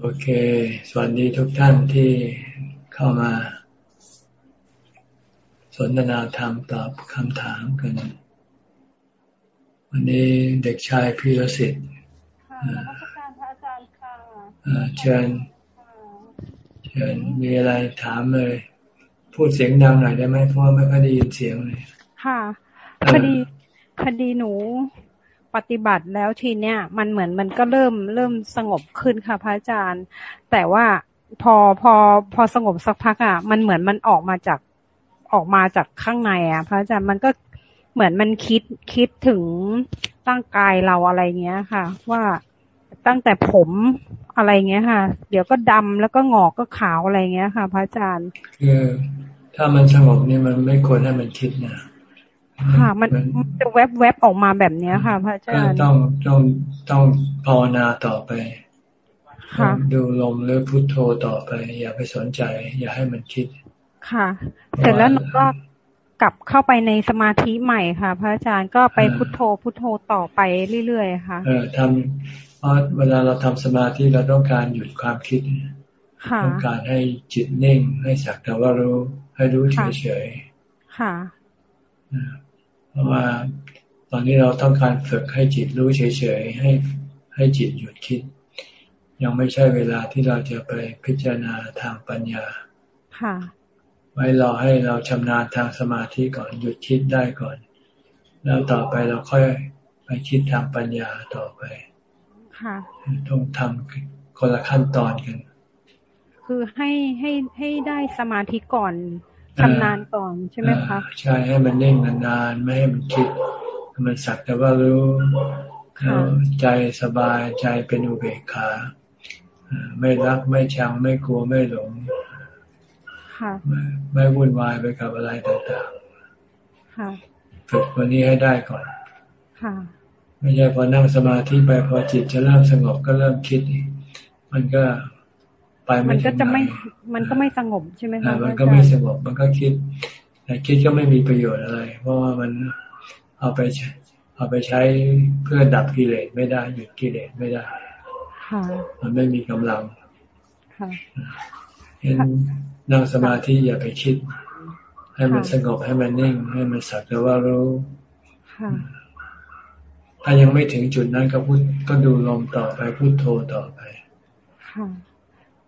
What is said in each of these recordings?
โอเค สวัสดีทุกท่านที่เข้ามา สนทนาธรรมตอบคำถามกัน วันนี้เด็กชายพีรสิทธิ์เชิญ เชิญ มีอะไรถามเลย พูดเสียงดังหน่อยได้ไหมเพราะไม่ค่อยได้ยินเสียงเลย ค่ะ พอดี พอดีหนู ปฏิบัติแล้วทีเนี้ยมันเหมือนมันก็เริ่มเริ่มสงบขึ้นค่ะพระอาจารย์ แต่ว่าพอพอพอสงบสักพักอะ มันเหมือนมันออกมาจากออกมาจากข้างในอะ พระอาจารย์มันก็เหมือนมันคิดคิดถึงร่างกายเราอะไรเงี้ยค่ะ ว่าตั้งแต่ผมอะไรเงี้ยค่ะ เดี๋ยวก็ดำแล้วก็งอกก็ขาวอะไรเงี้ยค่ะ พระอาจารย์คือถ้ามันสงบนี่มันไม่ควรให้มันคิดนะ ค่ะ มันจะแวบแวบออกมาแบบเนี้ยค่ะ พระอาจารย์ต้องต้องต้องภาวนาต่อไปดูลมหรือพุทโธต่อไป อย่าไปสนใจ อย่าให้มันคิด ค่ะ เสร็จแล้วหนูก็กลับเข้าไปในสมาธิใหม่ค่ะ พระอาจารย์ก็ไปพุทโธพุทโธต่อไปเรื่อยๆค่ะ เออทำเพราะเวลาเราทำสมาธิเราต้องการหยุดความคิดต้องการให้จิตนิ่ง ให้สักแต่ว่ารู้ให้รู้เฉยๆค่ะ เพราะว่าตอนนี้เราต้องการฝึกให้จิตรู้เฉยๆให้ให้จิตหยุดคิด ยังไม่ใช่เวลาที่เราจะไปพิจารณาทางปัญญา ค่ะ ไว้รอให้เราชำนาญทางสมาธิก่อนหยุดคิดได้ก่อน แล้วต่อไปเราค่อยไปคิดทางปัญญาต่อไป ค่ะต้องทำคนละขั้นตอนกัน คือให้ให้ให้ได้สมาธิก่อน ชำนาญก่อนใช่ไหมคะใช่ให้มันนิ่งนานๆไม่ให้มันคิดมันสักแต่ว่ารู้ใจสบายใจเป็นอุเบกขาไม่รักไม่ชังไม่กลัวไม่หลงไม่วุ่นวายไปกับอะไรต่างๆฝึกวันนี้ให้ได้ก่อนไม่ใช่พอนั่งสมาธิไปพอจิตจะเริ่มสงบก็เริ่มคิดมันก็ ไปมันก็จะไม่ มันก็ไม่สงบใช่ไหมคะมันก็ไม่สงบ มันก็คิด แต่คิดก็ไม่มีประโยชน์อะไร เพราะว่ามันเอาไปเอาไปใช้เพื่อดับกิเลสไม่ได้หยุดกิเลสไม่ได้มันไม่มีกำลังเห็นนั่งสมาธิอย่าไปคิด ให้มันสงบให้มันนิ่ง ให้มันสักแต่ว่ารู้ถ้ายังไม่ถึงจุดนั้นก็พูดก็ดูลมต่อไปพูดโทต่อไป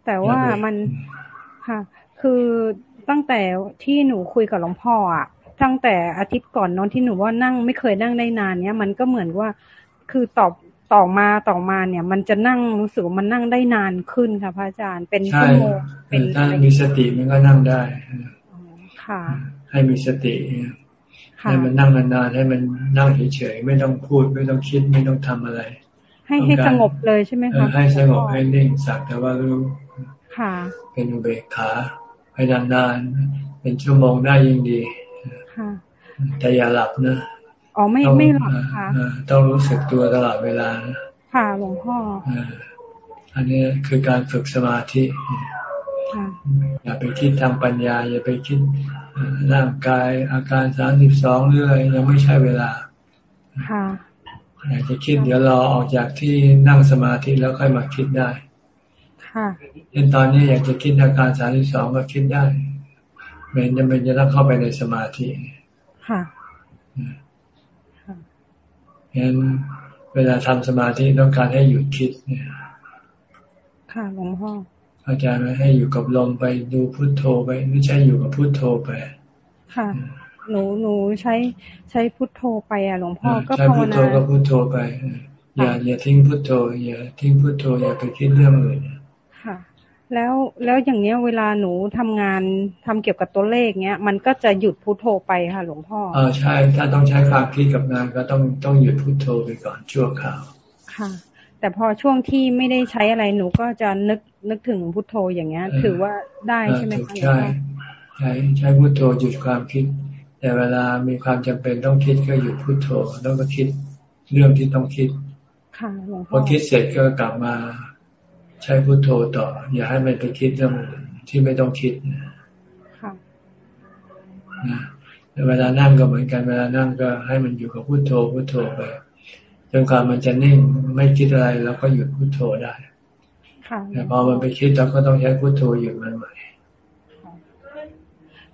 แต่ว่ามันค่ะ คือตั้งแต่ที่หนูคุยกับหลวงพ่ออะตั้งแต่อาทิตย์ก่อนนอนที่หนูว่านั่งไม่เคยนั่งได้นานเนี้ยมันก็เหมือนว่าคือตอบต่อมาต่อมาเนี่ย มันจะนั่งรู้สึกว่ามันนั่งได้นานขึ้นค่ะพระอาจารย์เป็นชั่วโมงเป็นถ้ามีสติมันก็นั่งได้ค่ะ ให้มีสติให้มันนั่งนานๆให้มันนั่งเฉยๆไม่ต้องพูด ไม่ต้องคิดไม่ต้องทำอะไร ให้ให้สงบเลยใช่ไหมคะให้สงบให้นิ่งสักแต่ว่ารู้ ค่ะ เป็นอุเบกขาให้นานๆเป็นชั่วโมงได้ยิ่งดี ค่ะ แต่อย่าหลับนะอ๋อไม่ไม่หลับค่ะต้องรู้สึกตัวตลอดเวลา ค่ะหลวงพ่ออันนี้คือการฝึกสมาธิอย่าไปคิดทางปัญญา อย่าไปคิดร่างกายอาการสามสิบสองเรื่อยยังไม่ใช่เวลาค่ะอยากจะคิดเดี๋ยวรอออกจากที่นั่งสมาธิแล้วค่อยมาคิดได้ ค่ะเช่นตอนนี้อยากจะคิดอาการสามสิบสองก็คิดได้ไม่จำเป็นจะต้องเข้าไปในสมาธิค่ะเห็นเวลาทำสมาธิต้องการให้หยุดคิดเนี่ย ค่ะหลวงพ่อเข้าใจไหมให้อยู่กับลมไปดูพุทโธไปไม่ใช่อยู่กับพุทโธไป ค่ะหนูหนูใช้ใช้พุทโธไปอะหลวงพ่อก็ภาวนาใช้พุทโธก็พุทโธไปอย่าอย่าทิ้งพุทโธอย่าทิ้งพุทโธอย่าไปคิดเรื่องอื่น แล้วแล้วอย่างเนี้ยเวลาหนูทำงานทำเกี่ยวกับตัวเลขเนี้ย มันก็จะหยุดพุทโธไปค่ะ หลวงพ่ออ่าใช่ถ้าต้องใช้ความคิดกับงานก็ต้องต้องหยุดพุทโธไปก่อนชั่วคราวค่ะ แต่พอช่วงที่ไม่ได้ใช้อะไรหนูก็จะนึกนึกถึงพุทโธอย่างเงี้ย ถือว่าได้ใช่ไหมคะใช่ใช้ใช้พุทโธหยุดความคิด แต่เวลามีความจำเป็นต้องคิดก็หยุดพุทโธแล้วก็คิดเรื่องที่ต้องคิดค่ะหลวงพ่อพอคิดเสร็จก็กลับมา ใช้พุโทโธต่อ อย่าให้มันไปคิดเรื่องที่ไม่ต้องคิดค่ะเวลานั่งก็เหมือนกัน เวลานั่งก็ให้มันอยู่กับพุโทโธพุโทโธไปจนกว่ามันจะนิ่งไม่คิดอะไรแล้วก็หยุดพุโทโธได้แต่พอมันไปคิดเราก็ต้องใช้พุทโธหยุดมันใหม่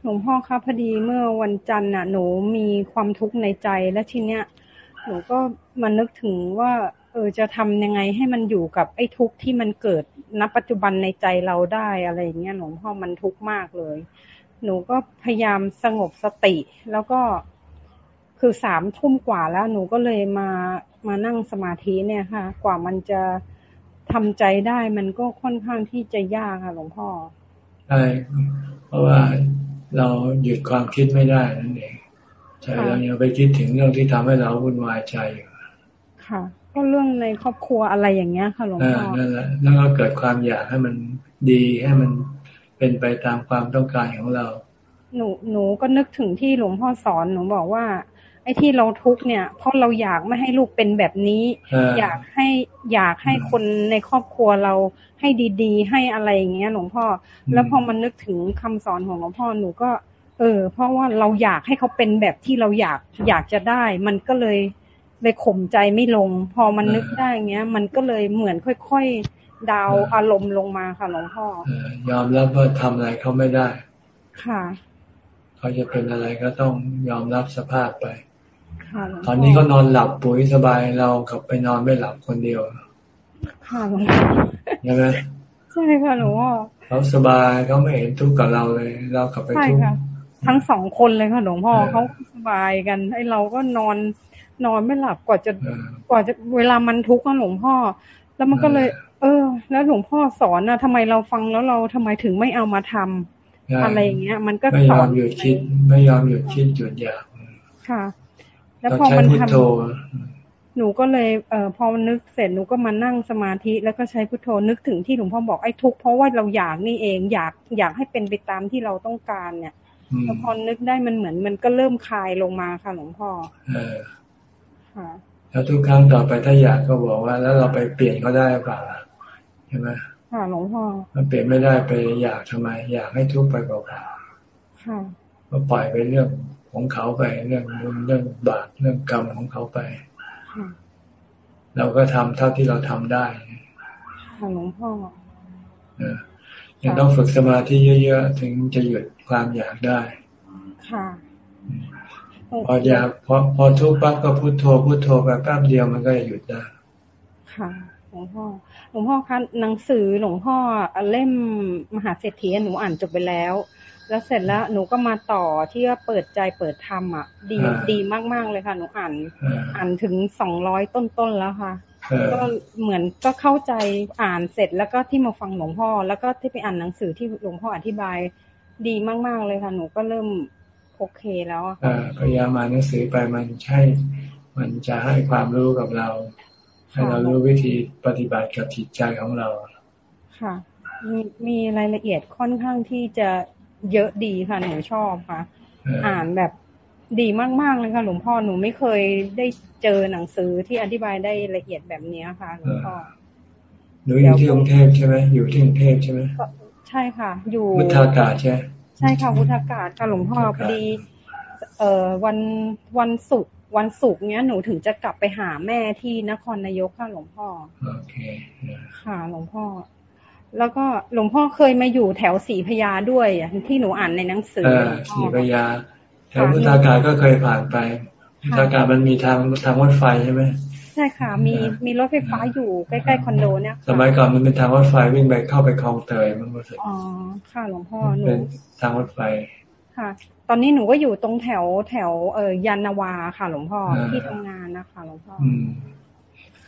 หลวงพ่อครับพอดีเมื่อวันจันทร์น่ะ หนูมีความทุกข์ในใจและทีเนี้ยหนูก็มานึกถึงว่า เออจะทำยังไงให้มันอยู่กับไอ้ทุกข์ที่มันเกิดณปัจจุบันในใจเราได้อะไรอย่างเงี้ยหลวงพ่อมันทุกข์มากเลย หนูก็พยายามสงบสติ แล้วก็คือสามทุ่มกว่าแล้วหนูก็เลยมามานั่งสมาธิเนี่ยค่ะ กว่ามันจะทำใจได้มันก็ค่อนข้างที่จะยากค่ะหลวงพ่อใช่เพราะว่าเราหยุดความคิดไม่ได้นั่นเองใจเรายังไปคิดถึงเรื่องที่ทำให้เราวุ่นวายใจอยู่ค่ะ ก็เรื่องในครอบครัวอะไรอย่างเงี้ยค่ะหลวงพ่อนั่นแหละแล้วก็เกิดความอยากให้มันดีให้มันเป็นไปตามความต้องการของเรา หนูหนูก็นึกถึงที่หลวงพ่อสอนหนูบอกว่า ไอ้ที่เราทุกเนี่ยเพราะเราอยากไม่ให้ลูกเป็นแบบนี้ อยากให้อยากให้คนในครอบครัวเราให้ดีๆ ให้อะไรอย่างเงี้ย หลวงพ่อ แล้วพอมันนึกถึงคำสอนของหลวงพ่อหนูก็ เออ เพราะว่าเราอยากให้เขาเป็นแบบที่เราอยากอยากจะได้ มันก็เลย เลยข่มใจไม่ลง พอมันนึกได้เงี้ย มันก็เลยเหมือนค่อยๆดาวอารมณ์ลงมาค่ะหลวงพ่อยอมรับว่าทำอะไรเขาไม่ได้ ค่ะเขาจะเป็นอะไรก็ต้องยอมรับสภาพไปตอนนี้ก็นอนหลับปุ๋ยสบายเรากลับไปนอนไม่หลับคนเดียวค่ะใช่ไหมใช่ค่ะหลวงพ่อเขาสบายเขาไม่เห็นทุกข์กับเราเลย เรากลับไปทุกข์ทั้งสองคนเลยค่ะหลวงพ่อเขาสบายกันไอ้เราก็นอน นอนไม่หลับกว่าจะกว่าจะเวลามันทุกข์ก็หลวงพ่อ แล้วมันก็เลย เออ แล้วหลวงพ่อสอนนะทำไมเราฟังแล้วเราทำไมถึงไม่เอามาทำอะไรอย่างเงี้ย มันก็ไม่ยอมหยุดคิด ไม่ยอมหยุดคิดหยุดอยากค่ะ แล้วพอมันทำหนูก็เลยเอ่อพอนึกเสร็จหนูก็มานั่งสมาธิ แล้วก็ใช้พุทโธนึกถึงที่หลวงพ่อบอกไอ้ทุกเพราะว่าเราอยากนี่เองอยากอยากให้เป็นไปตามที่เราต้องการเนี่ยแล้วพอนึกได้มันเหมือนมันก็เริ่มคลายลงมาค่ะหลวงพ่อเออค่ะ แล้วทุกครั้งต่อไปถ้าอยากก็บอกว่า แล้วเราไปเปลี่ยนก็ได้เปล่าใช่ไหมค่ะหลวงพ่อมันเปลี่ยนไม่ได้ไปอยากทำไม อยากให้ทุกไปเปล่าๆค่ะก็ปล่อยไปเรื่องของเขาไปเรื่องบุญเรื่องบาปเรื่องกรรมของเขาไปเราก็ทำเท่าที่เราทำได้หลวงพ่อยังต้องฝึกสมาธิเยอะๆ ถึงจะหยุดความอยากได้ ค่ะ พออยากพอพอทุกข์ปั๊บก็พุโทโธพุโทโธไปแป๊บเดียวมันก็จะหยุดได้ ค่ะหลวงพ่อหลวงพ่อคะหนังสือหลวงพ่อเล่มมหาเศรษฐีหนูอ่านจบไปแล้ว แล้วเสร็จแล้วหนูก็มาต่อที่ว่าเปิดใจเปิดธรรมอะ ดีดีมากๆเลยค่ะ หนูอ่านอ่านถึงสองร้อยต้นๆแล้วค่ะก็เหมือนก็เข้าใจอ่านเสร็จแล้วก็ที่มาฟังหลวงพ่อ แล้วก็ที่ไปอ่านหนังสือที่หลวงพ่ออธิบาย ดีมากๆเลยค่ะ หนูก็เริ่ม โอเคแล้วอะพยายามอ่านหนังสือไปมันใช่ มันจะให้ความรู้กับเรา ให้เรารู้วิธีปฏิบัติกับจิตใจของเรา ค่ะ มีมีรายละเอียดค่อนข้างที่จะเยอะดีค่ะหนูชอบค่ะ อ่านแบบดีมากๆเลยค่ะหลวงพ่อหนูไม่เคยได้เจอหนังสือที่อธิบายได้ละเอียดแบบนี้ค่ะหลวงพ่อหนูอยู่ที่กรุงเทพใช่ไหมอยู่ที่กรุงเทพใช่ไหมใช่ค่ะ อยู่วุฒากาศใช่ ใช่ค่ะวุฒากาศค่ะหลวงพ่อพอดี เอ่อวันวันศุกร์วันศุกร์เนี้ยหนูถึงจะกลับไปหาแม่ที่นครนายกค่ะหลวงพ่อโอเคค่ะหลวงพ่อ แล้วก็หลวงพ่อเคยมาอยู่แถวสีพยาด้วยที่หนูอ่านในหนังสือสีพยาแถวพุทธากาศก็เคยผ่านไปพุทธากาศมันมีทางทางรถไฟใช่ไหม ใช่ค่ะ มีมีรถไฟฟ้าอยู่ใกล้ๆคอนโดเนี่ยสมัยก่อนมันเป็นทางรถไฟวิ่งไปเข้าไปคลองเตยมันรู้สึกอ๋อค่ะหลวงพ่อหนูเป็นทางรถไฟค่ะ ตอนนี้หนูก็อยู่ตรงแถวแถวเออยานนาวาค่ะ หลวงพ่อที่ทำงานนะคะหลวงพ่อ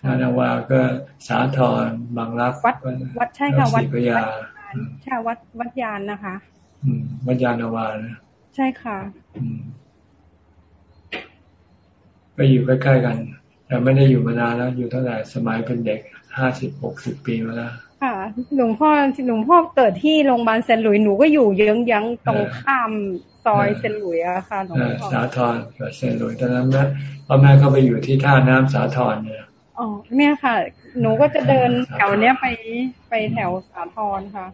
นานาวาก็สาธรบางรักวัดวัดใช่ค่ะวัดพยาใช่วัดวัดยานนะคะ อืมวัดยานาวานะใช่ค่ะไปอยู่ใกล้ๆกัน แต่ไม่ได้อยู่มานานแล้ว อยู่เท่าไหร่สมัยเป็นเด็กห้าสิบหกสิบปีมาแล้วค่ะหลวงพ่อหลวงพ่อเกิดที่โรงพยาบาลเซนหลุยหนูก็อยู่เยื้องยังตรงข้ามซอยเซนหลุยอะค่ะหลวงพ่อสาทรกับเซนหลุยตอนนั้นแม่พ่อแม่เขาไปอยู่ที่ท่าน้ำสาทรเนี่ยอ๋อเนี่ยค่ะ หนูก็จะเดินแถวเนี้ยไปไปแถวสาทรค่ะ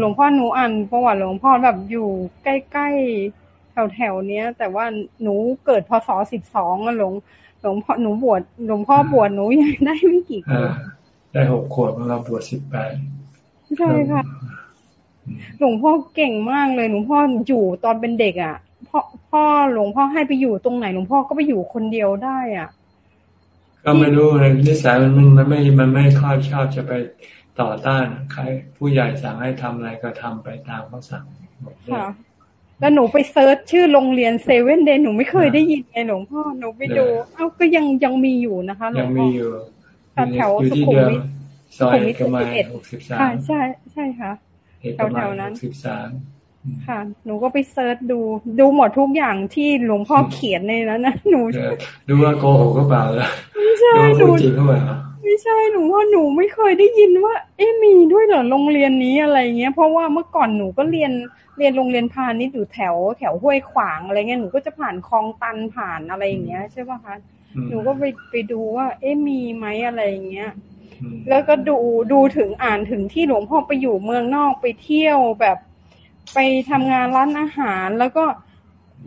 หลวงพ่อหนูอ่านประวัติหลวงพ่อแบบอยู่ใกล้ๆแถวแถวเนี้ย แต่ว่าหนูเกิดพศสิบสองอะหลวง หลวงพ่อหนูบวชหลวงพ่อบวชหนูยังได้ไม่กี่ขวบได้หกขวบเราบวชสิบแปดใช่ค่ะหลวงพ่อเก่งมากเลยหลวงพ่ออยู่ตอนเป็นเด็กอะพ่อพ่อหลวงพ่อให้ไปอยู่ตรงไหนหลวงพ่อก็ไปอยู่คนเดียวได้อะ ก็ไม่รู้เลยนิสัยมันมันไม่มันไม่ค่อยชอบจะไปต่อต้านใคร ผู้ใหญ่สั่งให้ทำอะไรก็ทำไปตามเขาสั่งค่ะ แล้วหนูไปเซิร์ชชื่อโรงเรียนเซเว่นเดนหนูไม่เคยได้ยินไงหลวงพ่อหนูไปดู เอ้าก็ยังยังมีอยู่นะคะหลวงพ่อยังมีอยู่แถวสุขุมวิทซอยเอกมัยหกสิบสามใช่ใช่ค่ะแถวแถวนั้นสิบสามค่ะ หนูก็ไปเซิร์ชดูดูหมดทุกอย่างที่หลวงพ่อเขียนในนั้นนะหนูดูว่าโกหกก็เปล่าแล้วไม่ใช่ดูจริงก็เปล่าไม่ใช่หนูว่าหนูไม่เคยได้ยินว่า เอ๊มีด้วยเหรอโรงเรียนนี้อะไรเงี้ยเพราะว่าเมื่อก่อนหนูก็เรียน เรียนโรงเรียนพาณิชย์อยู่แถวแถวห้วยขวางอะไรเงี้ยหนูก็จะผ่านคลองตันผ่านอะไรอย่างเงี้ยใช่ป่ะคะหนูก็ไปไปดูว่า เอ๊มีไหมอะไรอย่างเงี้ยแล้วก็ดูดูถึงอ่านถึงที่หลวงพ่อไปอยู่เมืองนอกไปเที่ยวแบบไปทำงานร้านอาหาร แล้วก็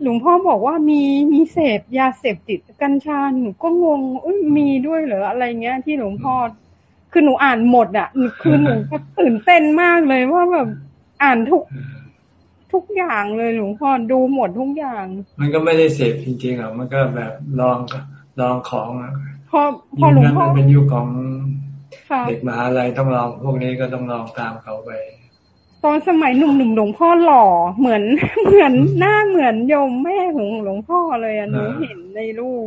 หลวงพ่อบอกว่ามีมีเสพยาเสพติดกัญชาหนูก็งงอุ้ยมีด้วยเหรออะไรเงี้ย ที่หลวงพ่อคือหนูอ่านหมดอะคือหนูก็ตื่นเต้นมากเลยว่าแบบอ่านทุก ทุกอย่างเลยหลวงพ่อดูหมดทุกอย่าง มันก็ไม่ได้เสพจริงๆอะมันก็แบบลองลองของอะพอพอหลวงพ่อมันเป็นยุคของเด็กมหาลัยต้องลองพวกนี้ก็ต้องลองตามเขาไป ตอนสมัยหนุ่มๆหลวงพ่อหล่อเหมือนเหมือนหน้าเหมือนโยมแม่ของหลวงพ่อเลยอะหนูเห็นในรูป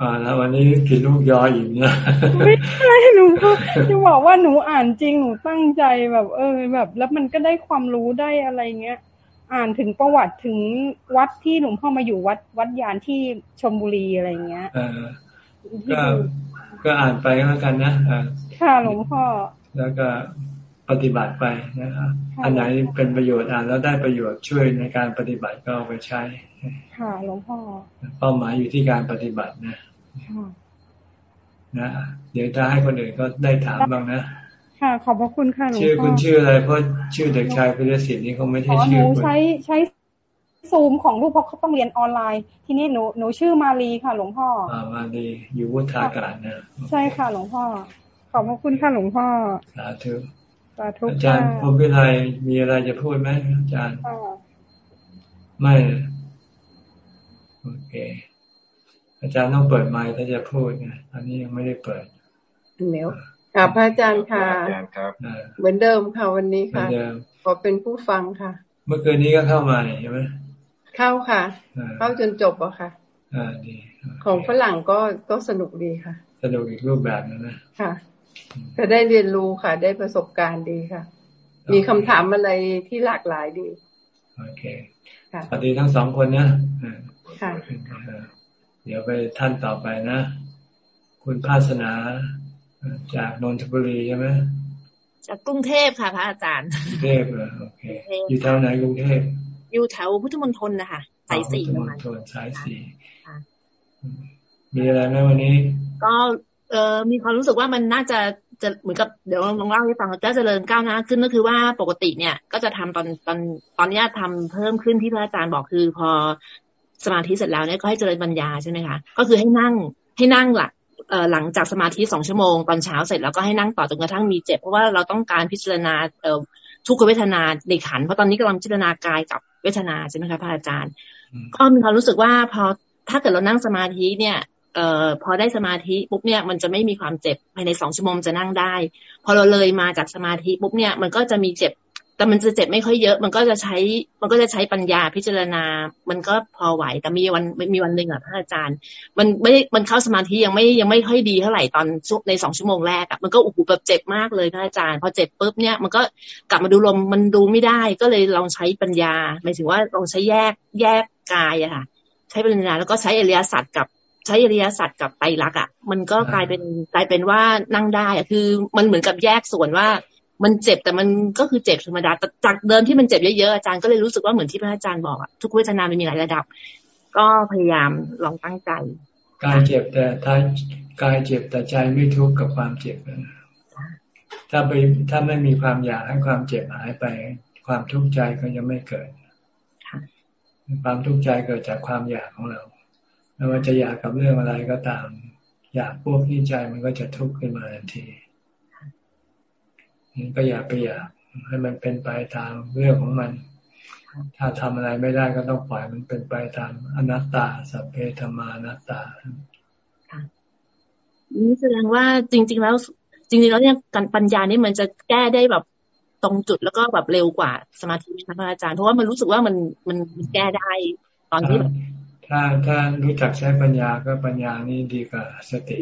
อ่าแล้ววันนี้กินลูกยออีกนะไม่ใช่หนูจะบอกว่าหนูอ่านจริงหนูตั้งใจแบบ เออแบบ แล้วมันก็ได้ความรู้ได้อะไรเงี้ย อ่านถึงประวัติถึงวัดที่หลวงพ่อมาอยู่วัดวัดยานที่ชมบุรีอะไรเงี้ยก็ก็อ่านไปก็แล้วกันนะค่ะหลวงพ่อ แล้วก็ปฏิบัติไปนะครับอันไหนเป็นประโยชน์อ่านแล้วได้ประโยชน์ช่วยในการปฏิบัติก็เอาไปใช้ ค่ะหลวงพ่อ เป้าหมายอยู่ที่การปฏิบัตินะนะ เดี๋ยวจะให้คนอื่นก็ได้ถามบ้างนะ ค่ะ ขอบพระคุณค่ะหลวงพ่อชื่อคุณชื่ออะไรเพราะชื่อเด็กชายพิรศิษฐ์นี่เขาไม่ใช่ชื่อใช้ใช้ซูมของลูกเพราะเขาต้องเรียนออนไลน์ ทีนี้หนูหนูชื่อมาลีค่ะ หลวงพ่ออ่ามาลีอยู่วุฒากาศนะใช่ค่ะ หลวงพ่อ ขอบพระคุณค่ะหลวงพ่อสาธุสาธุอาจารย์พรมพิไลมีอะไรจะพูดไหมอาจารย์ไม่โอเคอาจารย์ต้องเปิดไมค์ถ้าจะพูดไงอันนี้ยังไม่ได้เปิดเดี๋ยว ค่ะพระอาจารย์ค่ะเหมือนเดิมค่ะวันนี้ค่ะขอเป็นผู้ฟังค่ะ เมื่อคืนนี้ก็เข้ามาใช่ไหมเข้าค่ะ เข้าจนจบอะค่ะอ่าดีของฝรั่งก็ก็สนุกดีค่ะ สนุกอีกรูปแบบนึงนะค่ะ ก็ได้เรียนรู้ค่ะ ได้ประสบการณ์ดีค่ะ มีคำถามอะไรที่หลากหลายดี โอเคสวัสดีทั้งสองคนนะค่ะเดี๋ยวไปท่านต่อไปนะ คุณภาสนา จากนนทบุรีใช่ไหมจากกรุงเทพค่ะ พระอาจารย์กรุงเทพเหรอโอเคอยู่แถวไหนกรุงเทพอยู่แถวพุทธมณฑลนะคะสายสี่พุทธมณฑลสายสี่มีอะไรไหมวันนี้ ก็เออมีความรู้สึกว่ามันน่าจะจะเหมือนกับเดี๋ยวลองเล่าให้ฟังก็จะเริญก้าวหน้าขึ้นก็คือว่าปกติเนี่ย ก็จะทำตอนตอนตอนนี้ทำเพิ่มขึ้นที่พระอาจารย์บอกคือ พอสมาธิเสร็จแล้วเนี่ยก็ให้เจริญปัญญาใช่ไหมคะก็คือให้นั่งให้นั่งหลักเอ่อ หลังจากสมาธิสองชั่วโมงตอนเช้าเสร็จแล้วก็ให้นั่งต่อจนกระทั่งมีเจ็บ เพราะว่าเราต้องการพิจารณาเอ่อทุกขเวทนาในขัน เพราะตอนนี้กำลังพิจารณากายกับเวทนาใช่ไหมคะพระอาจารย์ ก็มีความรู้สึกว่าพอถ้าเกิดเรานั่งสมาธิเนี่ยเอ่อพอได้สมาธิปุ๊บเนี่ยมันจะไม่มีความเจ็บภายในสองชั่วโมงจะนั่งได้ พอเราเลยมาจากสมาธิปุ๊บเนี่ยมันก็จะมีเจ็บ แต่มันจะเจ็บไม่ค่อยเยอะ มันก็จะใช้ มันก็จะใช้ปัญญาพิจารณา มันก็พอไหว แต่มีวันมีวันหนึ่งอะพระอาจารย์ มันไม่ มันเข้าสมาธิยังไม่ยังไม่ค่อยดีเท่าไหร่ตอนในสองชั่วโมงแรกอะ มันก็โอ้โหแบบเจ็บมากเลยพระอาจารย์ พอเจ็บปุ๊บเนี่ยมันก็กลับมาดูลม มันดูไม่ได้ ก็เลยลองใช้ปัญญา หมายถึงว่าลองใช้แยกแยกกายอะค่ะ ใช้ปัญญาแล้วก็ใช้อริยสัจกับใช้อริยสัจกับไตรลักษณ์อะ มันก็กลายเป็นกลายเป็นว่านั่งได้อะคือ มันเหมือนกับแยกส่วนว่า มันเจ็บแต่มันก็คือเจ็บธรรมดาจากเดิมที่มันเจ็บเยอะๆอาจารย์ก็เลยรู้สึกว่าเหมือนที่พระอาจารย์บอกอะทุกเวทนามันมีหลายระดับ ก็พยายามลองตั้งใจกายเจ็บแต่ถ้ากายเจ็บแต่ใจไม่ทุกข์กับความเจ็บถ้าไปถ้าไม่มีความอยากให้ความเจ็บหายไป ความทุกข์ใจก็ยังไม่เกิดความทุกข์ใจเกิดจากความอยากของเราไม่ว่าจะอยากกับเรื่องอะไรก็ตาม อยากพวกที่ใจมันก็จะทุกข์ขึ้นมาทันทีนี่ ก็อย่าไปอยากให้มันเป็นไปตามเรื่องของมัน ถ้าทำอะไรไม่ได้ก็ต้องปล่อยมันเป็นไปตามอนัตตา สัพเพธรรมานัตตานี่แสดงว่าจริง ๆ แล้ว จริง ๆ แล้วเนี่ยการปัญญานี่มันจะแก้ได้แบบตรงจุดแล้วก็แบบเร็วกว่าสมาธินะอาจารย์ เพราะว่ามันรู้สึกว่ามันมันแก้ได้ตอนที่ถ้าถ้ารู้จักใช้ปัญญาก็ปัญญานี่ดีกว่าสติ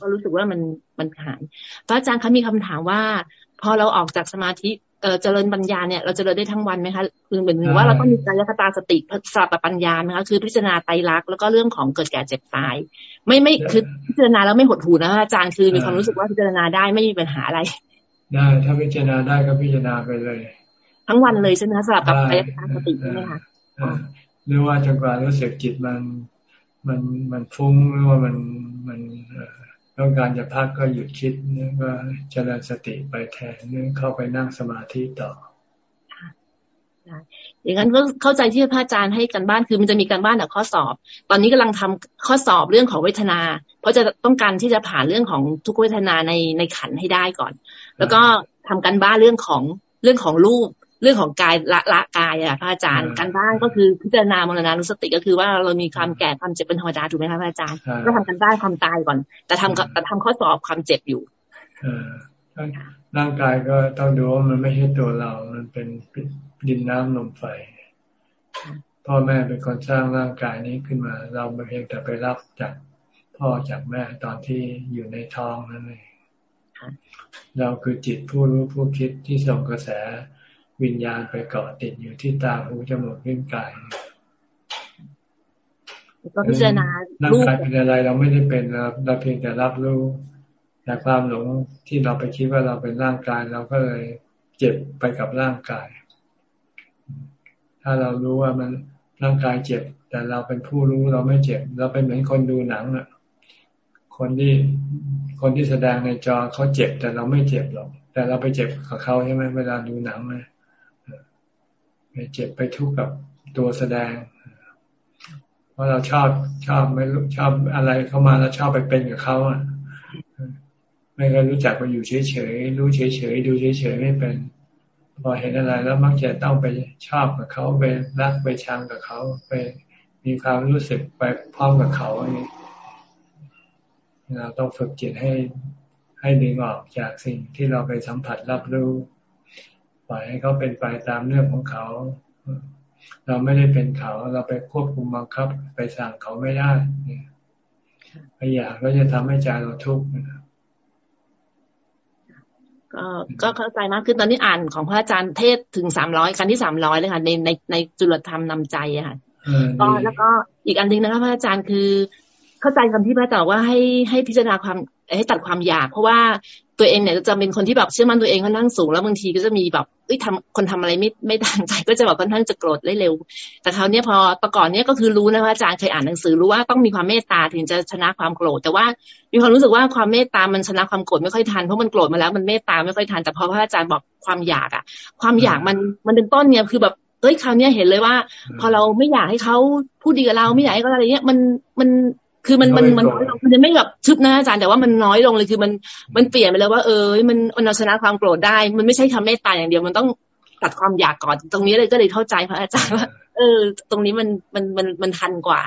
ก็รู้สึกว่ามันมันหายพระอาจารย์คะมีคำถามว่า พอเราออกจากสมาธิเเจริญปัญญาเนี่ยเราจะเริญได้ทั้งวันไหมคะคือเหมือนว่าเราต้องมีการยคตาสติสลับกับปัญญาไหมคะคือพิจารณาไตรลักษณ์แล้วก็เรื่องของเกิดแก่เจ็บตาย ไม่ไม่คือพิจารณาแล้วไม่หดหูนะอาจารย์คือมีความรู้สึกว่าพิจารณาได้ไม่มีปัญหาอะไร ได้ถ้าพิจารณาได้ก็พิจารณาไปเลย ทั้งวันเลยใช่ไหมคะสลับกับกายสติใช่ไหมคะหรือว่าจนกว่ารู้สึกจิตมันมันมันฟุ้งหรือว่ามันมัน ต้องการจะพักก็หยุดคิดนี่ก็เจริญสติไปแทนนี่เข้าไปนั่งสมาธิต่ออย่างนั้นก็เข้าใจที่พระอาจารย์ให้กันบ้านคือมันจะมีการบ้านแบบข้อสอบ ตอนนี้กำลังทำข้อสอบเรื่องของเวทนา เพราะจะต้องการที่จะผ่านเรื่องของทุกเวทนาในในขันให้ได้ก่อน แล้วก็ทำการบ้านเรื่องของเรื่องของรูป เรื่องของกายละละกายอะพระอาจารย์การบ้านก็คือพิจารณามรณานุสติก็คือว่าเรามีความแก่ความเจ็บเป็นธรรมดาถูกไหมคะพระอาจารย์ก็ทำกันบ้านความตายก่อน แต่ทำแต่ทำข้อสอบความเจ็บอยู่ร่างกายก็ต้องดูว่ามันไม่ใช่ตัวเรา มันเป็นดินน้ำลมไฟ พ่อแม่เป็นคนสร้างร่างกายนี้ขึ้นมา เราเพียงแต่ไปรับจากพ่อจากแม่ตอนที่อยู่ในท้องนั่นเองเราคือจิตผู้รู้ผู้คิดที่ส่งกระแส วิญญาณไปเกาะติดอยู่ที่ตาหูจมูกลิ้นกายก็พิจารณาร่างกายเป็นอะไรเราไม่ได้เป็นเราเราเพียงแต่รับรู้แต่ความหลงที่เราไปคิดว่าเราเป็นร่างกายเราก็เลยเจ็บไปกับร่างกาย ถ้าเรารู้ว่ามันร่างกายเจ็บ แต่เราเป็นผู้รู้เราไม่เจ็บ เราเป็นเหมือนคนดูหนังอะคนที่คนที่แสดงในจอเขาเจ็บแต่เราไม่เจ็บหรอกแต่เราไปเจ็บกับเขาใช่ไหมเวลาดูหนังนะ ไปเจ็บไปทุกข์กับตัวแสดง เพราะเราชอบชอบไม่รู้ชอบอะไรเข้ามาแล้วชอบไปเป็นกับเขาอะ ไม่เคยรู้จักไปอยู่เฉยๆรู้เฉยๆดูเฉยๆไม่เป็นพอเห็นอะไรแล้วมักจะต้องไปชอบกับเขาไปรักไปชังกับเขาไปมีความรู้สึกไปพร้อมกับเขาอันนี้เราต้องฝึกจิตให้ให้ดึงออกจากสิ่งที่เราไปสัมผัสรับรู้ ปล่อยให้เขาเป็นไปตามเรื่องของเขา เราไม่ได้เป็นเขา เราไปควบคุมบังคับ ไปสั่งเขาไม่ได้เนี่ยไปอยากก็จะทำให้ใจเราทุกข์ก็ก็เข้าใจมากขึ้นตอนนี้อ่านของพระอาจารย์เทศถึงสามร้อยครั้งที่สามร้อยเลยค่ะในในในจุลธรรมนำใจอะค่ะก็แล้วก็อีกอันนึงนะคะพระอาจารย์คือ เข้าใจคำที่พระอาจารย์ว่าให้ให้พิจารณาความให้ตัดความอยาก เพราะว่า ตัวเองเนี่ยจะเป็นคนที่แบบเชื่อมั่นตัวเองค่อนข้างสูง แล้วบางทีก็จะมีแบบเอ้ยทำคนทำอะไรไม่ไม่ตั้งใจก็จะแบบค่อนข้างจะโกรธได้เร็ว แต่คราวนี้พอตะก่อนเนี้ยก็คือรู้นะว่าอาจารย์เคยอ่านหนังสือรู้ว่าต้องมีความเมตตาถึงจะชนะความโกรธ แต่ว่ามีความรู้สึกว่าความเมตตามันชนะความโกรธไม่ค่อยทันเพราะมันโกรธมาแล้วมันเมตตาไม่ค่อยทันแต่พอพระอาจารย์บอกความอยากอะความอยากมันมันเป็นต้นเนี่ยคือแบบเฮ้ยคราวนี้เห็นเลยว่า พอเราไม่อยากให้เขาพูดดีกับเราไม่อยากให้เขาอะไรเงี้ยมันมัน คือมันมันมันน้อยลงมันจะไม่แบบชึบนะอาจารย์แต่ว่ามันน้อยลงเลยคือมันมันเปลี่ยนไปแล้วว่าเออมันมันเอาชนะความโกรธได้ มันไม่ใช่ทำเมตตาอย่างเดียวมันต้องตัดความอยากก่อน ตรงนี้เลยก็เลยเข้าใจพระอาจารย์ว่าเออ ตรงนี้มันมันมันมันทันกว่า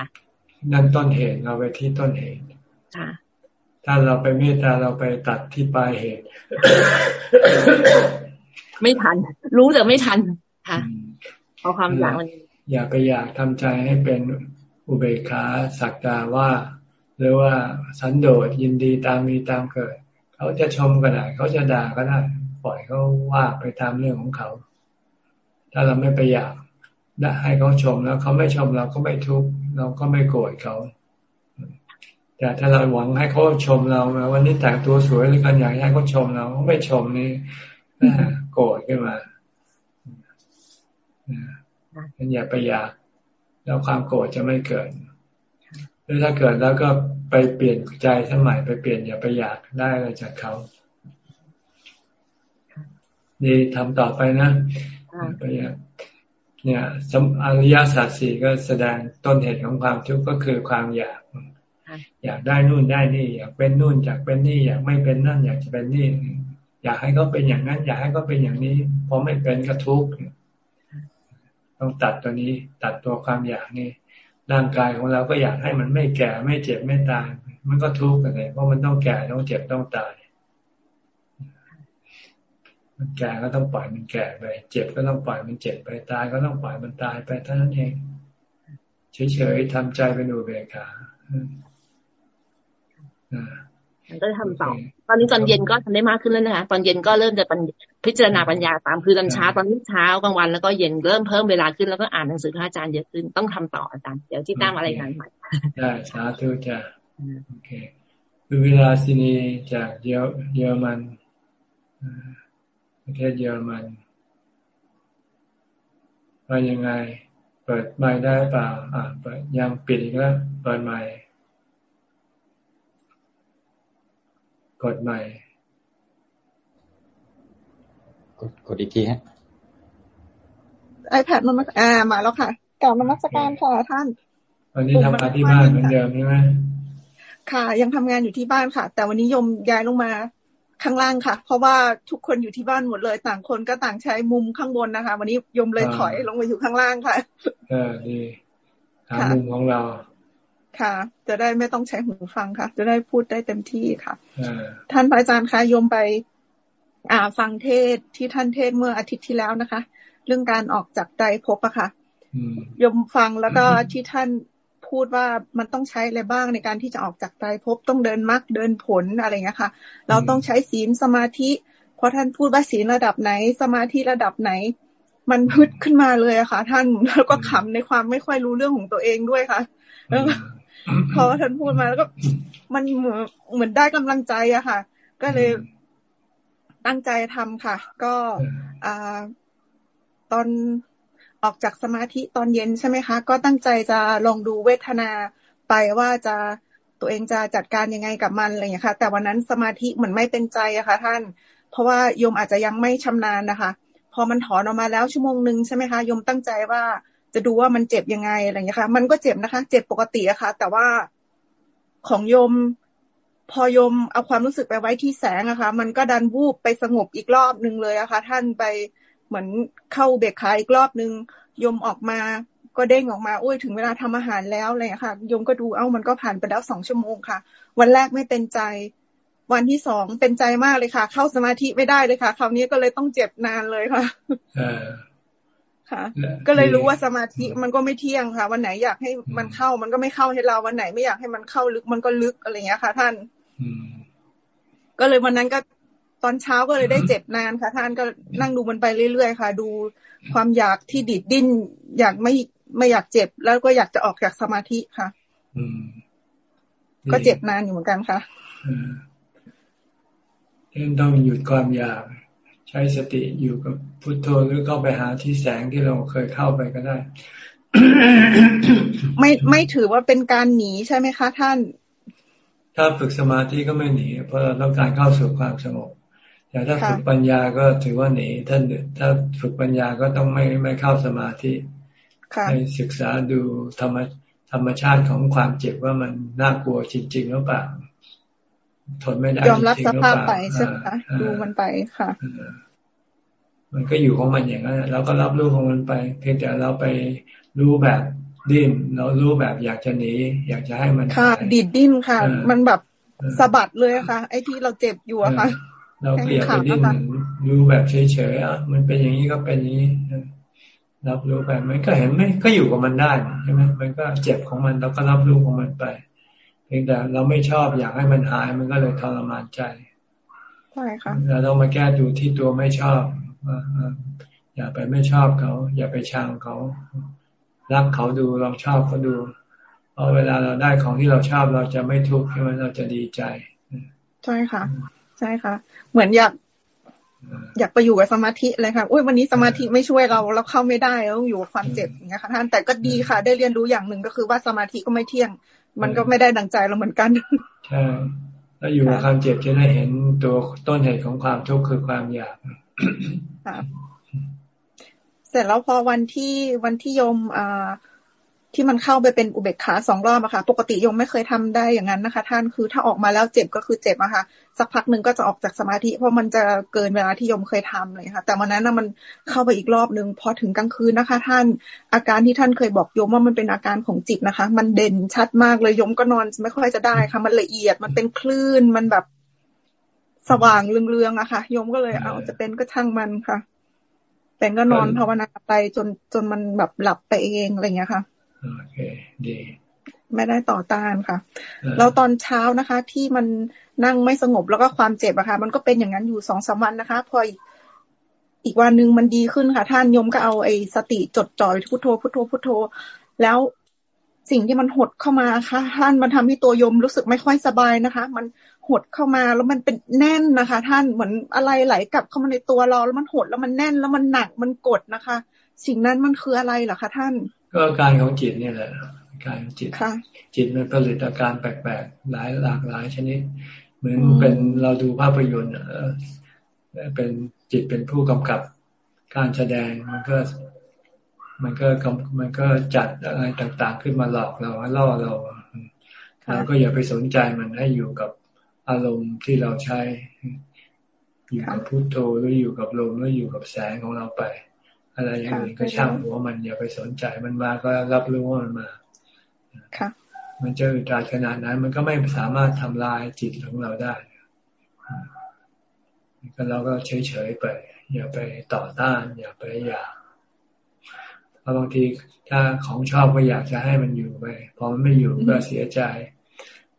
นั่นต้นเหตุเราไปที่ต้นเหตุค่ะถ้าเราไปเมตตาเราไปตัดที่ปลายเหตุ ไม่ทัน รู้แต่ไม่ทันค่ะเพราะความอยากมันอย่าไปอยากทำใจให้เป็น อุเบกขาสักตาว่า หรือว่าสันโดษยินดีตามมีตามเกิด เขาจะชมก็ได้ เขาจะด่าก็ได้ ปล่อยเขาว่าไปตามเรื่องของเขา ถ้าเราไม่ไปอยากให้เขาชมแล้วเขาไม่ชมเราก็ไม่ทุกข์เราก็ไม่โกรธเขาแต่ถ้าเราหวังให้เขาชมเราวันนี้แต่งตัวสวยหรือกันอยากให้เขาชมเราเขาไม่ชมนี่โกรธขึ้นมาอย่าไปอยาก แล้วความโกรธจะไม่เกิด หรือถ้าเกิดแล้วก็ไปเปลี่ยนใจสมัยไปเปลี่ยนอย่าไปอยากได้อะไรจากเขาดีทำต่อไปนะไปอยากเนี่ยอริยสัจสี่ก็แสดงต้นเหตุของความทุกข์ก็คือความอยาก อยากได้นู่นได้นี่ อยากเป็นนู่นอยากเป็นนี่ อยากไม่เป็นนั่น อยากจะเป็นนี่ อยากให้เขาเป็นอย่างนั้น อยากให้เขาเป็นอย่างนี้พอไม่เป็นก็ทุกข์ ต้องตัดตัวนี้ ตัดตัวความอยากนี่ร่างกายของเราก็อยากให้มันไม่แก่ไม่เจ็บไม่ตาย มันก็ทุกข์กันเลยเพราะมันต้องแก่ต้องเจ็บต้องตาย มันแก่ก็ต้องปล่อยมันแก่ไป เจ็บก็ต้องปล่อยมันเจ็บไปตายก็ต้องปล่อยมันตายไปเท่านั้นเองเฉยๆทำใจเป็นอุเบกขาก็ทำต่อ ตอนนี้ตอนเย็นก็ทำได้มากขึ้นแล้วนะคะตอนเย็นก็เริ่มจะพิจารณาปัญญาตามคือตอนเช้าตอนนี้เช้ากลางวันแล้วก็เย็นเริ่มเพิ่มเวลาขึ้นแล้วก็อ่านหนังสือพระอาจารย์เยอะขึ้นต้องทำต่ออาจารย์เดี๋ยวที่ตั้งอะไรงานใหม่ได้สาธุจ้ะโอเคคือเวลาสินีจากเยอเยอรมันประเทศเยอรมันว่ายังไง เปิดไมค์ได้เปล่าอ่าเปิดยังปิดอีกแล้วเปิดไมค์ กดใหม่กดกดอีกทีฮะไอแพดมันมาอ่ามาแล้วค่ะกล่าวมัสการค่ะท่านวันนี้ทำงานที่บ้านเหมือนเดิมใช่ไหมค่ะ ยังทำงานอยู่ที่บ้านค่ะ แต่วันนี้ยมย้ายลงมาข้างล่างค่ะ เพราะว่าทุกคนอยู่ที่บ้านหมดเลย ต่างคนก็ต่างใช้มุมข้างบนนะคะ วันนี้ยมเลยถอยลงมาอยู่ข้างล่างค่ะ เออดีหามุมของเรา ค่ะ จะได้ไม่ต้องใช้หูฟังค่ะ จะได้พูดได้เต็มที่ค่ะท่านพระอาจารย์คะโยมไป อ่าฟังเทศที่ท่านเทศเมื่ออาทิตย์ที่แล้วนะคะ เรื่องการออกจากใจพบอะค่ะโยมฟังแล้วก็ที่ท่านพูดว่ามันต้องใช้อะไรบ้างในการที่จะออกจากใจพบต้องเดินมรรคเดินผลอะไรเงี้ยค่ะ เราต้องใช้ศีลสมาธิเพราะท่านพูดว่าศีลระดับไหน สมาธิระดับไหน มันพึดขึ้นมาเลยอะค่ะ ท่านแล้วก็ขำในความไม่ค่อยรู้เรื่องของตัวเองด้วยค่ะแล้ว พอท่านพูดมาแล้วก็ มันเหมือนเหมือนได้กำลังใจอะค่ะ ก็เลยตั้งใจทำค่ะ ก็อ่าตอนออกจากสมาธิตอนเย็นใช่ไหมคะ ก็ตั้งใจจะลองดูเวทนาไปว่าจะตัวเองจะจัดการยังไงกับมันอะไรอย่างนี้ค่ะ แต่วันนั้นสมาธิเหมือนไม่เป็นใจอะค่ะ ท่าน เพราะว่าโยมอาจจะยังไม่ชำนาญนะคะ พอมันถอนออกมาแล้วชั่วโมงหนึ่งใช่ไหมคะโยมตั้งใจว่า จะดูว่ามันเจ็บยังไงอะไรอย่างนี้ค่ะ มันก็เจ็บนะคะ เจ็บปกติอะค่ะ แต่ว่าของโยมพอโยมเอาความรู้สึกไปไว้ที่แสงอะค่ะ มันก็ดันวูบไปสงบอีกรอบนึงเลยอะค่ะ ท่านไปเหมือนเข้าเบรกขาอีกรอบนึงโยมออกมาก็เด้งออกมาโอ้ยถึงเวลาทำอาหารแล้วอะไรอะค่ะโยมก็ดูเอ้ามันก็ผ่านไปแล้วสองชั่วโมงค่ะ วันแรกไม่เป็นใจ วันที่สองเป็นใจมากเลยค่ะ เข้าสมาธิไม่ได้เลยค่ะ คราวนี้ก็เลยต้องเจ็บนานเลยค่ะ ค่ะ ก็เลยรู้ว่าสมาธิมันก็ไม่เที่ยงค่ะ วันไหนอยากให้มันเข้ามันก็ไม่เข้าให้เราวันไหนไม่อยากให้มันเข้าลึกมันก็ลึกอะไรเงี้ยค่ะ ท่านก็เลยวันนั้นก็ตอนเช้าก็เลยได้เจ็บนานค่ะ ท่านก็นั่งดูมันไปเรื่อยๆค่ะ ดูความอยากที่ดิดดิ้น อยากไม่ไม่อยากเจ็บ แล้วก็อยากจะออกจากสมาธิค่ะก็เจ็บนานอยู่เหมือนกันค่ะเอ็นต้องหยุดความอยาก ช้สติอยู่กับพุทโธหรือเข้าไปหาที่แสงที่เราเคยเข้าไปก็ได้ ไม่ไม่ถือว่าเป็นการหนีใช่ไหมคะท่าน ถ้าฝึกสมาธิก็ไม่หนี เพราะเราต้องการเข้าสู่ความสงบแต่ถ้าฝึกปัญญาก็ถือว่าหนีท่านถ้าฝึกปัญญาก็ต้องไม่ไม่เข้าสมาธิให้ศึกษาดูธรรมธรรมชาติของความเจ็บว่ามันน่ากลัวจริง ๆ หรือเปล่าทนไม่ได้ยอมรับสภาพไปใช่ไหมคะดูมันไปค่ะ มันก็อยู่ของมันอย่างนั้นเราก็รับรู้ของมันไป เพียงแต่เราไปรู้แบบดิ้นเรารู้แบบอยากจะหนีอยากจะให้มันค่ะดิดดิ้นค่ะ มันแบบสะบัดเลยค่ะ ไอ้ที่เราเจ็บอยู่อะค่ะ เราเปลี่ยนไปดิ้นรู้แบบเฉยๆอะมันเป็นอย่างนี้ก็เป็นอย่างนี้รับรู้ไปมันก็เห็นไหมก็อยู่กับมันได้ใช่ไหมมันก็เจ็บของมันเราก็รับรู้ของมันไป เพียงแต่เราไม่ชอบอยากให้มันหายมันก็เลยทรมานใจใช่ค่ะเราต้องมาแก้ดูที่ตัวไม่ชอบ อย่าไปไม่ชอบเขา อย่าไปชังเขารักเขาดูลองชอบเขาดูพอเวลาเราได้ของที่เราชอบเราจะไม่ทุกข์ใช่ไหมเราจะดีใจใช่ค่ะ ใช่ค่ะ เหมือนอยาก อยากไปอยู่กับสมาธิเลยค่ะอุ้ยวันนี้สมาธิไม่ช่วยเราเราเข้าไม่ได้ต้องอยู่กับความเจ็บอย่างเงี้ยค่ะท่านแต่ก็ดีค่ะ ได้เรียนรู้อย่างหนึ่งก็คือว่าสมาธิก็ไม่เที่ยง มันก็ไม่ได้ดังใจเราเหมือนกันใช่แล้วอยู่กับความเจ็บจะได้เห็นตัวต้นเหตุของความทุกข์คือความอยาก เสร็จแล้วพอวันที่วันที่โยมอ่าที่มันเข้าไปเป็นอุเบกขาสองรอบอะค่ะ ปกติยมไม่เคยทำได้อย่างนั้นนะคะ ท่านคือถ้าออกมาแล้วเจ็บก็คือเจ็บอะค่ะ สักพักหนึ่งก็จะออกจากสมาธิ เพราะมันจะเกินเวลาที่ยมเคยทำเลยค่ะ แต่วันนั้นมันเข้าไปอีกรอบหนึ่งพอถึงกลางคืนนะคะ ท่านอาการที่ท่านเคยบอกยมว่ามันเป็นอาการของจิตนะคะ มันเด่นชัดมากเลยยมก็นอนไม่ค่อยจะได้ค่ะ มันละเอียดมันเป็นคลื่นมันแบบ สว่างเรืองๆอะค่ะโยมก็เลยเอาจะเป็นก็ช่างมันค่ะ เป็นก็นอนภาวนาไปจนจนมันแบบหลับไปเองอะไรเงี้ยค่ะโอเคดีไม่ได้ต่อต้านค่ะ แล้วตอนเช้านะคะ ที่มันนั่งไม่สงบแล้วก็ความเจ็บอะค่ะ มันก็เป็นอย่างนั้นอยู่สองสามวันนะคะ พออีกวันหนึ่งมันดีขึ้นค่ะ ท่านยมก็เอาไอ้สติจดจ่อยพุทโธพุทโธพุทโธ แล้วสิ่งที่มันหดเข้ามาค่ะท่านมันทำให้ตัวยมรู้สึกไม่ค่อยสบายนะคะ มัน หดเข้ามาแล้วมันเป็นแน่นนะคะ ท่านเหมือนอะไรไหลกลับเข้ามาในตัวเรา แล้วมันหดแล้วมันแน่นแล้วมันหนักมันกดนะคะ สิ่งนั้นมันคืออะไรเหรอคะท่าน ก็อาการของจิตนี่แหละการจิตจิตมันผลิตอาการแปลกๆหลายหลากหลายชนิด เหมือนเป็นเราดูภาพยนตร์เป็นจิตเป็นผู้กำกับการแสดงมันก็มันก็มันก็จัดอะไรต่างๆ ขึ้นมาหลอกเราล่อเราเราก็อย่าไปสนใจมันให้อยู่กับ อารมณ์ที่เราใช้ อยู่กับพุโทโธหรืออยู่กับลมหรืออยู่กับแสงของเราไป อะไรอย่างอื่นก็ช่างหัวมันอย่าไปสนใจมันมาก็รับรู้ว่ามันมาค่ะมันจะอึดอัดขนาดนั้น มันก็ไม่สามารถทำลายจิตของเราได้ก็เราก็เฉยๆไป อย่าไปต่อต้าน อย่าไปอยากเพราะบางทีถ้าของชอบก็อยากจะให้มันอยู่ไปพอมันไม่อยู่ก็เสียใจ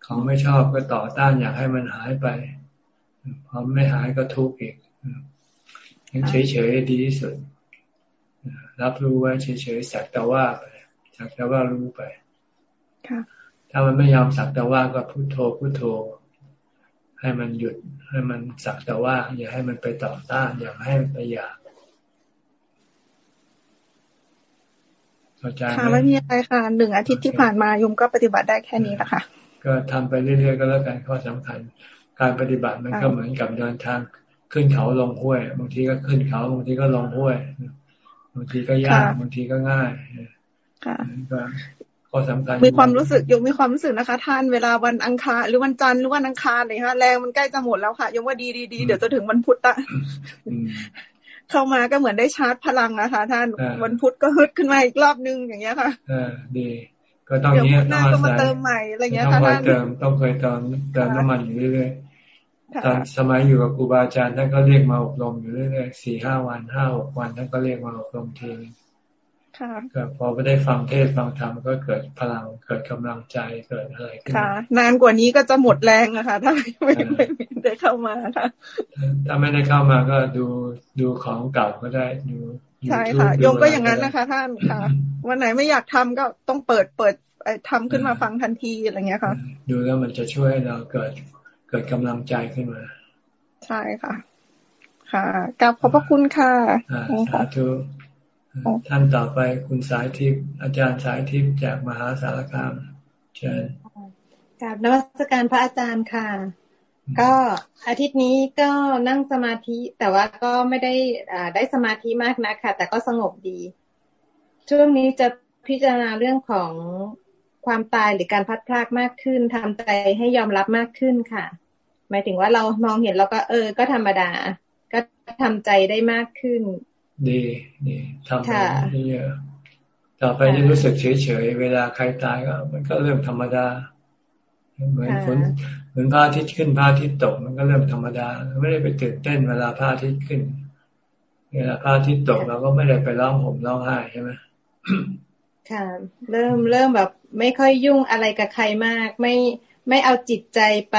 ของไม่ชอบก็ต่อต้านอยากให้มันหายไปพอไม่หายก็ทุกข์อีกยังเฉยๆดีที่สุดรับรู้ไว้เฉยๆสักแต่ว่าไปสักแต่ว่ารู้ไปถ้ามันไม่ยอมสักแต่ว่าก็พุโทโธพุโทโธ ให้มันหยุด ให้มันสักแต่ว่า อย่าให้มันไปต่อต้าน อย่าให้มันไปอยากเข้าใจค่ะไม่มีอะไรค่ะหนึ่งอาทิตย์ที่ผ่านมายมก็ปฏิบัติได้แค่นี้แหละค่ะ ก็ทำไปเรื่อยๆก็แล้วกันข้อสำคัญ การปฏิบัติมันก็เหมือนกับเดินทางขึ้นเขาลงห้วย บางทีก็ขึ้นเขาบางทีก็ลงห้วยบางทีก็ยากบางทีก็ง่ายค่ะก็สำคัญมีความรู้สึกยงมีความรู้สึกนะคะ ท่านเวลาวันอังคารหรือวันจันทร์หรือวันอังคารเนี่ยฮะแรงมันใกล้จะหมดแล้วค่ะยงว่าดีดีดีเดี๋ยวจะถึงวันพุธอะเข้ามาก็เหมือนได้ชาร์จพลังนะคะ ท่านวันพุธก็ฮึดขึ้นมาอีกรอบนึงอย่างเงี้ยค่ะอ่าดี ก็ต้องเนี้ยต้องมาเติมใหม่อะไรเงี้ยค่ะท่านต้องเคยเติมต้องเคยเติมเติมน้ำมันอยู่เรื่อยตอนสมัยอยู่กับครูบาอาจารย์ท่านก็เรียกมาอบรมอยู่เรื่อยๆสี่ห้าวันห้าหกวันท่านก็เรียกมาอบรมทีนึงก็พอไปได้ฟังเทศฟังธรรมก็เกิดพลังเกิดกำลังใจเกิดอะไรขึ้นค่ะนานกว่านี้ก็จะหมดแรงอะค่ะถ้าไม่ไม่ได้เข้ามาค่ะถ้าไม่ได้เข้ามาก็ดูดูของเก่าก็ได้ดู ใช่ค่ะโยมก็อย่างนั้นนะคะ ท่านค่ะ วันไหนไม่อยากทำก็ต้องเปิดเปิดทำขึ้นมาฟังทันทีอะไรเงี้ยค่ะ ดูแล้วมันจะช่วยเราเกิดเกิดกำลังใจขึ้นมา ใช่ค่ะ ค่ะกลับขอบพระคุณค่ะสาธุท่านต่อไปคุณสายทิพย์อาจารย์สายทิพย์จากมหาสารคามเชิญกราบนวัตการพระอาจารย์ค่ะ ก็อาทิตย์นี้ก็นั่งสมาธิ แต่ว่าก็ไม่ได้อ่าได้สมาธิมากนะค่ะ แต่ก็สงบดี ช่วงนี้จะพิจารณาเรื่องของความตายหรือการพัดพลากมากขึ้นทำใจให้ยอมรับมากขึ้นค่ะ หมายถึงว่าเรามองเห็นเราก็เออ ก็ธรรมดา ก็ทำใจได้มากขึ้น ดีดีทำไปเยอะต่อไปจะรู้สึกเฉยเฉยเวลาใครตายก็ มันก็เรื่องธรรมดาเหมือนฝน เหมือนพระอาทิตย์ขึ้นพระอาทิตย์ตกมันก็เรื่องธรรมดา ไม่ได้ไปตื่นเต้นเวลาพระอาทิตย์ขึ้น เวลาพระอาทิตย์ตกเราก็ไม่ได้ไปร้องห่มร้องไห้ใช่ไหมค่ะ เริ่มเริ่มแบบไม่ค่อยยุ่งอะไรกับใครมาก ไม่ไม่เอาจิตใจไป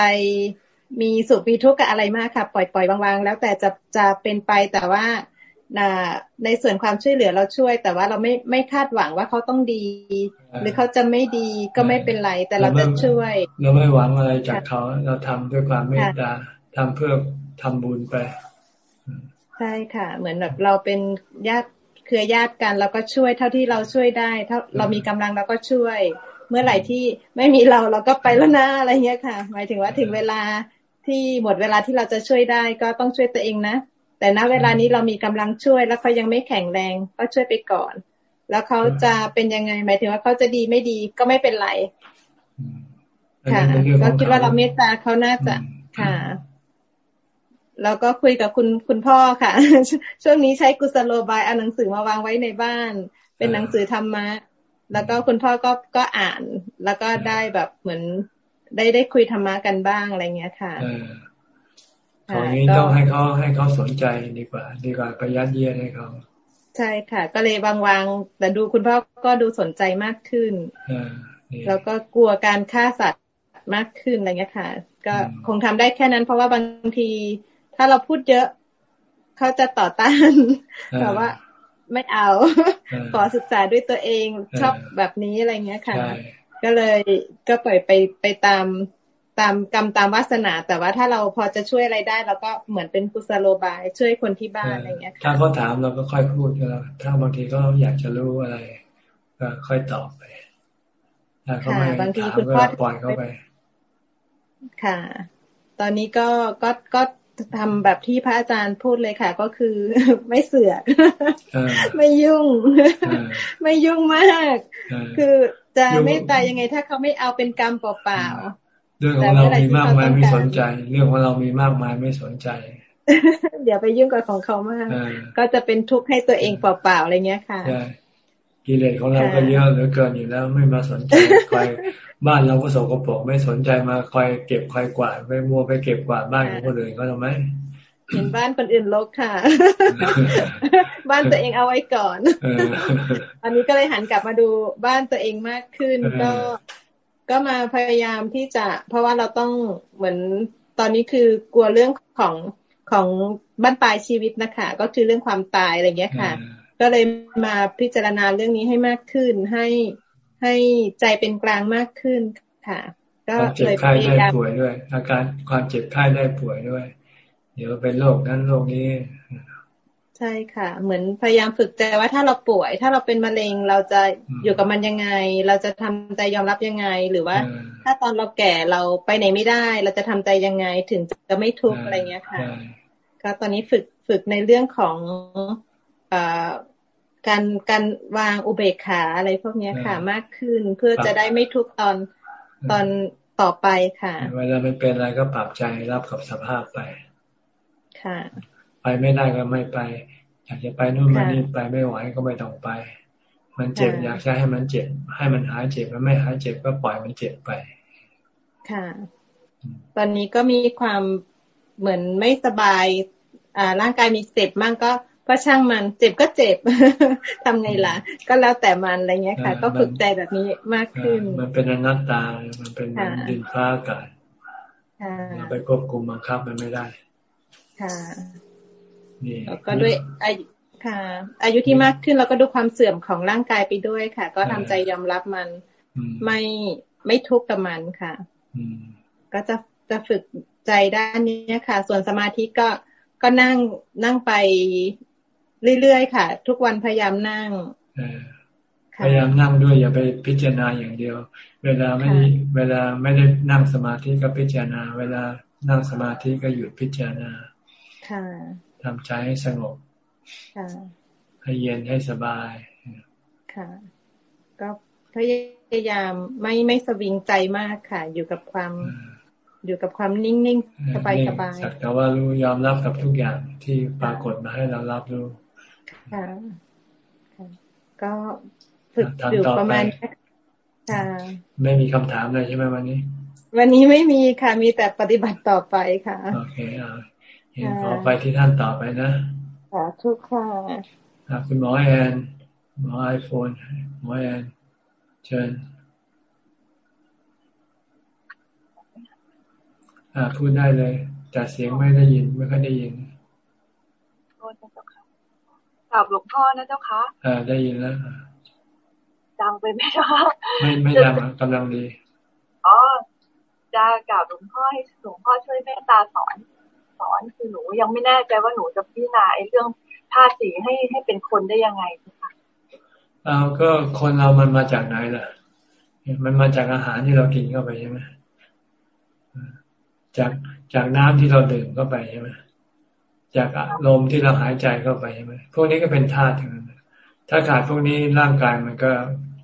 มีสุขมีทุกข์กับอะไรมากค่ะ ปล่อยปล่อยวางๆแล้วแต่จะจะเป็นไปแต่ว่า ในส่วนความช่วยเหลือเราช่วย แต่ว่าเราไม่ไม่คาดหวังว่าเขาต้องดี หรือเขาจะไม่ดีก็ไม่เป็นไร แต่เราจะช่วย เราไม่หวังอะไรจากเขา เราทำด้วยความเมตตาทำเพื่อทำบุญไปใช่ค่ะ เหมือนแบบเราเป็นญาติเครือญาติกันเราก็ช่วยเท่าที่เราช่วยได้เท่าเรามีกำลังเราก็ช่วย เมื่อไหร่ที่ไม่มีเราเราก็ไปแล้วนะอะไรเงี้ยค่ะ หมายถึงว่าถึงเวลาที่หมดเวลาที่เราจะช่วยได้ก็ต้องช่วยตัวเองนะ แต่ณเวลานี้เรามีกำลังช่วย แล้วเขายังไม่แข็งแรง ก็ช่วยไปก่อน แล้วเขาจะเป็นยังไงหมายถึงว่าเขาจะดีไม่ดีก็ไม่เป็นไรค่ะก็คิดว่าเราเมตตาเขาน่าจะค่ะแล้วก็คุยกับคุณคุณพ่อค่ะ ช่วงนี้ใช้กุศโลบายเอาหนังสือมาวางไว้ในบ้าน เป็นหนังสือธรรมะ แล้วก็คุณพ่อก็ก็อ่าน แล้วก็ได้แบบเหมือนได้ได้คุยธรรมะกันบ้างอะไรเงี้ยค่ะ ของนี้ต้องให้เขาให้เขาสนใจดีกว่า ดีกว่าไปยัดเยียดให้เขาใช่ค่ะ ก็เลยวางวางแต่ดูคุณพ่อก็ดูสนใจมากขึ้นแล้วก็กลัวการฆ่าสัตว์มากขึ้นอะไรเงี้ยค่ะ ก็คงทำได้แค่นั้น เพราะว่าบางที ถ้าเราพูดเยอะเขาจะต่อต้านแต่ว่าไม่เอา ขอศึกษาด้วยตัวเองชอบแบบนี้อะไรเงี้ยค่ะ ก็เลยก็ปล่อยไปไปตาม ตามกรรมตามวาสนา แต่ว่าถ้าเราพอจะช่วยอะไรได้เราก็เหมือนเป็นกุศโลบาย ช่วยคนที่บ้านอะไรเงี้ยถ้าเขาถามเราก็ค่อยพูดก็แล้วถ้าบางทีก็อยากจะรู้อะไร ก็ค่อยตอบไปถ้าเขาไม่ถามก็ปล่อยเขาไป ค่ะ ตอนนี้ก็ก็ก็ทำแบบที่พระอาจารย์พูดเลยค่ะ ก็คือไม่เสือกไม่ยุ่ง ไม่ยุ่งมาก คือจะไม่ตายยังไง ถ้าเขาไม่เอาเป็นกรรมเปล่า เรื่องของเรามีมากมายไม่สนใจ เรื่องของเรามีมากมายไม่สนใจ เดี๋ยวไปยุ่งกับของเขามาก ก็จะเป็นทุกข์ให้ตัวเองเปล่าๆอะไรเงี้ยค่ะกิเลสของเราก็เยอะเหลือเกินอยู่แล้ว ไม่มาสนใจคอยบ้านเราก็สกปรกไม่สนใจมาคอยเก็บคอยกวาดไปมัวไปเก็บกวาดบ้านของคนอื่นก็ทำไมเห็นบ้านคนอื่นลกค่ะ บ้านตัวเองเอาไว้ก่อนอันนี้ก็เลยหันกลับมาดูบ้านตัวเองมากขึ้นก็ ก็มาพยายามที่จะ เพราะว่าเราต้องเหมือนตอนนี้คือกลัวเรื่องของของบ้านปลายชีวิตนะคะก็คือเรื่องความตายอะไรเงี้ยค่ะ ก็เลยมาพิจารณาเรื่องนี้ให้มากขึ้น ให้ให้ใจเป็นกลางมากขึ้นค่ะ ก็เลยพยายามป่วยด้วย อาการความเจ็บไข้ได้ป่วยด้วย เดี๋ยวเป็นโรคนั้นโรคนี้ ใช่ค่ะ เหมือนพยายามฝึกใจว่าถ้าเราป่วย ถ้าเราเป็นมะเร็งเราจะอยู่กับมันยังไง เราจะทำใจยอมรับยังไง หรือว่า ถ้าตอนเราแก่เราไปไหนไม่ได้ เราจะทำใจยังไงถึงจะไม่ทุกข์อะไรเงี้ยค่ะ ก็ตอนนี้ฝึกฝึกในเรื่องของอการการวางอุเบกขาอะไรพวกนี้ค่ะ มากขึ้นเพื่อจะได้ไม่ทุกตอนตอนต่อไปค่ะ เวลาไม่เป็นอะไรก็ปรับใจรับกับสภาพไปค่ะ ไปไม่ได้ก็ไม่ไป อยากจะไปนู่นมานี่ไปไม่ไหวก็ไม่ต้องไป มันเจ็บอยากจะให้มันเจ็บ ให้มันหายเจ็บมันไม่หายเจ็บก็ปล่อยมันเจ็บไป ค่ะ ตอนนี้ก็มีความเหมือนไม่สบาย อ่า ร่างกายมีเจ็บมั่งก็ก็ช่างมันเจ็บก็เจ็บทำไงล่ะ ก็แล้วแต่มันอะไรเงี้ยค่ะ ก็ฝึกใจแบบนี้มากขึ้น มันเป็นอนัตตา มันเป็นดินฟ้าอากาศไปควบคุมบังคับมันไม่ได้ ค่ะ นี่ก็ด้วยอายุค่ะ อายุที่มากขึ้นเราก็ดูความเสื่อมของร่างกายไปด้วยค่ะ ก็ทำใจยอมรับมันไม่ไม่ทุกข์กับมันค่ะก็จะจะฝึกใจด้านนี้ค่ะ ส่วนสมาธิก็ก็นั่งนั่งไปเรื่อยๆค่ะ ทุกวันพยายามนั่งพยายามนั่งด้วยอย่าไปพิจารณาอย่างเดียว เวลาไม่เวลาไม่ได้นั่งสมาธิก็พิจารณา เวลานั่งสมาธิก็หยุดพิจารณา ทำใจให้สงบให้เย็นให้สบายค่ะ ก็พยายามไม่ไม่สวิงใจมากค่ะ อยู่กับความอยู่กับความนิ่งๆสบายสบายสักแต่ว่ารู้ยอมรับกับทุกอย่างที่ปรากฏมาให้เรารับรู้ค่ะก็ฝึกอยู่ประมาณค่ะ ไม่มีคำถามเลยใช่ไหมวันนี้ วันนี้ไม่มีค่ะ มีแต่ปฏิบัติต่อไปค่ะ โอเคอ่า เห็นขอไปที่ท่านต่อไปนะค่ะทุกค่ะคุณหมอแอนหมอไอโฟนหมอแอนเชิญอ่าพูดได้เลย แต่เสียงไม่ได้ยินไม่ค่อยได้ยินกราบหลวงพ่อนะเจ้าคะอ่าได้ยินแล้วดังไปไหมคะไม่ไม่ดังกำลังดีอ๋อจะกราบหลวงพ่อให้หลวงพ่อช่วยเมตตาสอน สอนคือหนูยังไม่แน่ใจว่าหนูจะพิจารณาเรื่องธาตุสีให้ให้เป็นคนได้ยังไงคะเอาก็คนเรามันมาจากไหนล่ะ มันมาจากอาหารที่เรากินเข้าไปใช่ไหมจากจากน้ำที่เราดื่มเข้าไปใช่ไหมจากลมที่เราหายใจเข้าไปใช่ไหมพวกนี้ก็เป็นธาตุทั้งนั้นถ้าขาดพวกนี้ร่างกายมันก็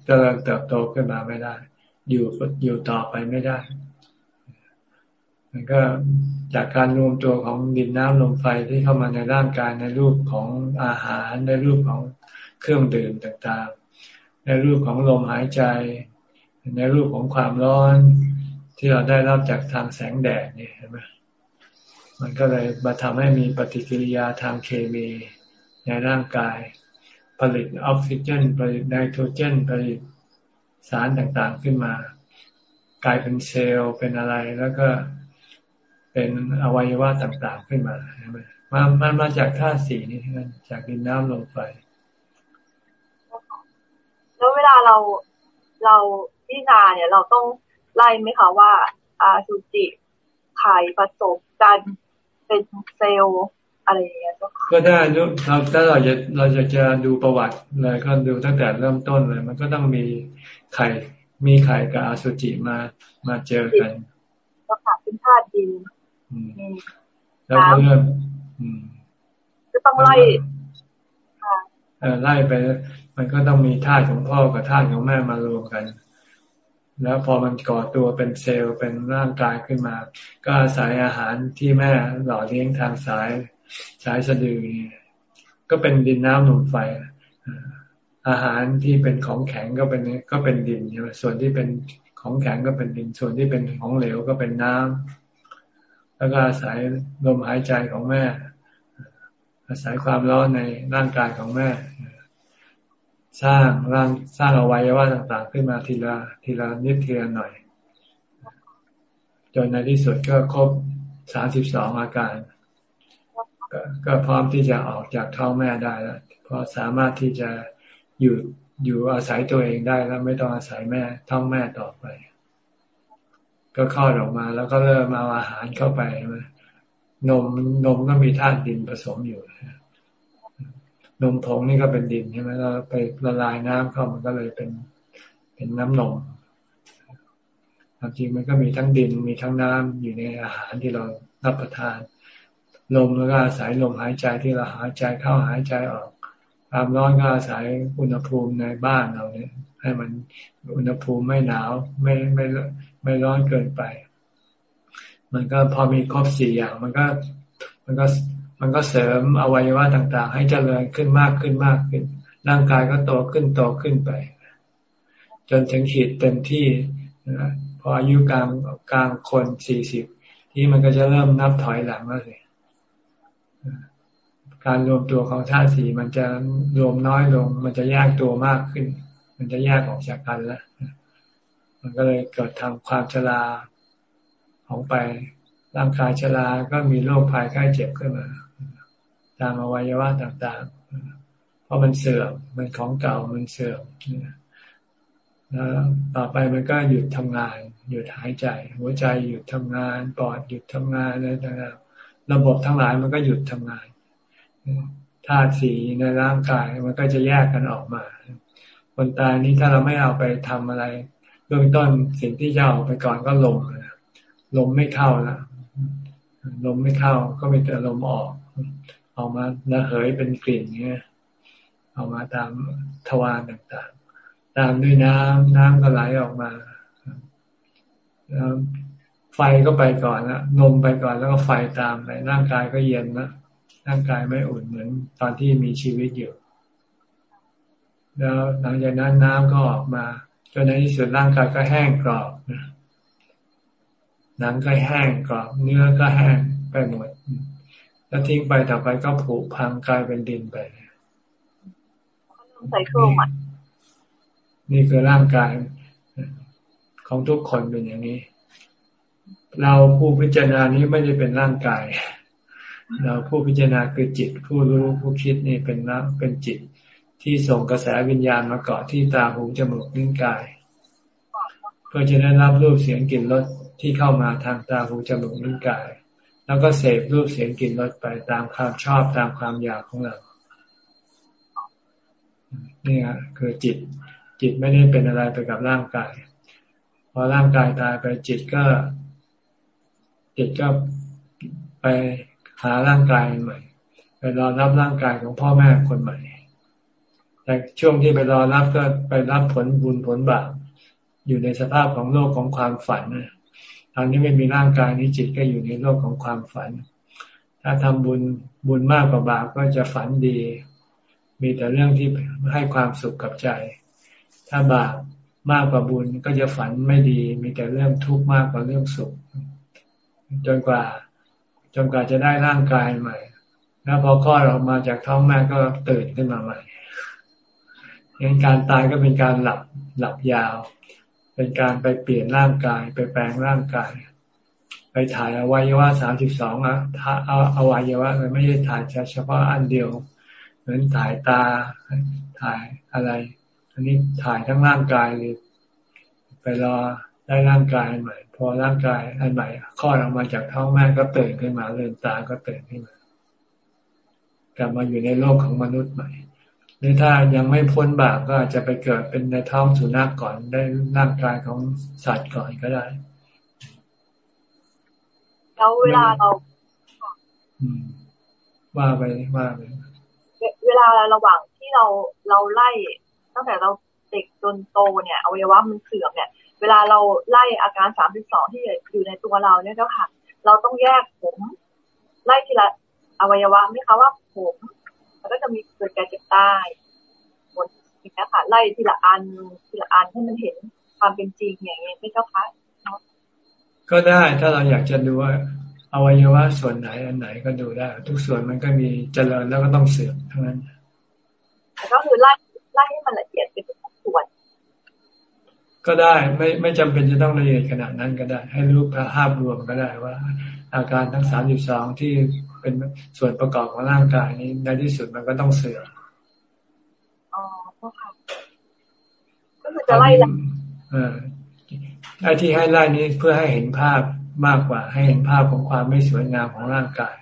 จริญเติบโตขึ้นมาไม่ได้ อยู่อยู่ต่อไปไม่ได้ มันก็จากการรวมตัวของดินน้ำลมไฟที่เข้ามาในร่างกายในรูปของอาหารในรูปของเครื่องดื่มต่างๆ ในรูปของลมหายใจ ในรูปของความร้อนที่เราได้รับจากทางแสงแดดนี่เห็นไหมมันก็เลยมาทำให้มีปฏิกิริยาทางเคมีในร่างกาย ผลิตออกซิเจนผลิตไนโตรเจนผลิตสารต่างๆขึ้นมา กลายเป็นเซลล์เป็นอะไรแล้วก็ เป็นอวัยวะต่างๆขึ้นมาใช่ไหมมันมันมาจากธาตุสีนี่นั่นจากดินน้ำลมไฟแล้วเวลาเราเราพิจารณาเนี่ย เราต้องไล่ไหมคะว่า อาสุจิไข่ผสมกันเป็นเซลล์อะไรอย่างเงี้ยก็ได้เราถ้าเราจะเราจะจะดูประวัติเลยก็ดูตั้งแต่เริ่มต้นเลย มันก็ต้องมีไข่มีไข่กับอาสุจิมามาเจอกันก็ขาดเป็นธาตุดิน แล้วก็เริ่มจะต้องไล่ไล่ไป มันก็ต้องมีธาตุของพ่อกับธาตุของแม่มารวมกัน แล้วพอมันก่อตัวเป็นเซลล์เป็นร่างกายขึ้นมา ก็อาศัยอาหารที่แม่หล่อเลี้ยงทางสายสายสะดือนี่ก็เป็นดินน้ำลมไฟอาหารที่เป็นของแข็งก็เป็นก็เป็นดินใช่ไหมส่วนที่เป็นของแข็งก็เป็นดิน ส่วนที่เป็นของเหลวก็เป็นน้ำ แล้วก็อาศัยลมหายใจของแม่ อาศัยความร้อนในร่างกายของแม่ สร้างร่างสร้างอวัยวะต่างๆ ขึ้นมาทีละทีละนิดทีละหน่อย จนในที่สุดก็ครบสามสิบสองอาการกก็พร้อมที่จะออกจากท้องแม่ได้แล้วเพราะสามารถที่จะอยู่อยู่อาศัยตัวเองได้แล้วไม่ต้องอาศัยแม่ท้องแม่ต่อไป ก็คลอดออกมา แล้วก็เริ่มเอาอาหารเข้าไปนมนมก็มีธาตุดินผสมอยู่นมผงนี่ก็เป็นดินใช่ไหมเราไปละลายน้ำเข้ามันก็เลยเป็นเป็นน้ำนมจริงมันก็มีทั้งดินมีทั้งน้ำอยู่ในอาหารที่เรารับประทาน ลมแล้วก็อาศัยลมหายใจที่เราหายใจเข้าหายใจออกความร้อนก็อาศัยอุณหภูมิในบ้านเราเนี่ย ให้มันอุณหภูมิไม่หนาวไม่ไม่ ไม่ร้อนเกินไป มันก็พอมีครบสี่อย่าง มันก็มันก็มันก็เสริมอวัยวะต่างๆ ให้เจริญขึ้นมากขึ้นมากขึ้น ร่างกายก็โตขึ้นโตขึ้นไป จนถึงขีดเต็มที่นะพออายุกลางกลางคนสี่สิบที่มันก็จะเริ่มนับถอยหลังแล้วสิการรวมตัวของธาตุสีมันจะรวมน้อยลง มันจะแยกตัวมากขึ้น มันจะแยกออกจากกันแล้ว มันก็เลยเกิดทำความชราของไปร่างกายชราก็มีโรคภัยไข้เจ็บขึ้นมา ตามอวัยวะต่างๆ เพราะมันเสื่อมมันของเก่ามันเสื่อมแล้วต่อไปมันก็หยุดทำงาน หยุดหายใจ หัวใจหยุดทำงานปอดหยุดทำงานอะไรต่างๆระบบทั้งหลายมันก็หยุดทำงานธาตุสีในร่างกายมันก็จะแยกกันออกมา คนตายนี้ถ้าเราไม่เอาไปทำอะไร เบื้องต้นสิ่งที่จะออกไปก่อนก็ลมนะลมไม่เข้าละลมไม่เข้าก็มีแต่ลมออกออกมาระเหยเป็นกลิ่นเงี้ยออกมาตามทวารต่างๆ ตามด้วยน้ำน้ำก็ไหลออกมาแล้วไฟก็ไปก่อนละลมไปก่อนแล้วก็ไฟตามไปร่างกายก็เย็นนะร่างกายไม่อุ่นเหมือนตอนที่มีชีวิตอยู่ แล้วหลังจากนั้นน้ำก็ออกมา จนในที่สุดร่างกายก็แห้งกรอบหนังก็แห้งกรอบ เนื้อก็แห้งไปหมด แล้วทิ้งไปต่อไปก็ผุพังกลายเป็นดินไปใส่โครมนี่คือร่างกายของทุกคนเป็นอย่างนี้ เราผู้พิจารณานี้ไม่ได้เป็นร่างกาย เราผู้พิจารณาคือจิต ผู้รู้ผู้คิดนี่เป็นน้ำเป็นจิต ที่ส่งกระแสวิญญาณมาเกาะที่ตาหูจมูกนิ้วกาย เพื่อจะได้รับรูปเสียงกลิ่นรสที่เข้ามาทางตาหูจมูกนิ้วกาย แล้วก็เสพรูปเสียงกลิ่นรสไปตามความชอบตามความอยากของเรานี่คือจิตจิตไม่ได้เป็นอะไรไปกับร่างกาย พอร่างกายตายไปจิตก็ จิตก็ไปหาร่างกายใหม่ ไปรอรับร่างกายของพ่อแม่คนใหม่ แต่ช่วงที่ไปรอรับก็ไปรับผลบุญผลบาปอยู่ในสภาพของโลกของความฝันตอนนี้ไม่มีร่างกายนี้จิตก็อยู่ในโลกของความฝัน ถ้าทำบุญบุญมากกว่าบาปก็จะฝันดี มีแต่เรื่องที่ให้ความสุขกับใจ ถ้าบาปมากกว่าบุญก็จะฝันไม่ดี มีแต่เรื่องทุกข์มากกว่าเรื่องสุข จนกว่าจนกว่าจะได้ร่างกายใหม่ แล้วพอคลอดออกมาจากท้องแม่ก็ตื่นขึ้นมาใหม่ งั้นการตายก็เป็นการหลับหลับยาว เป็นการไปเปลี่ยนร่างกาย ไปแปลงร่างกาย ไปถ่ายอวัยวะสามสิบสองอะเอาอวัยวะเลยไม่ใช่ถ่ายเฉพาะอันเดียว เหมือนถ่ายตา ถ่ายอะไร อันนี้ถ่ายทั้งร่างกายเลย ไปรอได้ร่างกายใหม่ พอร่างกายอันใหม่คลอดออกมาจากท้องแม่ก็ตื่นขึ้นมาเลือนตาก็ตื่นขึ้นมากลับมาอยู่ในโลกของมนุษย์ใหม่ หรือถ้ายังไม่พ้นบาปก็อาจจะไปเกิดเป็นในท้องสุนัขกก่อนได้ร่างกายของสัตว์ก่อนก็ได้แล้วเวลาเราว่าไปว่าไปเวลาระหว่างที่เราเราไล่ ตั้งแต่เราเด็กจนโตเนี่ยอวัยวะมันเสื่อมเนี่ย เวลาเราไล่อาการสามสิบสองที่อยู่ในตัวเราเนี่ยเจ้าค่ะ เราต้องแยกผม ไล่ทีละอวัยวะไหมคะว่าผม มันก็จะมีเกิดแก่เจ็บตายหมดอย่างนี้ค่ะไล่ทีละอันทีละอันให้มันเห็นความเป็นจริงอย่างนี้ไม่เจ้าคะก็ได้ถ้าเราอยากจะดูว่าอวัยวะส่วนไหนอันไหนก็ดูได้ ทุกส่วนมันก็มีเจริญแล้วก็ต้องเสื่อมทั้งนั้นก็คือไล่ไล่ให้มันละเอียดเป็นทุกส่วน ก็ได้ไม่ไม่จำเป็นจะต้องละเอียดขนาดนั้นก็ได้ ให้รู้ภาพรวมก็ได้ว่า อาการทั้งสามสิบสองที่ เป็นส่วนประกอบของร่างกายนี้ในที่สุดมันก็ต้องเสื่อมอ๋อค่ะก็คือจะไล่ละเออไอ้ที่ให้ไล่นี้เพื่อให้เห็นภาพมากกว่า ให้เห็นภาพของความไม่สวยงามของร่างกาย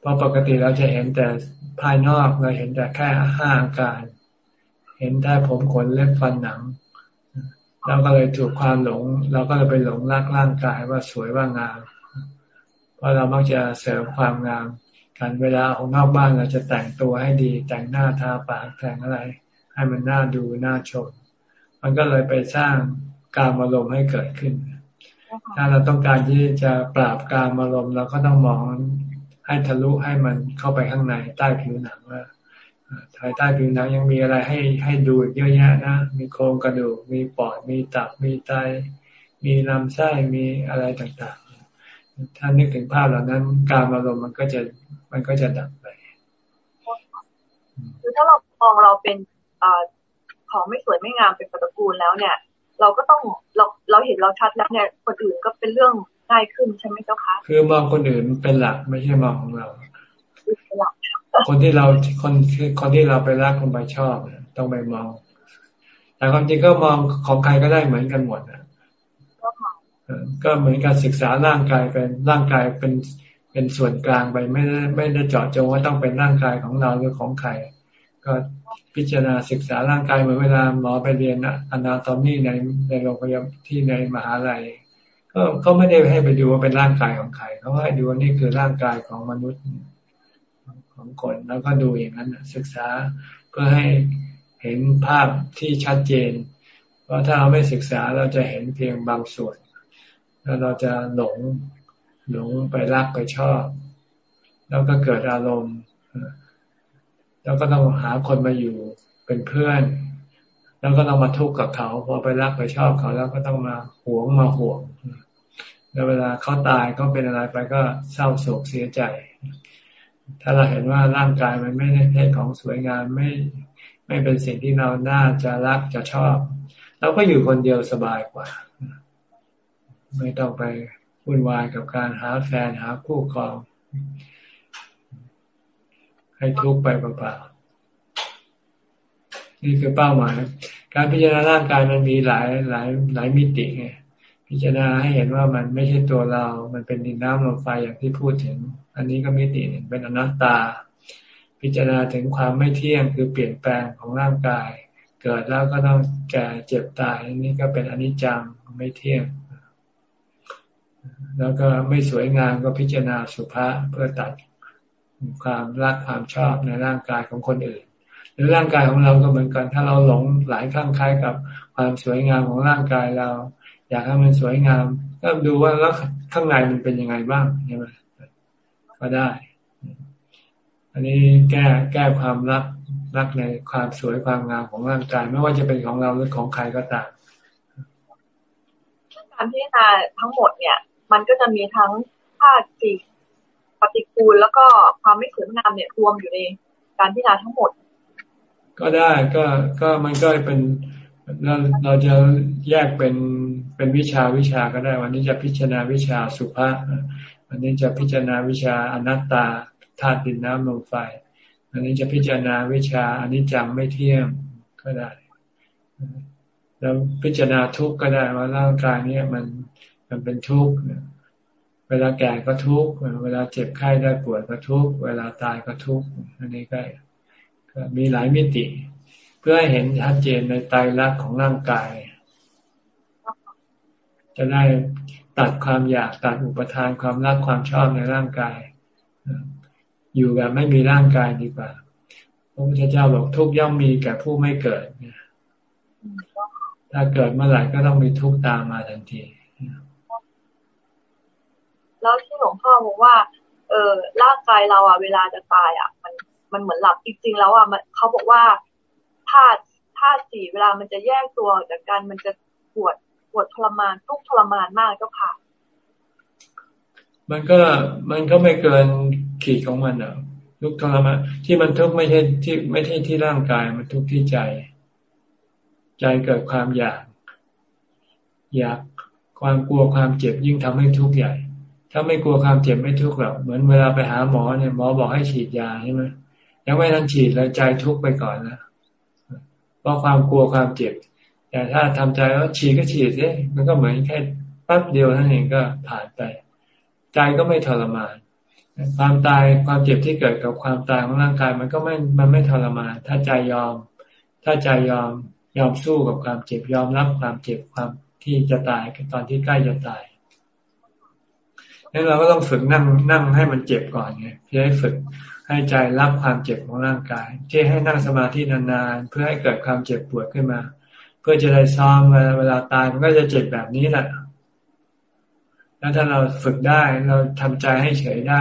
เพราะปกติเราจะเห็นแต่ภายนอกเราเห็นแต่แค่ห้าอาการ เห็นแต่ผมขนเล็บฟันหนังเราก็เลยถูกความหลง เราก็เลยไปหลงรักร่างกายว่าสวยว่างาม พราะเรามักจะเสริมความงามการเวลาของนอกบ้านเราจะแต่งตัวให้ดี แต่งหน้าทาปากแต่งอะไร ให้มันน่าดูน่าชม มันก็เลยไปสร้างการอารมณ์ให้เกิดขึ้น ถ้าเราต้องการที่จะปราบการอารมณ์เราก็ต้องมองให้ทะลุให้มันเข้าไปข้างในใต้ผิวหนังว่าภายใต้ผิวหนังยังมีอะไรให้ให้ดูเยอะแยะนะ มีโครงกระดูก มีปอด มีตับ มีไต มีลำไส้ มีอะไรต่าง ถ้านึกถึงภาพเหล่านั้น การอารมณ์มันก็จะมันก็จะดับไปคือถ้าเรามองเราเป็นอของไม่สวยไม่งามเป็นปฏิกูลแล้วเนี่ย เราก็ต้องเราเราเห็นเราชัดแล้วเนี่ยคนอื่นก็เป็นเรื่องง่ายขึ้นใช่ไหมเจ้าคะคือมองคนอื่นเป็นหลักไม่ใช่มองของเรา คนที่เราคนคือคนที่เราไปรักคนไปชอบต้องไปมองแต่ความจริงก็มองของใครก็ได้เหมือนกันหมดนะ ก็เหมือนการศึกษาร่างกายเป็นร่างกายเป็นเป็นส่วนกลางไปไม่ได้ไม่ได้เจาะจงว่าต้องเป็นร่างกายของเราหรือของใครก็พิจารณาศึกษาร่างกายเหมือนเวลาหมอไปเรียนอนาโตมีในในโรงพยาบาลที่ในมหาลัยก็เขาไม่ได้ให้ไปดูว่าเป็นร่างกายของใครเขาให้ดูว่านี่คือร่างกายของมนุษย์ของคนแล้วก็ดูอย่างนั้นศึกษาเพื่อให้เห็นภาพที่ชัดเจน เพราะถ้าเราไม่ศึกษาเราจะเห็นเพียงบางส่วน แล้วเราจะหลงหลงไปรักไปชอบ แล้วก็เกิดอารมณ์แล้วก็ต้องหาคนมาอยู่เป็นเพื่อน แล้วก็ต้องมาทุกข์กับเขาพอไปรักไปชอบเขา แล้วก็ต้องมาหวงมาห่วงแล้วเวลาเขาตายก็เป็นอะไรไปก็เศร้าโศกเสียใจ ถ้าเราเห็นว่าร่างกายมันไม่ได้เพศของสวยงามไม่ไม่เป็นสิ่งที่เราน่าจะรักจะชอบ เราก็อยู่คนเดียวสบายกว่า ไม่ต้องไปวุ่นวายกับการหาแฟนหาคู่ครอง ให้ทุกข์ไปเปล่าๆนี่คือเป้าหมายการพิจารณาร่างกายมันมีหลายหลายหลายมิติไงพิจารณาให้เห็นว่ามันไม่ใช่ตัวเรา มันเป็นดินน้ำลมไฟอย่างที่พูดถึง อันนี้ก็มิติหนึ่งเป็นอนัตตา พิจารณาถึงความไม่เที่ยงคือเปลี่ยนแปลงของร่างกาย เกิดแล้วก็ต้องแก่เจ็บตายนี่ก็เป็นอนิจจังไม่เที่ยง แล้วก็ไม่สวยงามก็พิจารณาสุภาษเพื่อตัดความรักความชอบในร่างกายของคนอื่น หรือร่างกายของเราก็เหมือนกัน ถ้าเราหลงหลายครั้งคล้ายกับความสวยงามของร่างกายเรา อยากให้มันสวยงามก็ดูว่าแล้วข้างในมันเป็นยังไงบ้างใช่ไหมก็ได้ อันนี้แก้แก้ความรักรักในความสวยความงามของร่างกายไม่ว่าจะเป็นของเราหรือของใครก็ตามการพิจารณาทั้งหมดเนี่ย มันก็จะมีทั้งธาตุสี่ปฏิกูลแล้วก็ความไม่สวยงามเนี่ยรวมอยู่ในการพิจารณาทั้งหมด ก็ได้ก็ก็มันก็เป็นเราเราจะแยกเป็นเป็นวิชาวิชาก็ได้ วันนี้จะพิจารณาวิชาสุภาษวันนี้จะพิจารณาวิชาอนัตตาธาตุดินน้ำลมไฟอันนี้จะพิจารณาวิชาอนิจจังไม่เที่ยงก็ได้ แล้วพิจารณาทุกข์ก็ได้ว่าร่างกายนี้มัน มันเป็นทุกข์เวลาแก่ก็ทุกข์เวลาเจ็บไข้ได้ปวดก็ทุกข์เวลาตายก็ทุกข์อันนี้ก็มีหลายมิติ เพื่อให้เห็นชัดเจนในไตรลักของร่างกาย จะได้ตัดความอยากตัดอุปทานความรักความชอบในร่างกาย อยู่แบบไม่มีร่างกายดีกว่าพระพุทธเจ้าบอกทุกย่อมมีแก่ผู้ไม่เกิดถ้าเกิดเมื่อไหร่ก็ต้องมีทุกตามมาทันที แล้วที่หลวงพ่อบอกว่า เออร่างกายเราอะเวลาจะตายอะ มันมันเหมือนหลับจริง ๆ แล้วอะมันเขาบอกว่าธาตุธาตุสี่เวลามันจะแยกตัวจากกันมันจะปวดปวดทรมานทุกทรมานมากเจ้าค่ะ มันก็มันก็ไม่เกินขีดของมันอะทุกทรมานที่มันทุกข์ไม่ใช่ที่ไม่ใช่ที่ร่างกายมันทุกข์ที่ใจ ใจเกิดความอยาก อยากความกลัวความเจ็บยิ่งทำให้ทุกข์ใหญ่ ถ้าไม่กลัวความเจ็บไม่ทุกข์หรอกเหมือนเวลาไปหาหมอเนี่ยหมอบอกให้ฉีดยาใช่ไหมยังไม่ทันฉีดแล้วใจทุกข์ไปก่อนนะเพราะความกลัวความเจ็บ แต่ถ้าทำใจว่าฉีดก็ฉีดสิมันก็เหมือนแค่แป๊บเดียวนั่นเองก็ผ่านไป ใจก็ไม่ทรมาน ความตายความเจ็บที่เกิดกับความตายของร่างกายมันก็ไม่มันไม่ทรมาน ถ้าใจยอม ถ้าใจยอมยอมสู้กับความเจ็บยอมรับความเจ็บความที่จะตายตอนที่ใกล้จะตาย นั้นเราก็ต้องฝึกนั่งนั่งให้มันเจ็บก่อนไงเพื่อให้ฝึกให้ใจรับความเจ็บของร่างกาย ที่ให้นั่งสมาธินานๆเพื่อให้เกิดความเจ็บปวดขึ้นมา เพื่อจะได้ซ้อมเวลาตายมันก็จะเจ็บแบบนี้แหละแล้วถ้าเราฝึกได้เราทำใจให้เฉยได้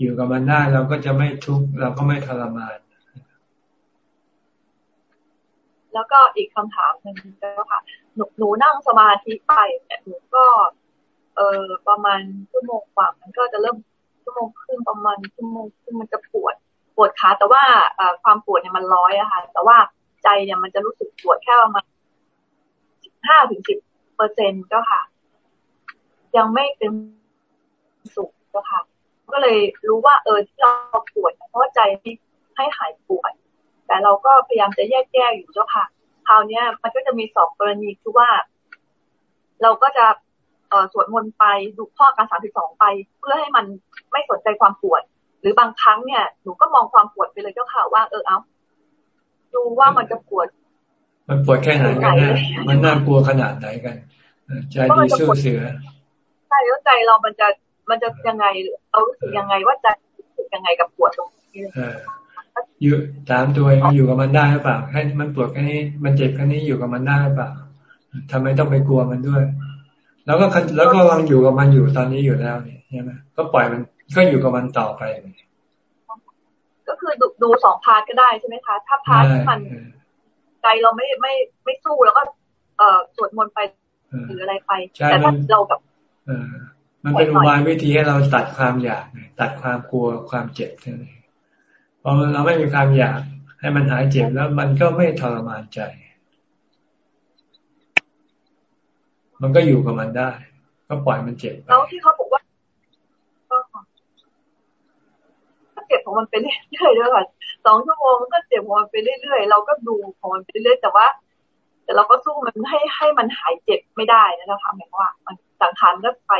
อยู่กับมันได้เราก็จะไม่ทุกข์เราก็ไม่ทรมาน แล้วก็อีกคำถามหนึ่งก็ค่ะหนูหนูนั่งสมาธิไปเนี่หนูก็ เออประมาณชั่วโมงกว่ามันก็จะเริ่มชั่วโมงครึ่งประมาณชั่วโมงครึ่งมันจะปวดปวดขาแต่ว่าความปวดเนี่ยมันร้อยอะค่ะ แต่ว่าใจเนี่ยมันจะรู้สึกปวดแค่ประมาณสิบห้าถึงสิบเปอร์เซ็นต์ก็ค่ะ ยังไม่เป็นสุขนะคะก็เลยรู้ว่าเออที่เราปวดเพราะใจให้หายปวดแต่เราก็พยายามจะแยกแยกอยู่เจ้าค่ะ คราวนี้มันก็จะมีสองกรณีคือว่า เราก็จะ สวดมนต์ไปดูข้อการสามสิบสองไป เพื่อให้มันไม่สนใจความปวด หรือบางครั้งเนี่ยหนูก็มองความปวดไปเลยเจ้าค่ะว่าเออเอาดูว่ามันจะปวด มันปวดแค่ไหนกันนะมันน่ากลัวขนาดไหนกันใจดีสู้เสือช่แล้วใจเรามันจะมันจะยังไงเรารู้สึกยังไงว่าใจรู้สึกยังไงกับปวดตรงนี้อยู่ตามตัวอยู่กับมันได้หรือเปล่าให้มันปวดแค่นี้มันเจ็บแค่นี้อยู่กับมันได้หรือเปล่าทำไมต้องไปกลัวมันด้วย แล้วก็แล้วก็กำลังอยู่กับมันอยู่ตอนนี้อยู่แล้วนี่ใช่ไหมก็ปล่อยมันก็อยู่กับมันต่อไป ก็คือดูดูสอง part ก็ได้ใช่ไหมคะ ถ้า part ที่มันใจเราไม่ไม่ไม่สู้แล้วก็ เอ่อสวดมนต์ไปหรืออะไรไป แต่ถ้าเราแบบมันเป็นอุบายวิธีให้เราตัดความอยากตัดความกลัวความเจ็บนั่นเองพอเราไม่มีความอยาก ให้มันหายเจ็บแล้วมันก็ไม่ทรมานใจ มันก็อยู่กับมันได้ ก็ปล่อยมันเจ็บแล้วที่เขาบอกว่าก็เจ็บของมันไปเรื่อยๆด้วยค่ะสองชั่วโมงก็เจ็บของมันไปเรื่อยๆ เราก็ดูของมันไปเรื่อยแต่ว่า แต่เราก็สู้มันให้ให้มันหายเจ็บไม่ได้นะคะหมายว่า มันสังขารก็ไป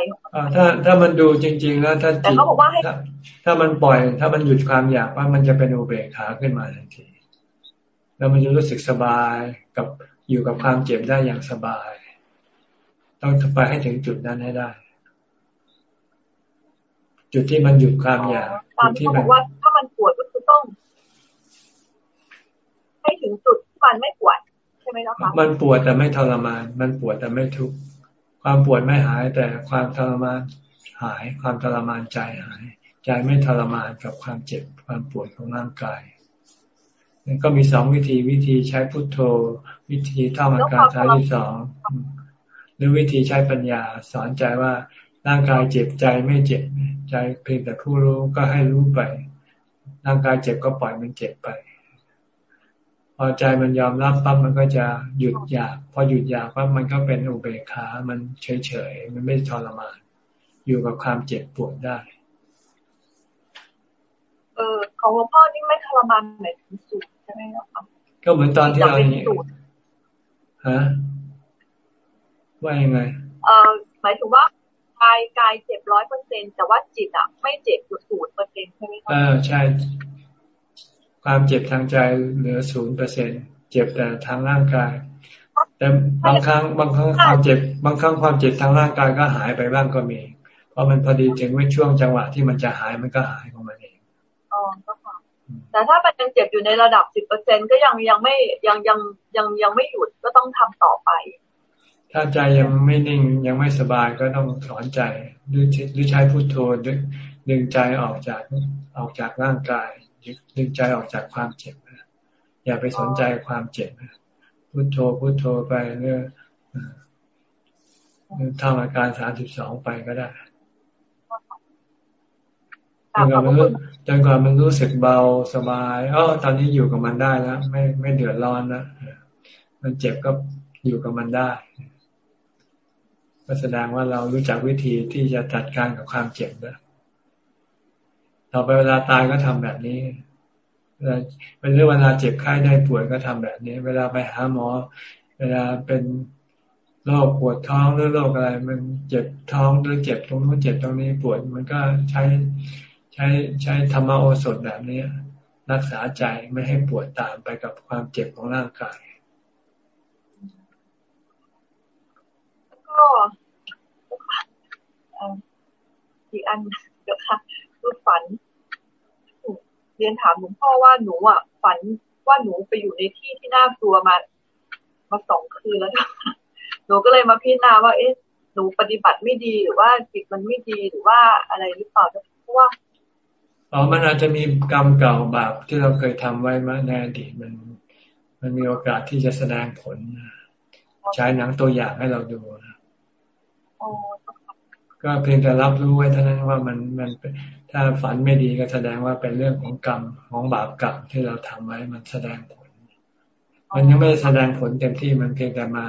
ถ้าถ้ามันดูจริง ๆ แล้วถ้าแต่เขาบอกว่าให้ถ้ามันปล่อย ถ้ามันหยุดความอยากว่ามันจะเป็นอุเบกขาขึ้นมาทันที แล้วมันจะรู้สึกสบายกับอยู่กับความเจ็บได้อย่างสบาย ต้องไปให้ถึงจุดนั้นให้ได้ จุดที่มันหยุดความอยากจุดที่มันว่าถ้ามันปวดก็คือต้อง ให้ถึงจุดที่มันไม่ปวดใช่ไหมล่ะคะมันปวดแต่ไม่ทรมาน มันปวดแต่ไม่ทุกข์ความปวดไม่หาย แต่ความทรมานหาย ความทรมานใจหาย ใจไม่ทรมานกับความเจ็บความปวดของร่างกายก็มีสองวิธีวิธีใช้พุทโธ วิธีท่องอาการสายที่สอง หรือวิธีใช้ปัญญาสอนใจว่าร่างกายเจ็บใจไม่เจ็บใจเพียงแต่ผู้รู้ก็ให้รู้ไป ร่างกายเจ็บก็ปล่อยมันเจ็บไป พอใจมันยอมรับปั๊บมันก็จะหยุดอยาก พอหยุดอยากปั๊บมันก็เป็นอุเบกขา มันเฉยเฉยมันไม่ทรมาน อยู่กับความเจ็บปวดได้ เออของหลวงพ่อนี่ไม่ทรมานไหนถึงสุดใช่ไหมครับก็เหมือนตอนที่เราฮะ ว่ายังไง เออหมายถึงว่ากายกายเจ็บร้อยเปอร์เซ็นแต่ว่าจิตอะไม่เจ็บอยู่ศูนย์เปอร์เซ็นใช่ไหมครับอ่าใช่ ความเจ็บทางใจเหลือศูนย์เปอร์เซ็นเจ็บแต่ทางร่างกาย แต่บางครั้งบางครั้งความเจ็บบางครั้งความเจ็บทางร่างกายก็หายไปบ้างก็มีเพราะมันพอดีถึงว่าช่วงจังหวะที่มันจะหายมันก็หายของมันเอง อ๋อก็ค่ะแต่ถ้ามันยังเจ็บอยู่ในระดับสิบเปอร์เซ็นก็ยังยังไม่ยังยังยังยังไม่หยุดก็ต้องทำต่อไป ถ้าใจยังไม่นิ่งยังไม่สบายก็ต้องสอนใจหรือหรือใช้พุโทโธดึงใจออกจากออกจากร่างกาย ดึงใจออกจากความเจ็บอย่าไปสนใจความเจ็บพุโทโธพุโทโธไปเรื่อยทำอาการสามสิบสองไปก็ได้จนกว่ามันรู้จนกว่ามันรู้สึกเบาสบายอ๋อตอนนี้อยู่กับมันได้แล้วไม่ไม่เดือดร้อนนะมันเจ็บก็อยู่กับมันได้ ก็แสดงว่าเรารู้จักวิธีที่จะจัดการกับความเจ็บแล้วต่อไปเวลาตายก็ทำแบบนี้เวลาเป็นเรื่องเวลาเจ็บไข้ได้ป่วยก็ทำแบบนี้ เวลาไปหาหมอ เวลาเป็นโรคปวดท้องหรือโรคอะไร มันเจ็บท้องหรือเจ็บตรงนู้นเจ็บตรงนี้ปวดมันก็ใช้ใช้ใช้ธรรมโอสถแบบนี้ รักษาใจไม่ให้ปวดตามไปกับความเจ็บของร่างกาย ก็อีกอันเดี๋ยวค่ะคือฝันเรียนถามหลวงพ่อว่าหนูอะ ฝันว่าหนูไปอยู่ในที่ที่น่ากลัวมามาสองคืนแล้วหนูก็เลยมาพิจารณาว่า เอ๊ะหนูปฏิบัติไม่ดีหรือว่าจิตมันไม่ดีหรือว่าอะไรหรือเปล่าเพราะว่าอ๋อมันอาจจะมีกรรมเก่าบาปที่เราเคยทำไว้มาในอดีตมัน มันมีโอกาสที่จะแสดงผล ใช้หนังตัวอย่างให้เราดู ก็เพียงแต่รับรู้ไว้เท่านั้นว่ามันมันถ้าฝันไม่ดีก็แสดงว่าเป็นเรื่องของกรรมของบาปกรรมที่เราทำไว้มันแสดงผล มันยังไม่แสดงผลเต็มที่มันเพียงแต่มา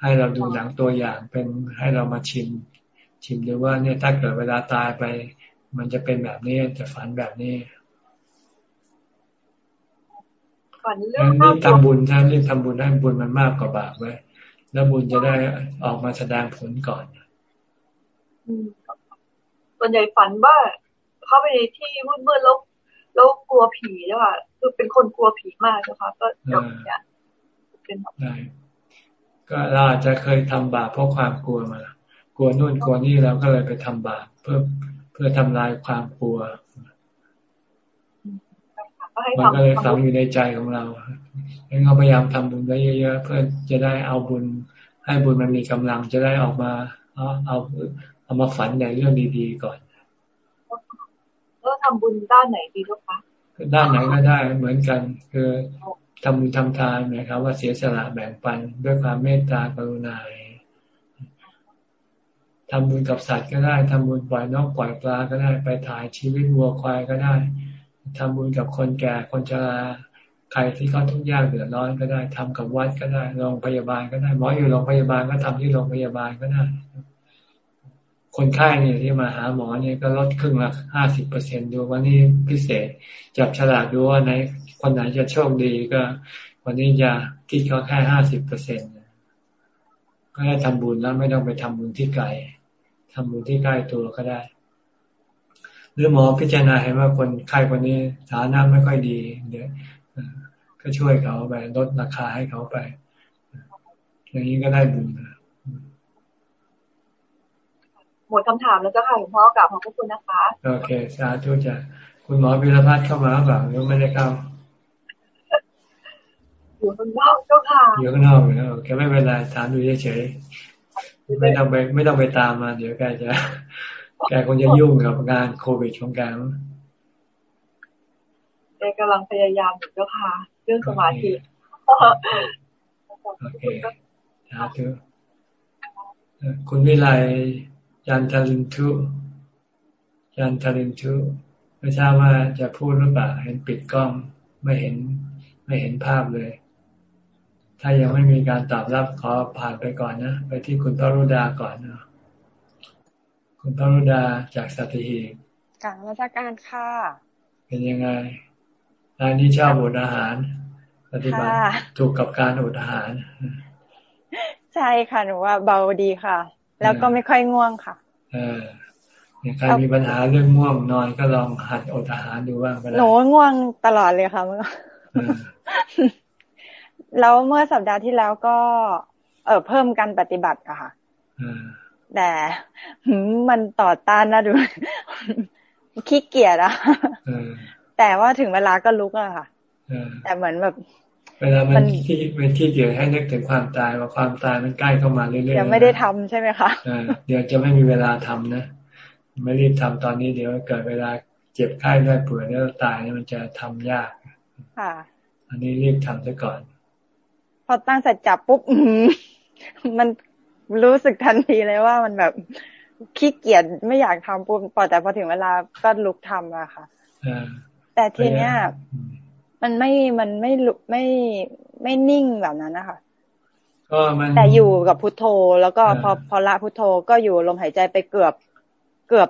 ให้เราดูหนังตัวอย่างเป็นให้เรามาชิม ชิมดูว่าเนี่ยถ้าเกิดเวลาตายไป มันจะเป็นแบบนี้จะฝันแบบนี้ฝันเรื่องรีบทำบุญท่านรีบทำบุญให้บุญมันมากกว่าบาปไว้ แล้วบุญจะได้ออกมาแสดงผลก่อนส่วนใหญ่ฝันว่าเข้าไปในที่มืดๆแล้วแล้วกลัวผีใช่ค่ะคือเป็นคนกลัวผีมากนะคะก็จบเนี่ยเป็นได้ก็เราอาจจะเคยทำบาปเพราะความกลัวมา กลัวนู่นกลัวนี่เราก็เลยไปทำบาปเพื่อเพื่อทำลายความกลัว มันก็เลยฝังอยู่ในใจของเราดังนั้นเราพยายามทำบุญไว้เยอะ ๆ เพื่อจะได้เอาบุญ ให้บุญมันมีกำลังจะได้ออกมา เอาเอาเอามาฝันในเรื่องดีๆก่อนแล้วทำบุญด้านไหนดีลูกคะด้านไหนก็ได้เหมือนกัน คือทำบุญทำทานนะครับ ว่าเสียสละแบ่งปันด้วยความเมตตากรุณาทำบุญกับสัตว์ก็ได้ทำบุญปล่อยนกปล่อยปลาก็ได้ ไปถ่ายชีวิตวัวควายก็ได้ ทำบุญกับคนแก่คนชราใครที่เขาทุกข์ยากเดือดร้อนก็ได้ทำกับวัดก็ได้โรงพยาบาลก็ได้หมออยู่โรงพยาบาลก็ทำที่โรงพยาบาลก็ได้ คนไข้เนี่ยที่มาหาหมอเนี่ยก็ลดครึ่งละห้าสิบเปอร์เซ็นดูว่านี่พิเศษ จับฉลากดูว่าไหนคนไหนจะโชคดีก็วันนี้จะคิดเขาแค่ห้าสิบเปอร์เซ็นต์ก็ได้ทำบุญแล้วไม่ต้องไปทำบุญที่ไกลทำบุญที่ใกล้ตัวก็ได้ หรือหมอพิจารณาเห็นว่าคนไข้คนนี้ฐานะไม่ค่อยดีเดี๋ยวก็ช่วยเขาไปลดราคาให้เขาไป อย่างนี้ก็ได้บุญนะหมดคำถามแล้วเจ้าค่ะหลวงพ่อกลับขอบคุณนะคะ โอเคสาธุจ้ะคุณหมอวิรพัฒน์เข้ามาหรือเปล่าหรือไม่ได้เข้าอยู่ข้างนอกเจ้าค่ะอยู่ข้างนอกแล้วแกไม่เป็นไรถามดูเฉยๆไม่ต้องไป ไม่ต้องไปตามมา เดี๋ยวแกจะ แกคงจะยุ่งกับงานโควิดของแกแกกำลังพยายามอยู่เจ้าค่ะ เรื่องสมาธิโอเคสาธุคุณวิไลยันทลินทุยันทลินทุไม่ทราบว่าจะพูดหรือเปล่าเห็นปิดกล้องไม่เห็น ไม่เห็นภาพเลย ถ้ายังไม่มีการตอบรับขอผ่านไปก่อนนะ ไปที่คุณพรุดาก่อนนะ คุณพรุดาจากสัตหีบกลางราชการค่ะ เป็นยังไงรายนี้ชอบอดอาหาร ปฏิบัติถูกกับการอดอาหาร ใช่ค่ะหนูว่าเบาดีค่ะ แล้วก็ไม่ค่อยง่วงค่ะ เออใครมีปัญหาเรื่องง่วงนอนก็ลองหัดอดอาหารดูบ้างก็ได้หนูง่วงตลอดเลยค่ะเมื่อแล้วเมื่อสัปดาห์ที่แล้วก็ เออเพิ่มการปฏิบัติอะค่ะ แต่มันต่อต้านนะดูขี้เกียจอะแต่ว่าถึงเวลาก็ลุกอะค่ะแต่เหมือนแบบ เวลามันที่เป็นที่เกียจให้นึกถึงความตายว่าความตายมันใกล้เข้ามาเรื่อยๆยังไม่ได้ทำใช่ไหมคะเดี๋ยวจะไม่มีเวลาทำนะไม่รีบทำตอนนี้เดี๋ยวเกิดเวลาเจ็บไข้ได้ป่วยแล้วตายนี่มันจะทำยากค่ะ อันนี้รีบทำซะก่อน พอตั้งสัจจับปุ๊บมัน รู้สึกทันทีเลยว่ามันแบบขี้เกียจไม่อยากทำปุ๊บพอแต่พอถึงเวลาก็ลุกทำอะค่ะแต่ทีเนี้ยมันไม่มันไม่ลุกไม่ไม่นิ่งแบบนั้นนะคะก็มันแต่อยู่กับพุทโธ แล้วก็พอพอละพุทโธก็อยู่ลมหายใจไปเกือบเกือบ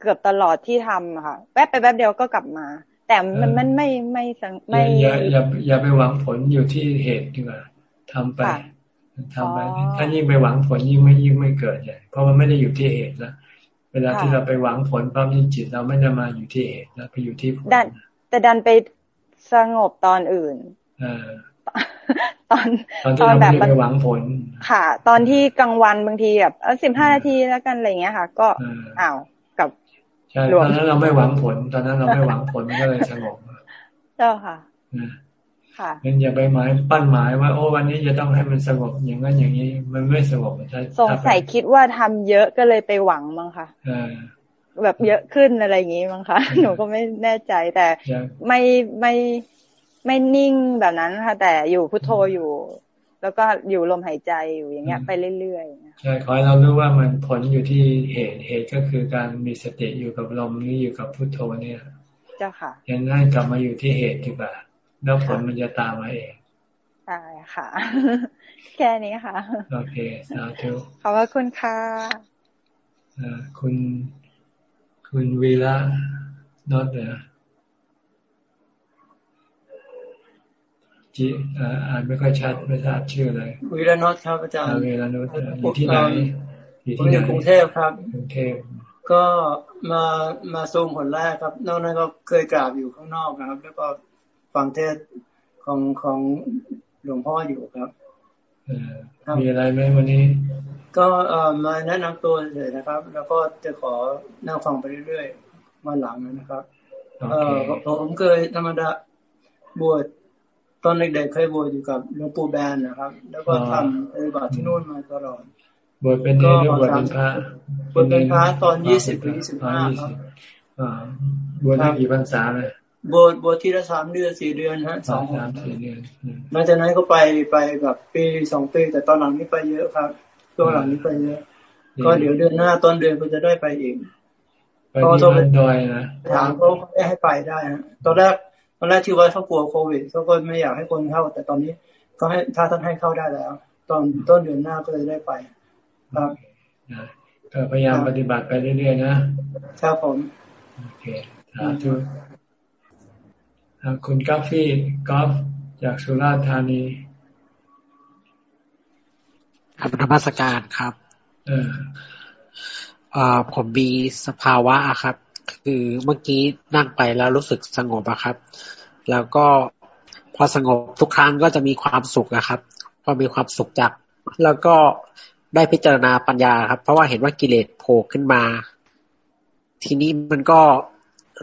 เกือบตลอดที่ทำค่ะแวบไปแวบเดียวก็กลับมา แต่มันมันไม่ไม่ไม่อย่าอย่าอย่าไปหวังผลอยู่ที่เหตุดีกว่าทำไป ทำไปถ้ายิ่งไปหวังผลยิ่งไม่ยิ่งไม่เกิดใหญ่เพราะมันไม่ได้อยู่ที่เหตุแล้วเวลาที่เราไปหวังผลปั๊บนี่จิตเราไม่ได้มาอยู่ที่เหตุแล้วไปอยู่ที่ผลดันแต่ดันไปสงบตอนอื่นตอนตอนแบบไปหวังผล ค่ะ ตอนที่กลางวันบางทีแบบสิบห้านาทีแล้วกันอะไรเงี้ยค่ะ ก็อ้าวกับใช่ตอนนั้นเราไม่หวังผล ตอนนั้นเราไม่หวังผลก็เลยสงบเจ้าค่ะ ค่ะงั้นอย่าไปหมายปั้นหมายว่า โอ้วันนี้จะต้องให้มันสงบอย่างนั้นอย่างนี้ มันไม่สงบใช่สงสัยคิดว่าทำเยอะก็เลยไปหวังมั้งค่ะแบบเยอะขึ้นอะไรอย่างนี้มั้งคะหนูก็ไม่แน่ใจแต่ไม่ไม่ไม่นิ่งแบบนั้นค่ะ แต่อยู่พุทโธอยู่ แล้วก็อยู่ลมหายใจอยู่อย่างเงี้ย ไปเรื่อยๆใช่ขอให้เรารู้ว่ามันผลอยู่ที่เหตุเหตุก็คือการมีสติอยู่กับลมนี้อยู่กับพุทโธเนี่ย เจ้าค่ะยังให้กลับมาอยู่ที่เหตุดีกว่า แล้วผลมันจะตามมาเองใช่ค่ะ แค่นี้ค่ะ โอเค สาธุ ขอบคุณค่ะคุณ คุณวีระนอตเนยจีอ่านไม่ค่อยชัดไม่ทราบชื่ออะไรวีระนอตครับอาจารย์วีระนอตอยู่ที่ไหนอยู่ที่กรุงเทพครับกรุงเทพก็มามาซูมผลแรกครับนอกนั้นก็เคยกราบอยู่ข้างนอกนะครับ แล้วก็ ฟังเทศของของหลวงพ่ออยู่ครับมีอะไรไหมวันนี้ ก็เอ่อมาแนะนำตัวเลยนะครับ แล้วก็จะขอนั่งฟังไปเรื่อยๆมาหลังนะครับ เอ่อผมเคยธรรมดาบวชตอนเด็กๆเคยบวชอยู่กับหลวงปู่แบนนะครับ แล้วก็ทำปฏิบัติที่นู่นมาตลอดบวชเป็นเนรบวชเป็นพระบวชเป็นพระตอนยี่สิบถึงยี่สิบห้าครับบวชได้กี่พรรษาเลย บวชบวชทีละสามเดือนสี่เดือนฮะสองสามสี่เดือนหลังจากนั้นก็ไปไปแบบปีสองปีแต่ตอนหลังนี้ไปเยอะครับช่วงหลังนี้ไปเยอะ ก็เดี๋ยวเดือนหน้าต้นเดือนก็จะได้ไปอีกไปที่บ้านดอยนะถามเขาไม่ให้ไปได้ฮะตอนแรกตอนแรกที่ว่าเขากลัวโควิดเขาก็ไม่อยากให้คนเข้า แต่ตอนนี้ก็ให้ถ้าท่านให้เข้าได้แล้ว ตอนต้นเดือนหน้าก็เลยได้ไป ครับก็พยายามปฏิบัติไปเรื่อยๆนะครับผมโอเคสาธุ คุณกัฟฟี่กอฟจากสุราษฎร์ธานีครับธรรมสการครับ เอออ่าผมมีสภาวะครับ คือเมื่อกี้นั่งไปแล้วรู้สึกสงบอะครับ แล้วก็พอสงบทุกครั้งก็จะมีความสุขนะครับพอมีความสุขจาก แล้วก็ได้พิจารณาปัญญาครับ เพราะว่าเห็นว่ากิเลสโผล่ขึ้นมา ทีนี้มันก็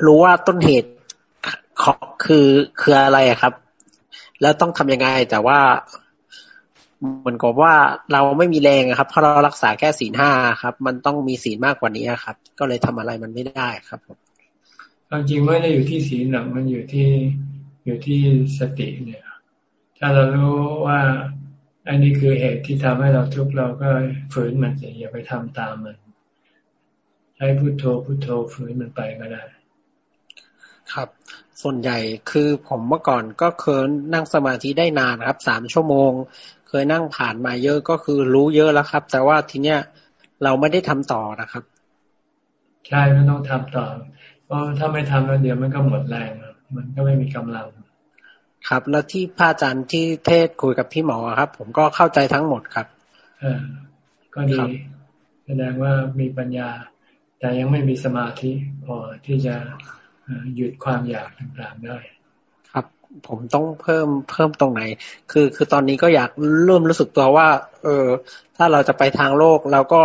รู้ว่าต้นเหตุ คือคืออะไรครับ แล้วต้องทำยังไง แต่ว่าเหมือนกับว่าเราไม่มีแรงครับ เพราะเรารักษาแค่ศีลห้าครับ มันต้องมีศีลมากกว่านี้ครับ ก็เลยทำอะไรมันไม่ได้ครับผมจริงไม่ได้อยู่ที่ศีลหรอกมันอยู่ที่อยู่ที่สติเนี่ย ถ้าเรารู้ว่าอันนี้คือเหตุที่ทำให้เราทุกข์เราก็ฝืนมันอย่าไปทำตามมันใช้พุโทโธพุโทโธฝืนมันไปก็ได้ ครับ ส่วนใหญ่คือผมเมื่อก่อนก็เคยนั่งสมาธิได้นานครับสามชั่วโมง เคยนั่งผ่านมาเยอะก็คือรู้เยอะแล้วครับ แต่ว่าทีเนี้ยเราไม่ได้ทำต่อนะครับ ใช่ก็ต้องทำต่อ เพราะถ้าไม่ทำแล้วเดี๋ยวมันก็หมดแรงมันก็ไม่มีกำลัง ครับ แล้วที่พระอาจารย์ที่เทศคุยกับพี่หมอครับ ผมก็เข้าใจทั้งหมดครับอก็ดีแสดงว่ามีปัญญา แต่ยังไม่มีสมาธิพอที่จะ หยุดความอยากต่างๆได้ครับผมต้องเพิ่มเพิ่มตรงไหน คือคือตอนนี้ก็อยากเริ่มรู้สึกตัวว่า เออ ถ้าเราจะไปทางโลกเราก็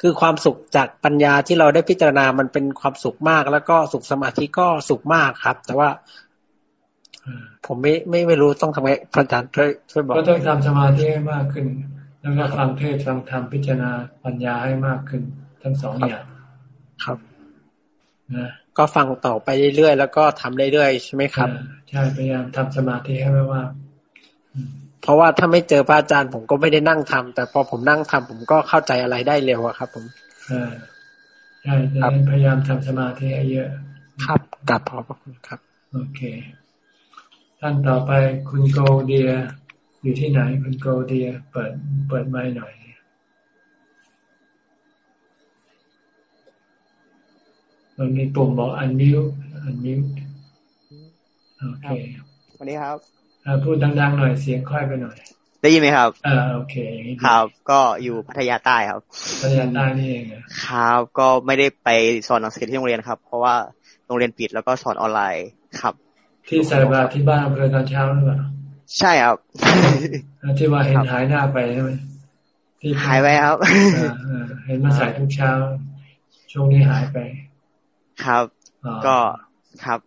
คือความสุขจากปัญญาที่เราได้พิจารณามันเป็นความสุขมาก แล้วก็สุขสมาธิก็สุขมากครับ แต่ว่าผมไม่ไม่ไม่รู้ต้องทำไงพระอาจารย์ช่วยช่วยบอกก็ต้องทำสมาธิให้มากขึ้น แล้วก็ฟังเทศฟังธรรมพิจารณาปัญญาให้มากขึ้น ทั้งสองอย่าง ครับนะ ก็ฟังต่อไปเรื่อยๆแล้วก็ทำเรื่อยๆใช่ไหมครับใช่พยายามทำสมาธิให้มากเพราะว่าถ้าไม่เจอพระอาจารย์ผมก็ไม่ได้นั่งทำแต่พอผมนั่งทำผมก็เข้าใจอะไรได้เร็วอะครับ ผมใช่พยายามทำสมาธิให้เยอะ ครับกลับพอพระคุณครับ โอเค ท่านต่อไปคุณโกเดีย อยู่ที่ไหนคุณโกเดีย เปิดเปิดไม้หน่อย มันมีปุ่มบอกอันมิวอันมิวโอเคสวัสดีครับพูดดังๆหน่อยเสียงค่อยไปหน่อย ได้ยินไหมครับอ่าโอเคครับ ก็อยู่พัทยาใต้ครับ พัทยาใต้นี่เองครับ ก็ไม่ได้ไปสอนหนังสือที่โรงเรียนครับ เพราะว่าโรงเรียนปิดแล้วก็สอนออนไลน์ครับ ที่ใส่บาตรที่บ้านเพื่อตอนเช้าหรือเปล่าใช่ครับที่ว่าเห็นหายหน้าไปใช่ไหมที่หายไปครับเห็นมาใส่ทุกเช้า ช่วงนี้หายไป ครับ ก็ครับ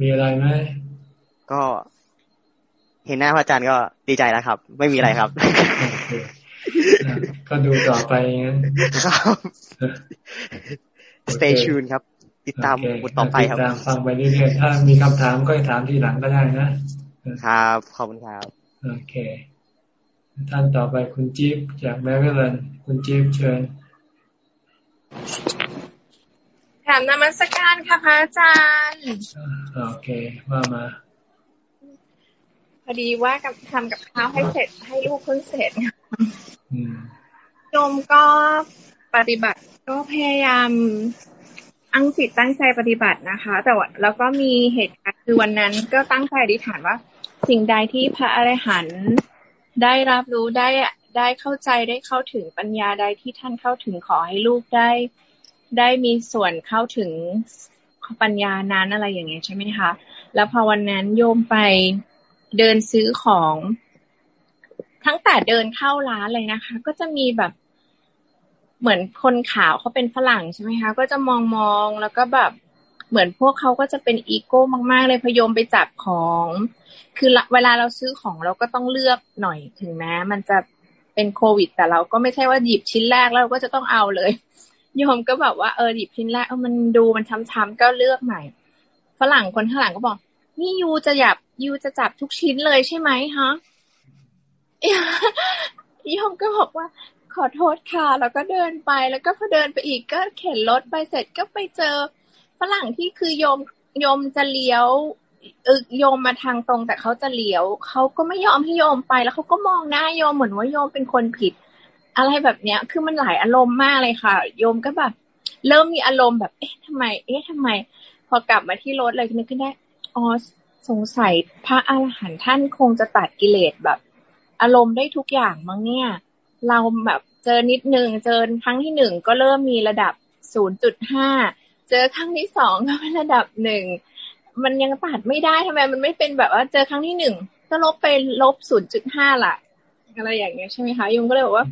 มีอะไรไหมก็ เห็นหน้าพระอาจารย์ก็ดีใจแล้วครับ ไม่มีอะไรครับก็ดูต่อไปงั้นครับ stay tuned ครับ ติดตามบทต่อไปครับติดตามฟังไปเรื่อยๆถ้ามีคำถามก็ถามทีหลังก็ได้นะครับขอบคุณครับโอเค ท่านต่อไปคุณจิ๊บจากแมริแลนด์คุณจิ๊บเชิญ ถามนมัสการค่ะพระอาจารย์ โอเค ว่ามา พอดีว่ากับทำกับข้าวให้เสร็จให้ลูกเพิ่งเสร็จโยมก็ปฏิบัติก็พยายามตั้งจิตตั้งใจปฏิบัตินะคะ แต่ว่าแล้วก็มีเหตุการณ์คือวันนั้นก็ตั้งใจอธิษฐานว่า สิ่งใดที่พระอรหันต์ได้รับรู้ได้ได้เข้าใจได้เข้าถึงปัญญาใดที่ท่านเข้าถึงขอให้ลูกได้ ได้มีส่วนเข้าถึงปัญญานั้นอะไรอย่างเงี้ยใช่ไหมคะ แล้วพอวันนั้นโยมไปเดินซื้อของทั้งแต่เดินเข้าร้านเลยนะคะ ก็จะมีแบบเหมือนคนขาวเขาเป็นฝรั่งใช่ไหมคะ ก็จะมองมองแล้วก็แบบเหมือนพวกเขาก็จะเป็นอีโก้มาก ๆ เลยพยมไปจับของ คือเวลาเราซื้อของเราก็ต้องเลือกหน่อยถึงแม้มันจะเป็นโควิด แต่เราก็ไม่ใช่ว่าหยิบชิ้นแรกแล้วเราก็จะต้องเอาเลย โยมก็แบบว่าเออหยิบชิ้นแรกเออมันดูมันช้ำๆก็เลือกใหม่ฝรั่งคนข้างหลังก็บอก นี่ยูจะหยับยูจะจับทุกชิ้นเลยใช่ไหมฮะยมก็บอกว่าขอโทษค่ะแล้วก็เดินไปแล้วก็พอเดินไปอีกก็เข็นรถไปเสร็จก็ไปเจอฝรั่งที่คือโยมโยมจะเลี้ยวเออโยมมาทางตรงแต่เขาจะเลี้ยวเขาก็ไม่ยอมให้โยมไปแล้วเขาก็มองหน้าโยมเหมือนว่าโยมเป็นคนผิด อะไรแบบเนี้ย คือมันหลายอารมณ์มากเลยค่ะ โยมก็แบบ เริ่มมีอารมณ์แบบ เอ๊ะทำไม เอ๊ะทำไม พอกลับมาที่รถเลยนึกขึ้นได้ อ๋อ สงสัยพระอาหารหันต์ท่านคงจะตัดกิเลสแบบ อารมณ์ได้ทุกอย่างมั้งเนี่ย เราแบบเจอนิดหนึ่ง เจอครั้งที่หนึ่งก็เริ่มมีระดับศูนย์จุดห้า เจอครั้งที่สองก็เป็นระดับหนึ่ง มันยังตัดไม่ได้ทำไม มันไม่เป็นแบบว่า เจอครั้งที่หนึ่งก็ลบไปลบศูนย์จุดห้าละอะไรอย่างเงี้ยใช่ไหมคะยงก็เลยบอกว่า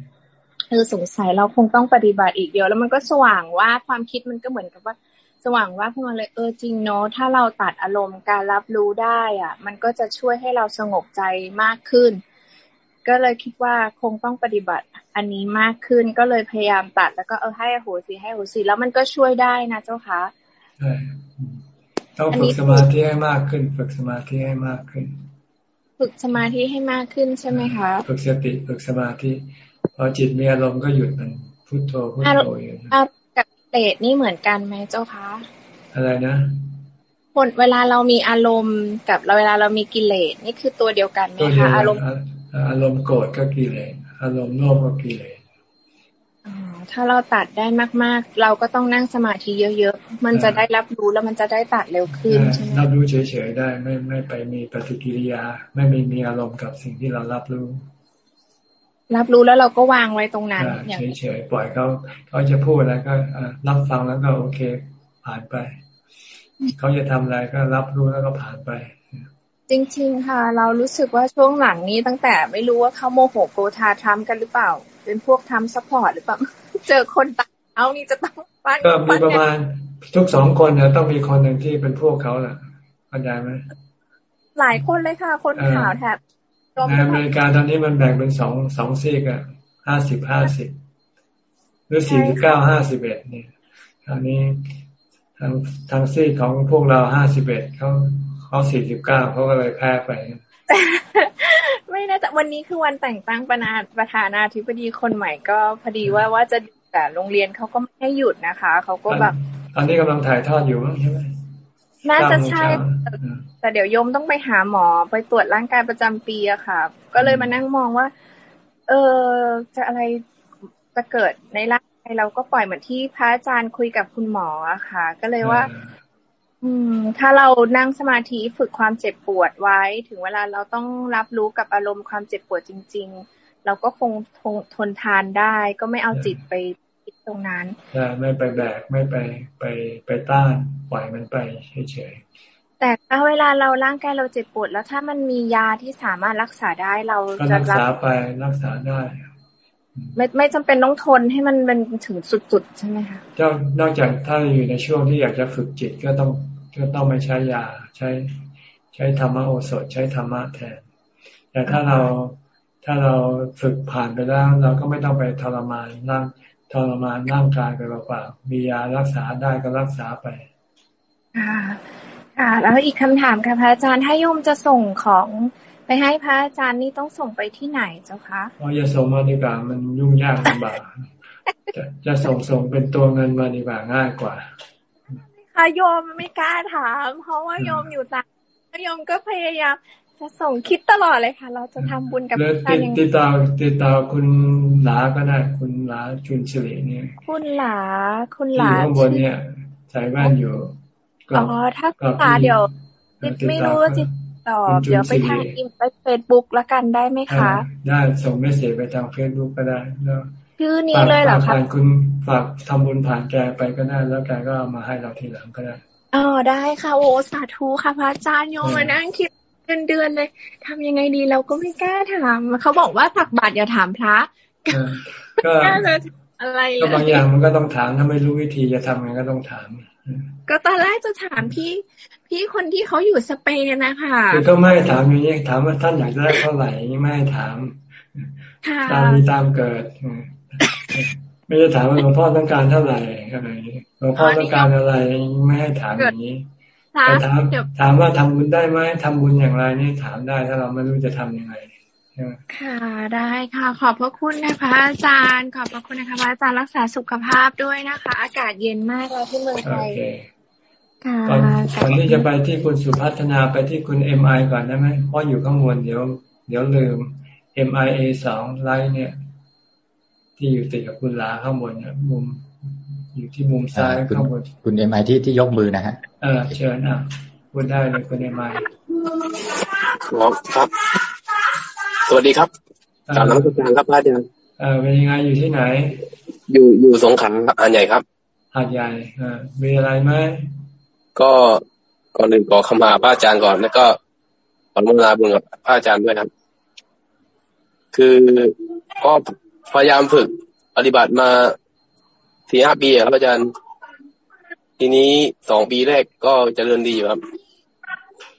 เออสงสัยเราคงต้องปฏิบัติอีกเดียว แล้วมันก็สว่างว่าความคิดมันก็เหมือนกับว่า สว่างว่าขึ้นมาเลยเออจริงเนาะถ้าเราตัดอารมณ์การรับรู้ได้อะ มันก็จะช่วยให้เราสงบใจมากขึ้น ก็เลยคิดว่าคงต้องปฏิบัติอันนี้มากขึ้นก็เลยพยายามตัด แล้วก็เออให้โหสีให้โหสีแล้วมันก็ช่วยได้นะเจ้าคะใช่ต้องฝึกสมาธิให้มากขึ้น ฝึกสมาธิให้มากขึ้น ฝึกสมาธิให้มากขึ้นใช่ไหมคะ ฝึกสติฝึกสมาธิ พอจิตมีอารมณ์ก็หยุดมันพุทโธพุทโธอยู่กับเตดนี่เหมือนกันไหมเจ้าคะอะไรนะผลเวลาเรามีอารมณ์กับเวลาเรามีกิเลสนี่คือตัวเดียวกันไหมคะอารมณ์อารมณ์โกรธก็กิเลสอารมณ์โลภก็กิเลสถ้าเราตัดได้มาก ๆ เราก็ต้องนั่งสมาธิเยอะ ๆ มันจะได้รับรู้แล้วมันจะได้ตัดเร็วขึ้นใช่ไหมรับรู้เฉย ๆ ได้ไม่ไม่ไปมีปฏิกิริยา ไม่มีมีอารมณ์กับสิ่งที่เรารับรู้ รับรู้แล้วเราก็วางไว้ตรงนั้นเฉยๆปล่อยเขาเขาจะพูดอะไรก็รับฟังแล้วก็โอเค ผ่านไปเขาจะทำอะไรก็รับรู้แล้วก็ผ่านไป จริง ๆ ค่ะ เรารู้สึกว่าช่วงหลังนี้ตั้งแต่ไม่รู้ว่าเขาโมโหโกธาทำกันหรือเปล่า เป็นพวกทำซัพพอร์ตหรือเปล่า เจอคนตาเอานี่จะต้องปั้นก็มีประมาณทุกสองคนเนี่ยต้องมีคนหนึ่งที่เป็นพวกเขาแหละเข้าใจไหมหลายคนเลยค่ะ คนข่าวแถบ ในอเมริกาตอนนี้มันแบ่งเป็นสองสองซีกอะห้าสิบห้าสิบหรือสี่สิบเก้าห้าสิบเอ็ดเนี่ยคราวนี้ทางทางซีกของพวกเราห้าสิบเอ็ดเขาเขาสี่สิบเก้าเขาก็เลยแพ้ไปไม่น่าจะวันนี้คือวันแต่งตั้งประธานประธานาธิบดีคนใหม่ก็พอดีว่าว่าจะแต่โรงเรียนเขาก็ไม่ให้หยุดนะคะเขาก็แบบ ตอนนี้กำลังถ่ายทอดอยู่ใช่ไหมน่าจะใช่ แต่เดี๋ยวยมต้องไปหาหมอไปตรวจร่างกายประจำปีอะค่ะ ก็เลยมานั่งมองว่า เออจะอะไรจะเกิดในร่างกายเราก็ปล่อยเหมือนที่พระอาจารย์คุยกับคุณหมออะค่ะ ก็เลยว่า อืม ถ้าเรานั่งสมาธิฝึกความเจ็บปวดไว้ ถึงเวลาเราต้องรับรู้กับอารมณ์ความเจ็บปวดจริง ๆ เราก็คงทนทนทานได้ ก็ไม่เอาจิตไปตรงนั้นใช่ไม่ไปแบกไม่ไปไปไปต้านปล่อยมันไปเฉยๆ แต่ถ้าเวลาเราร่างกายเราเจ็บปวด แล้วถ้ามันมียาที่สามารถรักษาได้เราจะรักษาไปรักษาได้ไม่ไม่จำเป็นต้องทนให้มันเป็นถึงสุดๆใช่ไหมคะเจ้านอกจากถ้าอยู่ในช่วงที่อยากจะฝึกจิตก็ต้องก็ต้องไม่ใช้ยาใช้ใช้ธรรมโอสถใช้ธรรมะแทน แต่ถ้าเราถ้าเราฝึกผ่านไปแล้ว เราก็ไม่ต้องไปทรมานร่างทรมานร่างกายไปเปล่าๆมียารักษาได้ก็รักษาไป ค่ะค่ะ แล้วอีกคำถามค่ะพระอาจารย์ถ้าโยมจะส่งของไปให้พระอาจารย์นี่ต้องส่งไปที่ไหนเจ้าคะอ๋อจะส่งมาดีกว่ามันยุ่งยากลำบากจะส่งส่งเป็นตัวเงินมาดีกว่าง่ายกว่าค่ะโยมไม่กล้าถาม เพราะว่าโยมอยู่ต่างโยมก็พยายามจะส่งคิดตลอดเลยค่ะ เราจะทำบุญกับท่านยังติดต่อติดต่อคุณหลาก็ได้คุณหลาจุนเฉลเนี่ย คุณหลาคุณหลาข้างบนเนี่ยใส่แว่นอยู่ อ๋อถ้าคุณหลาเดี๋ยวไม่รู้ว่าติดต่อเดี๋ยวไปทางอิมไปเฟซบุ๊กละกันได้ไหมคะ ได้ส่ง message ไปทางเฟซบุ๊กก็ได้แล้วชื่อนี้เลยเหรอคะคุณฝากทำบุญผ่านแกไปก็ได้ แล้วแกก็เอามาให้เราทีหลังก็ได้อ๋อได้ค่ะโอ้สาธุค่ะพระอาจารย์โยมมานั่งคิดเดือนเดือนเลยทำยังไงดีเราก็ไม่กล้าถามเขาบอกว่าตักบาตรอย่าถามพระก็อะไรก็บางอย่างมันก็ต้องถามถ้าไม่รู้วิธีจะทำไงก็ต้องถาม ก็ตอนแรกจะถามพี่ พี่คนที่เขาอยู่สเปนนะคะคือก็ไม่ถามอย่างนี้ถามว่าท่านอยากได้เท่าไหร่ไม่ให้ถามตามมีตามเกิดไม่ได้ถามว่าหลวงพ่อต้องการเท่าไหร่อะไรหลวงพ่อต้องการอะไรไม่ให้ถามอย่างนี้แต่ถามถามว่าทำบุญได้ไหมทำบุญอย่างไรนี่ถามได้ถ้าเราไม่รู้จะทํำยังไง ค่ะ ได้ค่ะ ขอบพระคุณนะคะ อาจารย์ ขอบพระคุณนะคะอาจารย์รักษาสุขภาพด้วยนะคะ อากาศเย็นมากเลยที่เมืองไทยค่ะก่อนที่จะไปที่คุณสุพัฒนาไปที่คุณ MI ก่อนได้ไหมเพราะอยู่ข้างบนเดี๋ยว เดี๋ยวลืม MI A สอง Lite เนี่ย ที่อยู่ติดกับคุณลาข้างบนเนี่ยมุม อยู่ที่มุมซ้ายข้างบน คุณ MI ที่ที่ยกมือนะฮะเออเชิญอะพูดได้เลยคุณ MIครับ สวัสดีครับกาบนักการครับพระอาจารย์เออเป็นยังไงอยู่ที่ไหน อยู่อยู่สงขลาหาดใหญ่ครับหาดใหญ่อ่ามีอะไรไหมก็ก่อนหนึ่งขอขมาพระอาจารย์ก่อนแล้วก็ขอมนาบุญกับพระอาจารย์ด้วยครับ คือก็พยายามฝึกปฏิบัติมาสี่ห้าปีครับอาจารย์ ทีนี้สองปีแรกก็จเจริญดีอยู่ครับ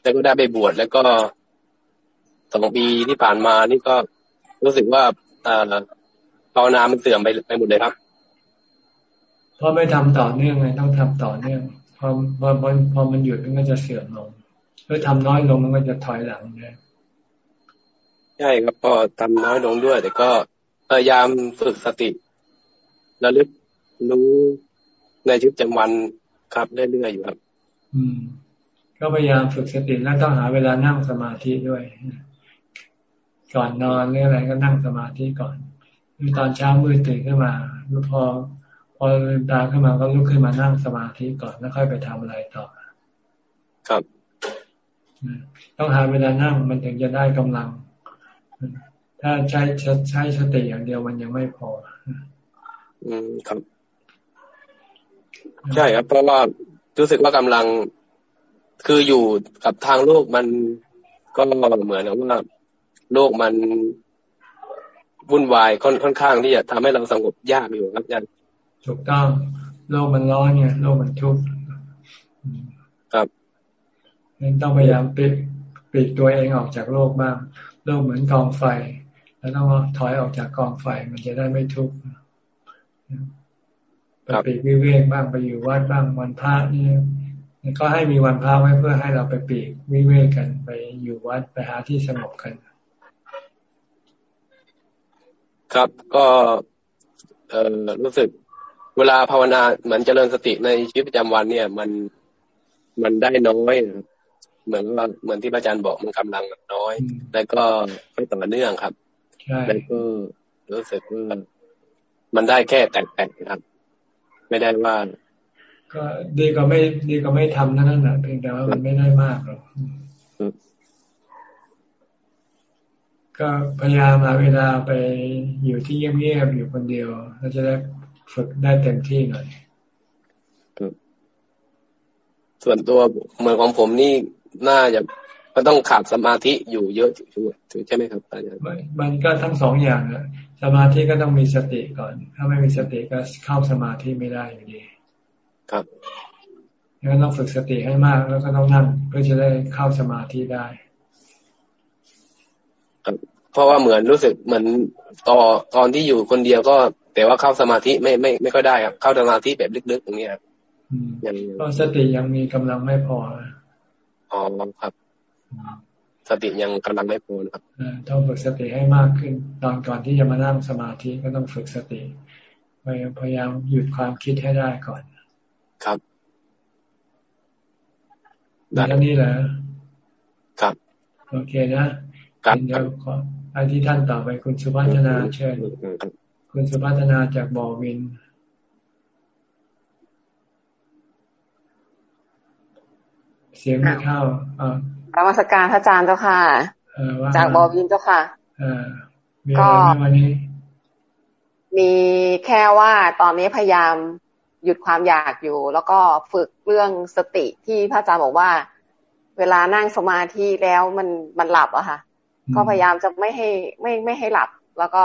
แล้วก็ได้ไปบวชแล้วก็ สองปีที่ผ่านมานี่ก็รู้สึกว่าภาวนามันเสื่อมไปไปหมดเลยครับเพราะไม่ทำต่อเนื่องไงต้องทำต่อเนื่องพอพอพอมันหยุดมันก็จะเสื่อมลงเมื่อทำน้อยลงมันก็จะถอยหลังเนี่ยใช่ครับก็ทำน้อยลงด้วย แต่ก็พยายามฝึกสติระลึกรู้ในชีวิตประจำวันครับเรื่อยๆอยู่ครับ อืม ก็พยายามฝึกสติแล้วต้องหาเวลานั่งสมาธิด้วย ก่อนนอนหรืออะไรก็นั่งสมาธิก่อนตอนเช้ามืดตื่นขึ้นมาพอพอลืมตาขึ้นมาก็ลุกขึ้นมานั่งสมาธิก่อนแล้วค่อยไปทำอะไรต่อ ครับต้องหาเวลานั่งมันถึงจะได้กำลัง ถ้าใช้ใช้สติอย่างเดียวมันยังไม่พอ อืมครับ ใช่ครับ เพราะว่ารู้สึกว่ากำลังคืออยู่กับทางโลกมันก็เหมือนกับว่า โลกมันวุ่นวายค่อนค่อนข้างที่จะทำให้เราสงบยากอยู่ครับอาจารย์ถูกต้องโลกมันร้อนเนี่ยโลกมันทุกข์ครับนั้นต้องพยายามปิดปิดตัวเองออกจากโลกบ้างโลกเหมือนกองไฟ แล้วต้องถอยออกจากกองไฟมันจะได้ไม่ทุกข์ไปปีกวิเวกบ้างไปอยู่วัดบ้างวันพระนี่ก็ให้มีวันพระไว้เพื่อให้เราไปปีกวิเวกกันไปอยู่วัดไปหาที่สงบกัน ครับ ก็เออรู้สึกเวลาภาวนาเหมือนเจริญสติในชีวิตประจำวันเนี่ย มันมันได้น้อยเหมือนว่าเหมือนที่อาจารย์บอกมันกำลังน้อย แล้วก็ไม่ต่อเนื่องครับแล้วก็รู้สึกว่ามันได้แค่แตกๆครับ ไม่ได้ว่า ก็ดีก็ไม่ ดีก็ไม่ทำนั่นแหละเพียงแต่ว่ามันไม่ได้มากหรอก ก็พยายามหาเวลาไปอยู่ที่เงียบๆอยู่คนเดียวเราจะได้ฝึกได้เต็มที่หน่อยส่วนตัวเหมือนของผมนี่น่าจะมันต้องขาดสมาธิอยู่เยอะถึงใช่ไหมครับอาจารย์มันก็ทั้งสองอย่างนะสมาธิก็ต้องมีสติก่อน ถ้าไม่มีสติก็เข้าสมาธิไม่ได้อยู่ดีครับงั้นต้องฝึกสติให้มากแล้วก็ต้องนั่งเพื่อจะได้เข้าสมาธิได้ เพราะว่าเหมือนรู้สึกเหมือนตอตอนที่อยู่คนเดียวก็ แต่ว่าเข้าสมาธิไม่ไม่ไม่ค่อยได้ครับ เข้าสมาธิแบบลึกๆอย่างนี้ครับอย่างเพราะสติยังมีกำลังไม่พออ๋อครับ สติยังกำลังไม่พอครับต้องฝึกสติให้มากขึ้น ตอนก่อนที่จะมานั่งสมาธิก็ต้องฝึกสติพยายามหยุดความคิดให้ได้ก่อน ครับแล้วนี่แหละครับ โอเคนะ ครับเดี๋ยวขอ ไปที่ท่านต่อไปคุณสุพัฒนาเชิญคุณสุพัฒนาจากบอวินเสียงไม่เข้าอ่ารมสการพระอาจารย์เจ้าค่ะจากบอวินเจ้าค่ะก็วันนี้มีแค่ว่าตอนนี้พยายามหยุดความอยากอยู่ แล้วก็ฝึกเรื่องสติที่พระอาจารย์บอกว่า เวลานั่งสมาธิแล้วมันมันหลับอะค่ะ ก็พยายามจะไม่ให้ไม่ไม่ให้หลับ แล้วก็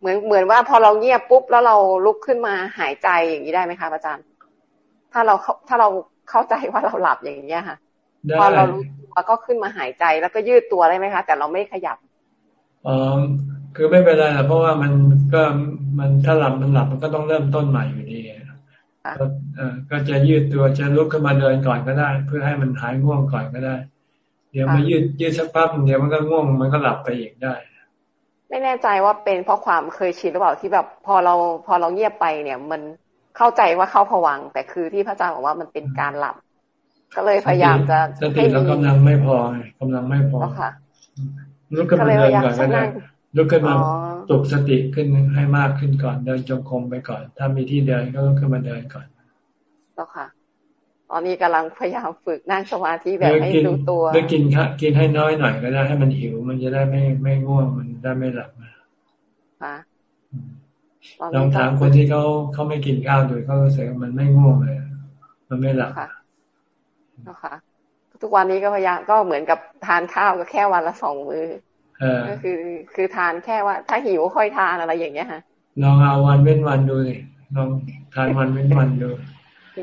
เหมือนเหมือนว่าพอเราเงียบปุ๊บแล้วเราลุกขึ้นมาหายใจอย่างนี้ได้ไหมคะอาจารย์ ถ้าเราถ้าเราเข้าใจว่าเราหลับอย่างนี้ค่ะพอเรารู้ตัวก็ขึ้นมาหายใจแล้วก็ยืดตัวได้ไหมคะ แต่เราไม่ขยับอ๋อคือไม่เป็นไรนะเพราะว่ามันก็มันถ้าหลับมันหลับมันก็ต้องเริ่มต้นใหม่อยู่ดีก็ก็จะยืดตัวจะลุกขึ้นมาเดินก่อนก็ได้ เพื่อให้มันหายง่วงก่อนก็ได้ เดี๋ยวมายืดยืดสักพักเดี๋ยวมันก็ง่วงมันก็หลับไปอีกได้ ไม่แน่ใจว่าเป็นเพราะความเคยชินหรือเปล่าที่แบบพอเราพอเราเงียบไปเนี่ย มันเข้าใจว่าเข้าผวัง แต่คือที่พระอาจารย์บอกว่ามันเป็นการหลับ ก็เลยพยายามจะสติเรากำลังไม่พอกำลังไม่พอค่ะลุกขึ้นมาเดินก่อนก็ได้ลุกขึ้นมาตกสติขึ้นให้มากขึ้นก่อน เดินจงกรมไปก่อน ถ้ามีที่เดินก็ลุกขึ้นมาเดินก่อนแล้วค่ะ ตอนนี้กำลังพยายามฝึกนั่งสมาธิแบบให้ดูตัวไปกินค่ะกินให้น้อยหน่อยก็ได้ให้มันหิว มันจะได้ไม่ไม่ง่วงมันได้ไม่หลับค่ะลองถามคนที่เขาเขาไม่กินข้าวโดยเขารู้สึกมันไม่ง่วงเลย มันไม่หลับค่ะนะคะทุกวันนี้ก็พยายามก็เหมือนกับทานข้าวก็แค่วันละสองมื้อก็คือ คือทานแค่ว่า ถ้าหิวค่อยทานอะไรอย่างเงี้ยค่ะลองเอาวันเว้นวันดูเลยลองทานวันเว้นวันดู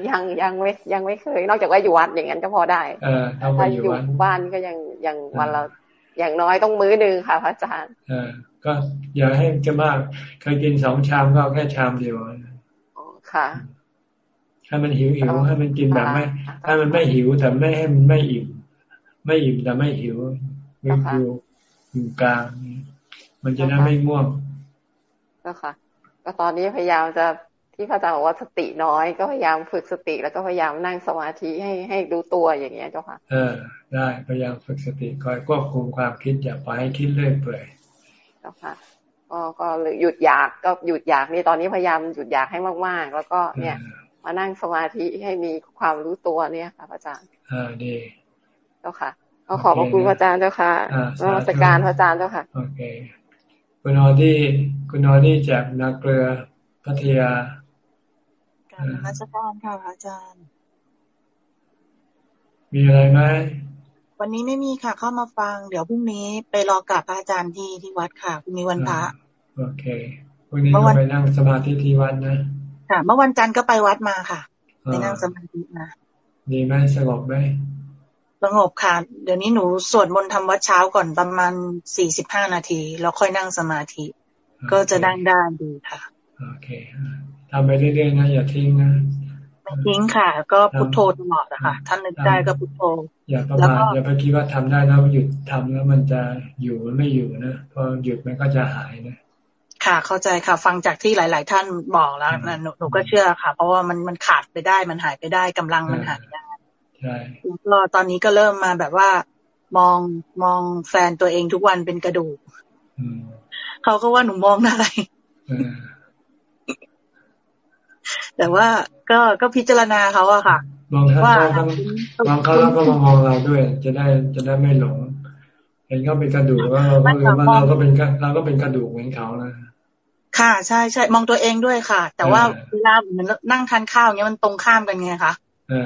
ยังยังไม่ยังไม่เคย นอกจากว่าอยู่วัดอย่างนั้นก็พอได้ เออถ้าอยู่บ้านก็ยังยังวันละอย่างน้อยต้องมื้อหนึ่งค่ะพระอาจารย์เออก็อย่าให้จะมากเคยกินสองชามก็แค่ชามเดียวค่ะถ้ามันหิวหิวให้มันกินแบบไม่ถ้ามันไม่หิวแต่ไม่ให้มันไม่อิ่มไม่อิ่มแต่ไม่หิวอยู่อยู่กลาง มันจะได้ไม่ง่วงก็ค่ะ ก็ตอนนี้พยายามจะ ที่พระอาจารย์บอกว่าสติน้อย ก็พยายามฝึกสติ แล้วก็พยายามนั่งสมาธิให้ให้ดูตัวอย่างเงี้ยเจ้าค่ะเออได้พยายามฝึกสติคอยควบคุมความคิดอย่าปล่อยให้คิดเรื่อยเปื่อยเจ้าค่ะก็ก็หยุดอยากก็หยุดอยากนี่ตอนนี้พยายามหยุดอยากให้มากๆ แล้วก็เนี่ย มานั่งสมาธิให้มีความรู้ตัวเนี่ยค่ะพระอาจารย์อ่าดีเจ้าค่ะก็ขอบพระคุณพระอาจารย์เจ้าค่ะนมัสการพระอาจารย์เจ้าค่ะโอเคคุณนอดี้คุณนอดี้จากนาเกลือพัทยา การนมัสการค่ะพระอาจารย์ มีอะไรไหมวันนี้ไม่มีค่ะ เข้ามาฟัง เดี๋ยวพรุ่งนี้ไปรอกับพระอาจารย์ที่ที่วัดค่ะพรุ่งนี้วันพระโอเคพรุ่งนี้ก็ไปนั่งสมาธิที่วัดนะค่ะ เมื่อวันจันทร์ก็ไปวัดมาค่ะไปนั่งสมาธิมาดีไหมสงบไหมสงบค่ะ เดี๋ยวนี้หนูสวดมนต์ทำวัดเช้าก่อนประมาณสี่สิบห้านาที แล้วค่อยนั่งสมาธิ ก็จะนั่งได้ดีค่ะ โอเค ทำไปเรื่อยๆนะอย่าทิ้งนะไม่ทิ้งค่ะ ก็พุทโธตลอดอะค่ะท่านนึกได้ก็พุทโธอย่าประมาทอย่าไปคิดว่าทำได้แล้วหยุดทำแล้วมันจะอยู่มันไม่อยู่นะพอหยุดมันก็จะหายนะค่ะเข้าใจค่ะ ฟังจากที่หลาย ๆ ท่านบอกแล้วนะหนูหนูก็เชื่อค่ะ เพราะว่ามันมันขาดไปได้มันหายไปได้กำลังมันหายได้ใช่ก็ตอนนี้ก็เริ่มมาแบบว่า มองมองแฟนตัวเองทุกวันเป็นกระดูกเขาก็ว่าหนูมองอะไร แต่ว่าก็ก็พิจารณาเขาอะค่ะมองเขาต้องมองเขาแล้วก็มามองเราด้วย จะได้จะได้ไม่หลงเห็นเขาเป็นกระดูกว่าเราเราก็เป็นเราก็เป็นกระดูกเหมือนเขานะค่ะใช่ใช่มองตัวเองด้วยค่ะ แต่ว่าเวลาเหมือนนั่งทานข้าวเนี้ยมันตรงข้ามกันไงคะ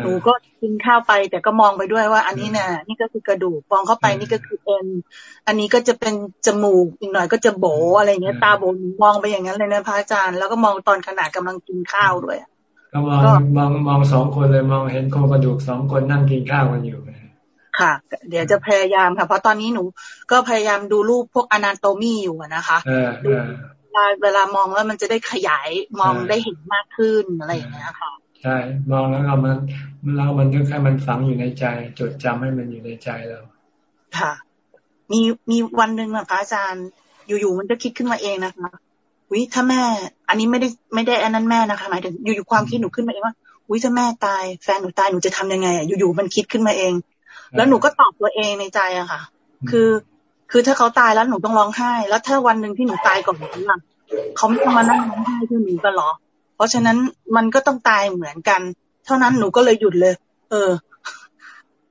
หนูก็กินข้าวไป แต่ก็มองไปด้วยว่า อันนี้เนี่ยนี่ก็คือกระดูกมองเข้าไปนี่ก็คือเอ็นอันนี้ก็จะเป็นจมูกอีกหน่อยก็จะโบอะไรเงี้ย ตาโบมองไปอย่างนั้นเลยนะพระอาจารย์ แล้วก็มองตอนขณะกำลังกินข้าวด้วยก็มองมองมองสองคนเลยมองเห็นโครงกระดูกสองคนนั่งกินข้าวกันอยู่ค่ะ เดี๋ยวจะพยายามค่ะ เพราะตอนนี้หนูก็พยายามดูรูปพวกอนาโตมีอยู่นะคะดูเวลาเวลามองแล้วมันจะได้ขยายมองได้เห็นมากขึ้นอะไรอย่างเงี้ยค่ะ ใช่มองแล้วเรามันเรามันก็แค่มันฝังอยู่ในใจ จดจำให้มันอยู่ในใจเรา ค่ะ มีมีวันหนึ่งนะพระอาจารย์ อยู่ๆมันจะคิดขึ้นมาเองนะคะวิถ้าแม่ อันนี้ไม่ได้ไม่ได้อันนั้นแม่นะคะหมายถึงอยู่ๆความคิดหนูขึ้นมาเองว่าวิถ้าแม่ตายแฟนหนูตายหนูจะทำยังไงอะอยู่ๆมันคิดขึ้นมาเอง แล้วหนูก็ตอบตัวเองในใจอะค่ะ คือคือถ้าเขาตายแล้วหนูต้องร้องไห้ แล้วถ้าวันหนึ่งที่หนูตายก่อนเขาล่ะเขาไม่ต้องมานั่งร้องไห้เพื่อหนูกันหรอ ราะฉะนั้นมันก็ต้องตายเหมือนกัน เท่านั้นหนูก็เลยหยุดเลย เออ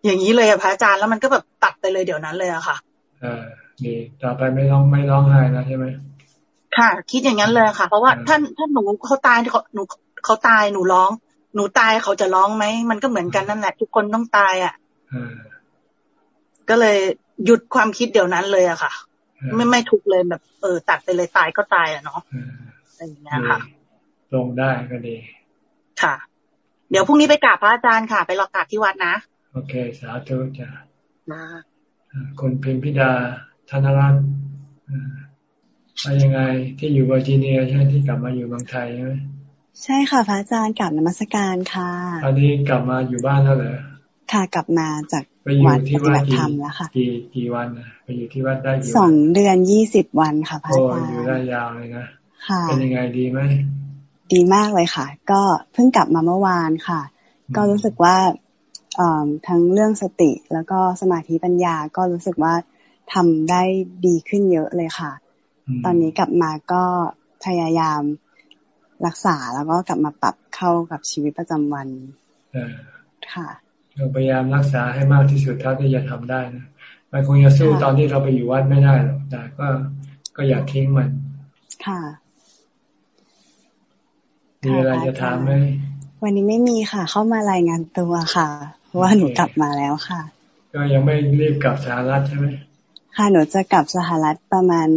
อย่างนี้เลยอะพระอาจารย์แล้วมันก็แบบตัดไปเลยเดี๋ยวนั้นเลยอะค่ะเออดีต่อไปไม่ร้องไม่ร้องไห้นะใช่ไหมค่ะ คิดอย่างนั้นเลยค่ะ เพราะว่าท่านท่านหนูเขาตายเขาหนูเขาตายหนูร้อง หนูตายเขาจะร้องไหมมันก็เหมือนกันนั่นแหละ ทุกคนต้องตายอะก็เลยหยุดความคิดเดี๋ยวนั้นเลยอะค่ะ ไม่ไม่ทุกเลยแบบ เออ ตัดไปเลยตายก็ตายอะเนาะอะไรอย่างเงี้ยค่ะ ลงได้ก็ดี ค่ะ เดี๋ยวพรุ่งนี้ไปกราบพระอาจารย์ค่ะ ไปรอกราบที่วัดนะ โอเค สาธุจ้ะมาคุณพิมพิดาธนรัตน์ไปยังไงที่อยู่เวอร์จิเนียใช่ไหมที่กลับมาอยู่เมืองไทยใช่ไหมใช่ค่ะพระอาจารย์กลับนมัสการค่ะ ตอนนี้กลับมาอยู่บ้านแล้วเหรอค่ะกลับมาจากวัดปฏิบัติธรรมแล้วค่ะกี่กี่วันไปอยู่ที่วัดได้กี่สองเดือนยี่สิบวันค่ะพระอาจารย์อยู่ได้ยาวเลยนะเป็นยังไงดีไหม ดีมากเลยค่ะ ก็เพิ่งกลับมาเมื่อวานค่ะ ก็รู้สึกว่าทั้งเรื่องสติแล้วก็สมาธิปัญญาก็รู้สึกว่าทำได้ดีขึ้นเยอะเลยค่ะ ตอนนี้กลับมาก็พยายามรักษาแล้วก็กลับมาปรับเข้ากับชีวิตประจำวันค่ะเราพยายามรักษาให้มากที่สุดเท่าที่จะทำได้นะมันคงจะสู้ตอนที่เราไปอยู่วัดไม่ได้หรอกแต่ก็ก็อย่าทิ้งมัน ค่ะ มีอะไรจะถามไหมวันนี้ไม่มีค่ะ เข้ามารายงานตัวค่ะเพราะว่าหนูกลับมาแล้วค่ะ ก็ยังไม่รีบกลับสหรัฐใช่ไหมค่ะหนูจะกลับสหรัฐประมาณ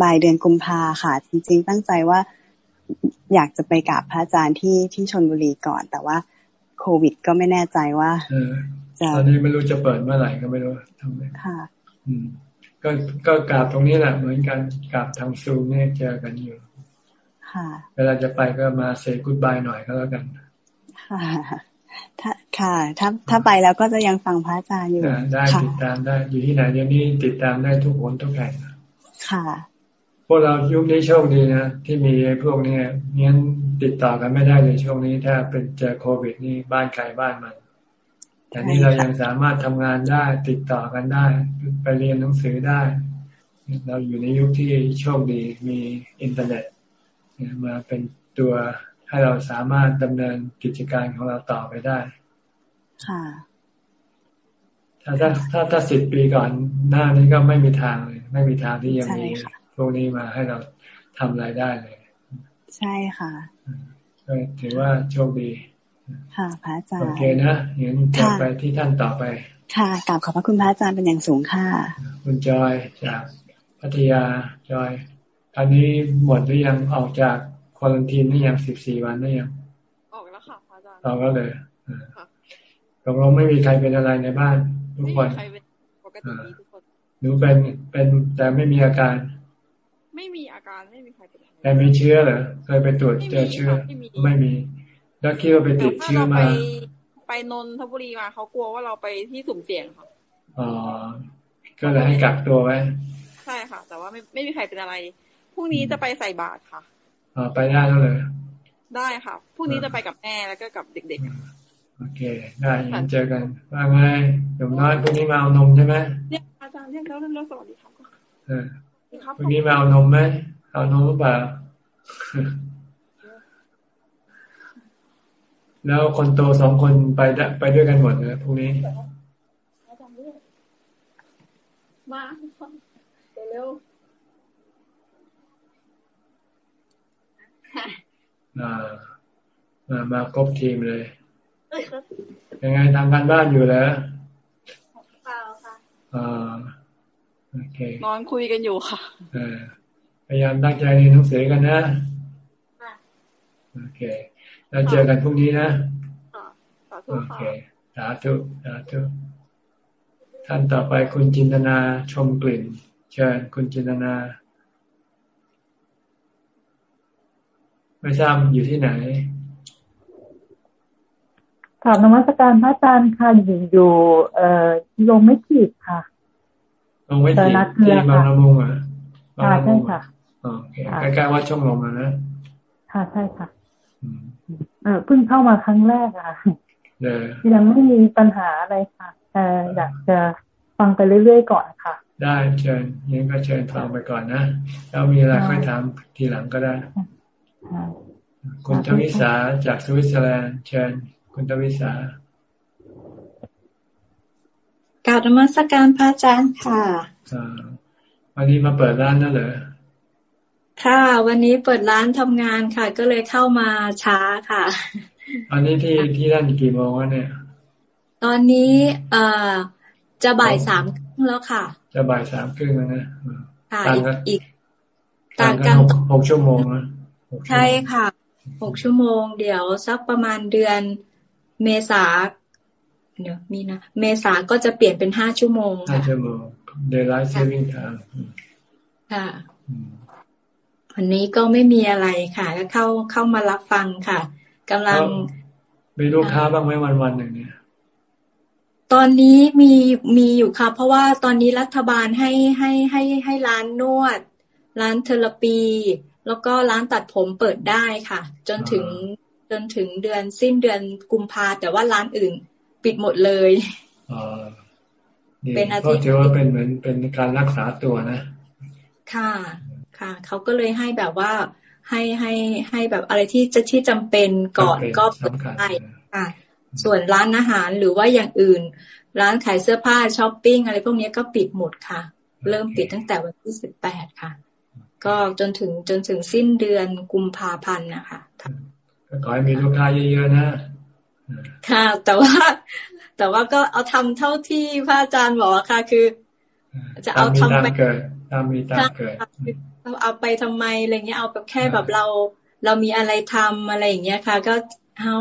ปลายเดือนกุมภาค่ะ จริง ๆ ตั้งใจว่าอยากจะไปกราบพระอาจารย์ที่ที่ชนบุรีก่อน แต่ว่าโควิดก็ไม่แน่ใจว่าจะตอนนี้ไม่รู้จะเปิดเมื่อไหร่ก็ไม่รู้ทำไงค่ะ อืม ก็ก็กราบตรงนี้แหละเหมือนกันกราบทางซูมเนี่ยเจอกันอยู่ค่ะ เวลาจะไปก็มาเซกุดบายหน่อยก็แล้วกัน ค่ะ ถ้าค่ะ ถ้าถ้าไปแล้วก็จะยังฟังพระอาจารย์อยู่ได้ติดตามได้ อยู่ที่ไหนเดี๋ยวนี้ติดตามได้ทุกคนทุกแห่งค่ะ พวกเรายุคนี้โชคดีนะที่มีพวกนี้งั้นติดต่อกันไม่ได้เลยช่วงนี้ ถ้าเป็นเจอโควิดนี่บ้านใครบ้านมันแต่นี้เรายังสามารถทำงานได้ติดต่อกันได้ ไปเรียนหนังสือได้ เราอยู่ในยุคที่โชคดีมีอินเทอร์เน็ต มาเป็นตัวให้เราสามารถดำเนินกิจการของเราต่อไปได้ ค่ะ ถ้าถ้าถ้าถ้าสิบปีก่อนหน้านี้ก็ไม่มีทางเลย ไม่มีทางที่ยังมีพวกนี้มาให้เราทำรายได้เลย ใช่ค่ะก็ถือว่าโชคดี ค่ะพระอาจารย์ โอเคนะงั้นจะไปที่ท่านต่อไป ค่ะกราบขอบพระคุณพระอาจารย์เป็นอย่างสูงค่ะ คุณจอยจากพัทยาจอย อันนี้หมดหรือยังออกจากควอลันทีนหรือยังสิบสี่วันหรือยังออกแล้วค่ะพระอาจารย์ออกแล้วเลยตกลงไม่มีใครเป็นอะไรในบ้าน ทุกคนปกติทุกคนหนูเป็นเป็นแต่ไม่มีอาการ ไม่มีอาการไม่มีใครเป็นแต่มีเชื้อเหรอเคยไปตรวจเจอเชื้อ ไม่มี แล้วคิดว่าไปติดเชื้อมาไปนนทบุรีมาเขากลัวว่าเราไปที่สุ่มเสี่ยงค่ะอ๋อก็เลยให้กักตัวไว้ ใช่ค่ะ แต่ว่าไม่ไม่มีใครเป็นอะไรพ รุ่งนี้จะไปใส่บาตรค่ะอ๋อไปได้แล้วเลย ได้ค่ะพรุ่งนี้จะไปกับแม่แล้วก็กับเด็กๆโอเค ได้เจอกันว่าไงหนุ่มน้อยพรุ่งนี้มาเอานมใช่ไหมเนี่ยอาจารย์เรียกแล้วแล้วสวัสดีครับเออพรุ่งนี้มาเอานมไหมเอานมหรือเปล่าแล้วคนโตสองคนไปไปด้วยกันหมดเลยพรุ่งนี้มาเร็ว มามามาครบทีมเลย ยังไงทำการบ้านอยู่แล้วเปล่าค่ะอ่าโอเคนอนคุยกันอยู่ค่ะเออพยายามตั้งใจเรียนหนังสือกันนะโอเค แล้วเจอกันพรุ่งนี้นะโอเคสาธุสาธุท่านต่อไปคุณจินตนาชมกลิ่น เชิญคุณจินตนา ไม่ทราบอยู่ที่ไหนถามนมัสการพระอาจารย์ค่ะอยู่อยู่เอ่อลงไม่ขีดค่ะ ลงไม่ขีดที่บางละมุงอะค่ะใช่ค่ะโอเคใกล้ๆวัดช่องลมนะ ค่ะใช่ค่ะเออเพิ่งเข้ามาครั้งแรกอะยังไม่มีปัญหาอะไรค่ะแต่อยากจะฟังไปเรื่อยๆก่อนค่ะ ได้เชิญยังก็เชิญฟังไปก่อนนะแล้วมีอะไรค่อยถามทีหลังก็ได้ คุณทวิสาจากสวิตเซอร์แลนด์เชิญคุณทวิสาการนมัสการพระอาจารย์ค่ะวันนี้มาเปิดร้านนั่นเหรอค่ะ วันนี้เปิดร้านทำงานค่ะ ก็เลยเข้ามาช้าค่ะ อันนี้ที่ที่ร้านกี่โมงวะเนี่ย ตอนนี้เอ่อจะบ่ายสามครึ่งแล้วค่ะ จะบ่ายสามครึ่งแล้วนะค่ะอีกต่างกันหกชั่วโมงนะ ใช่ค่ะหกชั่วโมง เดี๋ยวสักประมาณเดือนเมษาเดี๋ยวมีนะเมษาก็จะเปลี่ยนเป็นห้าชั่วโมงห้าชั่วโมง daylight saving time ค่ะวันนี้ก็ไม่มีอะไรค่ะก็เข้าเข้ามารับฟังค่ะกำลังมีลูกค้าบ้างไหมวันวันหนึ่งเนี่ยตอนนี้มีมีอยู่ค่ะ เพราะว่าตอนนี้รัฐบาลให้ให้ให้ให้ร้านนวด ร้านเทอราปี แล้วก็ร้านตัดผมเปิดได้ค่ะ จนถึงจนถึงเดือนสิ้นเดือนกุมภาแต่ว่าร้านอื่นปิดหมดเลยเป็นอาทิตย์ถือว่าเป็นเหมือนเป็นการรักษาตัวนะ ค่ะ ค่ะ เขาก็เลยให้แบบว่าให้ให้ให้แบบอะไรที่จะที่จำเป็นก่อนก็เปิดได้ค่ะ ส่วนร้านอาหารหรือว่าอย่างอื่น ร้านขายเสื้อผ้าช้อปปิ้งอะไรพวกนี้ก็ปิดหมดค่ะ เริ่มปิดตั้งแต่วันที่สิบแปดค่ะ ก็จนถึงจนถึงสิ้นเดือนกุมภาพันธ์นะคะขอให้มีลูกค้าเยอะๆนะค่ะ แต่ว่า แต่ว่าก็เอาทำเท่าที่พระอาจารย์บอกค่ะ คือ จะเอาทำไปเกิดตามมีตามเกิดเอาไปทำไมอะไรเงี้ยเอาแบบแค่แบบเรา เรามีอะไรทำอะไรอย่างเงี้ยค่ะ ก็เอา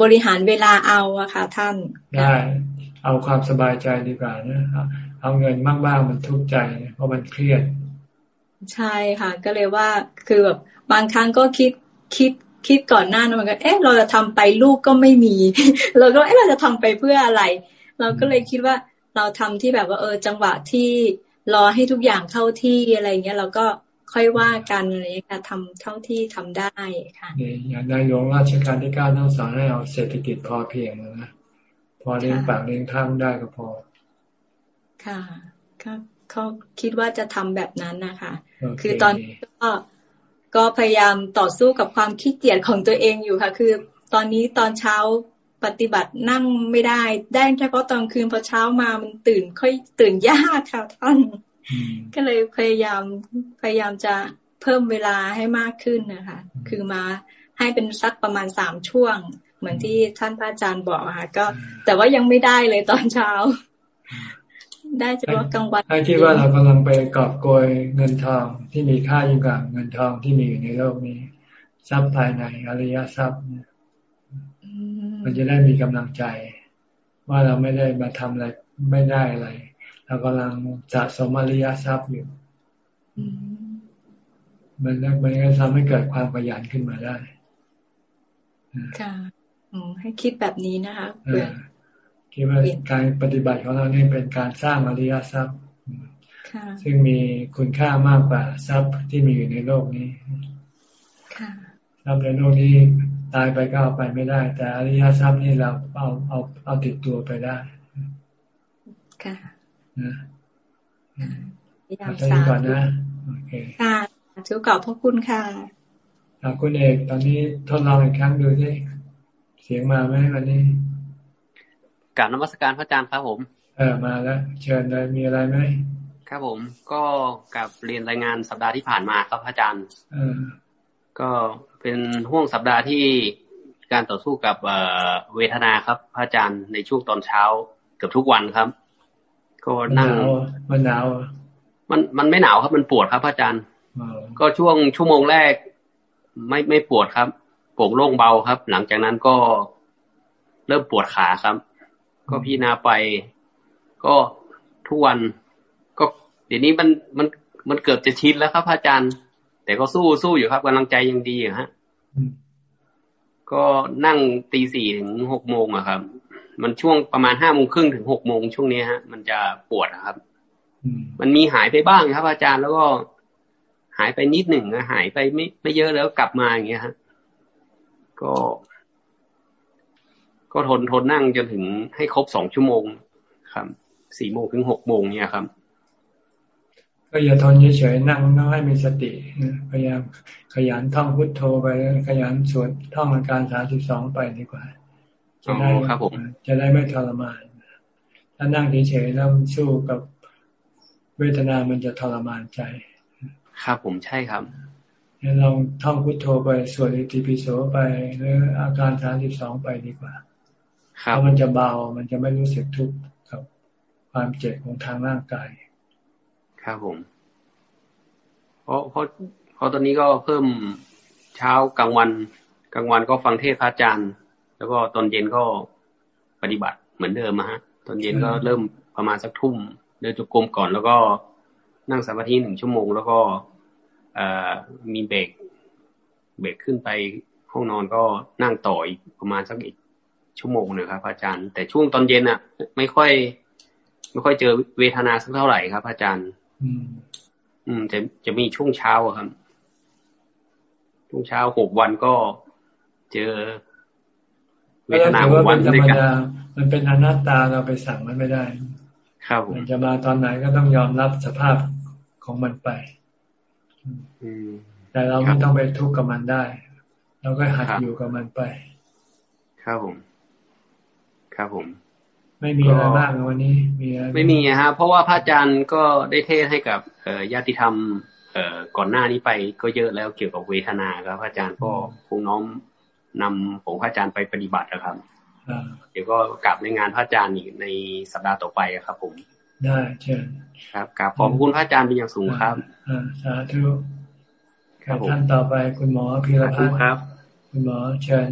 บริหารเวลาเอาอะค่ะ ท่านได้เอาความสบายใจดีกว่านะเอาเงินมากๆมันทุกข์ใจเพราะมันเครียด ใช่ค่ะ ก็เลยว่าคือแบบบางครั้งก็คิดคิดคิดก่อนหน้านั้นมันก็เอ๊ะเราจะทำไปลูกก็ไม่มี เราก็เอ๊ะเราจะทำไปเพื่ออะไร เราก็เลยคิดว่าเราทำที่แบบว่าเออจังหวะที่รอให้ทุกอย่างเข้าที่อะไรเงี้ยเราก็ค่อยว่ากันอะไรเงี้ยทำเท่าที่ทำได้ค่ะอย่างนายหลวงราชการที่เก้าต้องสอนให้เอาเศรษฐกิจพอเพียงนะพอเลี้ยงปากเลี้ยงท้างได้ก็พอ ค่ะก็ เขาคิดว่าจะทำแบบนั้นนะคะ คือตอนก็ก็พยายามต่อสู้กับความขี้เกียจของตัวเองอยู่ค่ะ คือ ตอนนี้ตอนเช้าปฏิบัตินั่งไม่ได้ ได้เฉพาะตอนคืนพอเช้ามามันตื่น ค่อยตื่นยากค่ะท่านก็เลยพยายามพยายามจะเพิ่มเวลาให้มากขึ้นนะคะ คือมาให้เป็นสักประมาณสามช่วง เหมือนที่ท่านพระอาจารย์บอกค่ะ ก็ แต่ว่ายังไม่ได้เลยตอนเช้า ได้เฉพาะกลางวันให้คิดว่าเรากำลังไปกอบโกยเงินทองที่มีค่ายิ่งกว่าเงินทองที่มีอยู่ในโลกนี้ ทรัพย์ภายในอริยทรัพย์มันจะได้มีกำลังใจ ว่าเราไม่ได้มาทำอะไรไม่ได้อะไรเรากำลังสะสมอริยทรัพย์อยู่มันมันก็ทำให้เกิดความประหยัดขึ้นมาได้ค่ะให้คิดแบบนี้นะคะเพื่อ คิดว่าการปฏิบัติของเราเนี่ยเป็นการสร้างอริยทรัพย์ซึ่งมีคุณค่ามากกว่าทรัพย์ที่มีอยู่ในโลกนี้ทรัพย์ในโลกนี้ตายไปก็เอาไปไม่ได้ แต่อริยทรัพย์นี่เราเอาเอาเอาติดตัวไปได้ ค่ะนะเอาท่าก่อนนะโอเคค่ะทุกขอบพระคุณค่ะคุณเอกตอนนี้ทดลองอีกครั้งดูสิเสียงมาไหมวันนี้ กราบนมัสการพระอาจารย์ครับผม เออมาแล้ว เชิญเลยมีอะไรไหมครับผม ก็กับเรียนรายงานสัปดาห์ที่ผ่านมาครับพระอาจารย์เออก็เป็นห่วงสัปดาห์ที่การต่อสู้กับเวทนาครับ พระอาจารย์ในช่วงตอนเช้าเกือบทุกวันครับ ก็นั่งมันหนาวมันมันไม่หนาวครับมันปวดครับพระอาจารย์ก็ช่วงชั่วโมงแรก ไม่ไม่ปวดครับโป่งโล่งเบาครับ หลังจากนั้นก็เริ่มปวดขาครับ ก็พี่นาไป ก็ทุกวันก็เดี๋ยวนี้มันมันมันเกือบจะชินแล้วครับอาจารย์ แต่ก็สู้สู้อยู่ครับกำลังใจยังดีอยู่ฮะก็นั่งตีสี่ถึงหกโมงอะครับ มันช่วงประมาณห้าโมงครึ่งถึงหกโมงช่วงนี้ฮะ มันจะปวดครับ มันมีหายไปบ้างครับ อาจารย์แล้วก็หายไปนิดหนึ่งหายไปไม่ไม่เยอะแล้วกลับมาอย่างเงี้ยฮะก็ ก็ทนทนนั่งจนถึงให้ครบสองชั่วโมงครับสี่โมงถึงหกโมงเนี่ยครับ ก็อย่าทนเฉยๆนั่งนั่งให้มีสติพยายามขยันท่องพุทโธไปขยันสวดท่องอาการสามสิบสองไปดีกว่าจะได้ครับผมจะได้ไม่ทรมานถ้านั่งเฉยๆแล้วสู้กับเวทนามันจะทรมานใจ ครับผมใช่ครับลองท่องพุทโธไปสวดอิติปิโสไปหรืออาการสามสิบสองไปดีกว่า เพราะมันจะเบา มันจะไม่รู้สึกทุกข์กับความเจ็บของทางร่างกาย ครับผม เพราะเพราะเพราะตอนนี้ก็เพิ่มเช้ากลางวันกลางวันก็ฟังเทศพระอาจารย์ แล้วก็ตอนเย็นก็ปฏิบัติเหมือนเดิมฮะ ตอนเย็นก็เริ่มประมาณสักทุ่มเดินจุกรมก่อนแล้วก็นั่งสมาธิหนึ่งชั่วโมง แล้วก็มีเบรกเบรกขึ้นไปห้องนอนก็นั่งต่ออีกประมาณสักอีก ชั่วโมงนะครับ อาจารย์ แต่ช่วงตอนเย็นอะ ไม่ค่อย ไม่ค่อยเจอเวทนาสักเท่าไหร่ครับ อาจารย์ อืม อืมจะจะมีช่วงเช้าครับช่วงเช้าหกวันก็เจอเวทนาของวันด้วยกันมันเป็นอนัตตาเราไปสั่งมันไม่ได้ ครับมันจะมาตอนไหนก็ต้องยอมรับสภาพของมันไปแต่เราไม่ต้องไปทุกข์กับมันได้ เราก็หัดอยู่กับมันไป ครับผม ครับผม ไม่มีอะไรบ้างวันนี้ มีอะไรไม่มีฮะ เพราะว่าพระอาจารย์ก็ได้เทศให้กับญาติธรรมก่อนหน้านี้ไปก็เยอะแล้วเกี่ยวกับเวทนาครับพระอาจารย์ก็คงน้อมนำของพระอาจารย์ไปปฏิบัตินะครับเดี๋ยวก็กลับในงานพระอาจารย์อีกในสัปดาห์ต่อไปครับผมได้เชิญครับกลับขอบคุณพระอาจารย์เป็นอย่างสูงครับอ่าสาธุท่านต่อไปคุณหมอพีรพัฒน์ครับ คุณหมอเชิญ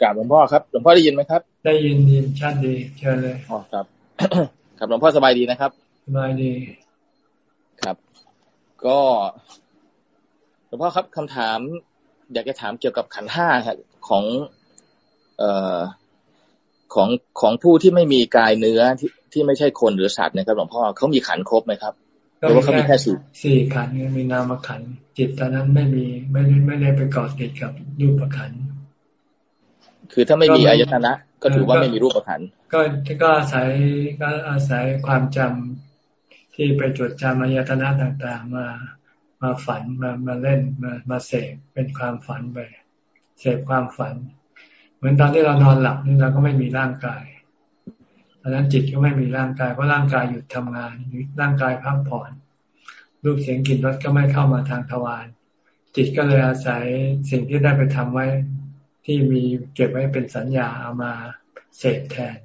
กราบหลวงพ่อครับหลวงพ่อได้ยินไหมครับ ได้ยินยินชัดดีเชิญเลยอ๋อครับ ครับหลวงพ่อสบายดีนะครับสบายดี ครับ ก็หลวงพ่อครับคำถาม อยากจะถามเกี่ยวกับขันห้าครับของ เอ่อของของผู้ที่ไม่มีกายเนื้อที่ที่ไม่ใช่คนหรือสัตว์นะครับหลวงพ่อเขามีขันครบไหมครับหรือว่าเขามีแค่สี่สี่ขันมีนามขันจิตตอนนั้นไม่มีไม่ได้ไม่ได้ไปเกาะติดกับรูปขัน คือถ้าไม่มีอายตนะก็ถือว่าไม่มีรูปขันก็ก็อาศัยก็อาศัยความจำที่ไปจดจำอายตนะต่างๆ มามาฝันมามาเล่นมามาเสพเป็นความฝันไปเสพความฝัน เหมือนตอนที่เรานอนหลับนี่เราก็ไม่มีร่างกายตอนนั้นจิตก็ไม่มีร่างกายเพราะร่างกายหยุดทำงานหยุดร่างกายพักผ่อนรูปเสียงกลิ่นรสก็ไม่เข้ามาทางทวารจิตก็เลยอาศัยสิ่งที่ได้ไปทำไว้ ที่มีเก็บไว้เป็นสัญญาเอามาเสพแทน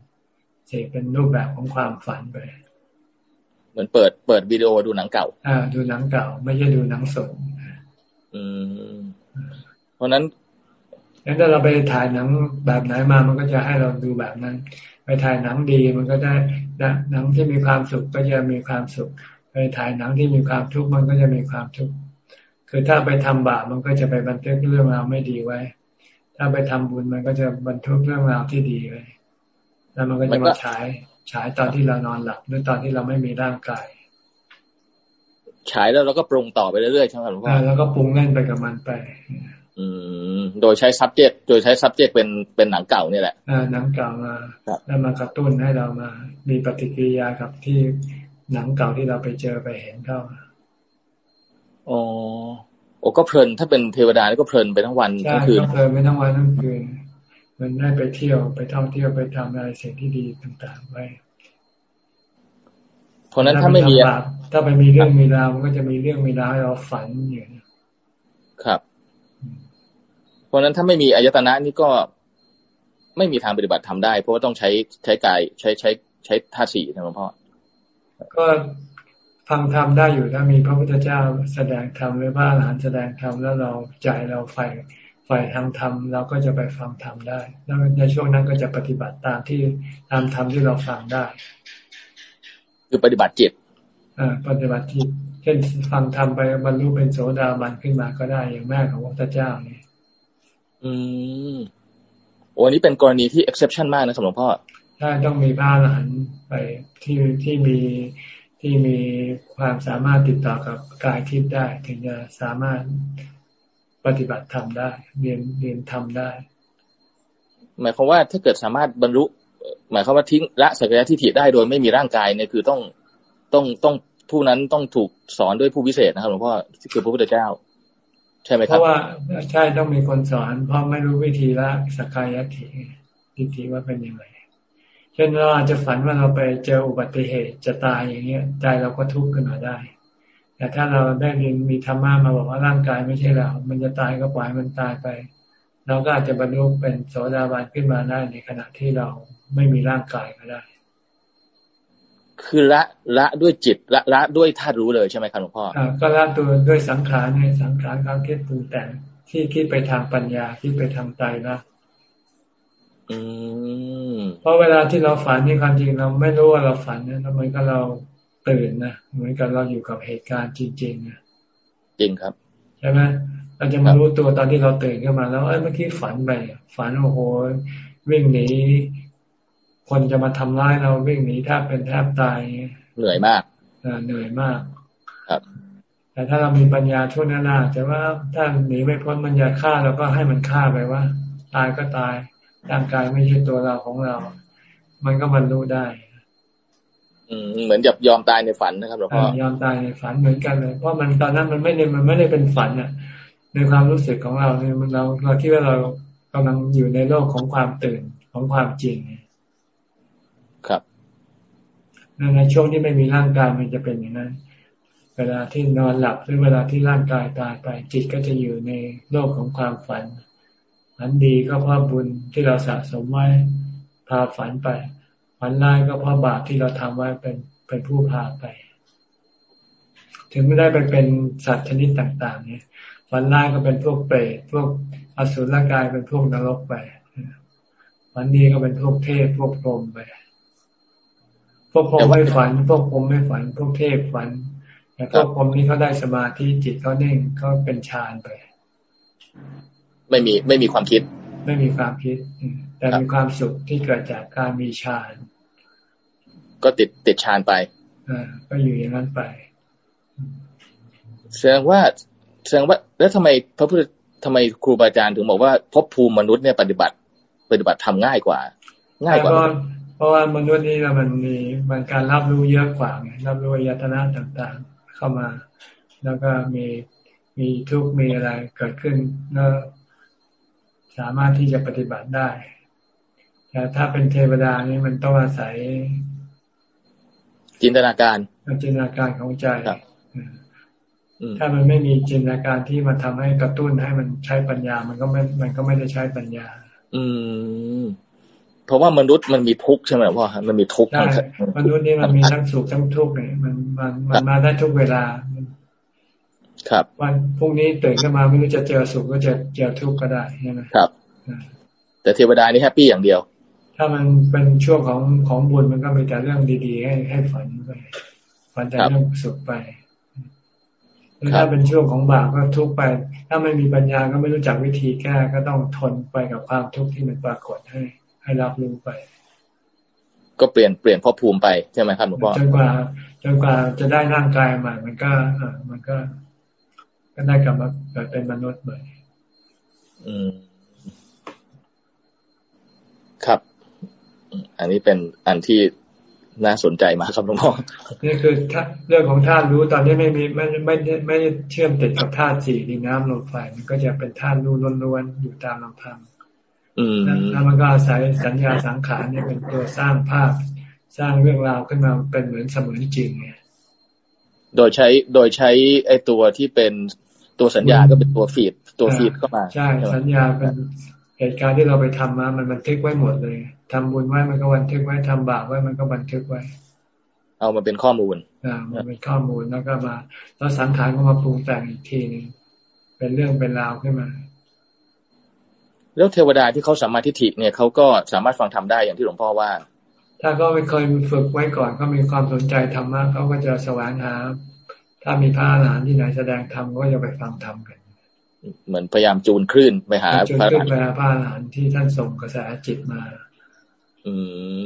เสพเป็นรูปแบบของความฝันไปเหมือนเปิดเปิดวิดีโอดูหนังเก่า อ่า ดูหนังเก่า ไม่ใช่ดูหนังสดอืมเพราะนั้นงั้นถ้าเราไปถ่ายหนังแบบไหนมา มันก็จะให้เราดูแบบนั้น ไปถ่ายหนังดีมันก็ได้หนังที่มีความสุขก็จะมีความสุข ไปถ่ายหนังที่มีความทุกข์มันก็จะมีความทุกข์ คือถ้าไปทำบาปมันก็จะไปบันทึกเรื่องราวไม่ดีไว้ ถ้าไปทำบุญมันก็จะบรรทุกเรื่องราวที่ดีไว้แล้วมันก็จะมาฉายฉายตอนที่เรานอนหลับหรือตอนที่เราไม่มีร่างกายฉายแล้วเราก็ปรุงต่อไปเรื่อยๆใช่ไหมหลวงพ่อแล้วก็ปรุงเล่นไปกับมันไป อืม โดยใช้ subject โดยใช้ subject เป็นเป็นหนังเก่านี่แหละอ่าหนังเก่ามาแล้วมากระตุ้นให้เรามา มีปฏิกิริยากับที่หนังเก่าที่เราไปเจอไปเห็นเข้าอ๋อ โอ้ก็เพลิน ถ้าเป็นเทวดาก็เพลินไปทั้งวันทั้งคืนเพลินไปทั้งวันทั้งคืน มันได้ไปเที่ยวไปท่องเที่ยวไปทำอะไรสิ่งที่ดีต่างๆไว้เพราะนั้นถ้าไม่มีถ้าไปมีเรื่องมีราวมันก็จะมีเรื่องมีราวให้เราฝันอยู่ครับ เพราะนั้นถ้าไม่มีอายตนะนี่ก็ไม่มีทางปฏิบัติทำได้ เพราะว่าต้องใช้ใช้กายใช้ใช้ใช้ท่าสี่นะหลวงพ่อก็ ฟังธรรมได้อยู่ถ้ามีพระพุทธเจ้าแสดงธรรมหรือว่าหลานแสดงธรรมแล้วเราใจเราใฝ่ใฝ่ทางธรรมเราก็จะไปฟังธรรมได้ แล้วในช่วงนั้นก็จะปฏิบัติตามที่ตามธรรมที่เราฟังได้ คือปฏิบัติจิตอ่าปฏิบัติจิตเช่นฟังธรรมไปบรรลุเป็นโสดาบันขึ้นมาก็ได้อย่างแม่ของพระพุทธเจ้านี่อืมโอ้นี้เป็นกรณีที่ exception มากนะสำหรับพ่อใช่ต้องมีพระหลานไปที่ที่มี ที่มีความสามารถติดต่อกับกายทิพย์ได้ ถึงจะสามารถปฏิบัติธรรมได้ เรียนเรียนธรรมได้ หมายความว่าถ้าเกิดสามารถบรรลุ หมายความว่าทิ้งละสักยะทิฏฐิได้โดยไม่มีร่างกายเนี่ยคือต้องต้องต้องผู้นั้นต้องถูกสอนด้วยผู้พิเศษนะครับหลวงพ่อคือพระพุทธเจ้า ใช่ไหมครับเพราะว่าใช่ต้องมีคนสอน เพราะไม่รู้วิธีละสักกายทิฏฐิทิฏฐิว่าเป็นยังไง เช่นเราอาจจะฝันว่าเราไปเจออุบัติเหตุจะตายอย่างเงี้ยใจเราก็ทุกข์ขึ้นมาได้ แต่ถ้าเราได้เรียนมีธรรมะมาบอกว่าร่างกายไม่ใช่เรา มันจะตายก็ปล่อยมันตายไป เราก็อาจจะบรรลุเป็นโสดาบันขึ้นมาได้ในขณะที่เราไม่มีร่างกายก็ได้ คือละละด้วยจิตละละด้วยธาตุรู้เลยใช่ไหมครับหลวงพ่ออ่าก็ละตัวด้วยสังขารเนี่ยสังขารความคิดปรุงแต่งที่คิดไปทางปัญญาที่ไปทางใจละ เพราะเวลาที่เราฝันนี่ความจริงเราไม่รู้ว่าเราฝันนะเหมือนกับเราตื่นนะเหมือนกับเราอยู่กับเหตุการณ์จริงๆนะจริงครับใช่ไหมเราจะมารู้ตัวตอนที่เราตื่นขึ้นมาแล้วเอ้ยเมื่อกี้ฝันไปฝันโอ้โหวิ่งหนีคนจะมาทำร้ายเราวิ่งหนีแทบเป็นแทบตายเหนื่อยมากเหนื่อยมากครับ แต่ถ้าเรามีปัญญาช่วงนั้นจะว่าถ้าหนีไม่พ้นมันจะฆ่าเราก็ให้มันฆ่าไปว่า ตายก็ตาย ร่างกายไม่ใช่ตัวเราของเรา มันก็บรรลุได้ อืมเหมือนจะยอมตายในฝันนะครับหลวงพ่อยอมตายในฝันเหมือนกันเลยเพราะมันตอนนั้นมันไม่ได้มันไม่ได้เป็นฝันอะ ในความรู้สึกของเราเนี่ยมันเราเราคิดว่าเรากำลังอยู่ในโลกของความตื่นของความจริงครับในช่วงที่ไม่มีร่างกายมันจะเป็นอย่างนั้น เวลาที่นอนหลับหรือเวลาที่ร่างกายตายไปจิตก็จะอยู่ในโลกของความฝัน ฝันดีก็เพราะบุญที่เราสะสมไว้พาฝันไป ฝันร้ายก็เพราะบาปที่เราทำไว้เป็นเป็นผู้พาไป ถึงไม่ได้ไปเป็นสัตว์ชนิดต่าง ๆ เนี่ยฝันร้ายก็เป็นพวกเปรตพวกอสุรกายเป็นพวกนรกไปฝันดีก็เป็นพวกเทพพวกพรหมไปพวกพรหมไม่ฝัน พวกพรหมไม่ฝัน พวกเทพฝันแต่พวกพรหมนี้เขาได้สมาธิจิตเขาเน่งเขาเป็นฌานไป ไม่มีไม่มีความคิด ไม่มีความคิด แต่มีความสุขที่เกิดจากการมีฌาน ก็ติดติดฌานไปอ่าก็อยู่อย่างนั้นไปแสดงว่าแสดงว่า แล้วทำไมพระพุทธทำไมครูบาอาจารย์ถึงบอกว่าพบภูมิมนุษย์เนี่ยปฏิบัติ ปฏิบัติทำง่ายกว่า ง่ายกว่า เพราะว่ามนุษย์นี่มันมีมันการรับรู้เยอะกว่าไงรับรู้ยตนะต่างๆ เข้ามา แล้วก็มีมีทุกมีอะไรเกิดขึ้นแล้ว สามารถที่จะปฏิบัติได้แต่ถ้าเป็นเทวดานี่มันต้องอาศัย จินตนาการจินตนาการของใจถ้ามันไม่มีจินตนาการที่มาทำให้กระตุ้นให้มันใช้ปัญญา มันก็ไม่ มันก็ไม่ได้ใช้ปัญญา อืมเพราะว่ามนุษย์มันมีทุกข์ใช่ไหมพ่อมันมีทุกข์มนุษย์นี่มันมีทั้งสุขทั้งทุกข์เนี่ยมันมันมันมาได้ทุกเวลา ครับวันพรุ่งนี้ตื่นขึ้นมาไม่รู้จะเจอสุขก็จะเจอทุกข์ก็ได้ใช่ไหมครับ แต่เทวดานี่แฮปปี้อย่างเดียว ถ้ามันเป็นช่วงของของบุญมันก็มีแต่เรื่องดีๆ ให้ให้ฝันไปฝันแต่เรื่องสุขไปถ้าเป็นช่วงของบาปก็ทุกไป ถ้าไม่มีปัญญาก็ไม่รู้จักวิธีแก้ก็ต้องทนไปกับความทุกข์ที่มันปรากฏให้ ให้รับรู้ไป ก็เปลี่ยนเปลี่ยนพ่อภูมิไปใช่ไหมครับหลวงพ่อจนกว่าจนกว่าจะได้ร่างกายใหม่มันก็อ่ามันก็ ก็ได้กลับมาเกิดเป็นมนุษย์ใหม่อืม ครับ อันนี้เป็นอันที่น่าสนใจมากครับหลวงพ่อนี่คือเรื่องของธาตุรู้ตอนนี้ไม่มีไม่ไม่ไม่เชื่อมติดกับธาตุสี่ดินน้ำลมไฟมันก็จะเป็นธาตุรู้ล้วนๆอยู่ตามลำพังแล้วมันก็อาศัยสัญญาสังขารเนี่ยเป็นตัวสร้างภาพ สร้างเรื่องราวขึ้นมาเป็นเหมือนเสมือนจริงไงโดยใช้โดยใช้ไอ้ตัวที่เป็น ตัวสัญญาก็เป็นตัวฟีดตัวฟีดเข้ามา ใช่ สัญญาเป็นเหตุการณ์ที่เราไปทำมา มันบันทึกไว้หมดเลยทำบุญไว้มันก็บันทึกไว้ทำบาปไว้มันก็บันทึกไว้ เอามาเป็นข้อมูลอ่ามันเป็นข้อมูลแล้วก็มา แล้วสังขารก็มาปรุงแต่งอีกทีนึงเป็นเรื่องเป็นราวขึ้นมา แล้วเทวดาที่เขาสามารถทิฏฐิเนี่ยเขาก็สามารถฟังทำได้อย่างที่หลวงพ่อว่า ถ้าก็ไม่เคยฝึกไว้ก่อนก็มีความสนใจธรรมะเขาก็จะแสวงหา ถ้ามีพระอรหันต์ที่ไหนแสดงธรรมก็จะไปฟังธรรมกัน เหมือนพยายามจูนคลื่นไปหาจูนคลื่นไปหาพระอรหันต์ที่ท่านส่งกระแสจิตมา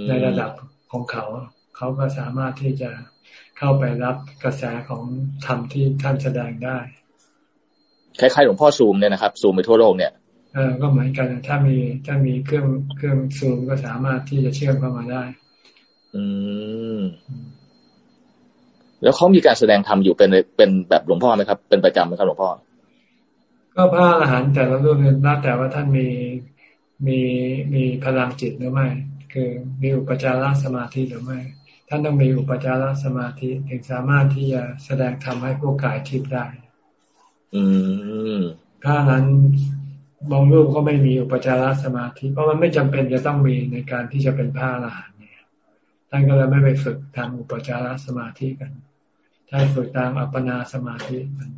ในระดับของเขา เขาก็สามารถที่จะเข้าไปรับกระแสของธรรมที่ท่านแสดงได้คล้ายๆหลวงพ่อซูมเนี่ยนะครับซูมไปทั่วโลกเนี่ยเออก็เหมือนกันถ้ามีถ้ามีเครื่องเครื่องซูมก็สามารถที่จะเชื่อมเข้ามาได้ อืม แล้วเขามีการแสดงธรรมอยู่เป็นเป็นแบบหลวงพ่อไหมครับ เป็นประจำไหมครับหลวงพ่อ ก็พระอรหันต์แต่ละรุ่นนับแต่ว่าท่านมีมีมีพลังจิตหรือไม่ คือมีอุปจารสมาธิหรือไม่ ท่านต้องมีอุปจารสมาธิถึงสามารถที่จะแสดงธรรมให้พวกกายทิพย์ได้ อืมถ้านั้นบางรูปก็ไม่มีอุปจารสมาธิ เพราะมันไม่จำเป็นจะต้องมีในการที่จะเป็นพระอรหันต์เนี่ยท่านก็เลยไม่ไปฝึกทางอุปจารสมาธิกัน ท่านฝึกตามอัปปนาสมาธิกัน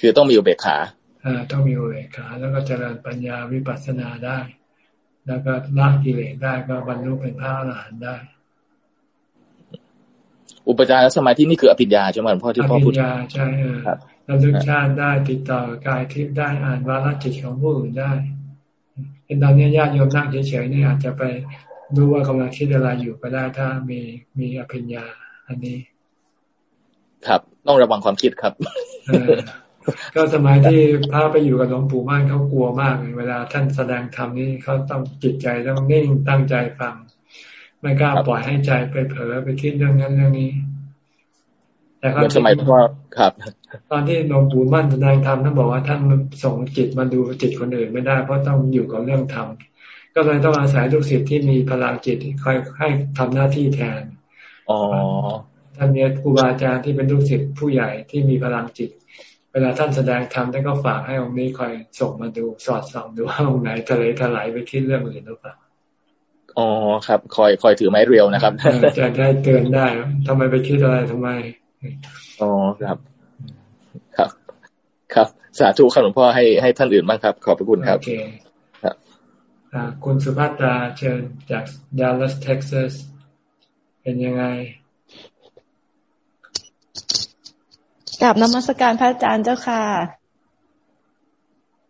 คือต้องมีอุเบกขาอ่าต้องมีอุเบกขา แล้วก็เจริญปัญญาวิปัสสนาได้ แล้วก็ละกิเลสได้ก็บรรลุเป็นพระอรหันต์ได้ อุปจารสมาธินี่คืออภิญญาใช่ไหมพ่อที่พ่อพูดอภิญญาใช่ครับเราลึกชาติได้ติดต่อกายทิพย์ได้อ่านวาลจิตของผู้อื่นได้เป็นตอนนี้ญาติโยมนั่งเฉยๆนี่อาจจะไปรู้ว่ากำลังคิดอะไรอยู่ก็ได้ถ้ามีมีอภิญญา อันนี้ ครับ ต้องระวังความคิดครับก็สมัยที่พระไปอยู่กับหลวงปู่ม่านเขากลัวมากเลยเวลาท่านแสดงธรรมนี่เขาต้องจิตใจต้องนิ่งตั้งใจฟัง ไม่กล้าปล่อยให้ใจไปเผลอไปคิดเรื่องนั้นเรื่องนี้ แต่เขาสมัยพ่อครับ ตอนที่หลวงปู่มั่นแสดงธรรมท่านบอกว่าท่านส่งจิตมาดูจิตคนอื่นไม่ได้เพราะต้องอยู่กับเรื่องธรรมก็เลยต้องอาศัยลูกศิษย์ที่มีพลังจิตคอยให้ทำหน้าที่แทนอ๋อ ท่านมีครูบาอาจารย์ที่เป็นลูกศิษย์ผู้ใหญ่ที่มีพลังจิต เวลาท่านแสดงธรรมท่านก็ฝากให้องค์นี้คอยส่งมาดูสอดส่องดูว่าองค์ไหนทะเลถลายไปคิดเรื่องอื่นหรือเปล่าอ๋อครับ คอยคอยถือไม้เรียวนะครับจะได้เตือนได้ทำไมไปคิดอะไรทำไมอ๋อครับ ครับ ครับ สาธุครับหลวงพ่อให้ให้ท่านอื่นบ้างครับ ขอบพระคุณครับโอเคครับคุณสุภัตราเชิญจากดัลลัสเท็กซัสเป็นยังไง กับนมัสการพระอาจารย์เจ้าค่ะ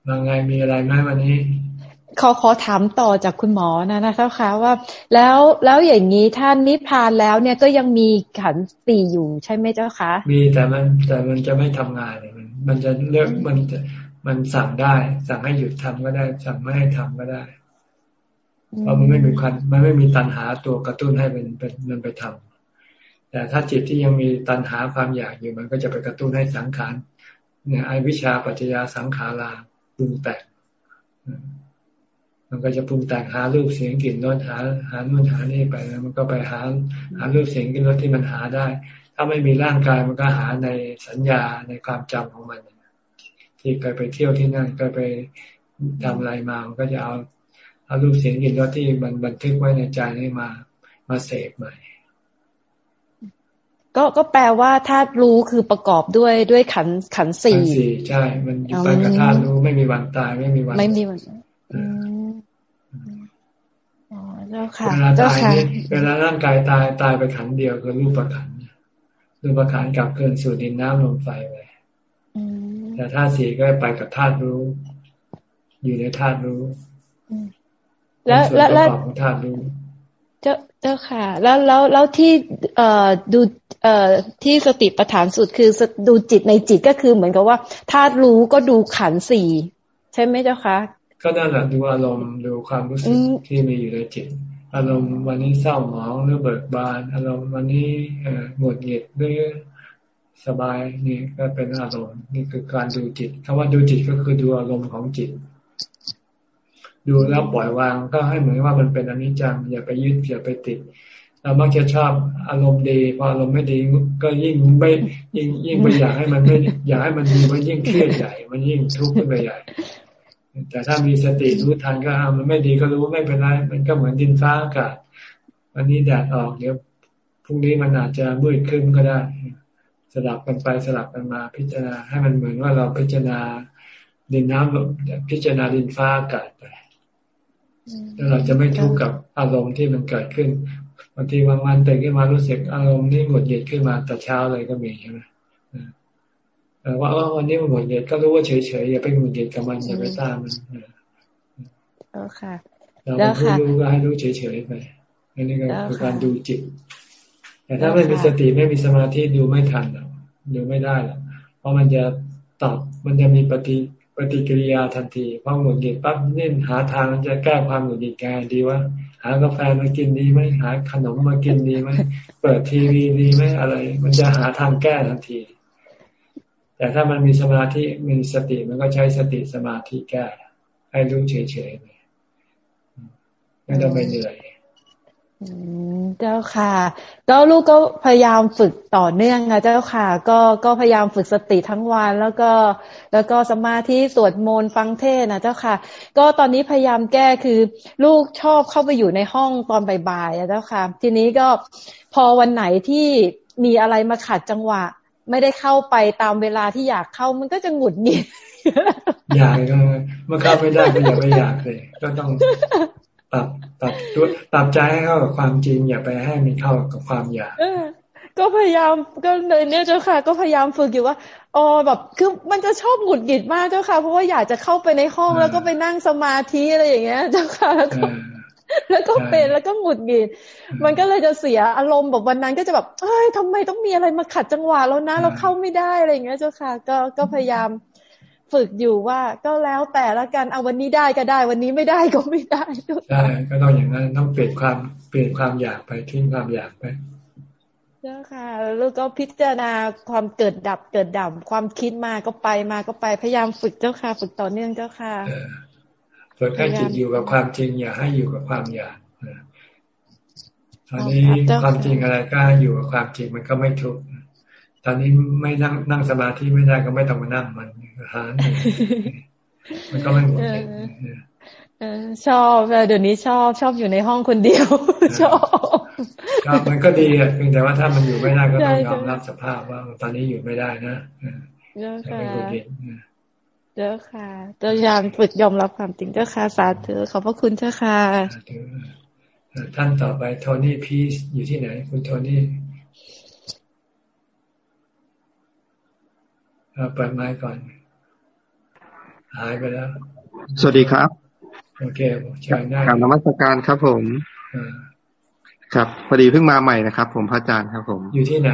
ว่าไงมีอะไรไหมวันนี้ ขอขอถามต่อจากคุณหมอนะนะเจ้าค่ะว่า แล้วแล้วอย่างนี้ท่านนิพพานแล้วเนี่ยก็ยังมีขันสี่อยู่ใช่ไหมเจ้าคะมีแต่มันแต่มันจะไม่ทำงานเลยมันมันจะเลือกมันมันสั่งได้ สั่งให้หยุดทำก็ได้ สั่งไม่ให้ทำก็ได้เพราะมันไม่มีคันมันไม่มีตันหาตัวกระตุ้นให้มันเป็นมันไปทำ แต่ถ้าจิตที่ยังมีตันหาความอยากอยู่มันก็จะไปกระตุ้นให้สังขารเนี่ยไอวิชาปัจจยาสังขาราปรุงแต่งมันก็จะปรุงแต่งหารูปเสียงกลิ่นรสหา หานู่นหานี่ไปแล้วมันก็ไปหาหารูปเสียงกลิ่นรสที่มันหาได้ ถ้าไม่มีร่างกายมันก็หาในสัญญาในความจำของมัน ที่เคยไปเที่ยวที่นั่นเคยไปทำอะไรมามันก็จะเอาเอารูปเสียงกลิ่นรสที่มันบันทึกไว้ในใจนี้มา มาเสพใหม่ ก็ก็แปลว่าธาตุรู้คือประกอบด้วยด้วยขันขันสี่ใช่ มันอยู่ไปกับธาตุรู้ไม่มีวันตายไม่มีวันไม่มีวันเจ้าค่ะเวลาตายนี่เวลาร่างกายตายตายไปขันเดียวคือรูปประขันรูปประขันกลับเกินสู่ดินน้ำลมไฟไปแต่ธาตุสี่ก็ไปกับธาตุรู้ อยู่ในธาตุรู้แล้วแล้วแล้วของธาตุรู้ เจ้าเจ้าค่ะ แล้วแล้วแล้วที่เอ่อดู เอ่อที่สติปัฏฐานสุดคือดูจิตในจิตก็คือเหมือนกับว่าธาตุรู้ก็ดูขันสี่ใช่ไหมเจ้าคะก็นั่นแหละดูอารมณ์ดูความรู้สึกที่มีอยู่ในจิต อารมณ์วันนี้เศร้าหมองหรือเบิกบาน อารมณ์วันนี้หงุดหงิดหรือสบายนี่ก็เป็นอารมณ์นี่คือการดูจิตคำว่าดูจิตก็คือดูอารมณ์ของจิต ดูแล้วปล่อยวางก็ให้เหมือนว่ามันเป็นอนิจจังอย่าไปยึดอย่าไปติด เรามักจะชอบอารมณ์ดีพออารมณ์ไม่ดีก็ยิ่งไม่ยิ่งยิ่งไม่อยากให้มันไม่อยากให้มันดีมันยิ่งเครียดใหญ่ มันยิ่งทุกข์ขึ้นไปใหญ่แต่ถ้ามีสติรู้ทันก็มันไม่ดีก็รู้ไม่เป็นไร มันก็เหมือนดินฟ้าอากาศวันนี้แดดออกเดี๋ยวพรุ่งนี้มันอาจจะมืดขึ้นก็ได้ สลับกันไปสลับกันมาพิจารณาให้มันเหมือนว่าเราพิจารณาดินน้ำพิจารณาดินฟ้าอากาศไปแล้วเราจะไม่ทุกข์กับอารมณ์ที่มันเกิดขึ้น บางทีบางวันตื่นขึ้นมารู้สึกอารมณ์นี่หงุดหงิดขึ้นมาแต่เช้าเลยก็มีใช่ไหมว่าวันนี้มันหงุดหงิดก็รู้ว่าเฉยๆอย่าไปหงุดหงิดกับมันอย่าไปตามมันเออค่ะเราไม่รู้ก็ให้รู้เฉยๆไปอันนี้ก็คือการดูจิต แต่ถ้าไม่มีสติไม่มีสมาธิดูไม่ทันหรอกดูไม่ได้หรอกเพราะมันจะตอบมันจะมีปฏิ ปฏิกิริยาทันทีพอหงุดหงิดปั๊บนี่หาทางจะแก้ความหงุดหงิดแกดีว่า หากาแฟมากินดีไหมหาขนมมากินดีไหมเปิดทีวีดีไหมอะไร มันจะหาทางแก้ทันที แต่ถ้ามันมีสมาธิมีสติมันก็ใช้สติสมาธิแก้ให้รู้เฉยๆไปไม่ต้องไปเหนื่อย เจ้าค่ะ ก็ลูกก็พยายามฝึกต่อเนื่องนะเจ้าค่ะ ก็ก็พยายามฝึกสติทั้งวัน แล้วก็ แล้วก็สมาธิสวดมนต์ฟังเทศนะเจ้าค่ะ ก็ตอนนี้พยายามแก้คือ ลูกชอบเข้าไปอยู่ในห้องตอนบ่ายๆเจ้าค่ะ ทีนี้ก็พอวันไหนที่มีอะไรมาขัดจังหวะ ไม่ได้เข้าไปตามเวลาที่อยากเข้ามันก็จะหงุดหงิดอยากเมื่อเข้าไม่ได้ก็อย่าไปอยากเลยก็ต้อง ปรับปรับตัวปรับใจให้เข้ากับความจริง อย่าไปให้มันเข้ากับความอยากก็พยายามก็เลยเนี่ยเจ้าค่ะ ก็พยายามฝึกอยู่ว่าอ๋อแบบคือมันจะชอบหงุดหงิดมากเจ้าค่ะ เพราะว่าอยากจะเข้าไปในห้องแล้วก็ไปนั่งสมาธิอะไรอย่างเงี้ยเจ้าค่ะแล้วก็แล้วก็เป็นแล้วก็หงุดหงิด มันก็เลยจะเสียอารมณ์แบบวันนั้นก็จะแบบเฮ้ยทำไมต้องมีอะไรมาขัดจังหวะแล้วนะ เราเข้าไม่ได้อะไรอย่างเงี้ยเจ้าค่ะ ก็ก็พยายาม ฝึกอยู่ว่า ก็แล้วแต่ละกันเอาวันนี้ได้ก็ได้ วันนี้ไม่ได้ก็ไม่ได้ใช่ก็ต้องอย่างนั้นต้องเปลี่ยนความเปลี่ยนความอยากไปทิ้งความอยากไปเจ้าค่ะแล้วก็พิจารณาความเกิดดับเกิดดับความคิดมาก็ไปมาก็ไปพยายามฝึกเจ้าค่ะ ฝึกต่อเนื่องเจ้าค่ะฝึกให้จิตอยู่กับความจริงอย่าให้อยู่กับความอยากตอนนี้ความจริงอะไรก็อยู่กับความจริงมันก็ไม่ทุกข์ตอนนี้ไม่นั่งนั่งสมาธิไม่ได้ก็ไม่ต้องมานั่งมัน หามันก็ไม่หมดชอบเดี๋ยวนี้ชอบชอบอยู่ในห้องคนเดียว ชอบครับมันก็ดีอะเพียงแต่ว่าถ้ามันอยู่ไม่ได้ก็ต้องยอมรับสภาพว่าตอนนี้อยู่ไม่ได้นะเยอะค่ะเยอะค่ะจะยามฝึกยอมรับความจริงเจ้าค่ะสาธุขอบพระคุณเจ้าค่ะท่านต่อไปโทนี่พีซอยู่ที่ไหน คุณโทนี่เปิดไม้ก่อน หายไปแล้ว สวัสดีครับ โอเคเชิญได้การนมัสการครับผมครับพอดีเพิ่งมาใหม่นะครับ ผมพระอาจารย์ครับ ผม อยู่ที่ไหน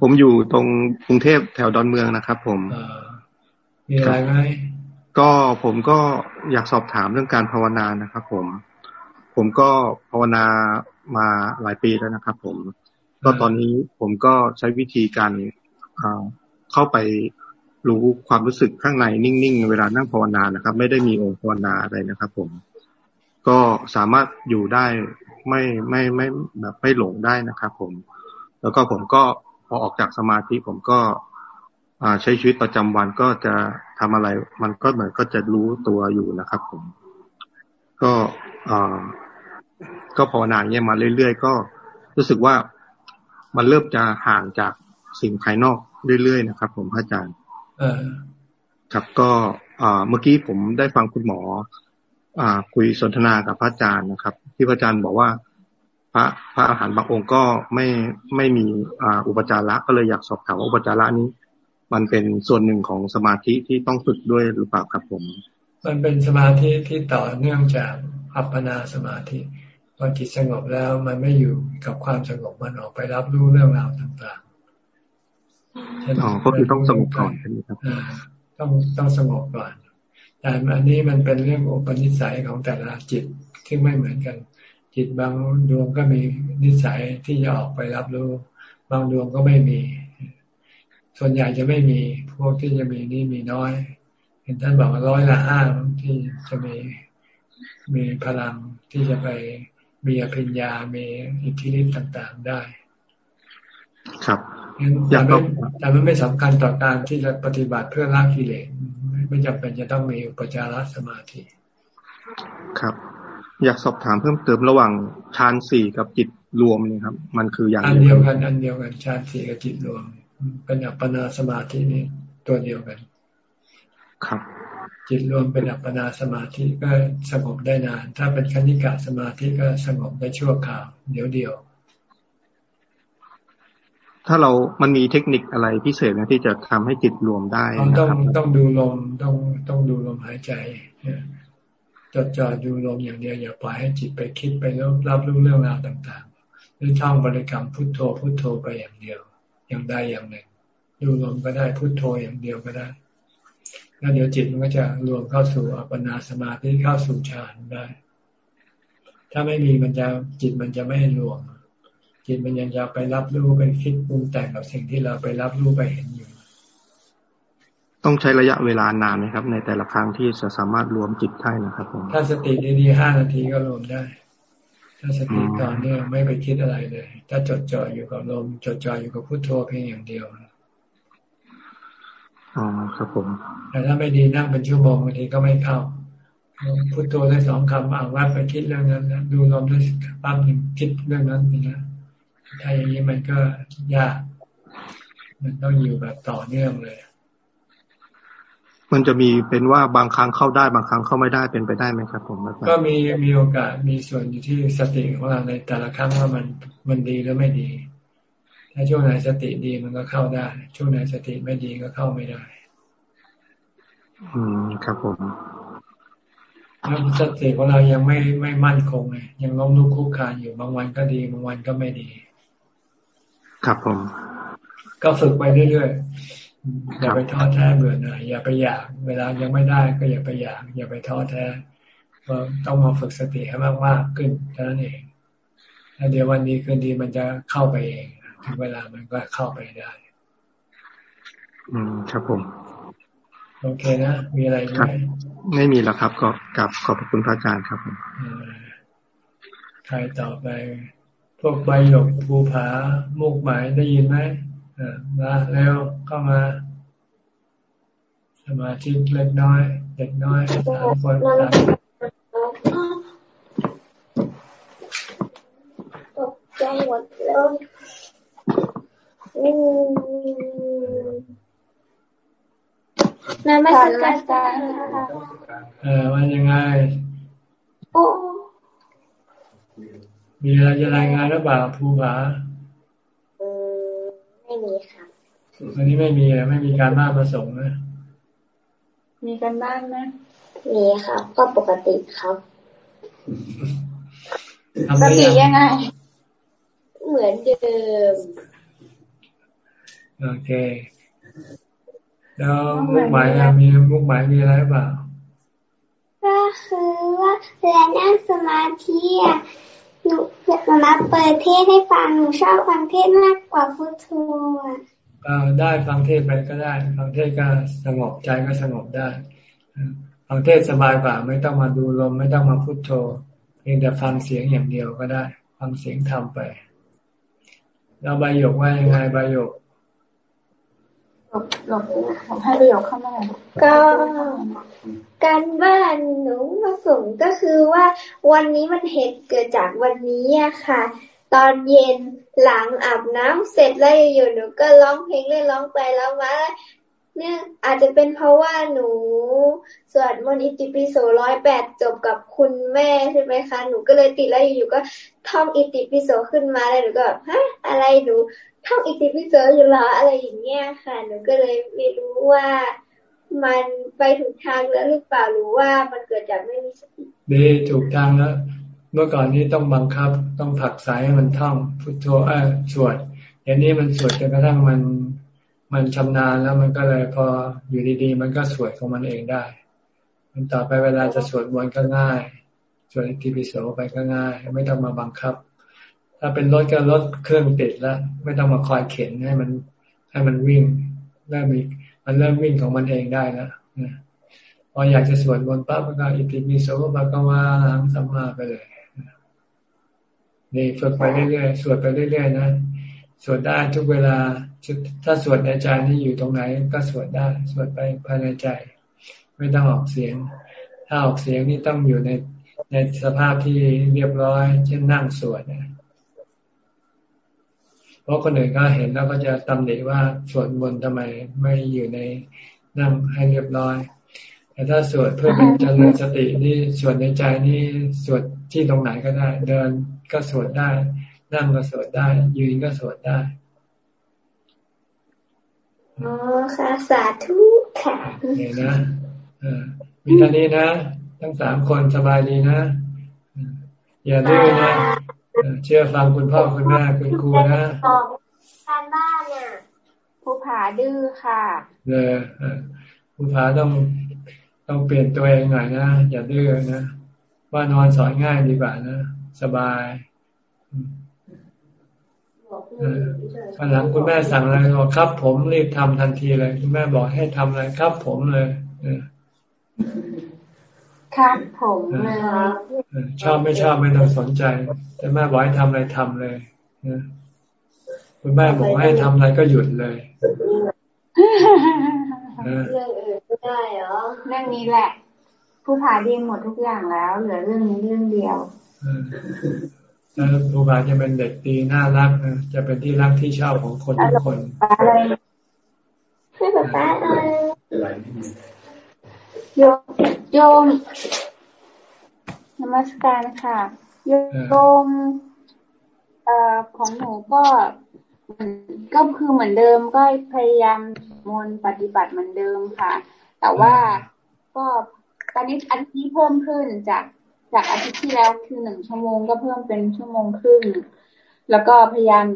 ผมอยู่ตรงกรุงเทพแถวดอนเมืองนะครับ ผมมีอะไรไหมก็ผมก็อยากสอบถามเรื่องการภาวนานะครับ ผม ผมก็ภาวนามาหลายปีแล้วนะครับ ผม ก็ตอนนี้ผมก็ใช้วิธีการเข้าไป รู้ความรู้สึกข้างในนิ่งๆ เวลานั่งภาวนานะครับ ไม่ได้มีองค์ภาวนาอะไรนะครับ ผม ก็สามารถอยู่ได้ไม่ไม่ไม่แบบไม่หลงได้นะครับผม แล้วก็ผมก็พอออกจากสมาธิผมก็ใช้ชีวิตประจำวันก็จะทำอะไร มันก็เหมือนก็จะรู้ตัวอยู่นะครับผม ก็ก็ภาวนาเงี้ยมาเรื่อยๆ ก็รู้สึกว่ามันเริ่มจะห่างจากสิ่งภายนอกเรื่อยๆนะครับ ผมพระอาจารย์ ครับก็เมื่อกี้ผมได้ฟังคุณหมอ อ่า คุยสนทนากับพระอาจารย์นะครับ ที่พระอาจารย์บอกว่า พระพระอาหารบางองค์ก็ไม่ไม่มีอ่าอุปจาระก็เลยอยากสอบถามว่าอุปจาระนี้ มันเป็นส่วนหนึ่งของสมาธิที่ต้องฝึกด้วยหรือเปล่าครับผม มันเป็นสมาธิที่ต่อเนื่องจากอัปปนาสมาธิพอจิตสงบแล้วมันไม่อยู่กับความสงบมันออกไปรับรู้เรื่องราวต่าง อ๋อก็คือต้องสงบก่อนใช่ไหมครับต้องต้องสงบก่อน แต่อันนี้มันเป็นเรื่องอุปนิสัยของแต่ละจิตที่ไม่เหมือนกัน จิตบางดวงก็มีนิสัยที่จะออกไปรับรู้ บางดวงก็ไม่มี ส่วนใหญ่จะไม่มีพวกที่จะมีนี่มีน้อย เห็นท่านบอกว่าร้อยละห้าที่จะมีมีพลังที่จะไปมีอภิญญา มีอิทธิฤทธิ์ต่าง ๆได้ ครับ แต่ไม่แต่มันไม่สำคัญต่อการที่จะปฏิบัติเพื่อละกิเลสไม่จำเป็นจะต้องมีอุปจารสมาธิ ครับ อยากสอบถามเพิ่มเติมระหว่างฌานสี่กับจิตรวมนี่ครับ มันคืออย่างอันเดียวกันอันเดียวกันฌานสี่กับจิตรวม เป็นอัปปนาสมาธินี่ตัวเดียวกัน ครับ จิตรวมเป็นอัปปนาสมาธิก็สงบได้นาน ถ้าเป็นคณิกาสมาธิก็สงบได้ชั่วคราว เดี๋ยวเดียว ถ้าเรามันมีเทคนิคอะไรพิเศษนะที่จะทำให้จิตรวมได้ต้องต้องดูลมต้องต้องดูลมหายใจจดจ่อดูลมอย่างเดียวอย่าปล่อยให้จิตไปคิดไปแล้วรับรู้เรื่องราวต่างๆ หรือท่องบริกรรมพุทโธพุทโธไปอย่างเดียว อย่างใดอย่างหนึ่ง ดูลมก็ได้พุทโธอย่างเดียวก็ได้แล้วเดี๋ยวจิตมันก็จะรวมเข้าสู่อัปปนาสมาธิเข้าสู่ฌานได้ ถ้าไม่มีมันจะจิตมันจะไม่รวม จิตมันยังจะไปรับรู้ไปคิดปรุงแต่งกับสิ่งที่เราไปรับรู้ไปเห็นอยู่ ต้องใช้ระยะเวลานานไหมครับ ในแต่ละครั้งที่จะสามารถรวมจิตได้นะครับผมถ้าสติดีๆห้านาทีก็รวมได้ ถ้าสติตอนนี้ไม่ไปคิดอะไรเลย ถ้าจดจ่ออยู่กับลมจดจ่ออยู่กับพุทโธเพียงอย่างเดียวอ๋อครับผม แต่ถ้าไม่ดีนั่งเป็นชั่วโมงบางทีก็ไม่เข้าพุทโธได้สองคำอ่านว่าไปคิดเรื่องนั้นดูลมได้ปั๊บหนึ่งคิดเรื่องนั้นนี่นะ ถ้าอย่างนี้มันก็ยาก มันต้องอยู่แบบต่อเนื่องเลย มันจะมีเป็นว่าบางครั้งเข้าได้บางครั้งเข้าไม่ได้เป็นไปได้ไหมครับผมก็มีมีโอกาสมีส่วนอยู่ที่สติของเราในแต่ละครั้งว่ามันมันดีหรือไม่ดี ถ้าช่วงไหนสติดีมันก็เข้าได้ ช่วงไหนสติไม่ดีก็เข้าไม่ได้ อืมครับผมแล้วสติของเรายังไม่ไม่มั่นคงเลยยังล้มลุกคุกคานอยู่บางวันก็ดีบางวันก็ไม่ดี ครับผม ก็ฝึกไปเรื่อยๆอย่าไปท้อแท้เบื่อหน่ายอย่าไปอยาก เวลายังไม่ได้ก็อย่าไปอยาก อย่าไปท้อแท้ก็ต้องมาฝึกสติให้มากๆขึ้นเท่านั้นเองแล้วเดี๋ยววันนี้คืนดีมันจะเข้าไปเองถึงเวลามันก็เข้าไปได้ อืมครับผมโอเคนะ มีอะไรไหมไม่มีแล้วครับ ก็กลับขอบคุณพระอาจารย์ครับผมใครต่อไป พวกใบหยกภูผามุกหมาได้ยินไหมมาแล้วก็มา สมาชิกเล็กน้อย เด็กน้อยสามคนสามตกใจหมดแล้ยน่ามสกการตาเออวันยังไงโอ้ มีอะไรจะรายงานหรือเปล่าภูผาไม่มีค่ะวันนี้ไม่มีไม่มีการบ้านประสงค์นะ มีการบ้านไหมมีครับก็ปกติครับปกติยังไง เหมือนเดิม โอเค แล้วมุกหมายมีมุกหมายมีอะไรเปล่า ก็คือว่าเวลานั่งสมาธิ อะหนูมาเปิดเทศให้ฟังหนูชอบฟังเทศมากกว่าพุทโธอ่าได้ฟังเทศไปก็ได้ ฟังเทศก็สงบใจก็สงบได้ ฟังเทศสบายกว่า ไม่ต้องมาดูลมไม่ต้องมาพุทโธเพียงแต่ฟังเสียงอย่างเดียวก็ได้ ฟังเสียงทำไป แล้วใบหยกว่ายังไงใบหยก หลบให้ประโยคเข้ามาก็การบ้านหนูมาส่งก็คือว่า วันนี้มันเหตุเกิดจากวันนี้อะค่ะ ตอนเย็นหลังอาบน้ำเสร็จแล้วอยู่หนูก็ร้องเพลงเล่นร้องไปแล้วมาเนี่ยอาจจะเป็นเพราะว่าหนูสวดมนต์อิติปิโสร้อยแปดจบกับคุณแม่ใช่ไหมคะ หนูก็เลยติดแล้วอยู่ก็ท่องอิติปิโสขึ้นมาแล้วหนูก็ฮะอะไรหนู ท่องอิติปิโสอยู่หรออะไรอย่างเงี้ยค่ะ หนูก็เลยไม่รู้ว่ามันไปถูกทางแล้วหรือเปล่าหรือว่ามันเกิดจากไม่มีสติดีถูกทางแล้ว เมื่อก่อนนี้ต้องบังคับต้องผักสายให้มันท่องพุทโธเออสวดอย่างนี้มันสวดจนกระทั่งมันมันชำนาญแล้วมันก็เลยพออยู่ดีๆ มันก็สวดของมันเองได้ มันต่อไปเวลาจะสวดมนต์ก็ง่ายสวดอิติปิโสไปก็ง่าย ไม่ต้องมาบังคับ ถ้าเป็นรถก็รถเครื่องติดแล้ว ไม่ต้องมาคอยเข็นให้มัน ให้มันวิ่งเริ่มมีมันเริ่มวิ่งของมันเองได้แล้วพออยากจะสวดมนต์ปั๊บก็อิติปิโสปั๊บก็ว่าล้างสัมมาไปเลยนี่ฝึกไปเรื่อยๆ สวดไปเรื่อยๆนะ สวดได้ทุกเวลา ถ้าสวดในใจนี่อยู่ตรงไหน ก็สวดได้ สวดไปภายในใจ ไม่ต้องออกเสียง ถ้าออกเสียงนี่ต้องอยู่ในในสภาพที่เรียบร้อย เช่นนั่งสวดนี่ยเพ ราะคนอื่นก็เห็นแล้วก็จะตำหนิว่าสวดมนต์ทำไมไม่อยู่ในนั่งให้เรียบร้อย แต่ถ้าสวดเพื่อเป็นเจริญสตินี่สวดในใจนี่สวดที่ตรงไหนก็ได้ เดินก็สวดได้ นั่งก็สวดได้ ยืนก็สวดได้อ๋อค่ะสาธุค่ะนี่นะมีท่านี้นะ ทั้งสามคนสบายดีนะ อย่าดื้อนะ เชื่อฟังคุณพ่อคุณแม่คุณครูนะการบ้านเนี่ยผู้ผาดื้อค่ะเออผู้ผาต้องต้องเปลี่ยนตัวเองหน่อยนะอย่าดื้อนะว่านอนสอนง่ายดีกว่านะสบายวันหลังคุณแม่สั่งอะไรบอกครับ ผมรีบทำทันทีเลย คุณแม่บอกให้ทำอะไรครับ ผมเลย ครับผมเลยชอบไม่ชอบไม่ต้องสนใจ แต่แม่บอกให้ทำอะไรทำเลยคุณแม่บอกให้ทำอะไรก็หยุดเลยเรื่องอื่นไม่ได้เหรอเรื่องนี้แหละ ผู้ผาดีหมดทุกอย่างแล้ว เหลือเรื่องนี้เรื่องเดียวถ้าครูบาจะเป็นเด็กดีน่ารักนะจะเป็นที่รักที่ชอบของคนทุกคนอะไรไม่แบบอะไร โยมโยมนมัสการค่ะโยมเอ่อของหนูก็ก็คือเหมือนเดิมก็พยายามมนปฏิบัติเหมือนเดิมค่ะ แต่ว่าก็ตอนนี้อันนี้เพิ่มขึ้นจากจากอาทิตย์ที่แล้วคือหนึ่งชั่วโมงก็เพิ่มเป็นชั่วโมงครึ่งแล้วก็พยายาม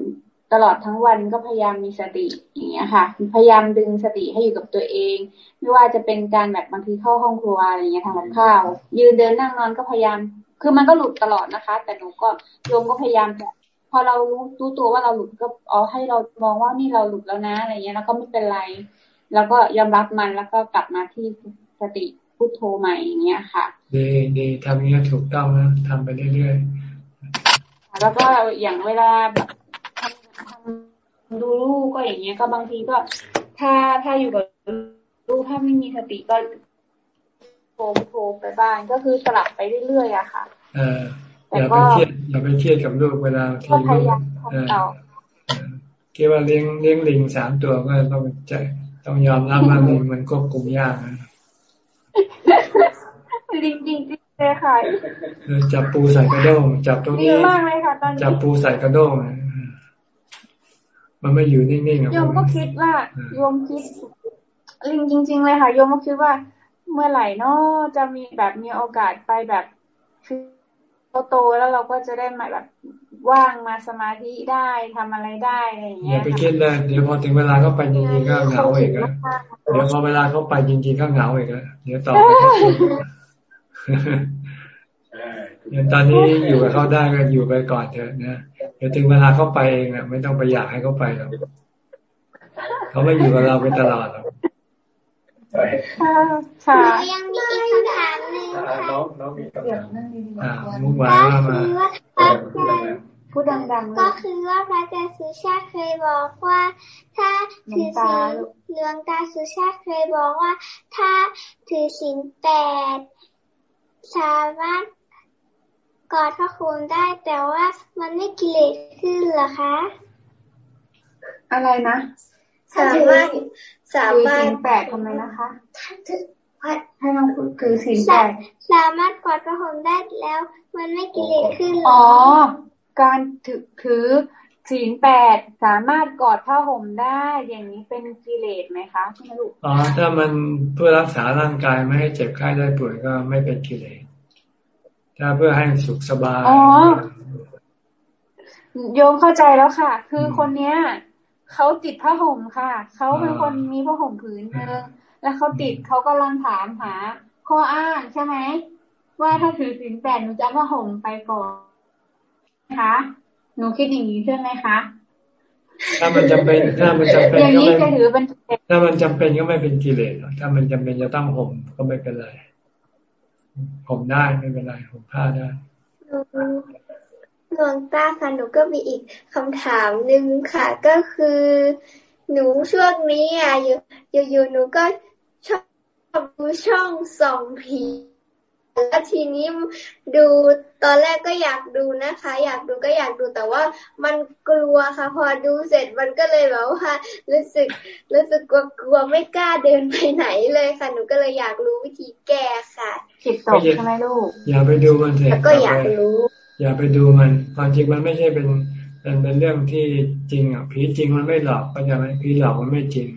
ตลอดทั้งวันก็พยายามมีสติอย่างเงี้ยค่ะ พยายามดึงสติให้อยู่กับตัวเอง ไม่ว่าจะเป็นการแบบบางทีเข้าห้องครัวอะไรเงี้ยทำกับข้าวยืนเดินนั่งนอนก็พยายาม คือมันก็หลุดตลอดนะคะ แต่หนูก็โยมก็พยายามจะพอเรารู้รู้ตัวว่าเราหลุดก็เอาให้เรามองว่านี่เราหลุดแล้วนะอะไรเงี้ยแล้วก็ไม่เป็นไร แล้วก็ยอมรับมันแล้วก็กลับมาที่สติพุทโธใหม่อย่างเงี้ยค่ะ ดีดีทำอย่างนี้ถูกต้องนะทำไปเรื่อยๆแล้วก็อย่างเวลาแบบ ดูลูกก็อย่างเงี้ย ก็บางทีก็ ถ้าถ้าอยู่กับลูกถ้าไม่มีสติก็โผล่โผล่ไปบ้านก็คือสลับไปเรื่อยๆอะค่ะเอออย่าไปเครียดอย่าไปเครียดกับลูกเวลาที่ลูกคำตอบคิดว่าเลี้ยงเลี้ยงลิงสามตัวก็ต้องใจต้องยอมรับว่าลิงมันควบคุมยากนะลิงจริงเลยค่ะจับปูใส่กระด้งจับตรงนี้มากเลยค่ะตอนนี้จับปูใส่กระด้ง มันไม่อยู่นิ่งๆโยมก็คิดว่าโยมคิดลิงจริง ๆ เลยค่ะโยมก็คิดว่า เมื่อไหร่นาะจะมีแบบมีโอกาสไปแบบคือโตแล้วเราก็จะได้มาแบบว่างมาสมาธิได้ทำอะไรได้อะไรอย่างเงี้ยอย่าไปคิดเลยเดี๋ยวพอถึงเวลาเขาไปจริงๆก็เหงาอีกแล้วเดี๋ยวพอเวลาเขาไปจริงๆก็เหงาอีกแล้วเดี๋ยวต่อไปอย่างตอนนี้อยู่กับเขาได้ก็อยู่ไปก่อนเถอะนะ เดี๋ยวถึงเวลาเขาไปเองนะไม่ต้องไปอยากให้เขาไปหรอกเขาไม่อยู่กับเราไปตลอดหรอกค่ะยังมีอีกคำถามหนึ่งค่ะน้องน้องมีคำถามอ่ามุกวามาพูดดังๆก็คือว่าพระอาจารย์สุชาติเคยบอกว่า ถ้าถือศีลเรืองตาสุชาติเคยบอกว่า ถ้าถือศีลแปดสามารถ กอดพระคุณได้แต่ว่ามันไม่กิเลสขึ้นเหรอคะ อะไรนะสามารถสามารถแปดทำไมนะคะให้น้องพูดคือศีลแปดสามารถกอดพระคุณได้แล้ว มันไม่กิเลสขึ้นหรออ๋อการถือถือศีลแปดสามารถกอดผ้าห่มได้ อย่างนี้เป็นกิเลสไหมคะคุณลูกอ๋อถ้ามันเพื่อรักษาร่างกายไม่ให้เจ็บไข้ได้ป่วยก็ไม่เป็นกิเลส ถ้าเพื่อให้สุขสบายอ๋อโยมเข้าใจแล้วค่ะ คือคนเนี้ยเขาติดผ้าห่มค่ะ เขาเป็นคนมีผ้าห่มผืนหนึ่งแล้วเขาติดเขากำลังถามหาข้ออ้างใช่ไหมว่าถ้าถือศีลแปดหนูจะผ้าห่มไปก่อนคะหนูคิดอย่างนี้ใช่ไหมคะถ้ามันจำเป็นถ้ามันจำเป็นก็ไม่ถ้ามันจำเป็นก็ไม่เป็นกิเลสถ้ามันจำเป็นจะต้องห่มก็ไม่เป็นไร ผมได้ไม่เป็นไรผมผ้าได้หลวงตาค่ะหนูก็มีอีกคำถามหนึ่งค่ะ ก็คือ หนูช่วงนี้อะอยู่อยู่หนูก็ชอบดูช่องส่องผี แล้วทีนี้ดูตอนแรกก็อยากดูนะคะ อยากดูก็อยากดูแต่ว่ามันกลัวค่ะ พอดูเสร็จมันก็เลยแบบว่า รู้สึกรู้สึกกลัวกลัวไม่กล้าเดินไปไหนเลยค่ะ หนูก็เลยอยากรู้วิธีแก้ค่ะจิตตกใช่ไหมลูก อย่าไปดูมันเถอะก็อยากรู้ อย่าไปดูมันความจริงมันไม่ใช่เป็นเป็นเป็นเรื่องที่จริงอะผีจริงมันไม่หลอกก็จะไม่ผีหลอกมันไม่จริง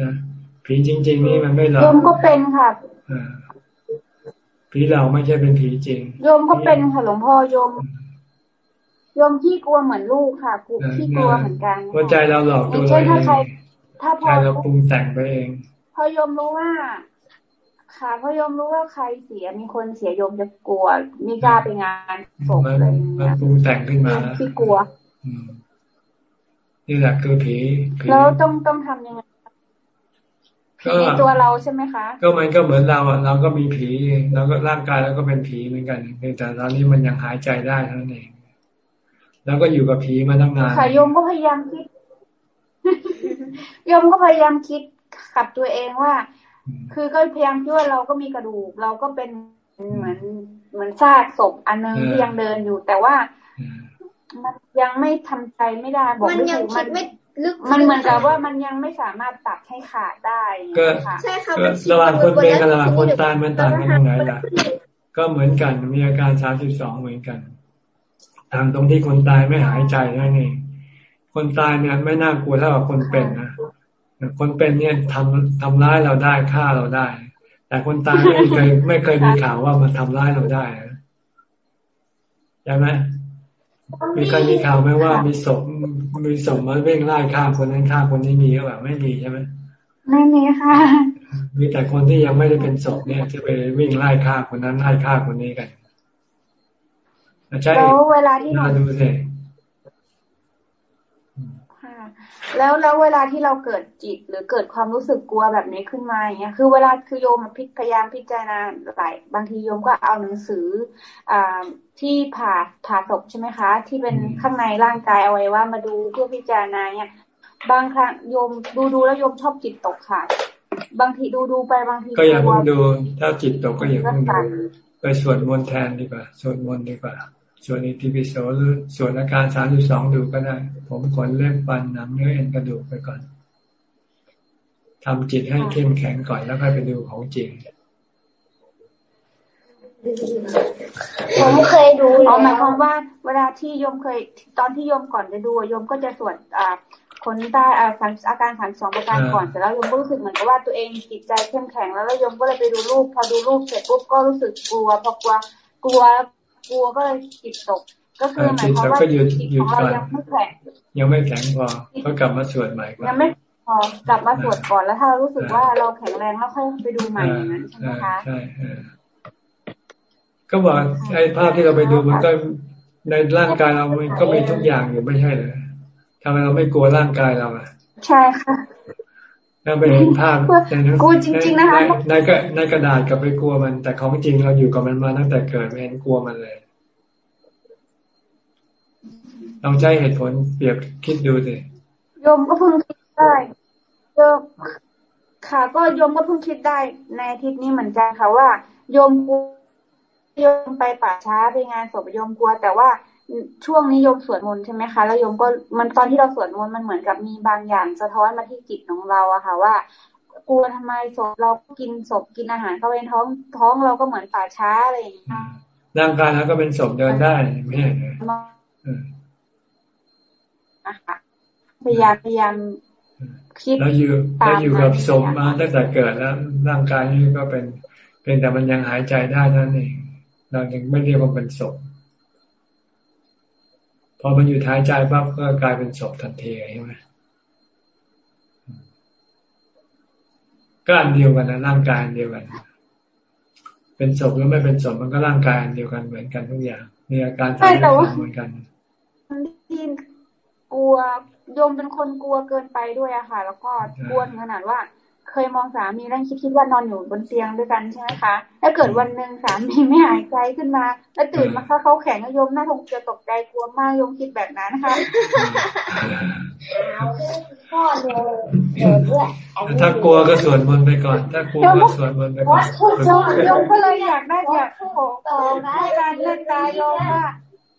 นะผีจริง ๆ นี่มันไม่หลอกโยมก็เป็นค่ะ ผีเราไม่ใช่เป็นผีจริง โยมก็เป็นค่ะหลวงพ่อโยมโยมที่กลัวเหมือนลูกค่ะกูที่กลัวเหมือนกันว่าใจเราหลอกตัวเองถ้าใครถ้าพอเราปรุงแต่งไปเอง พอโยมรู้ว่า ค่ะพอโยมรู้ว่าใครเสียมีคนเสียโยมจะกลัวไม่กล้าไปงานศพเลยเนี่ยปรุงแต่งขึ้นมาที่กลัวนี่แหละคือผีแล้วต้องต้องทำยังไง ผีในตัวเราใช่ไหมคะ ก็มันก็เหมือนเราอะ เราก็มีผีเราก็ร่างกายเราก็เป็นผีเหมือนกันแต่ตอนนี้มันยังหายใจได้เท่านั้นเองแล้วก็อยู่กับผีมาตั้งนานค่ะโยมก็พยายามคิดโยมก็พยายามคิดขับตัวเองว่า คือก็พยายามคิดว่าเราก็มีกระดูก เราก็เป็นเหมือนเหมือนซากศพอันนึงที่ยังเดินอยู่ แต่ว่ามันยังไม่ทำใจไม่ได้บอกไม่ ถูกมันมันเหมือนกับว่ามันยังไม่สามารถตัดให้ขาดได้ก็ใช่ค่ะระหว่างคนเป็นกับระหว่างคนตายมันต่างกันยังไงล่ะ ก็เหมือนกันมีอาการสามสิบสองเหมือนกันต่างตรงที่คนตายไม่หายใจนั่นเองคนตายเนี่ยไม่น่ากลัวเท่ากับคนเป็นนะคนเป็นเนี่ยทำทำร้ายเราได้ฆ่าเราได้ แต่คนตายไม่เคยไม่เคยมีข่าวว่ามันทำร้ายเราได้ใช่ไหม มีใครมีข่าวไหมว่ามีศพมีศพมาเว่งไล่ฆ่าคนนั้นฆ่าคนนี้มีหรือเปล่าไม่มีใช่ไหมไม่มีค่ะ มีแต่คนที่ยังไม่ได้เป็นศพเนี่ยจะไปวิ่งไล่ฆ่าคนนั้นไล่ฆ่าคนนี้กันใช่แล้วเวลาที่เราดูสิ แล้วแล้วเวลาที่เราเกิดจิตหรือเกิดความรู้สึกกลัวแบบนี้ขึ้นมาอย่างเงี้ยคือเวลาคือโยมพิพยายามพิจารณาหลายบางทีโยมก็เอาหนังสืออ่าที่ผ่าผ่าศพใช่ไหมคะ ที่เป็นข้างในร่างกายเอาไว้ว่ามาดูเพื่อพิจารณาเนี่ยบางครั้งโยมดูดูแล้วโยมชอบจิตตกค่ะ บางทีดูดูไปบางทีก็อย่าเพิ่งดู ถ้าจิตตกก็อย่าเพิ่งดูไปสวดมนต์แทนดีกว่าสวดมนต์ดีกว่า ส่วนอิติปิโสหรือส่วนอาการสามสิบสองดูก็ได้ ผมขนเล็บฟันหนังเนื้อเอ็นกระดูกไปก่อนทำจิตให้เข้มแข็งก่อนแล้วค่อยไปดูของจริงผมเคยดูอ๋อหมายความว่า เวลาที่โยมเคย ตอนที่โยมก่อนจะดูโยมก็จะสวดอ่าคนใต้อาอาการสันสองประการก่อนเสร็จแล้วโยมก็รู้สึกเหมือนกับว่าตัวเองจิตใจเข้มแข็งแล้วแล้วโยมก็เลยไปดูรูป พอดูรูปเสร็จปุ๊บก็รู้สึกกลัวพอกลัวกลัว กลัวก็เลยจิตตก ก็คือหมายความว่าจิตของเรายังไม่แข็งยังไม่แข็งพอก็กลับมาสวดใหม่ก่อนยังไม่พอกลับมาสวดก่อนแล้วถ้าเรารู้สึกว่าเราแข็งแรงแล้วค่อยไปดูใหม่อย่างนั้นใช่ไหมคะใช่ก็บอกไอ้ภาพที่เราไปดูมันก็ในร่างกายเรามันก็มีทุกอย่างอยู่ไม่ใช่เหรอทำไมเราไม่กลัวร่างกายเราอะใช่ค่ะ เราไปเห็นภาพในกลัวจริง ๆ นะคะในกระในกระดาษกับไปกลัวมัน แต่ของจริงเราอยู่กับมันมาตั้งแต่เกิดไม่เห็นกลัวมันเลยลองใช้เหตุผลเปรียบคิดดูสิโยมก็เพิ่งคิดได้โยมค่ะ ก็โยมก็เพิ่งคิดได้ในอาทิตย์นี้เหมือนกันค่ะว่า โยมกลัวโยมไปป่าช้าไปงานศพโยมกลัว แต่ว่า ช่วงนี้โยมสวดมนต์ใช่ไหมคะแล้วโยมก็มันตอนที่เราสวดมนต์มันเหมือนกับมีบางอย่างสะท้อนมาที่จิตของเราอะค่ะว่ากลัวทำไมศพเรากินศพกินอาหารเข้าไปท้องท้องเราก็เหมือนป่าช้าอะไรอย่างเงี้ยร่างกายเราก็เป็นศพเดินได้ไม่ใช่นะคะพยายามพยายามคิดแล้วอยู่แล้วอยู่กับศพมาตั้งแต่เกิดแล้วร่างกายนี้ก็เป็นเป็นแต่มันยังหายใจได้นั่นเองเรายังไม่เรียกว่าเป็นศพ พอมันอยู่ท้ายใจปั๊บก็กลายเป็นศพทันทีใช่ไหมก็อันเดียวกันนะร่างกายอันเดียวกัน เป็นศพหรือไม่เป็นศพมันก็ร่างกายอันเดียวกันเหมือนกันทุกอย่าง มีอาการทางร่างกายเหมือนกันที่กลัวโยมเป็นคนกลัวเกินไปด้วยอะค่ะ แล้วก็กลัวถึงขนาดว่า เคยมองสามีแล้วคิดคิดว่านอนอยู่บนเตียงด้วยกันใช่ไหมคะ ถ้าเกิดวันหนึ่งสามีไม่หายใจขึ้นมา แล้วตื่นมาเขาเขาแข็งโยมหน่าคงจะตกใจกลัวมากโยมคิดแบบนั้นนะคะถ้ากลัวก็สวดมนต์ไปก่อน ถ้ากลัวก็สวดมนต์ไปก่อนโยมก็เลยอยากได้อยากขอขอการเล่นตายโยมว่า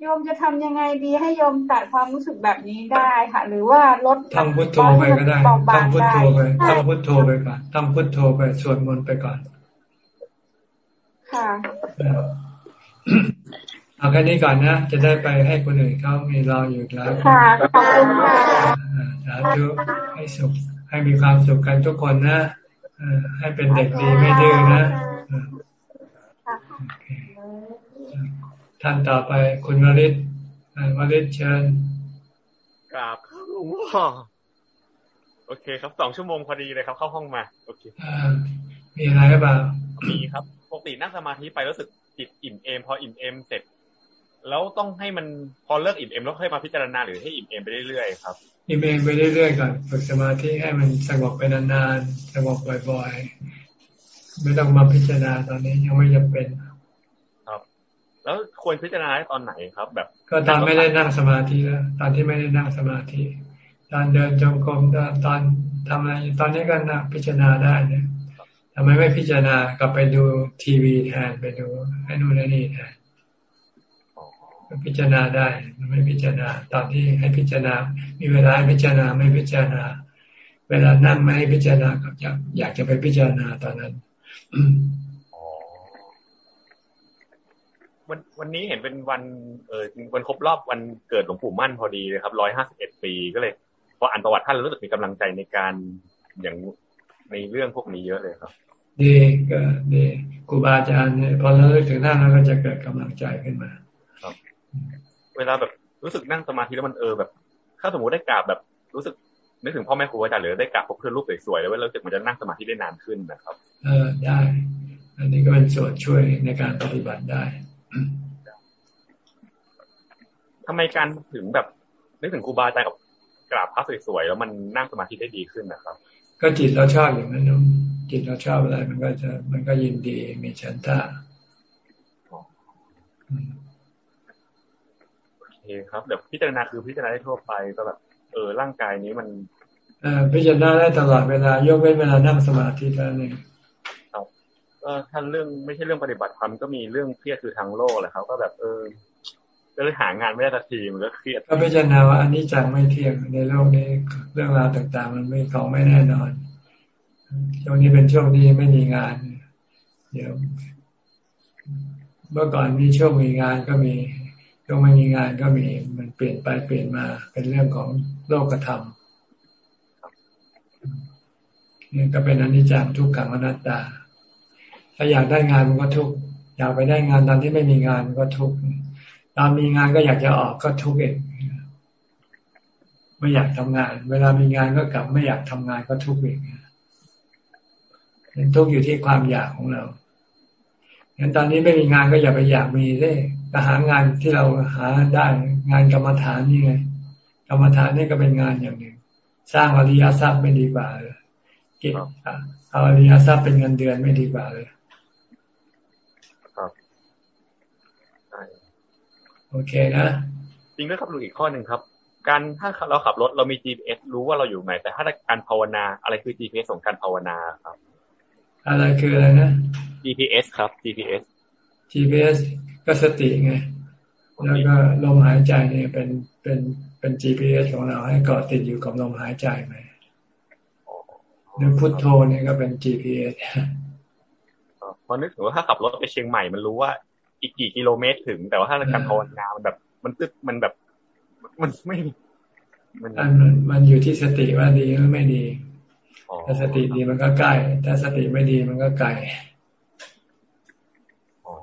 โยมจะทำยังไงดีให้โยมตัดความรู้สึกแบบนี้ได้ค่ะ หรือว่าลดทำพุทโธไปก็ได้ทำพุทโธไปทำพุทโธไปก่อนทำพุทโธไปสวดมนต์ไปก่อน ค่ะเอาแค่นี้ก่อนนะจะได้ไปให้คนอื่นเขามีเราอยู่แล้วค่ะขอบคุณค่ะสาธุให้สุขให้มีความสุขกันทุกคนนะให้เป็นเด็กดีไม่ดื้อนะ ท่านต่อไปคุณวริศวริศเชิญกราบหลวงพ่อโอเคครับสองชั่วโมงพอดีเลยครับเข้าห้องมา โอเคมีอะไรหรือเปล่ามีครับปกตินั่งสมาธิไปรู้สึกจิตอิ่มเอมพออิ่มเอมเสร็จ แล้วต้องให้มันพอเลิกอิ่มเอมแล้วค่อยมาพิจารณาหรือให้อิ่มเอมไปเรื่อยๆครับอิ่มเอมไปเรื่อยๆก่อนฝึกสมาธิให้มันสงบไปนานๆสงบบ่อยๆไม่ต้องมาพิจารณาตอนนี้ยังไม่จำเป็น แล้วควรพิจารณาตอนไหนครับ แบบ ก็ตอนไม่ได้นั่งสมาธิแล้วตอนที่ไม่ได้นั่งสมาธิตอนเดินจงกรมตอนทำอะไรตอนนี้ก็นั่งพิจารณาได้เนี่ยทำไมไม่พิจารณากลับไปดูทีวีแทนไปดูให้นู่นนี่แทนพิจารณาได้ มันไม่พิจารณา ตอนที่ให้พิจารณา มีเวลาพิจารณาไม่พิจารณา เวลานั่งไม่ให้พิจารณากับอยากอยากจะไปพิจารณาตอนนั้น วันวันนี้เห็นเป็นวันเออวันครบรอบวันเกิดหลวงปู่มั่นพอดีเลยครับร้อยห้าสิบเอ็ดปีก็เลยพออ่านประวัติท่านรู้สึกมีกำลังใจในการอย่างในเรื่องพวกนี้เยอะเลยครับ ดีก็ดีครูบาอาจารย์เนี่ยพอเราเลิกถึงท่านแล้วก็จะเกิดกำลังใจขึ้นมา ครับ เวลาแบบรู้สึกนั่งสมาธิแล้วมันเออแบบ ถ้าสมมติได้กราบแบบรู้สึกนึกถึงพ่อแม่ครูอาจารย์หรือได้กราบพวกเพื่อนรูปสวยๆแล้วเวลารู้สึกมันจะนั่งสมาธิได้นานขึ้นนะครับ เออได้ อันนี้ก็เป็นส่วนช่วยในการปฏิบัติได้ ทำไมการถึงแบบนึกถึงครูบาอาจารย์กับกราบพระสวยๆแล้วมันนั่งสมาธิได้ดีขึ้นนะครับ ก็จิตเราชอบอย่างนั้นนะจิตเราชอบอะไร มันก็จะมันก็ยินดีมีฉันทะโอเคครับเดี๋ยวพิจารณาคือพิจารณาได้ทั่วไปก็แบบเออร่างกายนี้มันอพิจารณาได้ตลอดเวลายกเว้นเวลานั่งสมาธิเท่านั้นเอง ก็ท่านเรื่องไม่ใช่เรื่องปฏิบัติธรรมก็มีเรื่องเครียดคือทางโลกแหละครับก็แบบเออก็เลยหางานไม่ได้ทันทีมันก็เครียด ก็พิจารณาว่าอันนี้จังไม่เที่ยงในโลกนี้เรื่องราวต่างๆ มันไม่ของไม่แน่นอนช่วงนี้เป็นช่วงที่ไม่มีงาน เดี๋ยว เมื่อก่อนมีช่วงมีงานก็มีช่วงไม่มีงานก็มีมันเปลี่ยนไปเปลี่ยนมาเป็นเรื่องของโลกธรรมนี่ก็เป็นอนิจจังทุกขังอนัตตา ถ้าอยากได้งานมันก็ทุกอยากไปได้งานตอนที่ไม่มีงานมันก็ทุกตอนมีงานก็อยากจะออกก็ทุกเองไม่อยากทำงาน เวลามีงานก็กลับ ไม่อยากทำงานก็ทุกเองทุกอยู่ที่ความอยากของเรางั้นตอนนี้ไม่มีงานก็อย่าไปอยากมีเลยหางานที่เราหาได้งานกรรมฐานนี่ไงกรรมฐานนี่ก็เป็นงานอย่างหนึ่ง สร้างอริยทรัพย์ไม่ดีกว่าเลยเก็บเอาอริยทรัพย์เป็นเงินเดือนไม่ดีกว่าเลยครับ โอเคนะ จริงด้วยครับลุงอีกข้อหนึ่งครับ การถ้าเราขับรถเรามี GPS รู้ว่าเราอยู่ไหน แต่ถ้าการภาวนาอะไรคือ GPS ของการภาวนาครับ อะไรคืออะไรนะ GPS ครับ GPS GPS ก็สติไง แล้วก็ลมหายใจเนี่ยเป็นเป็นเป็น GPS ของเราให้เกาะติดอยู่กับลมหายใจไหมหรือพุทโธนี่ก็เป็น GPS พอนึกถึงว่าถ้าขับรถไปเชียงใหม่มันรู้ว่า อีกกี่กิโลเมตรถึง แต่ว่าถ้าการภาวนามันแบบ มันตึ๊ดมันแบบ มันไม่ มันมันอยู่ที่สติว่าดีหรือไม่ดีถ้าสติดีมันก็ใกล้ถ้าสติไม่ดีมันก็ไกลอ๋อ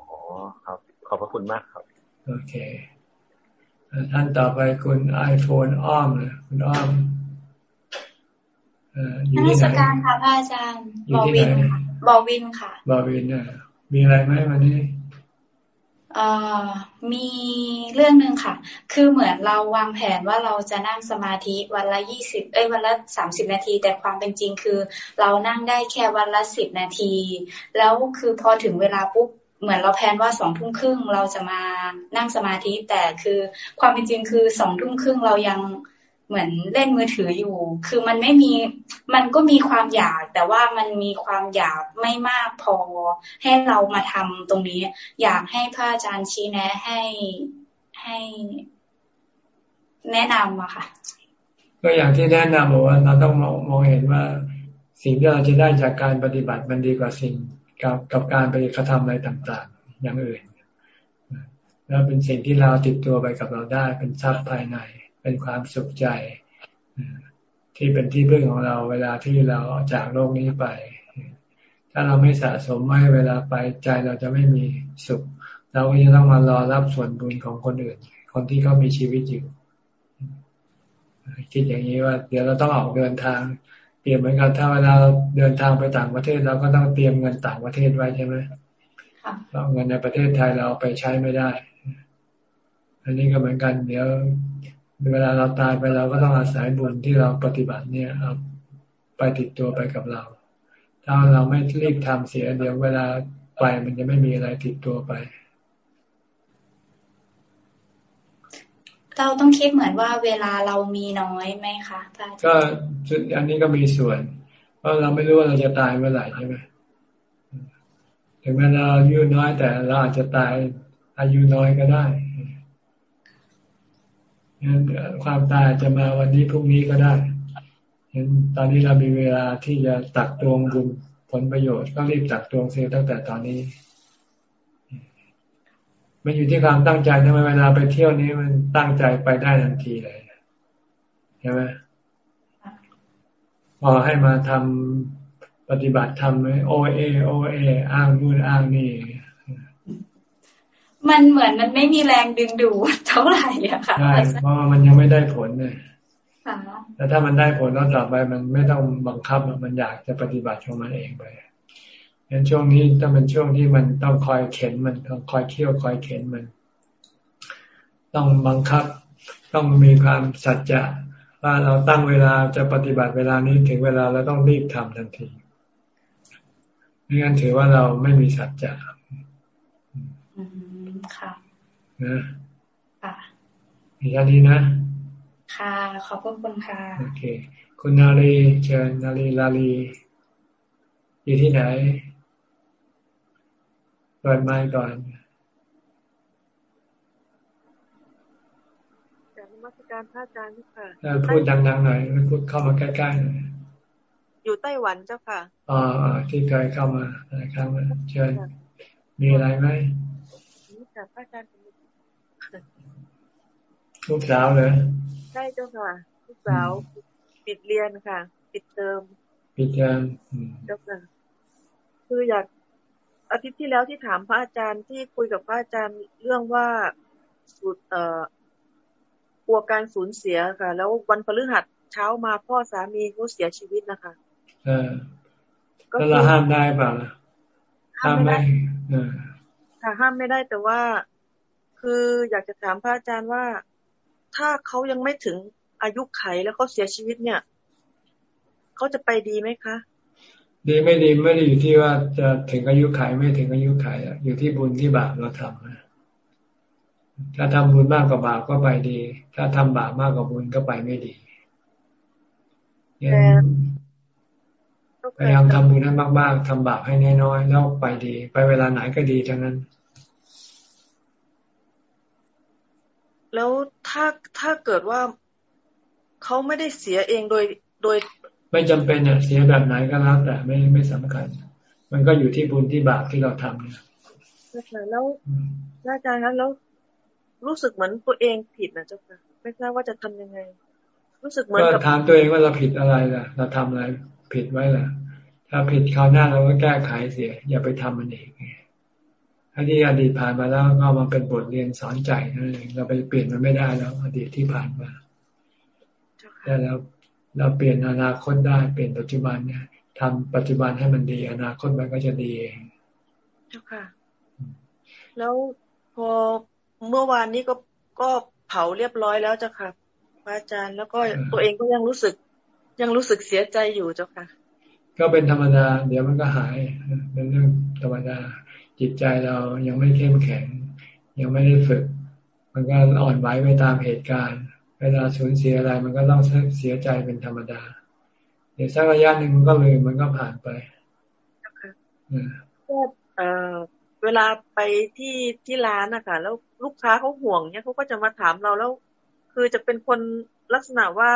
ครับ ขอบพระคุณมากครับ โอเคท่านต่อไปคุณไอโฟนอ้อมเลยคุณอ้อมอยู่ที่ไหนการค่ะพระอาจารย์บอวินค่ะบอวินค่ะบอวินเนี่ยมีอะไรไหมวันนี้เอ่อ มีเรื่องหนึ่งค่ะ คือเหมือนเราวางแผนว่าเราจะนั่งสมาธิวันละยี่สิบเอ้ยวันละสามสิบนาที แต่ความเป็นจริงคือ เรานั่งได้แค่วันละสิบนาที แล้วคือพอถึงเวลาปุ๊บเหมือนเราแพนว่าสองทุ่มครึ่งเราจะมานั่งสมาธิแต่คือความเป็นจริงคือสองทุ่มครึ่งเรายัง เหมือนเล่นมือถืออยู่ คือมันไม่มี มันก็มีความอยาก แต่ว่ามันมีความอยากไม่มากพอ ให้เรามาทำตรงนี้ อยากให้พระอาจารย์ชี้แนะให้ให้แนะนำอะค่ะ ก็อย่างที่แนะนำบอกว่าเราต้องมองมองเห็นว่าสิ่งที่เราจะได้จากการปฏิบัติมันดีกว่าสิ่งกับกับการไปกระทำอะไรต่างๆ อย่างอื่น แล้วเป็นสิ่งที่เราติดตัวไปกับเราได้เป็นทรัพย์ภายใน เป็นความสุขใจ ที่เป็นที่พึ่งของเราเวลาที่เราออกจากโลกนี้ไป ถ้าเราไม่สะสมไม่เวลาไปใจเราจะไม่มีสุข เราก็จะต้องมารอรับส่วนบุญของคนอื่น คนที่เขามีชีวิตอยู่คิดอย่างนี้ว่า เดี๋ยวเราต้องออกเดินทางเตรียมเหมือนกันถ้าเวลาเดินทางไปต่างประเทศเราก็ต้องเตรียมเงินต่างประเทศไว้ใช่ไหมเราเงินในประเทศไทยเราไปใช้ไม่ได้ อันนี้ก็เหมือนกัน เดี๋ยว เวลาเราตายไปเราก็ต้องอาศัยบุญที่เราปฏิบัติเนี่ยเอาไปติดตัวไปกับเรา ถ้าเราไม่รีบทำเสียเดี๋ยวเวลาไปมันจะไม่มีอะไรติดตัวไป เราต้องคิดเหมือนว่าเวลาเรามีน้อยไหมคะพระอาจารย์ก็อันนี้ก็มีส่วน เพราะเราไม่รู้ว่าเราจะตายเมื่อไหร่ใช่ไหมถึงแม้เราอายุน้อยแต่เราอาจจะตายอายุน้อยก็ได้ งั้นความตายจะมาวันนี้พรุ่งนี้ก็ได้เห็นตอนนี้เรามีเวลาที่จะตักตวงบุญผลประโยชน์ก็รีบตักตวงเสียตั้งแต่ตอนนี้ มันอยู่ที่ความตั้งใจทำไมเวลาไปเที่ยวนี้มันตั้งใจไปได้ทันทีเลยใช่ไหมพอให้มาทำปฏิบัติทำโอเอโอเออ้างนู่นอ้างนี่ มันเหมือนมันไม่มีแรงดึงดูดเท่าไหร่อะค่ะใช่เพราะมันยังไม่ได้ผลเลยแต่ถ้ามันได้ผลแล้วต่อไปมันไม่ต้องบังคับมันอยากจะปฏิบัติของมันเองไปงั้นช่วงนี้ต้องเป็นช่วงที่มันต้องคอยเข็นมันต้องคอยเคี่ยวคอยเข็นมัน ต้องบังคับ ต้องมีความสัจจะว่าเราตั้งเวลาจะปฏิบัติเวลานี้ถึงเวลาเราต้องรีบทำทันทีไม่งั้นถือว่าเราไม่มีสัจจะ ค่ะนะค่ะมีแค่นี้นะ ค่ะ ขอบคุณค่ะ โอเค คุณนาลีเชิญนาลีลาลีอยู่ที่ไหนเปิดไมค์ก่อนมัสการพระอาจารย์ค่ะพูดดังๆหน่อยพูดเข้ามาใกล้ๆหน่อยอยู่ไต้หวันเจ้าค่ะอ๋อที่เคยเข้ามาหลายครั้งแล้วเชิญมีอะไรไหม นี่ค่ะพระอาจารย์ลูกสาวเลยใช่เจ้าค่ะ ลูกสาวปิดเรียนค่ะ ปิดเทอมปิดเทอมเจ้าค่ะ คืออยากอาทิตย์ที่แล้วที่ถามพระอาจารย์ที่คุยกับพระอาจารย์เรื่องว่าสุดเอ่อกลัวการสูญเสียค่ะ แล้ววันพฤหัสเช้ามาพ่อสามีเขาเสียชีวิตนะคะเออก็เราห้ามได้เปล่าห้ามไม่ได้ ค่ะห้ามไม่ได้แต่ว่า คืออยากจะถามพระอาจารย์ว่า ถ้าเขายังไม่ถึงอายุไขแล้วเขาเสียชีวิตเนี่ยเขาจะไปดีไหมคะ ดีไม่ดีไม่ได้อยู่ที่ว่าจะถึงอายุไขไม่ถึงอายุไขอยู่ที่บุญที่บาปเราทำนะถ้าทำบุญมากกว่าบาปก็ไปดี ถ้าทำบาปมากกว่าบุญก็ไปไม่ดี พยายามทำบุญให้มากๆทำบาปให้น้อยๆแล้วไปดี ไปเวลาไหนก็ดีทั้งนั้น แล้วถ้าถ้าเกิดว่าเขาไม่ได้เสียเองโดยโดย ไม่จำเป็นเนี่ยเสียแบบไหนก็แล้วแต่ไม่ไม่สำคัญ มันก็อยู่ที่บุญที่บาปที่เราทำเนี่ยแล้วอาจารย์ครับแล้วรู้สึกเหมือนตัวเองผิดนะเจ้าค่ะไม่ทราบว่าจะทำยังไง รู้สึกเหมือนกับถามตัวเองว่าเราผิดอะไรล่ะ เราทำอะไร ผิดไว้ล่ะ ถ้าผิดคราวหน้าเราก็แก้ไขเสีย อย่าไปทำมันเองอันที่อดีตผ่านมาแล้วก็มาเป็นบทเรียนสอนใจนั่นเองเราไปเปลี่ยนมันไม่ได้แล้ว อดีตที่ผ่านมาแต่แล้วเราเปลี่ยนอนาคตได้เปลี่ยนปัจจุบันเนี่ยทำปัจจุบันให้มันดี อนาคตมันก็จะดีเองเจ้าค่ะ แล้วพอเมื่อวานนี้ก็ก็เผาเรียบร้อยแล้วเจ้าค่ะพระอาจารย์แล้วก็ตัวเองก็ยังรู้สึก ยังรู้สึกเสียใจอยู่เจ้าค่ะ ก็เป็นธรรมดา เดี๋ยวมันก็หายเป็นเรื่องธรรมดา จิตใจเรายังไม่เข้มแข็ง ยังไม่ได้ฝึก มันก็อ่อนไหวไปตามเหตุการณ์ เวลาสูญเสียอะไร มันก็ต้องเสียใจเป็นธรรมดา เดี๋ยวสักระยะหนึ่งมันก็เลยมันก็ผ่านไปก็เอ่อเวลาไปที่ที่ร้านนะคะแล้วลูกค้าเขาห่วงเนี่ยเขาก็จะมาถามเราแล้ว คือจะเป็นคนลักษณะว่า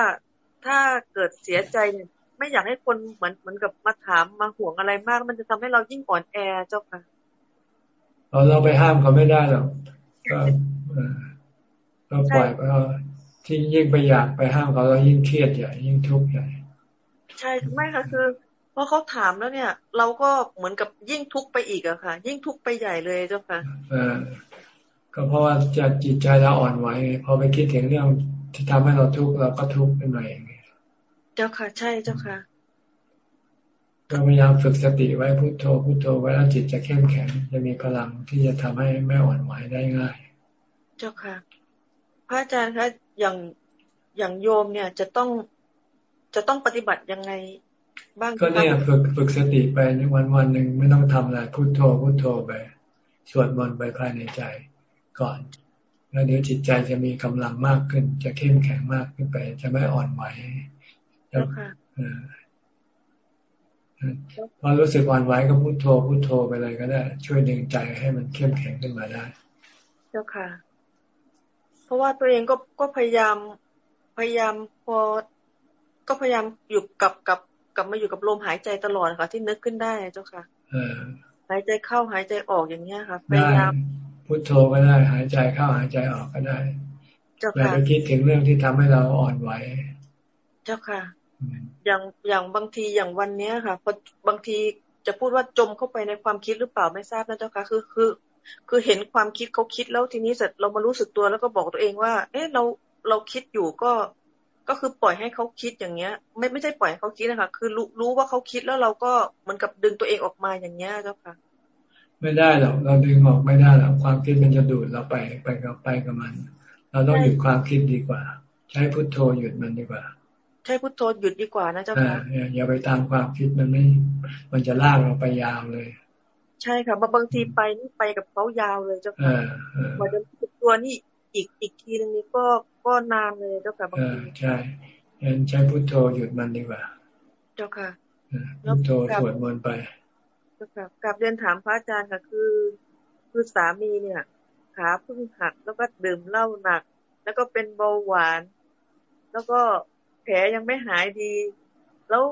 ถ้าเกิดเสียใจเนี่ยไม่อยากให้คนเหมือนเหมือนกับมาถามมาห่วงอะไรมาก มันจะทำให้เรายิ่งอ่อนแอเจ้าค่ะเราเราไปห้ามเขาไม่ได้หรอกก็เราปล่อยไปที่ยิ่งไปอยากไปห้ามเขาเรายิ่งเครียดใหญ่ยิ่งทุกข์ใหญ่ใช่ไม่ค่ะคือพอเขาถามแล้วเนี่ย เราก็เหมือนกับยิ่งทุกข์ไปอีกอะค่ะ ยิ่งทุกข์ไปใหญ่เลยเจ้าค่ะเออก็เพราะว่าจะจิตใจเราอ่อนไหวพอไปคิดถึงเรื่อง ที่ทำให้เราทุกข์เราก็ทุกข์เป็นไงเจ้าค่ะใช่เจ้าค่ะก็พยายามฝึกสติไว้พุโทโธพุโทโธไว้แล้วจิตจะเข้มแข็งจะมีพลังที่จะทำให้ไม่อ่อนไหวได้ง่าย เจ้าค่ะ พระอาจารย์คะอย่างอย่างโยมเนี่ยจะต้องจะต้องปฏิบัติยังไงบ้างก็เนี่ยฝึกฝึกสติไปวันวันหนึ่งไม่ต้องทำอะไรพุโทโธพุโทโธไปสวดมนต์ไปภายในใจก่อน แล้วเดี๋ยวจิตใจจะมีกำลังมากขึ้น จะเข้มแข็งมากขึ้นไป จะไม่อ่อนไหวพอรู้สึกอ่อนไหวก็พุโทโธพุโทโธไปเลยก็ได้ ช่วยดึงใจให้มันเข้มแข็งขึ้นมาได้ เจ้าค่ะ เพราะว่าตัวเองก็ก็พยายามพยายามพอก็พยายามอยู่กับกับกลับมาอยู่กับลมหายใจตลอดค่ะ ที่นึกขึ้นได้เจ้าค่ะหายใจเข้าหายใจออกอย่างเนี้ยค่ะพยายาม พุทโธก็ได้ หายใจเข้าหายใจออกก็ได้อย่าไปคิดถึงเรื่องที่ทำให้เราอ่อนไหว เจ้าค่ะ อย่างอย่างบางทีอย่างวันเนี้ยค่ะพอบางทีจะพูดว่าจมเข้าไปในความคิดหรือเปล่าไม่ทราบนะเจ้าค่ะ คือคือ คือเห็นความคิดเขาคิดแล้วทีนี้เสร็จเรามารู้สึกตัวแล้วก็บอกตัวเองว่า เอ๊ะเราเราคิดอยู่ก็ก็คือปล่อยให้เขาคิดอย่างเงี้ย ไม่ไม่ใช่ปล่อยให้เขาคิดนะคะ คือรู้รู้ว่าเขาคิดแล้วเราก็เหมือนกับดึงตัวเองออกมาอย่างเงี้ยเจ้าค่ะ ไม่ได้หรอกเราดึงออกไม่ได้หรอกความคิดมันจะดูดเราไปไปกับไปกับมัน เราต้องหยุดความคิดดีกว่า ใช้พุทโธหยุดมันดีกว่า ใช้พุทโธหยุดดีกว่านะเจ้าค่ะอย่าไปตามความคิดมันไม่ มันจะลากเราไปยาวเลย ใช่ค่ะบางทีไปนี่ไปกับเขายาวเลยเจ้าค่ะกว่าจะตัวนี่อีกอีกทีนึงนี้ก็ก็นานเลยเจ้าค่ะบางทีใช่งั้นใช้พุทโธหยุดมันดีกว่า เจ้าค่ะพุทโธสวดมนต์ไป เจ้าค่ะกลับเรียนถามพระอาจารย์ค่ะคือ คือสามีเนี่ย ขาพึ่งหักแล้วก็ดื่มเหล้าหนัก แล้วก็เป็นเบาหวาน แล้วก็แผลยังไม่หายดี แล้ว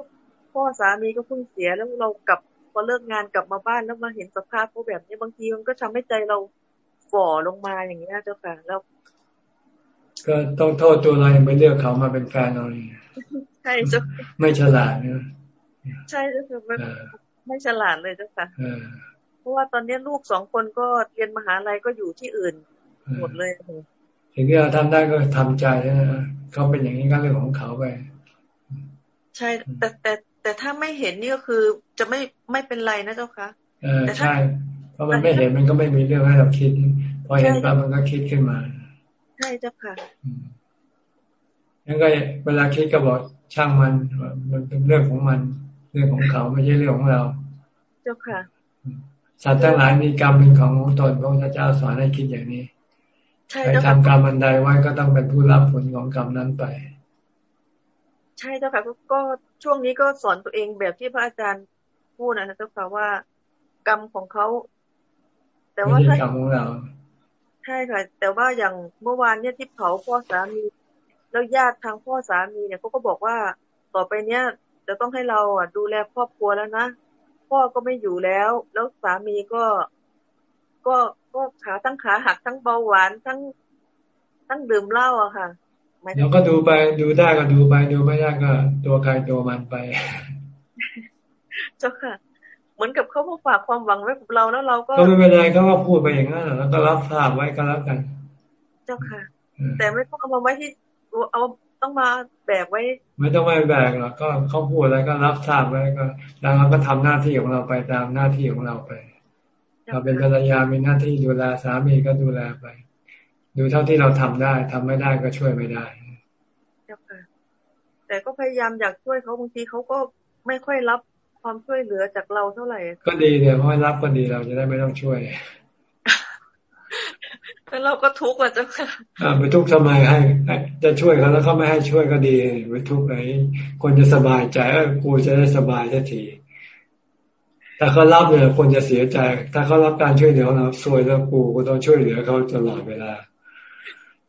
พ่อสามีก็เพิ่งเสียแล้วเรากลับพอเลิกงานกลับมาบ้านแล้วมาเห็นสภาพเขาแบบนี้บางทีมันก็ทำให้ใจเราฝ่อลงมาอย่างนี้เจ้าค่ะแล้วก็ต้องโทษตัวเราเองไปเลือกเขามาเป็นแฟนเราเองใช่เจ้าไม่ฉลาดเนะใช่เจ้าค่ะ ไม่ฉลาดเลยเจ้าค่ะเพราะว่าตอนนี้ลูกสองคนก็เรียนมหาลัยก็อยู่ที่อื่น หมดเลยสิ่งที่เราทำได้ก็ทำใจนะเขาเป็นอย่างนี้ก็เรื่องของเขาไป ใช่ แต่แต่แต่ถ้าไม่เห็นนี่ก็คือจะไม่ไม่เป็นไรนะเจ้าคะเออใช่เพราะมันไม่เห็นมันก็ไม่มีเรื่องให้เราคิด พอเห็นปั๊บมันก็คิดขึ้นมาใช่เจ้าค่ะยังไงเวลาคิดก็บอกช่างมันมันเป็นเรื่องของมัน เรื่องของเขาไม่ใช่เรื่องของเรา เจ้าค่ะ สัตว์ทั้งหลายมีกรรมเป็นของตนพระพุทธเจ้าสอนให้คิดอย่างนี้ใครทำกรรมอันใดไว้ก็ต้องเป็นผู้รับผลของกรรมนั้นไป ใช่เจ้าค่ะก็ช่วงนี้ก็สอนตัวเองแบบที่พระอาจารย์พูดนะเจ้าค่ะว่า กรรมของเขาแต่ว่าถ้ากรรมของเราใช่ค่ะ แต่ว่าอย่างเมื่อวานเนี่ยที่เผาพ่อสามี แล้วญาติทางพ่อสามีเนี่ยเขาก็บอกว่าต่อไปเนี้ย จะต้องให้เราอะดูแลครอบครัวแล้วนะพ่อก็ไม่อยู่แล้ว แล้วสามีก็ ก็ก็ขาทั้งขาหักทั้งเบาหวานทั้งทั้งดื่มเหล้าอะค่ะเราก็ดูไปดูได้ก็ดูไปดูไม่ได้ก็ ตัวใครตัวมันไป เจ้าค่ะ เหมือนกับเขามาฝากความหวังไว้กับเราแล้วเราก็ ก็ไม่เป็นไรเขาก็พูดไปอย่างนั้นแล้วก็รับทราบไว้ก็แล้วกัน เจ้าค่ะ แต่ไม่ต้องเอามาไว้ที่เอา ต้องมาแบกไว้ ไม่ต้องไม่แบกหรอกก็เขาพูดอะไรก็รับทราบไว้ก็แล้วเราก็ทำหน้าที่ของเราไปตามหน้าที่ของเราไป เราเป็นภรรยามีหน้าที่ดูแลสามีก็ดูแลไป ดูเท่าที่เราทำได้ทำไม่ได้ก็ช่วยไม่ได้แต่ก็พยายามอยากช่วยเขาบางทีเขาก็ไม่ค่อยรับความช่วยเหลือจากเราเท่าไหร่ ก็ดีเนี่ยเพราะรับก็ดีเราจะได้ไม่ต้องช่วย แล้วเราก็ทุกข์อะเจ้าค่ะอ่าไปทุกข์ทำไมให้จะช่วยเขาแล้วเขาไม่ให้ช่วยก็ดีไปทุกข์ไหนคนจะสบายใจเออกูจะได้สบายสักทีถ้าเขารับเนี่ยคนจะเสียใจ ถ้าเขารับการช่วยเหลือเราซวยแล้วกูก็ต้องช่วยเหลือเขาตลอดเวลา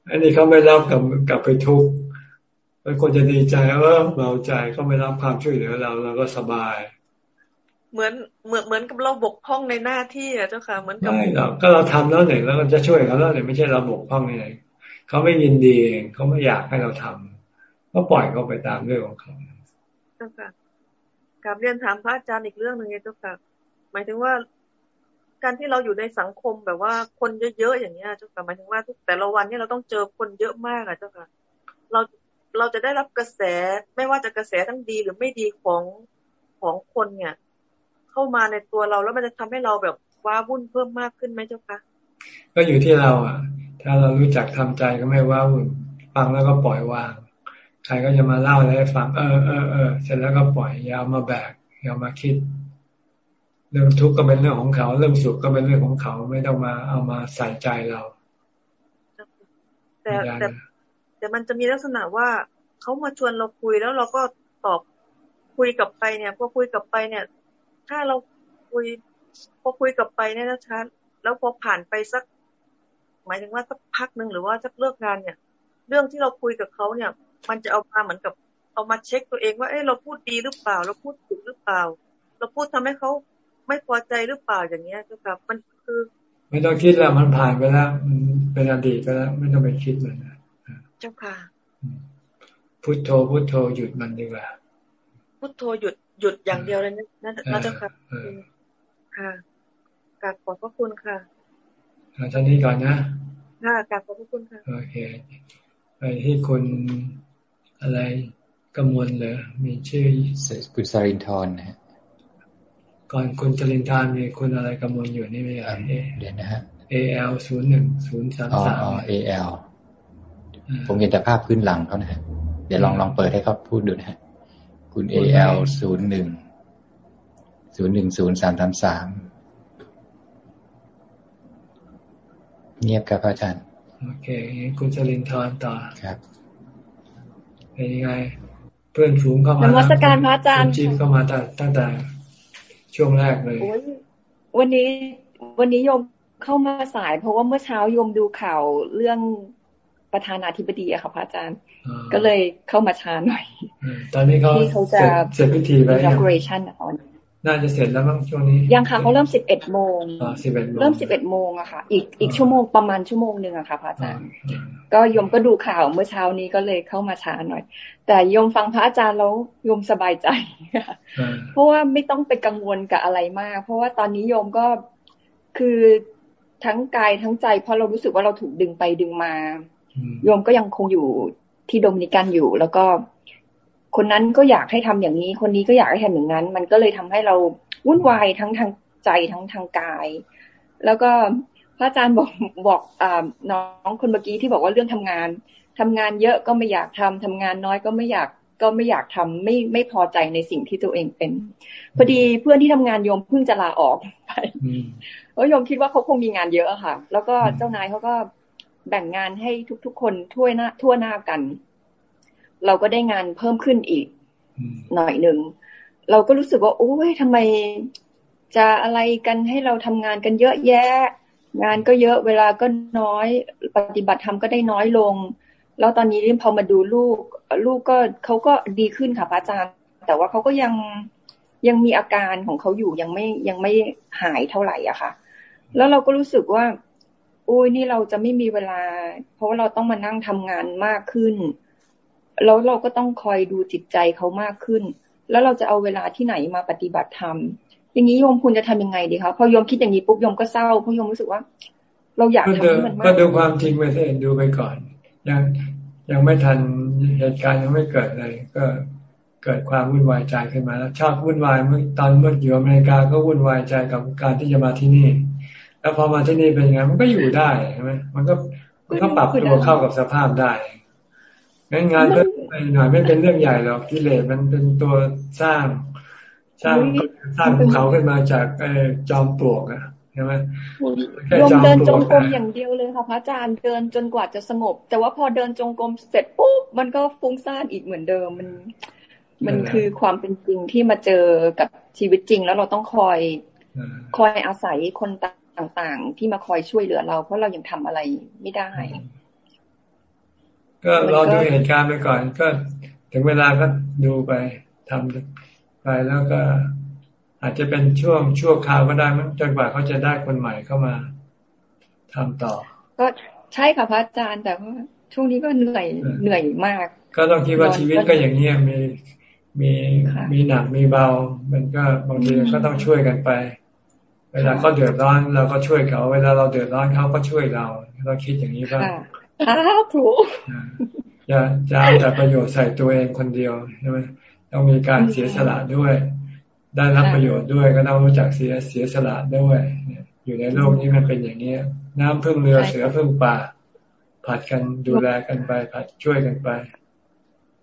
อันนี้เขาไม่รับกับกับไปทุกข์แล้วคนจะดีใจเออเบาใจเขาไม่รับความช่วยเหลือเราเราก็สบาย เหมือนเหมือนเหมือนกับเราบกพร่องในหน้าที่อะเจ้าค่ะเหมือนกับไม่เราก็เราทำแล้วเนี่ยแล้วมันจะช่วยเขาแล้วเนี่ยไม่ใช่เราบกพร่องไงเขาไม่ยินดีเองเขาไม่อยากให้เราทำก็ปล่อยเขาไปตามเรื่องของเขาเจ้าค่ะกับเรียนถามพระอาจารย์อีกเรื่องหนึ่งเจ้าค่ะ หมายถึงว่า การที่เราอยู่ในสังคมแบบว่าคนเยอะๆอย่างเนี้ยเจ้าค่ะหมายถึงว่าทุกแต่ละวันนี่เราต้องเจอคนเยอะมากอะเจ้าค่ะ เราเราจะได้รับกระแสไม่ว่าจะกระแสทั้งดีหรือไม่ดีของของคนเนี่ย เข้ามาในตัวเรา แล้วมันจะทำให้เราแบบว้าวุ่นเพิ่มมากขึ้นไหมเจ้าคะก็อยู่ที่เราอะ ถ้าเรารู้จักทำใจก็ไม่ว้าวุ่นฟังแล้วก็ปล่อยวางใครก็จะมาเล่าอะไรให้ฟังเออเออเออเสร็จแล้วก็ปล่อยยาวมาแบกยาวมาคิดเรื่องทุกข์ก็เป็นเรื่องของเขา เรื่องสุขก็เป็นเรื่องของเขาไม่ต้องมาเอามาใส่ใจเรา แต่แต่แต่มันจะมีลักษณะว่าเขามาชวนเราคุยแล้วเราก็ตอบคุยกับไปเนี่ยพอคุยกับไปเนี่ย ถ้าเราคุย พอคุยกับไปเนี่ยนะชัดแล้วพอผ่านไปสัก หมายถึงว่าสักพักหนึ่งหรือว่าสักเลิกงานเนี่ย เรื่องที่เราคุยกับเขาเนี่ย มันจะเอามาเหมือนกับ เอามาเช็คตัวเองว่าเอ้เราพูดดีหรือเปล่า เราพูดถูกหรือเปล่า เราพูดทำให้เขาไม่พอใจหรือเปล่าอย่างเงี้ยเจ้าค่ะมันคือ ไม่ต้องคิดแล้วมันผ่านไปแล้วมันเป็นอดีตไปแล้ว ไม่ต้องไปคิดมันนะเจ้าค่ะพุทโธพุทโธหยุดมันดีกว่าพุทโธหยุด หยุดอย่างเดียวเลยนะนะเจ้าค่ะค่ะกราบขอบพระคุณค่ะท่านนี้ก่อนนะค่ะกราบขอบพระคุณค่ะโอเค ไปที่คุณอะไรกมลเหรอมีชื่อคุณสรินทร์นะฮะก่อนคุณจรินทานมีคุณอะไรกมลอยู่นี่ไหมอะเดี๋ยวนะฮะ AL ศูนย์หนึ่งศูนย์สามสามอ๋อ AL ผมเห็นแต่ภาพพื้นหลังเขานะฮะ เดี๋ยวลองลองเปิดให้เขาพูดดูนะฮะ คุณ AL ศูนย์หนึ่งศูนย์หนึ่งศูนย์สามสามสามเงียบครับอาจารย์ โอเคคุณจรินทร์ต่อครับเป็นยังไง เพื่อนฝูงเข้ามานมัสการพระอาจารย์จีบเข้ามาตั้งแต่ช่วงแรกเลย วันนี้ วันนี้โยมเข้ามาสาย เพราะว่าเมื่อเช้าโยมดูข่าวเรื่อง ประธานาธิบดีอะค่ะพระอาจารย์ ก็เลยเข้ามาช้าหน่อย ตอนนี้เขาที่เขาจะเสร็จพิธีไป inauguration ตอนน่าจะเสร็จแล้วมั้งช่วงนี้ ยังค่ะเขาเริ่มสิบเอ็ดโมงสิบเอ็ดโมงเริ่มสิบเอ็ดโมงอะค่ะ อีกอีกชั่วโมงประมาณชั่วโมงหนึ่งอะค่ะพระอาจารย์ ก็โยมก็ดูข่าวเมื่อเช้านี้ก็เลยเข้ามาช้าหน่อย แต่โยมฟังพระอาจารย์แล้วโยมสบายใจค่ะเพราะว่าไม่ต้องไปกังวลกับอะไรมาก เพราะว่าตอนนี้โยมก็คือทั้งกายทั้งใจเพราะเรารู้สึกว่าเราถูกดึงไปดึงมา โยมก็ยังคงอยู่ที่โดมินิกันอยู่ แล้วก็คนนั้นก็อยากให้ทำอย่างนี้ คนนี้ก็อยากให้ทำอย่างนั้น มันก็เลยทำให้เราวุ่นวายทั้งทางใจทั้งทางกาย แล้วก็พระอาจารย์บอกบอกอน้องคนเมื่อกี้ที่บอกว่าเรื่องทำงานทำงานเยอะก็ไม่อยากทำทำงานน้อยก็ไม่อยากก็ไม่อยากทำไม่ไม่พอใจในสิ่งที่ตัวเองเป็น พอดีเพื่อนที่ทำงานโยมเพิ่งจะลาออกไปเพราะโยมคิดว่าเขาคงมีงานเยอะค่ะ แล้วก็เจ้านายเขาก็ แบ่งงานให้ทุก ๆ คนทั่วหน้าทั่วหน้ากัน เราก็ได้งานเพิ่มขึ้นอีก หน่อยหนึ่งเราก็รู้สึกว่าโอ้ยทำไมจะอะไรกันให้เราทำงานกันเยอะแยะ งานก็เยอะเวลาก็น้อย ปฏิบัติธรรมก็ได้น้อยลง แล้วตอนนี้พอมาดูลูก ลูกก็เขาก็ดีขึ้นค่ะพระอาจารย์ แต่ว่าเขาก็ยังยังมีอาการของเขาอยู่ยังไม่ยังไม่หายเท่าไหร่อะค่ะ แล้วเราก็รู้สึกว่าโอุ้ยนี่เราจะไม่มีเวลา เพราะว่าเราต้องมานั่งทำงานมากขึ้น แล้วเราก็ต้องคอยดูจิตใจเขามากขึ้น แล้วเราจะเอาเวลาที่ไหนมาปฏิบัติธรรมอย่างนี้โยมคุณจะทำยังไงดีคะพอโยมคิดอย่างนี้ปุ๊บโยมก็เศร้าเพราะโยมรู้สึกว่า เราอยากทำให้มันมากก็ดูความจริงไปเถอะดูไปก่อนยังยังไม่ทันเหตุการณ์ยังไม่เกิดอะไรก็เกิดความวุ่นวายใจขึ้นมาแล้วชอบวุ่นวายเมื่อตอนเมื่ออยู่อเมริกาก็วุ่นวายใจกับการที่จะมาที่นี่ แล้วพอมาที่นี่เป็นยังไง มันก็อยู่ได้ใช่ไหมมันก็มันก็ปรับตัวเข้ากับสภาพได้งั้นงานก็หน่อยไม่เป็นเรื่องใหญ่หรอกกิเลสมันเป็นตัวสร้าง สร้างสร้างภูเขาขึ้นมาจากจอมปลวกอะใช่ไหมรวมเดินจงกรมอย่างเดียวเลยค่ะพระอาจารย์เดินจนกว่าจะสงบ แต่ว่าพอเดินจงกรมเสร็จปุ๊บมันก็ฟุ้งซ่านอีกเหมือนเดิมมัน มันคือความเป็นจริงที่มาเจอกับชีวิตจริง แล้วเราต้องคอย คอยอาศัยคนต ต่างๆ ที่มาคอยช่วยเหลือเรา เพราะเรายังทำอะไรไม่ได้ ก็รอดูเหตุการณ์ไปก่อน ก็ถึงเวลาก็ดูไปทำไปแล้วก็อาจจะเป็นช่วงชั่วคราวก็ได้มั้งจนกว่าเขาจะได้คนใหม่เข้ามาทำต่อ ก็ใช่ค่ะพระอาจารย์แต่ว่าช่วงนี้ก็เหนื่อยเหนื่อยมาก ก็ต้องคิดว่าชีวิตก็อย่างนี้มีมีมีหนักมีเบา มันก็บางทีก็ต้องช่วยกันไป เวลาเขาเดือดร้อนเราก็ช่วยเขา เวลาเราเดือดร้อนเขาก็ช่วยเราเราคิดอย่างนี้บ้างถูกอย่าจะเอาแต่ประโยชน์ใส่ตัวเองคนเดียวใช่ไหมต้องมีการเสียสละด้วย ได้รับประโยชน์ด้วยก็ต้องรู้จักเสียเสียสละด้วยอยู่ในโลกนี้มันเป็นอย่างนี้น้ำพึ่งเรือเสือพึ่งป่า ผัดกันดูแลกันไป ผัดช่วยกันไป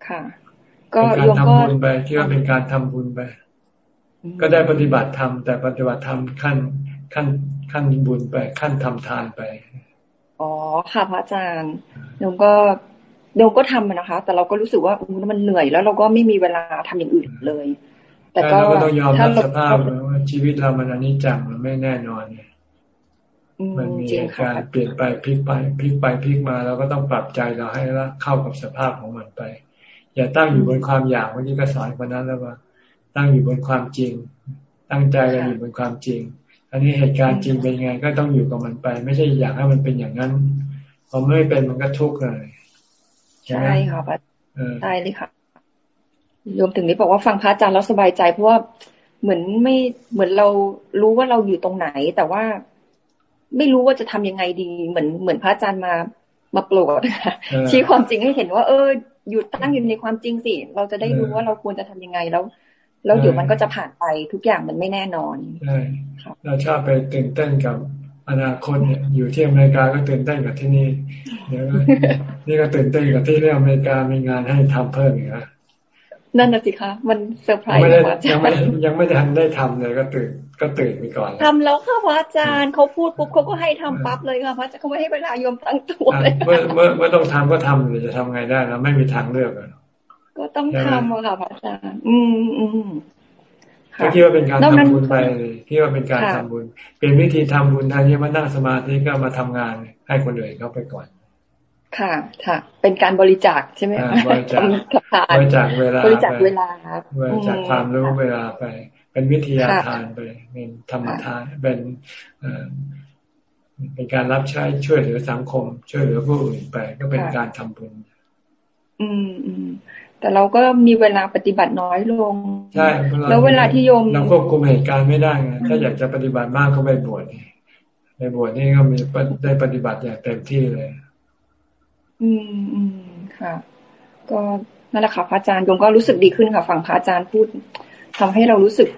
ค่ะ ก็เป็นการทำบุญไปที่ว่าเป็นการทำบุญไป ก็ได้ปฏิบัติธรรมแต่ปฏิบัติธรรมขั้นขั้นขั้นบุญไปขั้นทำทานไป อ๋อค่ะพระอาจารย์หนูก็เราก็ทำนะคะ แต่เราก็รู้สึกว่ามันเหนื่อย แล้วเราก็ไม่มีเวลาทำอย่างอื่นเลย แต่ก็ต้องยอมรับสภาพว่าชีวิตเรามันอนิจจังมันไม่แน่นอนเนี่ยมันมีการเปลี่ยนไปพลิกไปพลิกไปพลิกมาเราก็ต้องปรับใจเราให้ละเข้ากับสภาพของมันไป อย่าตั้งอยู่บนความอยากวันนี้ก็สอนคนนั้นแล้วว่า ตั้งอยู่บนความจริง ตั้งใจกันอยู่บนความจริง อันนี้เหตุการณ์จริงเป็นยังไงก็ต้องอยู่กับมันไป ไม่ใช่อยากให้มันเป็นอย่างนั้นพอไม่เป็นมันก็ทุกข์เลยใช่ค่ะใช่เลยค่ะรวมถึงนี้บอกว่าฟังพระอาจารย์แล้วสบายใจเพราะว่าเหมือนไม่เหมือนเรารู้ว่าเราอยู่ตรงไหน แต่ว่าไม่รู้ว่าจะทำยังไงดี เหมือนเหมือนพระอาจารย์มามาโปรดชี้ความจริงให้เห็นว่า เออ อยู่ตั้งอยู่ในความจริงสิ เราจะได้รู้ว่าเราควรจะทำยังไงแล้ว แล้วเดี๋ยวมันก็จะผ่านไปทุกอย่างมันไม่แน่นอนใช่เราชอบไปตื่นเต้นกับอนาคตเนี่ยอยู่ที่อเมริกาก็ตื่นเต้นกับที่นี่เดี๋ยวนี่ก็ตื่นเต้นกับที่ที่อเมริกามีงานให้ทำเพิ่มอีกนะนั่นน่ะสิคะมันเซอร์ไพรส์ยังไม่ยังไม่ทันได้ทำเลยก็ตื่นก็ตื่นไปก่อนทำแล้วค่ะพระอาจารย์เขาพูดปุ๊บเขาก็ให้ทำปั๊บเลยค่ะพระอาจารย์เขาไม่ให้เวลายมตั้งตัวเลยเมื่อเมื่อเมื่อต้องทำก็ทำเลยจะทำไงได้เราไม่มีทางเลือก ก็ต้องทำอะค่ะพระอาจารย์อืมอืมก็คิดว่าเป็นการทำบุญไปคิดว่าเป็นการทำบุญ เป็นวิธีทำบุญแทนที่มานั่งสมาธิก็มาทำงานให้คนอื่นเขาไปก่อน ค่ะ ค่ะ เป็นการบริจาคใช่ไหมบริจาคบริจาคเวลาบริจาคเวลาครับบริจาคความรู้เวลาไป เป็นวิทยาทานไปเป็นธรรมทานเป็นเป็นการรับใช้ช่วยเหลือสังคม ช่วยเหลือผู้อื่นไป ก็เป็นการทำบุญ อืมอืม แต่เราก็มีเวลาปฏิบัติน้อยลง ใช่ แล้วเวลาที่โยมเราควบคุมเหตุการณ์ไม่ได้ไงถ้าอยากจะปฏิบัติมากก็ไปบวชในบวชนี่ก็มีได้ปฏิบัติอย่างเต็มที่เลย อืมอืมค่ะ ก็นั่นแหละค่ะพระอาจารย์โยมก็รู้สึกดีขึ้นค่ะ ฟังพระอาจารย์พูดทำให้เรารู้สึก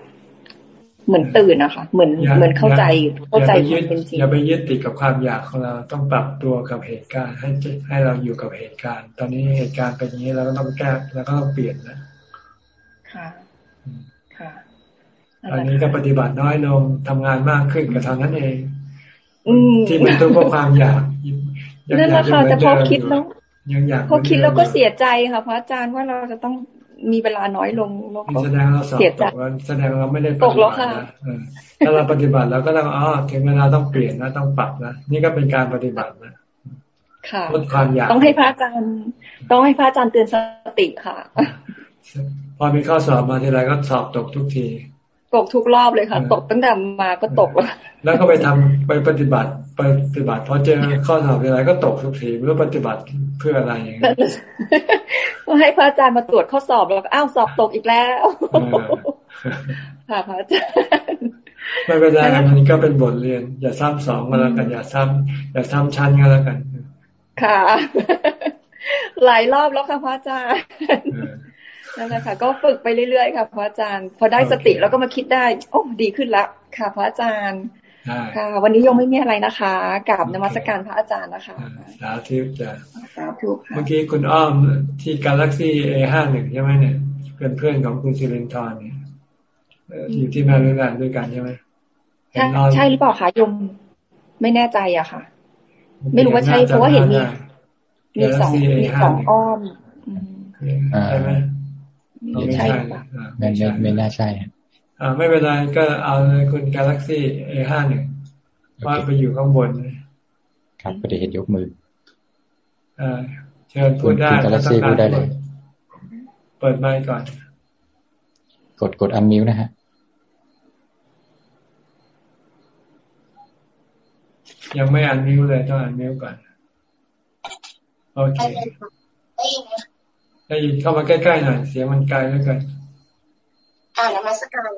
เหมือนตื่นนะคะเหมือนเหมือนเข้าใจเข้าใจความเป็นจริงอย่าไปยึดติดกับความอยากของเราต้องปรับตัวกับเหตุการณ์ ให้ให้เราอยู่กับเหตุการณ์ ตอนนี้เหตุการณ์เป็นอย่างนี้เราก็ต้องแก้แล้วก็ต้องเปลี่ยนนะค่ะค่ะตอนนี้ก็ปฏิบัติน้อยลงทำงานมากขึ้นกับทางนั้นเองที่มันต้องเพราะความอยากนั่นแหละค่ะแต่พอคิดแล้วยังอยากพอคิดแล้วก็เสียใจค่ะพระอาจารย์ว่าเราจะต้อง มีเวลาน้อยลงแสดงเราสอบตกแสดงเราไม่ได้ปฏิบัตินะถ้าเราปฏิบัติเราก็ต้องอ๋อถึงเวลาต้องเปลี่ยนนะต้องปรับนะนี่ก็เป็นการปฏิบัตินะค่ะลดความอยากต้องให้พระอาจารย์ต้องให้พระอาจารย์เตือนสติค่ะ พอมีข้อสอบมาทีไรก็สอบตกทุกที ตกทุกรอบเลยค่ะ ตกตั้งแต่มาก็ตกแล้วแล้วก็ไปทำไปปฏิบัติไปปฏิบัติพอเจอข้อสอบอะไรก็ตกทุกทีไม่รู้ปฏิบัติเพื่ออะไรอย่างเงี้ยก็ให้พระอาจารย์มาตรวจข้อสอบแล้วอ้าวสอบตกอีกแล้วค่ะพระอาจารย์ไม่เป็นไรมันก็เป็นบทเรียน อย่าซ้ำสองก็แล้วกันอย่าซ้ำอย่าซ้ำชั้นก็แล้วกัน ค่ะ หลายรอบแล้วค่ะพระอาจารย์นั่นแหละค่ะก็ฝึกไปเรื่อยๆค่ะพระอาจารย์ พอได้สติแล้วก็มาคิดได้ โอ้ดีขึ้นละค่ะพระอาจารย์ ค่ะ วันนี้ยังไม่มีอะไรนะคะกราบนมัสการพระอาจารย์นะคะสาธุจ้ะสาธุค่ะเมื่อกี้คุณอ้อมที่กาแล็กซี่เอห้าหนึ่งใช่ไหมเนี่ยเป็นเพื่อนของคุณซิรินทร์เนี่ยอยู่ที่แมริแลนด์ด้วยกันใช่ไหมใช่ใช่หรือเปล่าคะยมไม่แน่ใจอะค่ะ ไม่รู้ว่าใช่เพราะว่าเห็นมีมีสองมีสองอ้อมใช่ไหมไม่ใช่ไม่ไม่ไม่น่าใช่อ่า ไม่เป็นไรก็เอาคุณกาแล็กซี่เอห้าหนึ่งว่าไปอยู่ข้างบน ครับประเดี๋ยวเห็นยกมืออ่าเชิญพูดได้กาแล็กซี่พูดได้เลย เปิดไมค์ก่อน กดกดอันมิวนะฮะยังไม่อันมิวเลยต้องอันมิวก่อนโอเคได้ยินเข้ามาใกล้ๆหน่อยเสียงมันไกลแล้วกัน อ่านมัสการ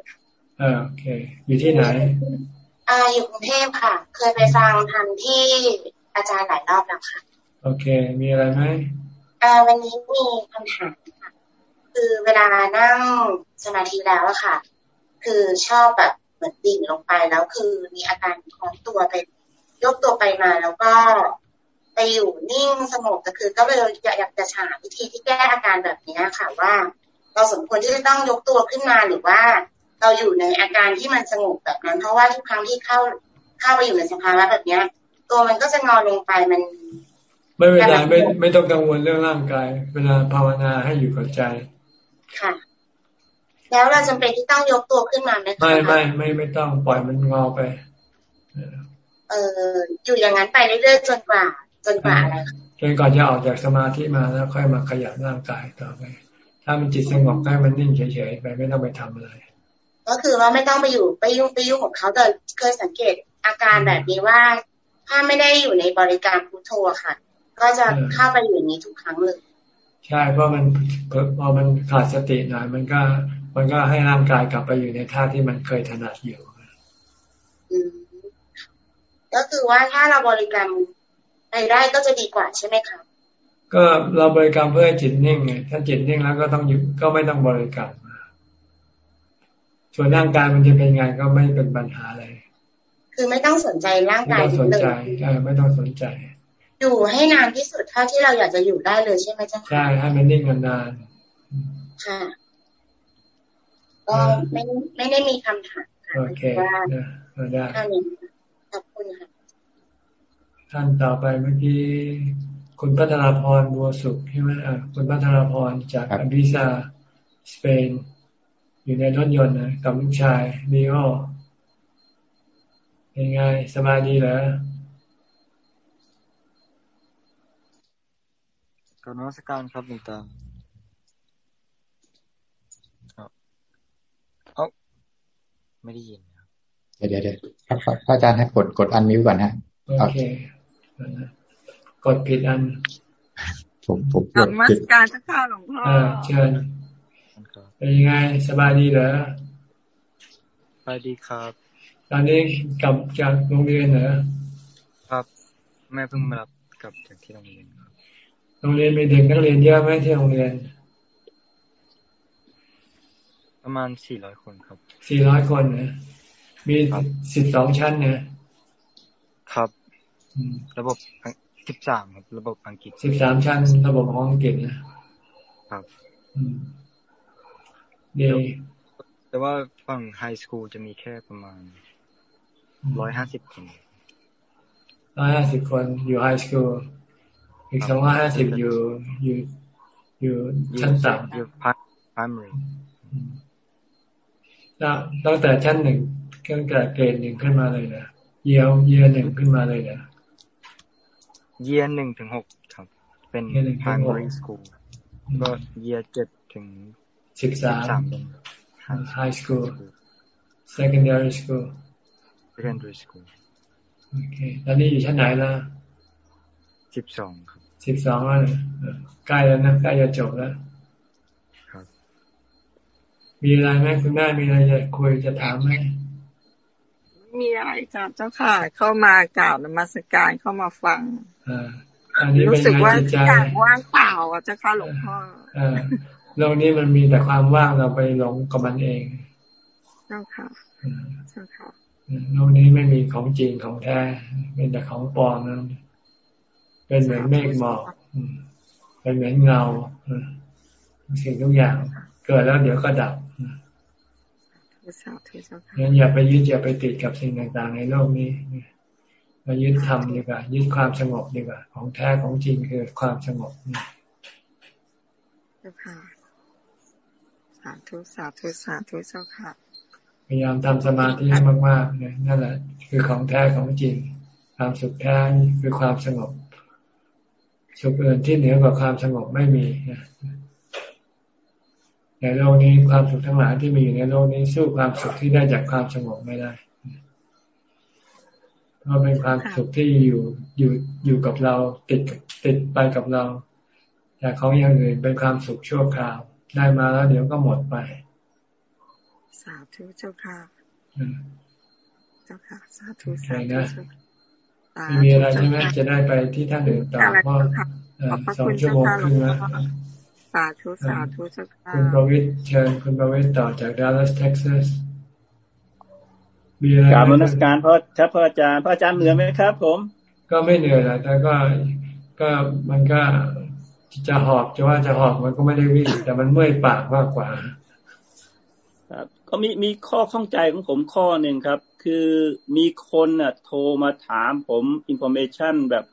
อ่าโอเค อยู่ที่ไหน อ่าอยู่กรุงเทพค่ะ เคยไปฟังทันที่อาจารย์หลายรอบแล้วค่ะ โอเค มีอะไรไหมอ่าวันนี้มีคำถามค่ะ คือเวลานั่งสมาธิแล้วอะค่ะ คือชอบแบบเหมือนดิ่งลงไปแล้วคือมีอาการของตัวไปยกตัวไปมาแล้วก็ไปอยู่นิ่งสงบก็คือก็เลยอยากจะหาวิธีที่แก้อาการแบบนี้ค่ะว่า เราสมควรที่จะต้องยกตัวขึ้นมาหรือว่า เราอยู่ในอาการที่มันสงบแบบนั้น เพราะว่าทุกครั้งที่เข้าเข้าไปอยู่ในสภาวะแบบเนี้ย ตัวมันก็จะงอลงไปมัน ไม่เป็นไรไม่ไม่ต้องกังวลเรื่องร่างกาย เวลาภาวนาให้อยู่กับใจ ค่ะ แล้วเราจำเป็นที่ต้องยกตัวขึ้นมาไหมไม่ไม่ไม่ไม่ต้องปล่อยมันงอไป เอออยู่อย่างนั้นไปเรื่อยๆจนกว่า จนกว่าอะไรจนก่อนจะออกจากสมาธิมาแล้วค่อยมาขยับร่างกายต่อไป ถ้ามันจิตสงบได้มันนิ่งเฉยๆไปไม่ต้องไปทำอะไร ก็คือว่าไม่ต้องไปอยู่ไปยุ่งไปยุ่งของเขาแต่เคยสังเกตอาการแบบนี้ว่า ถ้าไม่ได้อยู่ในบริการพุทโธค่ะ ก็จะเข้าไปอยู่นี้ทุกครั้งเลย ใช่เพราะมันพอมันขาดสติหน่อยมันก็ มันก็ให้ร่างกายกลับไปอยู่ในท่าที่มันเคยถนัดอยู่ก็คือว่าถ้าเราบริกรรมได้ก็จะดีกว่าใช่ไหมคะ ก็เราบริกรรมเพื่อให้จิตนิ่งไงถ้าจิตนิ่งแล้วก็ต้องหยุดก็ไม่ต้องบริกรรมส่วนร่างกายมันจะเป็นไงก็ไม่เป็นปัญหาอะไรคือไม่ต้องสนใจร่างกายไม่ต้องสนใจไม่ต้องสนใจ อยู่ให้นานที่สุดเท่าที่เราอยากจะอยู่ได้เลยใช่ไหมเจ้าค่ะใช่ให้มันนิ่งนานค่ะก็ไม่ไม่ได้มีคำถามค่ะโอเคได้ขอบคุณค่ะท่านต่อไปเมื่อกี้ คุณพัฒนาพรบัวสุขใช่ไหมอะคุณพัฒนาพรจากอบิซาสเปน อยู่ในรถยนต์นะกับลูกชายนีโอยังไงสบายดีเหรอกับนวัตการครับหลวงตาครับเอ้าไม่ได้ยินเดี๋ยวเดี๋ยวครับพระอาจารย์ให้กดกดอันมิวก่อนฮะโอเค กดผิดอัน ผมผมกดมาการทักข้าหลวงพ่อเชิญเป็นยังไงสบายดีเหรอสบายดีครับ ตอนนี้กลับจากโรงเรียนเหรอครับ แม่เพิ่งมารับกลับจากที่โรงเรียนครับโรงเรียนมีเด็กนักเรียนเยอะไหมที่โรงเรียน ประมาณสี่ร้อยคนครับสี่ร้อยคนนะมีสิบสองชั้นเนี่ยครับ ระบบ สิบสามครับ ระบบอังกฤษสิบสามชั้นระบบของอังกฤษนะครับดีแต่ว่าฝั่งไฮสคูลจะมีแค่ประมาณร้อยห้าสิบคนร้อยห้าสิบคนอยู่ไฮสคูลอีกสองร้อยห้าสิบอยู่อยู่อยู่ชั้นสามอยู่พัฒพามรีตั้งแต่ชั้นหนึ่งตั้งแต่เกรดหนึ่งขึ้นมาเลยนะเยียวเยียหนึ่งขึ้นมาเลยนะ เยียหนึ่งถึงหกครับ เป็น primary school ก็เยียเจ็ดถึงสิบสาม high school secondary school secondary school โอเคตอนนี้อยู่ชั้นไหนล่ะสิบสองครับสิบสองแล้วใกล้แล้วนะใกล้จะจบแล้วครับมีอะไรไหมคุณแม่มีอะไรจะคุยจะถามไหมมีอะไรจ้ะเจ้าค่ะ เข้ามากล่าวนมัสการเข้ามาฟัง รู้สึกว่าอยากว่างเปล่าอะเจ้าค่ะหลวงพ่อโลกนี้มันมีแต่ความว่างเราไปหลงกับมันเองเจ้าค่ะเจ้าค่ะโลกนี้ไม่มีของจริงของแท้เป็นแต่ของปลอมนั้นเป็นเหมือนเมฆหมอกเป็นเหมือนเงาสิ่งทุกอย่าง เกิดแล้วเดี๋ยวก็ดับงั้นอย่าไปยึดอย่าไปติดกับสิ่งต่างๆ ในโลกนี้ มายึดธรรมดีกว่ายึดความสงบดีกว่า ของแท้ของจริงคือความสงบเจ้าค่ะสาธุสาธุสาธุเจ้าค่ะพยายามทำสมาธิให้มากๆเนี่ยนั่นแหละ คือของแท้ของจริง ความสุขแท้คือความสงบสุขอื่นที่เหนือกว่าความสงบไม่มีในโลกนี้ความสุขทั้งหลายที่มีอยู่ในโลกนี้สู้ความสุขที่ได้จากความสงบไม่ได้ เพราะเป็นความสุขที่อยู่อยู่อยู่กับเราติดติดไปกับเรา แต่ของอย่างอื่นเป็นความสุขชั่วคราว ได้มาแล้วเดี๋ยวก็หมดไป สาธุเจ้าค่ะเจ้าค่ะสาธุสาธุไม่มีอะไรใช่ไหมจะได้ไปที่ท่านอื่นต่อเพราะสองชั่วโมงครึ่งแล้วสาธุสาธุสักคุณประวิทย์เชิญคุณประวิทย์ต่อจากดัลลัสเท็กซัส มีอะไรกราบมนัสการพระครับพระอาจารย์พระอาจารย์เหนื่อยไหมครับ ผม ก็ไม่เหนื่อยแหละแต่ก็ก็มันก็จะหอบจะว่าจะหอบมันก็ไม่ได้วิ่งแต่มันเมื่อยปากมากกว่าครับก็มีมีข้อข้องใจของผมข้อหนึ่งครับ คือมีคนอะ โทรมาถามผม information แบบ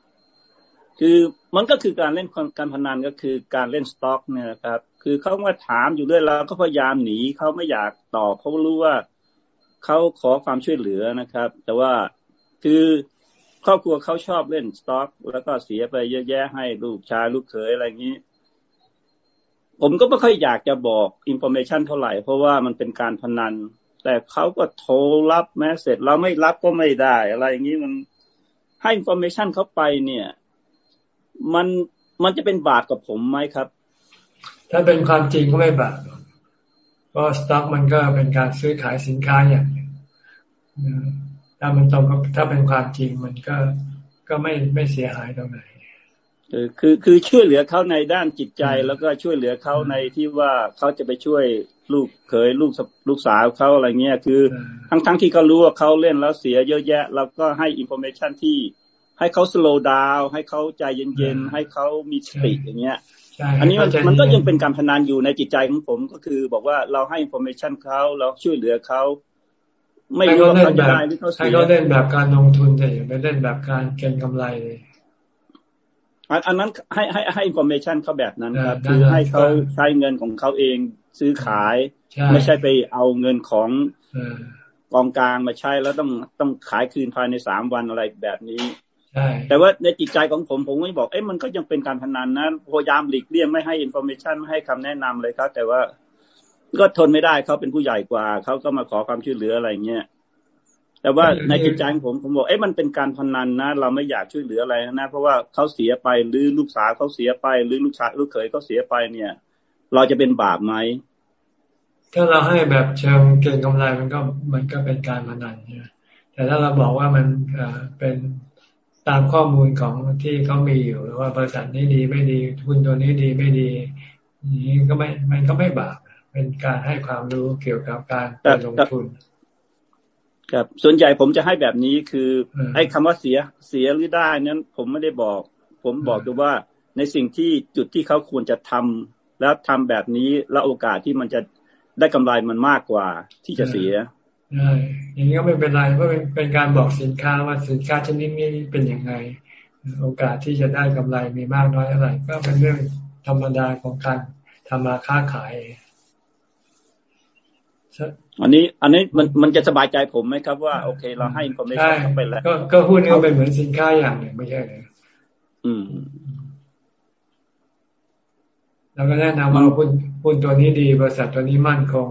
คือมันก็คือการเล่นการพนันก็คือการเล่นสต็อกเนี่ยครับ คือเขามาถามอยู่ด้วยเราก็พยายามหนีเขาไม่อยากตอบเขารู้ว่า เขาขอความช่วยเหลือนะครับ แต่ว่าคือครอบครัวเขาชอบเล่นสต็อก แล้วก็เสียไปเยอะแยะให้ลูกชายลูกเขยอะไรอย่างนี้ ผมก็ไม่ค่อยอยากจะบอก information เท่าไหร่ เพราะว่ามันเป็นการพนัน แต่เขาก็โทรรับ message เราไม่รับก็ไม่ได้ อะไรอย่างนี้มันให้ information เขาไปเนี่ย มันมันจะเป็นบาปกับผมไหมครับ ถ้าเป็นความจริงก็ไม่บาป เพราะสต็อกมันก็เป็นการซื้อขายสินค้าอย่างหนึ่งถ้ามันตรงกับถ้าเป็นความจริงมันก็ก็ไม่ไม่เสียหายตรงไหนคือคือช่วยเหลือเขาในด้านจิตใจ แล้วก็ช่วยเหลือเขาในที่ว่าเขาจะไปช่วยลูกเขยลูกลูกสาวเขาอะไรเงี้ยคือ ทั้งทั้งที่เขารู้ว่าเขาเล่นแล้วเสียเยอะแยะ แล้วก็ให้ information ที่ให้เขา slow down ให้เขาใจเย็นๆให้เขามีสติอย่างเงี้ย อันนี้มันมันก็ยังเป็นการพนันอยู่ในจิตใจของผมก็คือ บอกว่าเราให้ information เขาเราช่วยเหลือเขาไม่รู้ว่าเขาจะได้หรือเขาเสียให้เขาเล่นแบบการลงทุนแต่อย่าไปเล่นแบบการเก็งกำไรเลยอันนั้นให้ให้ให้ information เขาแบบนั้นครับคือให้เขาใช้เงินของเขาเองซื้อขาย ไม่ใช่ไปเอาเงินของกองกลางมาใช้แล้วต้องต้องขายคืนภายในสามวันอะไรแบบนี้ใช่ แต่ว่าในจิตใจของผมผมไม่บอกเอ้มันก็ยังเป็นการพนันนะพยายามหลีกเลี่ยงไม่ให้ information ไม่ให้คำแนะนำเลยครับ แต่ว่าก็ทนไม่ได้เขาเป็นผู้ใหญ่กว่าเขาก็มาขอความช่วยเหลืออะไรเงี้ยแต่ว่าในจิตใจของผมผมบอกเอ้มันเป็นการพนันนะ เราไม่อยากช่วยเหลืออะไรนะ เพราะว่าเขาเสียไปหรือลูกสาวเขาเสียไป หรือลูกชายลูกเขยเขาเสียไปเนี่ย เราจะเป็นบาปไหมถ้าเราให้แบบเชิงเก่งกำไรมันก็มันก็เป็นการพนันใช่ไหมแต่ถ้าเราบอกว่ามันเป็น ตามข้อมูลของที่เขามีอยู่ว่าบริษัทนี้ดีไม่ดีทุนตัวนี้ดีไม่ดีนี้ก็ไม่มันก็ไม่บาปเป็นการให้ความรู้เกี่ยวกับการลงทุนครับส่วนใหญ่ผมจะให้แบบนี้คือไอ้คำว่าเสียเสียหรือได้นั้น ผมไม่ได้บอก ผมบอกดูว่าในสิ่งที่จุดที่เขาควรจะทำแล้วทำแบบนี้แล้วโอกาสที่มันจะได้กำไรมันมากกว่าที่จะเสีย ใช่อย่างนี้ก็ไม่เป็นไรเพราะเป็นเป็นการบอกสินค้าว่าสินค้าชนิดนี้เป็นยังไง โอกาสที่จะได้กำไรมีมากน้อยเท่าไหร่ก็เป็นเรื่องธรรมดาของการทำมาค้าขายอันนี้อันนี้มันมันจะสบายใจผมไหมครับว่าโอเค เราให้อินโฟเมชันเข้าไปแล้วก็หุ้นก็เป็นเหมือนสินค้าอย่างหนึ่งไม่ใช่เลยอืมแล้วก็แนะนำว่าหุ้นหุ้นตัวนี้ดี บริษัทตัวนี้มั่นคง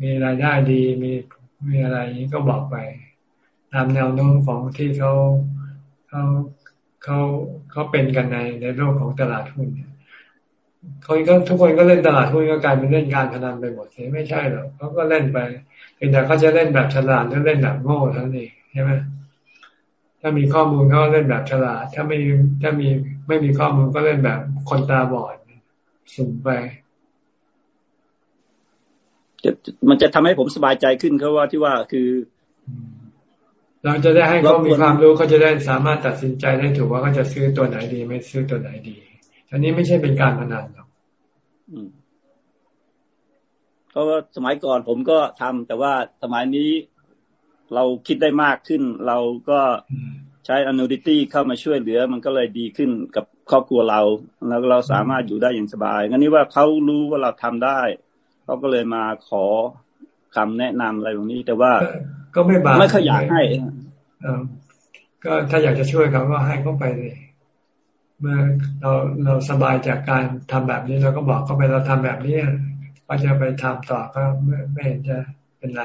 มีรายได้ดี มี มีอะไรนี้ก็บอกไป ตามแนวโน้มของที่เขาเขาเขาเขาเป็นกันในในโลกของตลาดหุ้นคนก็ทุกคนก็เล่นตลาดหุ้นก็กลายเป็นเล่นการพนันไปหมดเลยไม่ใช่หรอกเขาก็เล่นไปเพียงแต่เขาจะเล่นแบบฉลาดหรือเล่นแบบโง่เท่านั้นเองใช่ไหมถ้ามีข้อมูลเขาเล่นแบบฉลาด ถ้าไม่ถ้ามีไม่มีข้อมูลก็เล่นแบบคนตาบอดสุ่มไป มันจะทำให้ผมสบายใจขึ้นเขาว่าที่ว่าคือ เราจะได้ให้เขามีความรู้เขาจะได้สามารถตัดสินใจได้ถูกว่าเขาจะซื้อตัวไหนดี ไม่ซื้อตัวไหนดีอันนี้ไม่ใช่เป็นการพนันหรอกเพราะว่าสมัยก่อนผมก็ทำแต่ว่าสมัยนี้เราคิดได้มากขึ้น เราก็ใช้อนุดิตี้เข้ามาช่วยเหลือ มันก็เลยดีขึ้นกับครอบครัวเรา แล้วเราสามารถอยู่ได้อย่างสบายงั้นนี่ว่าเขารู้ว่าเราทำได้ เขาก็เลยมาขอคำแนะนำอะไรตรงนี้ แต่ว่าก็ไม่บาไม่ขอยากให้ก็ถ้าอยากจะช่วยเขาก็ให้เขาไปเลย เมื่อเราเราสบายจากการทำแบบนี้เราก็บอกเขาไปเราทำแบบนี้ก็จะไปทำต่อก็ไม่ไม่เห็นจะเป็นไร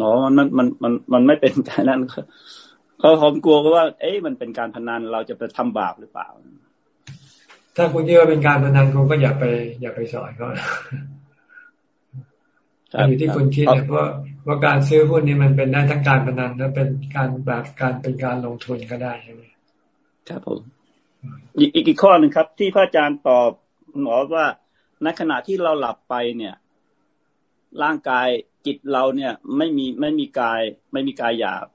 อ๋อมันมันมันมันไม่เป็นการนั้นเขาผมกลัวว่า เอ๊ะมันเป็นการพนันเราจะไปทำบาปหรือเปล่า ถ้าคุณคิดว่าเป็นการพนันคุณก็อย่าไป อย่าไปสอนเขาอยู่ที่คุณคิดเนี่ยเพราะว่าการซื้อหุ้นนี่มันเป็นได้ทั้งการพนันและเป็นการแบบการเป็นการลงทุนก็ได้ใช่ไหมครับผมอีกอีกข้อหนึ่งครับ ที่พระอาจารย์ตอบหมอว่าในขณะที่เราหลับไปเนี่ย ร่างกายจิตเราเนี่ย ไม่มีไม่มีกาย ไม่มีกายหยาบ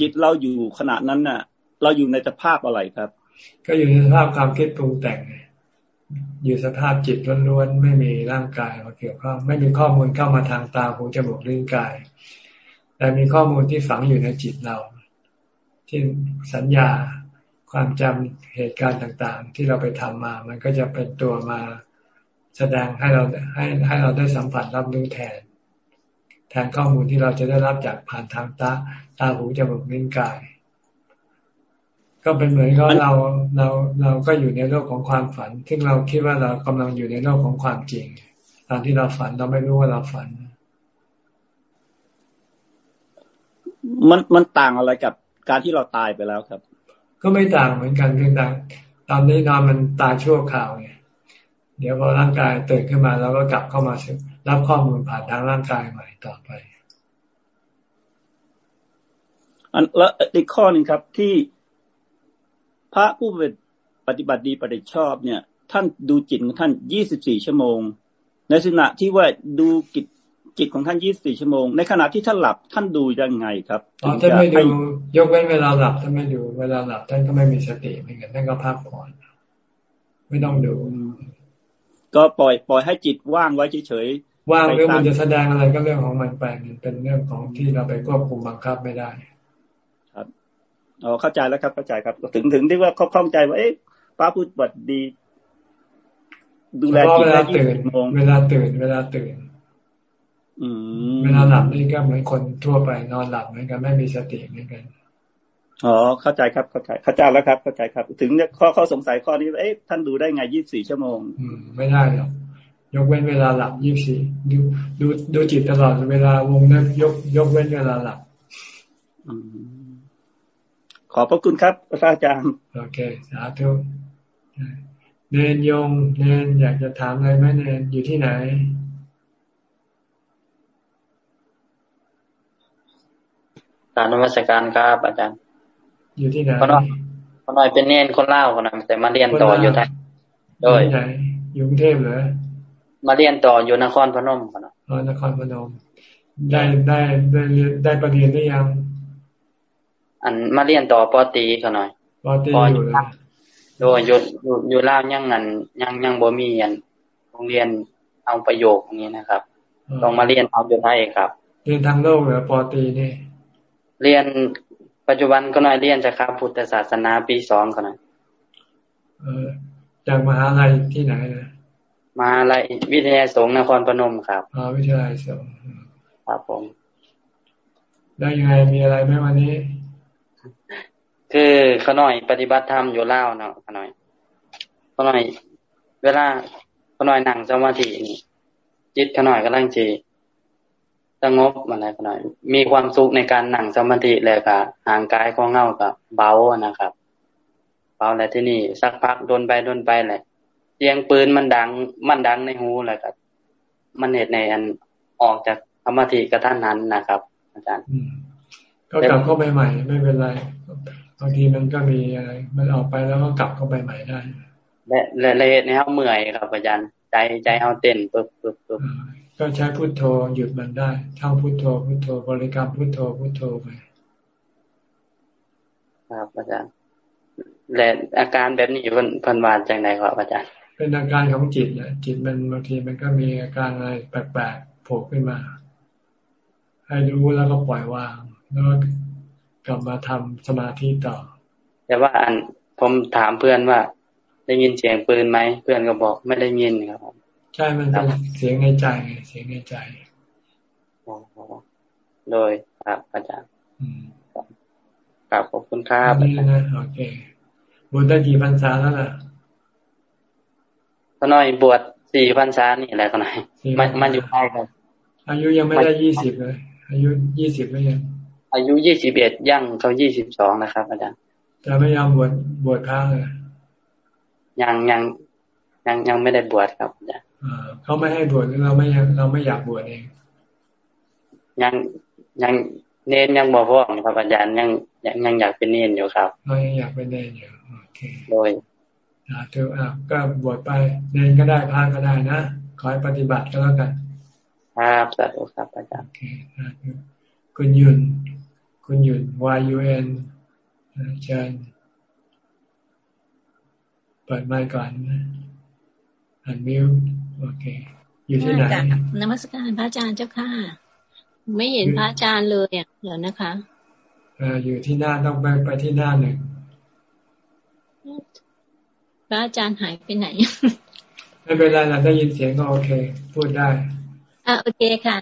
จิตเราอยู่ขณะนั้นน่ะ เราอยู่ในสภาพอะไรครับ ก็อยู่ในสภาพความคิดปรุงแต่งอยู่สภาพจิตล้วนๆไม่มีร่างกายมาเกี่ยวข้อง ไม่มีข้อมูลเข้ามาทางตาหูจมูกลิ้นกาย แต่มีข้อมูลที่ฝังอยู่ในจิตเราที่สัญญาความจำเหตุการณ์ต่างๆ ที่เราไปทำมา มันก็จะเป็นตัวมาแสดงให้เราให้ให้เราได้สัมผัสรับรู้แทน แทนข้อมูลที่เราจะได้รับจากผ่านทางตาตาหูจมูกลิ้นกาย ก็เป็นเหมือนกับเราเราเราก็อยู่ในโลกของความฝันซึ่งเราคิดว่าเรากำลังอยู่ในโลกของความจริงตอนที่เราฝันเราไม่รู้ว่าเราฝัน มันมันต่างอะไรกับการที่เราตายไปแล้วครับ ก็ไม่ต่างเหมือนกันเพียงแต่ตอนนี้นอนมันตาชั่วข่าวไงเดี๋ยวพอร่างกายตื่นขึ้นมาเราก็กลับเข้ามารับข้อมูลผ่านทางร่างกายใหม่ต่อไป อันแล้วอีกข้อหนึ่งครับที่ พระผู้ปฏิบัติดีปฏิชอบเนี่ย ท่านดูจิตของท่านยี่สิบสี่ชั่วโมง ในขณะที่ว่าดูกิจจิตของท่านยี่สี่ชั่วโมง ในขณะที่ท่านหลับท่านดูยังไงครับอ๋อท่านไม่ดูยกเว้นเวลาหลับท่านไม่ดูเวลาหลับท่านก็ไม่มีสติเหมือนกันท่านก็พักผ่อนไม่ต้องดู ก็ปล่อยปล่อยให้จิตว่างไว้เฉยๆว่างเรื่องมันจะแสดงอะไรก็เรื่องของมันไปเป็นเรื่องของที่เราไปควบคุมบังคับไม่ได้ครับ อ๋อเข้าใจแล้วครับเข้าใจครับ ถึงถึงที่ว่าเขาคล่องใจว่าเอ๊ะป้าพูดบัดดี ดูแลจิตได้ยี่สิบโมงเวลาตื่น เวลาตื่นเวลาหลับนี่ก็เหมือนคนทั่วไปนอนหลับเหมือนกันไม่มีสติเหมือนกันอ๋อเข้าใจครับเข้าใจเข้าใจแล้วครับเข้าใจครับ ถึงเนี่ยข้อข้อสงสัยข้อนี้เอ๊ะท่านดูได้ไงยี่สี่ชั่วโมงอืมไม่ได้หรอกยกเว้นเวลาหลับยี่สี่ดูดูดูจิตตลอดเวลาวงนั้นยกยกเว้นเวลาหลับ ขอบพระคุณครับพระอาจารย์ โอเค สาธุเนนยงเนนอยากจะถามอะไรไหมเนนอยู่ที่ไหนการนมัสการครับอาจารย์ อยู่ที่ไหนคนน้อยคนน้อยเป็นเนนคนเล่าคนน้อยแต่มาเรียนต่ออยู่ไทยโดยอยู่กรุงเทพเหรอมาเรียนต่ออยู่นครพนมคนน้อยอ๋อนครพนม ได้ได้ได้ได้ประเรียนได้ยัง อันมาเรียนต่อปอตีคนน้อยปอตีอยู่เลยโดยอยู่อยู่อยู่ล่ายังงันยังยังบ่มีอันโรงเรียนเอาประโยคนี้นะครับต้องมาเรียนเอาอยู่ไทยครับ เรียนทางโลกเหรอปอตีนี่ เรียนปัจจุบันก็น่อยเรียนจากครับพุทธศาสนาปีสองก็น่อยเออจากมหาลัยที่ไหนนะมหาลัยวิทยาสงฆ์นครพนมครับอ๋อวิทยาลัยสงฆ์ครับผม ได้ยังไงมีอะไรไหมวันนี้ คือขน่อยปฏิบัติธรรมอยู่เล่าเนาะขน่อยขน่อย เวลาขน่อยนั่งสมาธิจิตขน่อยก็ลังจีสงบอะไรก็หน่อย มีความสุขในการนั่งสมาธิเลยค่ะห่างกายของเง่ากับเบานะครับเบาแล้วที่นี่ สักพักโดนไปโดนไปแหละเสียงปืนมันดัง มันดังในหูเลยครับ มันเหตุในอันออกจากสมาธิกระท่านนั้นนะครับ อาจารย์ก็กลับเข้าไปใหม่ไม่เป็นไร บางทีมันก็มีอะไรมันออกไปแล้วก็กลับเข้าไปใหม่ได้ และและเหตุในเขาเมื่อยครับอาจารย์ใจใจเขาเต้นปึ๊บปึ๊บปึ๊บก็ใช้พุทโธหยุดมันได้ท่องพุทโธพุทโธบริกรรมพุทโธพุทโธไปครับอาจารย์และอาการแบบนี้อยู่พันวานจากไหนครับอาจารย์ เป็นอาการของจิตนะจิตมันบางทีมันก็มีอาการอะไรแปลกๆโผล่ขึ้นมา ให้รู้แล้วก็ปล่อยวางแล้ว กลับมาทำสมาธิต่อ แต่ว่าอันผมถามเพื่อนว่า ได้ยินเสียงปืนไหมเพื่อนก็บอกไม่ได้ยินครับผมใช่มันเป็นเสียงในใจเสียงในใจโดยครับอาจารย์ครับขอบคุณครับนี่นะโอเคบวชได้กี่พรรษาแล้วล่ะก็น้อยบวชสี่พรรษานี่แหละก็น้อยมันมันอยู่ใกล้กันอายุยังไม่ได้ยี่สิบเลย อายุยี่สิบไม่ยัง อายุยี่สิบเอ็ดย่างเขายี่สิบสองนะครับ อาจารย์จะไม่ยอมบวชบวชพระเลยยังยังยังยังไม่ได้บวชครับอาจารย์เขาไม่ให้บวชเราไม่เราไม่อยากบวชเอง ยังยังเน้นยังบอกว่าครับอาจารย์ยังยังยังอยากเป็นเน้นอยู่ครับเรายังอยากเป็นเน้นอยู่โอเคโดยสาธุอะก็บวชไปเน้นก็ได้พาก็ได้นะขอให้ปฏิบัติก็แล้วกัน ครับสาธุครับอาจารย์โอเคคุณยุน คุณยุน Y U N เชิญเปิดไมค์ก่อนอันมิวโอเค อยู่ที่ไหนนมัสการพระอาจารย์เจ้าค่ะ ไม่เห็นพระอาจารย์เลยอะเดี๋ยวนะคะออยู่ที่หน้าต้องไปไปที่หน้าหนึ่งพระอาจารย์หายไปไหน ไม่เป็นไรเราได้ยินเสียงก็โอเค พูดได้อ่าโอเคค่ะ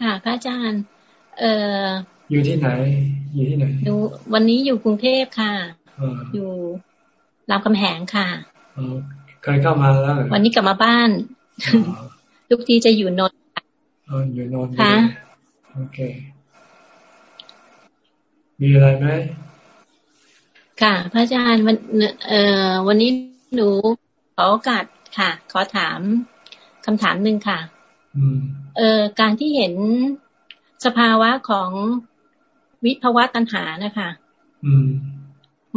ค่ะ พระอาจารย์ เอ่อ อยู่ที่ไหน อยู่ที่ไหนดูวันนี้อยู่กรุงเทพค่ะอยู่รามคำแหงค่ะเคยเข้ามาแล้ววันนี้กลับมาบ้านทุกทีจะอยู่นนท์อ๋ออยู่นนท์ค่ะโอเค มีอะไรไหมค่ะ พระอาจารย์วันเอ่อวันนี้หนูขอโอกาสค่ะ ขอถามคำถามหนึ่งค่ะเอ่อการที่เห็นสภาวะของ วิภาวะตัณหานะคะ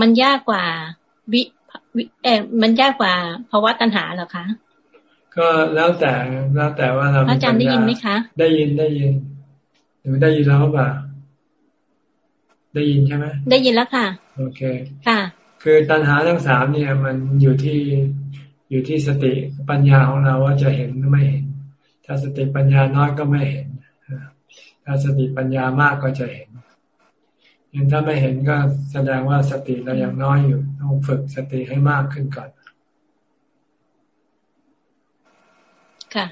มันยากกว่าวิเออมันยากกว่าภาวะตัณหาเหรอคะก็แล้วแต่แล้วแต่ว่าเราอาจารย์ได้ยินไหมคะ ได้ยินได้ยินหนูได้ยินแล้วเปล่าได้ยินใช่ไหมได้ยินแล้วค่ะ โอเค ค่ะ คือตัณหาทั้งสามเนี่ย มันอยู่ที่อยู่ที่สติปัญญาของเราว่าจะเห็นหรือไม่เห็น ถ้าสติปัญญาน้อยก็ไม่เห็น ถ้าสติปัญญามากก็จะเห็น ยังถ้าไม่เห็นก็แสดงว่าสติเรายังน้อยอยู่ ต้องฝึกสติให้มากขึ้นก่อน ค่ะ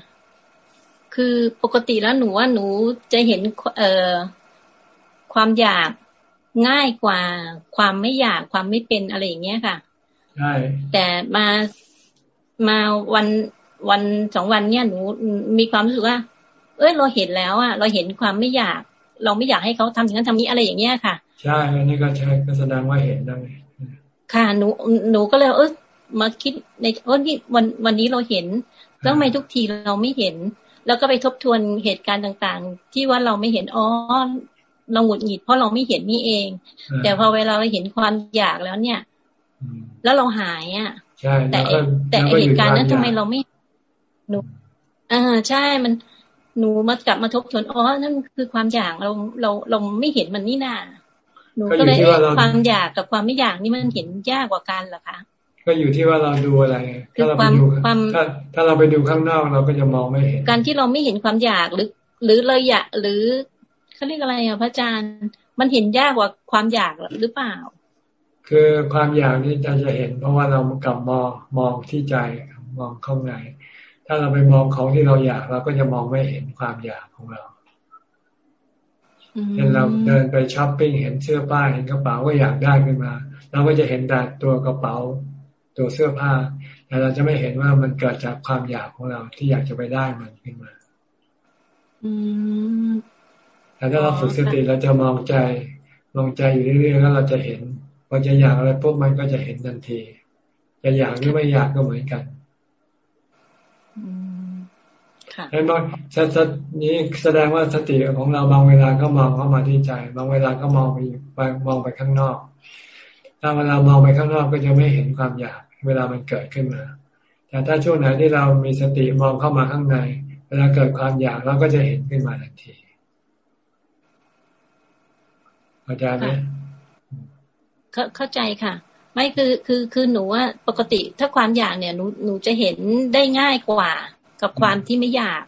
คือปกติแล้วหนูว่าหนูจะเห็นเอ่อความอยากง่ายกว่าความไม่อยากความไม่เป็นอะไรอย่างเงี้ยค่ะใช่แต่มามาวันวันสองวันเนี้ยหนูมีความรู้สึกว่า เอ้ยเราเห็นแล้วอะเราเห็นความไม่อยาก เราไม่อยากให้เขาทำอย่างนั้นทำนี้อะไรอย่างเงี้ยค่ะ ใช่อันนี้ก็ใช่ก็แสดงว่าเห็นได้ค่ะหนูหนูก็เลยเออมาคิดในโอ้นี่วันวันนี้เราเห็นแล้วทำไมทุกทีเราไม่เห็น แล้วก็ไปทบทวนเหตุการณ์ต่างๆ ที่ว่าเราไม่เห็นอ๋อเราหงุดหงิดเพราะเราไม่เห็นนี่เอง แต่พอเวลาเราเห็นความอยากแล้วเนี่ย แล้วเราหายอะแต่แต่เหตุการณ์นั้นทำไมเราไม่หนูอ่าใช่มันหนูมากลับมาทบทวนอ๋อนั่นคือความอยากเราเราเราไม่เห็นมันนี่นา หนูก็เลยความอยากกับความไม่อยากนี่มันเห็นยากกว่ากันเหรอคะก็อยู่ที่ว่าเราดูอะไรถ้าเราไปดูถ้าถ้าเราไปดูข้างนอกเราก็จะมองไม่เห็น การที่เราไม่เห็นความอยากหรือ หรือเลยอยากหรือเขาเรียกอะไรอะพระอาจารย์มันเห็นยากกว่าความอยากหรือเปล่า คือความอยากนี่จะจะเห็น เพราะว่าเรากลับมองมองที่ใจมองข้างในถ้าเราไปมองของที่เราอยากเราก็จะมองไม่เห็นความอยากของเรา เห็นเราเดินไปช้อปปิ้งเห็นเสื้อผ้าเห็นกระเป๋าก็อยากได้ขึ้นมาเราก็จะเห็นแต่ตัวกระเป๋าตัวเสื้อผ้าแต่เราจะไม่เห็นว่ามันเกิดจากความอยากของเราที่อยากจะไปได้มันขึ้นมา อืมแต่ถ้าเราฝึกสติเราจะมองใจมองใจอยู่เรื่อยๆแล้วเราจะเห็นพอจะอยากอะไรปุ๊บมันก็จะเห็นทันที จะอยากหรือไม่อยากก็เหมือนกัน เห็นไหมสตินี้แสดงว่าสติของเราบางเวลาก็มองเข้ามาที่ใจ บางเวลาก็มองไปไปมองไปข้างนอก ถ้าเวลามองไปข้างนอกก็จะไม่เห็นความอยากเวลามันเกิดขึ้นมา แต่ถ้าช่วงไหนที่เรามีสติมองเข้ามาข้างใน เวลาเกิดความอยากเราก็จะเห็นขึ้นมาทันทีเข้าใจไหมเข้าใจค่ะไม่คือคือคือหนูว่าปกติถ้าความอยากเนี่ยหนูหนูจะเห็นได้ง่ายกว่า กับความที่ไม่อยาก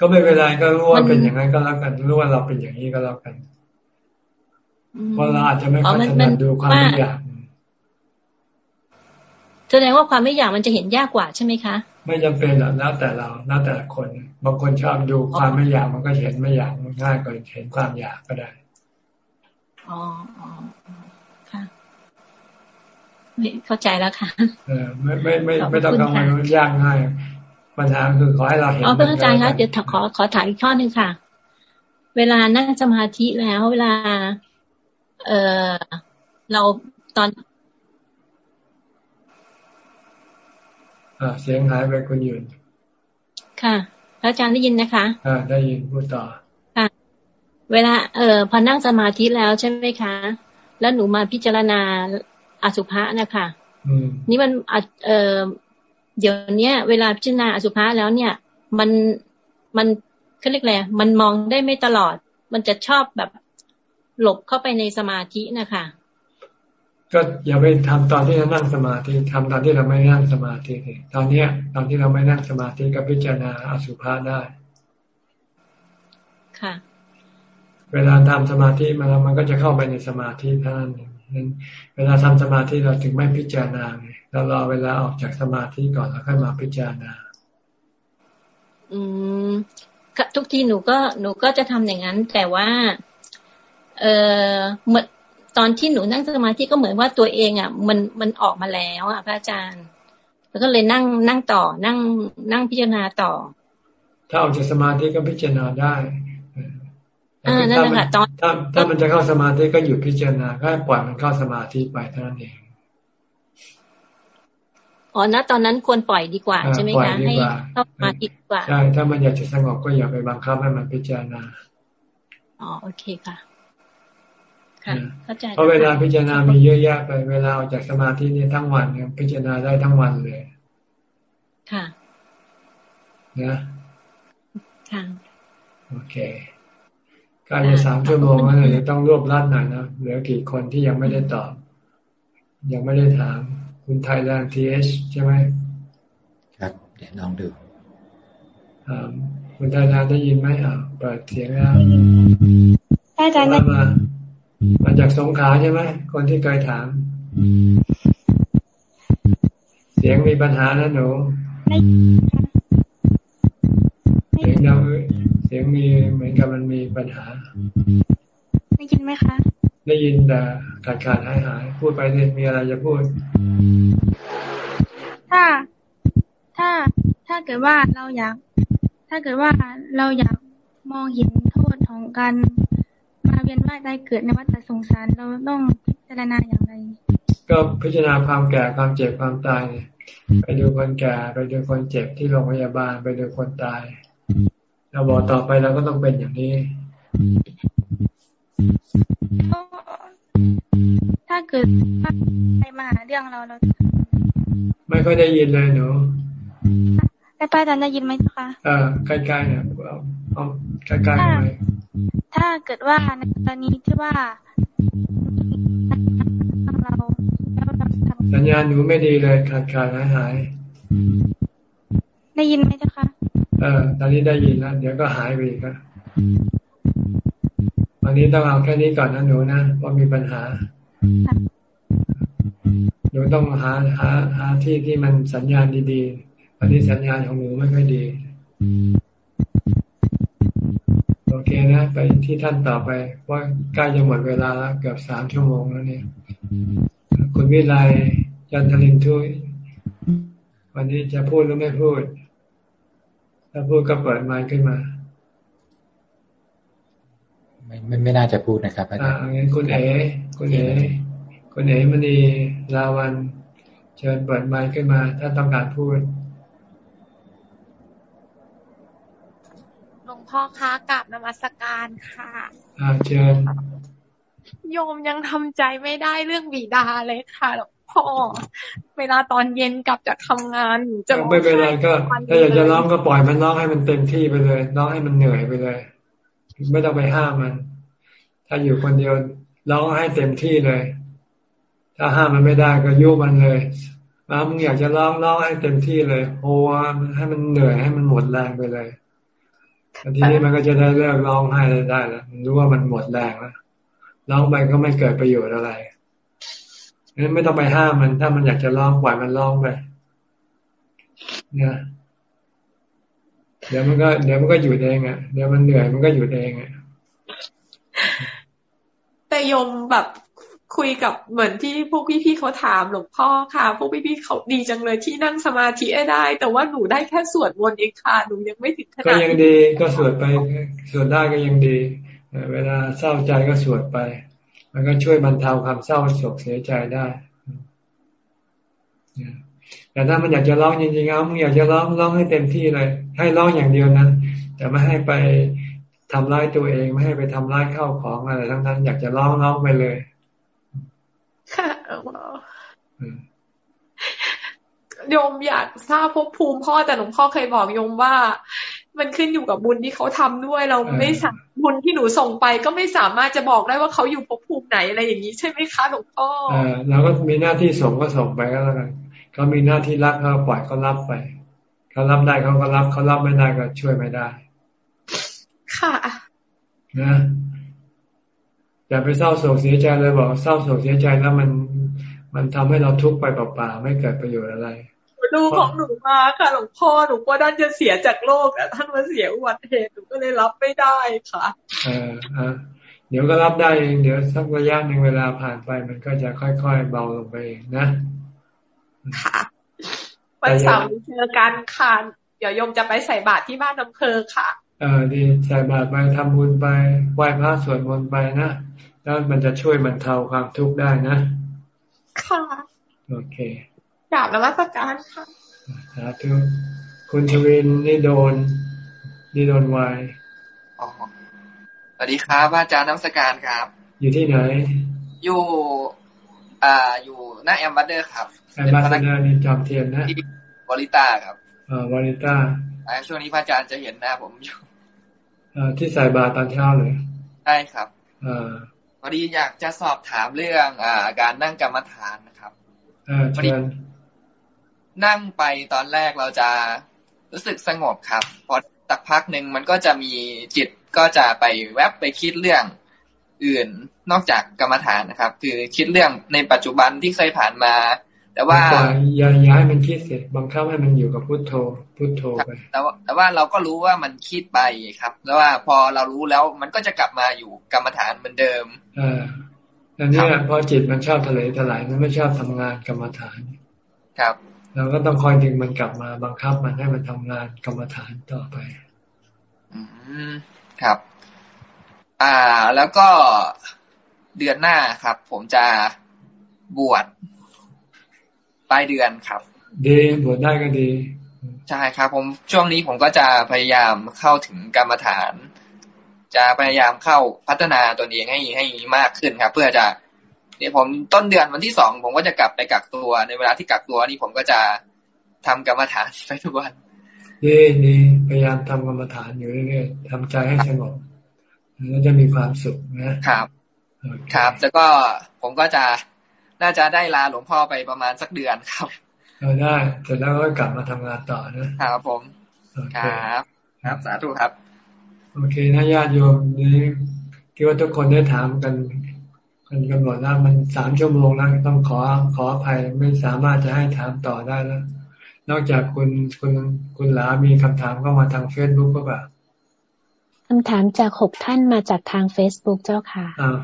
ก็ไม่เป็นไรก็รู้ว่าเป็นอย่างนั้นก็แล้วกันรู้ว่าเราเป็นอย่างนี้ก็แล้วกันเพราะเราอาจจะไม่ค่อยถนัดดูความไม่อยากแสดงว่าความไม่อยากมันจะเห็นยากกว่าใช่ไหมคะ ไม่จำเป็นหรอกแล้วแต่เราแล้วแต่คนบางคนชอบดูความไม่อยากมันก็เห็นไม่อยากมันง่ายกว่าเห็นความอยากก็ได้อ๋อค่ะไม่เข้าใจแล้วค่ะ เออไม่ไม่ไม่ไม่ต้องกังวลยากง่าย ปัญหาคือขอให้เราเห็นอ๋อพระอาจารย์คะเดี๋ยวขอขอถามอีกข้อหนึ่งค่ะ เวลานั่งสมาธิแล้วเวลา เออเราตอนอ่าเสียงหายไปคุณยืนค่ะพระอาจารย์ได้ยินนะคะอ่าได้ยินพูดต่อเวลา เออพอนั่งสมาธิแล้วใช่ไหมคะ แล้วหนูมาพิจารณาอสุภะนะคะนี่มันเออ เดี๋ยวนี้เวลาพิจารณาอสุภะแล้วเนี่ย มันมันเขาเรียกอะไรมันมองได้ไม่ตลอด มันจะชอบแบบหลบเข้าไปในสมาธินะคะก็อย่าไปทำตอนที่เรานั่งสมาธิทำตอนที่เราไม่นั่งสมาธิตอนเนี้ย ตอนที่เราไม่นั่งสมาธิก็พิจารณาอสุภะได้ ค่ะ เวลาทำสมาธิมาแล้วมันก็จะเข้าไปในสมาธิท่านนั้นเวลาทำสมาธิเราถึงไม่พิจารณาไง เรารอเวลาออกจากสมาธิก่อนแล้วค่อยมาพิจารณา อืมทุกทีหนูก็หนูก็จะทำอย่างนั้น แต่ว่า เออเมื่อตอนที่หนูนั่งสมาธิก็เหมือนว่าตัวเองอะ มันมันออกมาแล้วอะพระอาจารย์ แล้วก็เลยนั่งนั่งต่อนั่งนั่งพิจารณาต่อ ถ้าออกจากสมาธิก็พิจารณาได้อ่านั่นแหละค่ะตอนถ้าถ้ามันจะเข้าสมาธิก็หยุดพิจารณาก็ปล่อยมันเข้าสมาธิไปเท่านั้นเอง อ๋อณตอนนั้นควรปล่อยดีกว่าใช่ไหมคะให้เข้าสมาธิดีกว่าใช่ถ้ามันอยากจะสงบก็อย่าไปบังคับให้มันพิจารณาอ๋อโอเคค่ะค่ะเข้าใจเพราะเวลาพิจารณามีเยอะแยะไป เวลาออกจากสมาธินี่ทั้งวันเนี่ยพิจารณาได้ทั้งวันเลย ค่ะ นะค่ะโอเคใกล้จะสามชั่วโมงแล้วเนี่ยต้องรวบรัดหน่อยนะเหลือกี่คนที่ยังไม่ได้ตอบ ยังไม่ได้ถาม คุณ Thailand TH ใช่ไหมครับ เดี๋ยวลองดูคุณไทยแลนด์ได้ยินไหมอ่าเปิดเสียงแล้วอาจารย์มามาจากสงขลาใช่ไหมคนที่เคยถาม เสียงมีปัญหานะหนูเสียงดังเสียงมีเหมือนกับมันมีปัญหาได้ยินไหมคะ ได้ยินแต่ขาดขาดหายหายพูดไปเนี่ยมีอะไรจะพูด ถ้าถ้าถ้าเกิดว่าเราอยาก ถ้าเกิดว่าเราอยากมองเห็นโทษของการมาเวียนว่ายตายเกิดในวัฏสงสารเราต้องพิจารณาอย่างไร ก็พิจารณาความแก่ความเจ็บความตาย ไปดูคนแก่ไปดูคนเจ็บที่โรงพยาบาลไปดูคนตายเราบอกต่อไปเราก็ต้องเป็นอย่างนี้ ถ้าเกิดใครมาหาเรื่องเราเราไม่ค่อยได้ยินเลยหนูได้ป้าจันได้ยินไหมเจ้าคะอ่าใกล้ๆเนี่ยเอาใกล้ๆหน่อยถ้าเกิดว่าในตอนนี้ที่ว่าเราสัญญาณหนูไม่ดีเลยขาดขาดหายหายได้ยินไหมเจ้าคะ เออ ตอนนี้ได้ยินแล้ว เดี๋ยวก็หายไปอีกครับ วันนี้ต้องเอาแค่นี้ก่อนนะหนูนะเพราะมีปัญหาหนูต้องหาหาหาที่ที่มันสัญญาณดีๆวันนี้สัญญาณของหนูไม่ค่อยดี โอเคนะไปที่ท่านต่อไปว่าใกล้จะหมดเวลาแล้วเกือบสามชั่วโมงแล้วเนี่ย คุณวิไลจันทลินทุยวันนี้จะพูดหรือไม่พูด ถ้าพูดก็เปิดไมค์ขึ้นมา ไม่ไม่ไม่น่าจะพูดนะครับอาจารย์งั้นคุณเอ๋คุณเอ๋คุณเอ๋มณีลาวัน เชิญเปิดไมค์ขึ้นมา ถ้าต้องการพูดหลวงพ่อคะกราบนมัสการค่ะอ่าเชิญโยมยังทำใจไม่ได้เรื่องบีดาเลยค่ะหลวงพ่อเวลาตอนเย็นกลับจากทำงานจะไม่เป็นไรก็ ถ้าอยากจะร้องก็ปล่อยมันร้องให้มันเต็มที่ไปเลยร้องให้มันเหนื่อยไปเลย ไม่ต้องไปห้ามมัน ถ้าอยู่คนเดียวร้องให้เต็มที่เลย ถ้าห้ามมันไม่ได้ก็ยุมันเลยมามึงอยากจะร้องร้องให้เต็มที่เลยโอ้ให้มันเหนื่อยให้มันหมดแรงไปเลยทีนี้มันก็จะได้เลิกร้องให้ได้แล้วมันรู้ว่ามันหมดแรงแล้วร้องไปก็ไม่เกิดประโยชน์อะไรงั้นไม่ต้องไปห้ามมัน ถ้ามันอยากจะร้องปล่อยมันร้องไปเนี่ย เดี๋ยวมันก็เดี๋ยวมันก็หยุดเองอะเดี๋ยวมันเหนื่อยมันก็หยุดเองอะแต่ยมแบบคุยกับเหมือนที่พวกพี่ๆเขาถามหลวงพ่อค่ะ พวกพี่ๆเขาดีจังเลยที่นั่งสมาธิได้ แต่ว่าหนูได้แค่สวดมนต์เองค่ะหนูยังไม่ถึงขนาดก็ยังดีก็สวดไปสวดได้ก็ยังดี เวลาเศร้าใจก็สวดไป มันก็ช่วยบรรเทาความเศร้าโศกเสียใจได้ แต่ถ้ามันอยากจะร้องจริงๆเอามึงอยากจะร้องร้องให้เต็มที่เลย ให้ร้องอย่างเดียวนั้นแต่ไม่ให้ไปทำร้ายตัวเองไม่ให้ไปทำร้ายข้าวของอะไรทั้งนั้น อยากจะร้องร้องไปเลย ค่ะโยมอยากทราบภพภูมิพ่อแต่หลวงพ่อเคยบอกโยมว่า มันขึ้นอยู่กับบุญที่เขาทำด้วยเราไม่สามบุญที่หนูส่งไป ก็ไม่สามารถจะบอกได้ว่าเขาอยู่ภพภูมิไหนอะไรอย่างนี้ใช่ไหมคะหลวงพ่อเออเราก็มีหน้าที่ส่งก็ส่งไปก็แล้วกัน เขามีหน้าที่รับเขาปล่อยเขารับไปเขารับได้เขาก็รับเขารับไม่ได้ก็ช่วยไม่ได้ ค่ะนะอย่าไปเศร้าโศกเสียใจเลยบอกเศร้าโศกเสียใจแล้วมันมันทำให้เราทุกข์ไปเปล่าๆไม่เกิดประโยชน์อะไรดูของหนูมาค่ะหลวงพ่อหนูก็ด้านจะเสียจากโลกแต่ท่านมาเสียอุบัติเหตุหนูก็เลยรับไม่ได้ค่ะเอออ่าเดี๋ยวก็รับได้เองเดี๋ยวสักระยะหนึ่งเวลาผ่านไป มันก็จะค่อยๆเบาลงไปเองนะ ค่ะวันเสาร์เจอกันค่ะเดี๋ยวยมจะไปใส่บาตรที่บ้านอำเภอค่ะเออดีใส่บาตรไปทำบุญไปไหว้พระสวดมนต์ไปนะแล้วมันจะช่วยบรรเทาความทุกข์ได้นะ ค่ะ โอเคกราบนมัสการค่ะสาธุคุณชวินนี่โดน นี่โดนวายสวัสดีครับอาจารย์นักสการครับ อยู่ที่ไหน อยู่ อ่าอยู่หน้า Ambassador ครับ Ambassadorอร์นี่จอมเทียนนะวอลิต้าครับอ่าวอลิต้าช่วงนี้พระอาจารย์จะเห็นหน้าผมอยู่ที่ใส่บาตรตอนเช้าเลยใช่ครับพอดีอยากจะสอบถามเรื่องอ่าการนั่งกรรมฐานนะครับพอดีนั่งไปตอนแรกเราจะรู้สึกสงบครับ พอสักพักหนึ่งมันก็จะมีจิตก็จะไปแวบไปคิดเรื่อง อื่นนอกจากกรรมฐานนะครับ คือคิดเรื่องในปัจจุบันที่เคยผ่านมา แต่ว่าอย่าย้ายมันคิดเสร็จบังคับให้มันอยู่กับพุทโธพุทโธไปแต่ว่าแต่ว่าเราก็รู้ว่ามันคิดไปครับ แล้วว่าพอเรารู้แล้วมันก็จะกลับมาอยู่กรรมฐานเหมือนเดิมออันนี้พอจิตมันชอบทะเลทลายมันไม่ชอบทำงานกรรมฐานครับเราก็ต้องคอยดึงมันกลับมาบังคับมันให้มันทำงานกรรมฐานต่อไป อืมครับ อ่า แล้วก็เดือนหน้าครับ ผมจะบวชปลายเดือนครับ ดีบวชได้ก็ดี ใช่ครับ ผมช่วงนี้ผมก็จะพยายามเข้าถึงกรรมฐาน จะพยายามเข้าพัฒนาตัวเองให้ให้มากขึ้นครับ เพื่อจะเดี๋ยวผมต้นเดือนวันที่สองผมก็จะกลับไปกักตัวในเวลาที่กักตัวนี่ผมก็จะทำกรรมฐานไปทุกวันดีดีพยายามทำกรรมฐานอยู่เรื่อยๆทำใจให้สงบ แล้วจะมีความสุขนะครับ ครับ แล้วก็ผมก็จะน่าจะได้ลาหลวงพ่อไปประมาณสักเดือนครับเราได้เสร็จแล้วก็กลับมาทำงานต่อนะครับผมครับครับ สาธุครับ โอเคนะญาติโยมนี่คิดว่าทุกคนได้ถามกันกันกันหมดแล้วมันสามชั่วโมงแล้วต้องขอขออภัยไม่สามารถจะให้ถามต่อได้แล้ว นอกจากคุณคุณคุณหลามีคำถามเข้ามาทางเฟซบุ๊กก็แบบ คำถามจากหกท่านมาจากทางเฟซบุ๊กเจ้าค่ะอ่า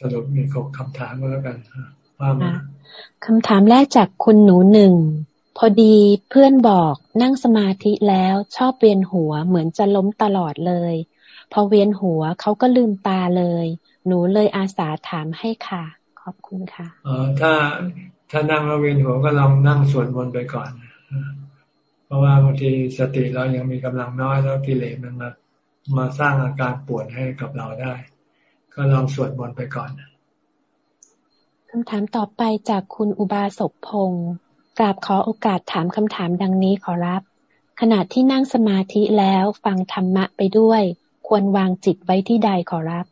สรุปมีหกคำถามก็แล้วกันว่ามาคำถามแรกจากคุณหนูหนึ่ง พอดีเพื่อนบอกนั่งสมาธิแล้วชอบเวียนหัวเหมือนจะล้มตลอดเลย พอเวียนหัวเขาก็ลืมตาเลย หนูเลยอาสาถามให้ค่ะ ขอบคุณค่ะอ๋อถ้าถ้านั่งแล้วเวียนหัวก็ลองนั่งสวดมนต์ไปก่อน เพราะว่าบางทีสติเรายังมีกำลังน้อยแล้วกิเลสมันมา มาสร้างอาการปวดให้กับเราได้ ก็ลองสวดมนต์ไปก่อนคำถามต่อไปจากคุณอุบาสกพงศ์กราบขอโอกาสถามคำถามดังนี้ขอรับ ขณะที่นั่งสมาธิแล้วฟังธรรมะไปด้วย ควรวางจิตไว้ที่ใดขอรับ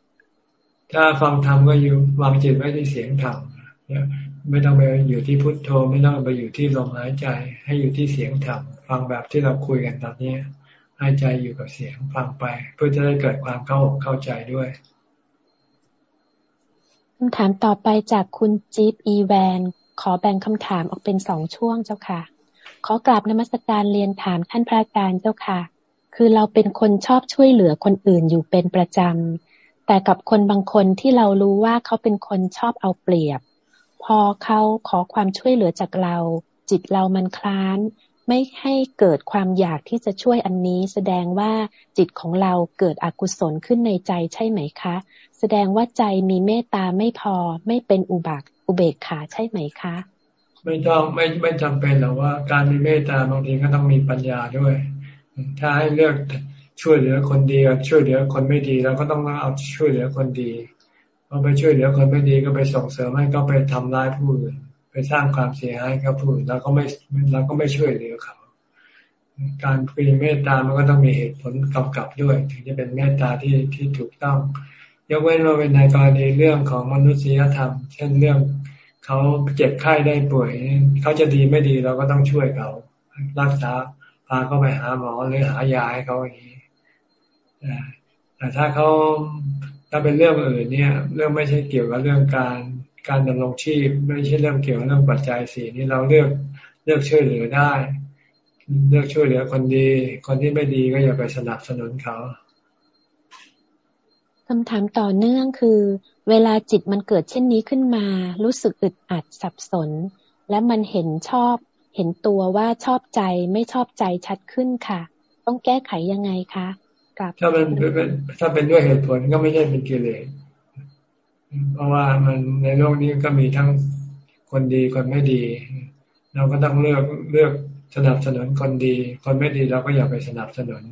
ถ้าฟังธรรมก็อยู่วางจิตไว้ที่เสียงธรรมไม่ต้องไปอยู่ที่พุทโธ ไม่ต้องไปอยู่ที่ลมหายใจ ให้อยู่ที่เสียงธรรมฟังแบบที่เราคุยกันตอนนี้ ให้ใจอยู่กับเสียงฟังไป เพื่อจะได้เกิดความเข้าอกเข้าใจด้วยคำถามต่อไปจากคุณจิ๊บอีแวน ขอแบ่งคำถามออกเป็นสองช่วงเจ้าค่ะ ขอกราบนมัสการเรียนถามท่านพระอาจารย์เจ้าค่ะ คือเราเป็นคนชอบช่วยเหลือคนอื่นอยู่เป็นประจำ แต่กับคนบางคนที่เรารู้ว่าเขาเป็นคนชอบเอาเปรียบ พอเขาขอความช่วยเหลือจากเรา จิตเรามันคลาน ไม่ให้เกิดความอยากที่จะช่วยอันนี้ แสดงว่าจิตของเราเกิดอกุศลขึ้นในใจใช่ไหมคะ แสดงว่าใจมีเมตตาไม่พอไม่เป็นอุบักอุเบกขาใช่ไหมคะ ไม่ต้องไม่ไม่จำเป็นหรอกว่าการมีเมตตาบางทีก็ต้องมีปัญญาด้วย ถ้าให้เลือกช่วยเหลือคนดีกับช่วยเหลือคนไม่ดีเราก็ต้องเอาช่วยเหลือคนดีพอไปช่วยเหลือคนไม่ดีก็ไปส่งเสริมให้ก็ไปทำร้ายผู้อื่น สร้างความเสียหายกับผู้อื่นเราก็ไม่เราก็ไม่ช่วยเหลือเขา การมีเมตตามันก็ต้องมีเหตุผลกำกับด้วย ถึงจะเป็นเมตตาที่ที่ถูกต้อง ยกเว้นว่าเป็นในกรณีเรื่องของมนุษยธรรม เช่นเรื่องเขาเจ็บไข้ได้ป่วย เขาจะดีไม่ดีเราก็ต้องช่วยเขา รักษาพาเขาไปหาหมอหรือหายาให้เขาอย่างนี้แต่ถ้าเขาถ้าเป็นเรื่องอื่นเนี่ย เรื่องไม่ใช่เกี่ยวกับเรื่องการ การดำรงชีพไม่ใช่เรื่องเกี่ยวกับเรื่องปัจจัยสี่นี่เราเลือกเลือกช่วยเหลือได้ เลือกช่วยเหลือคนดี คนที่ไม่ดีก็อย่าไปสนับสนุนเขาคำถามต่อเนื่องคือ เวลาจิตมันเกิดเช่นนี้ขึ้นมา รู้สึกอึดอัดสับสน และมันเห็นชอบ เห็นตัวว่าชอบใจไม่ชอบใจชัดขึ้นค่ะ ต้องแก้ไขยังไงคะกับถ้าเป็นถ้าเป็นด้วยเหตุผลก็ไม่ใช่เป็นกิเลส เพราะว่ามันในโลกนี้ก็มีทั้งคนดีคนไม่ดี เราก็ต้องเลือกเลือกสนับสนุนคนดี คนไม่ดีเราก็อย่าไปสนับสนุน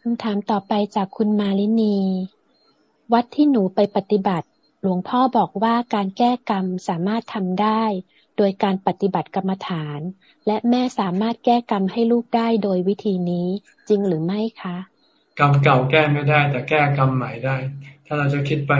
คำถามต่อไปจากคุณมาลินี วัดที่หนูไปปฏิบัติ หลวงพ่อบอกว่าการแก้กรรมสามารถทำได้ โดยการปฏิบัติกรรมฐาน และแม่สามารถแก้กรรมให้ลูกได้โดยวิธีนี้จริงหรือไม่คะ กรรมเก่าแก้ไม่ได้ แต่แก้กรรมใหม่ได้ ถ้าเราจะคิดไป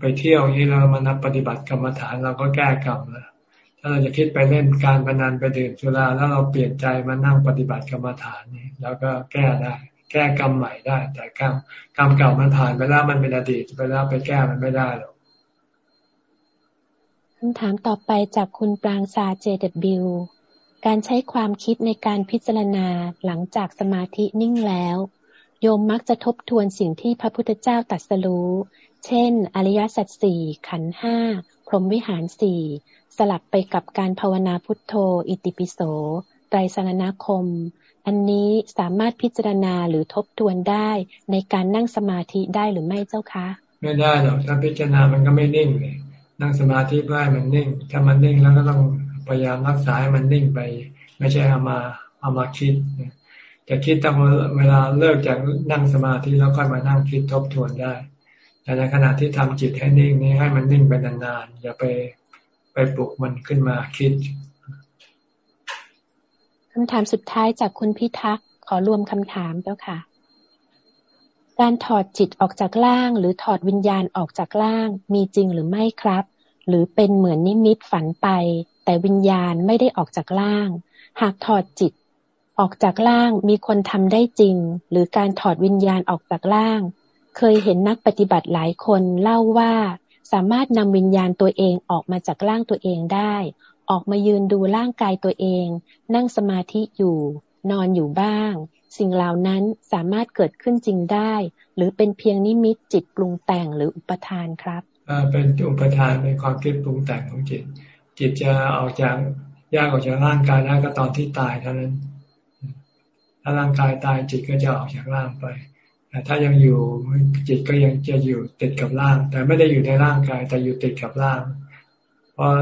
ไปเที่ยวนี้เรามานับปฏิบัติกรรมฐานเราก็แก้กรรมแล้วถ้าเราจะคิดไปเล่นการพนันไปดื่มสุราแล้วเราเปลี่ยนใจมานั่งปฏิบัติกรรมฐานนี่เราก็แก้ได้ แก้กรรมใหม่ได้ แต่กรรมกรรมเก่ามันผ่านไปแล้วมันเป็นอดีตไปแล้วไปแก้มันไม่ได้หรอกคำถามต่อไปจากคุณปรางซาเจเดบิวการใช้ความคิดในการพิจารณาหลังจากสมาธินิ่งแล้ว โยมมักจะทบทวนสิ่งที่พระพุทธเจ้าตรัสรู้ เช่น อริยสัจสี่ ขันห้า พรหมวิหารสี่ สลับไปกับการภาวนาพุทโธ อิติปิโส ไตรสรณคม อันนี้สามารถพิจารณาหรือทบทวนได้ในการนั่งสมาธิได้หรือไม่เจ้าคะ ไม่ได้หรอกถ้าพิจารณามันก็ไม่นิ่งเลยนั่งสมาธิเพื่อให้มันนิ่ง ถ้ามันนิ่งแล้วก็ต้องพยายามรักษาให้มันนิ่งไป ไม่ใช่เอามาเอามาคิด จะคิดตอนเวลาเลิกจากนั่งสมาธิแล้วค่อยมานั่งคิดทบทวนได้ แต่ในขณะที่ทำจิตให้นิ่งนี้ให้มันนิ่งไปนานๆอย่าไปไปปลุกมันขึ้นมาคิดคำถามสุดท้ายจากคุณพิทักษ์ขอรวมคำถามเจ้าค่ะ การถอดจิตออกจากร่าง หรือถอดวิญญาณออกจากร่าง มีจริงหรือไม่ครับ หรือเป็นเหมือนนิมิตฝันไป แต่วิญญาณไม่ได้ออกจากร่าง หากถอดจิต ออกจากร่างมีคนทำได้จริง หรือการถอดวิญญาณออกจากร่าง เคยเห็นนักปฏิบัติหลายคนเล่าว่าสามารถนำวิญญาณตัวเองออกมาจากร่างตัวเองได้ ออกมายืนดูร่างกายตัวเอง นั่งสมาธิอยู่ นอนอยู่บ้าง สิ่งเหล่านั้นสามารถเกิดขึ้นจริงได้ หรือเป็นเพียงนิมิตจิตปรุงแต่งหรืออุปทานครับเป็นอุปทานเป็นความคิดปรุงแต่งของจิต จิตจะออกจากแยกออกจากร่างกายได้ก็ตอนที่ตายเท่านั้น ถ้าร่างกายตายจิตก็จะออกจากร่างไป แต่ถ้ายังอยู่จิตก็ยังจะอยู่ติดกับร่าง แต่ไม่ได้อยู่ในร่างกาย แต่อยู่ติดกับร่าง เพราะ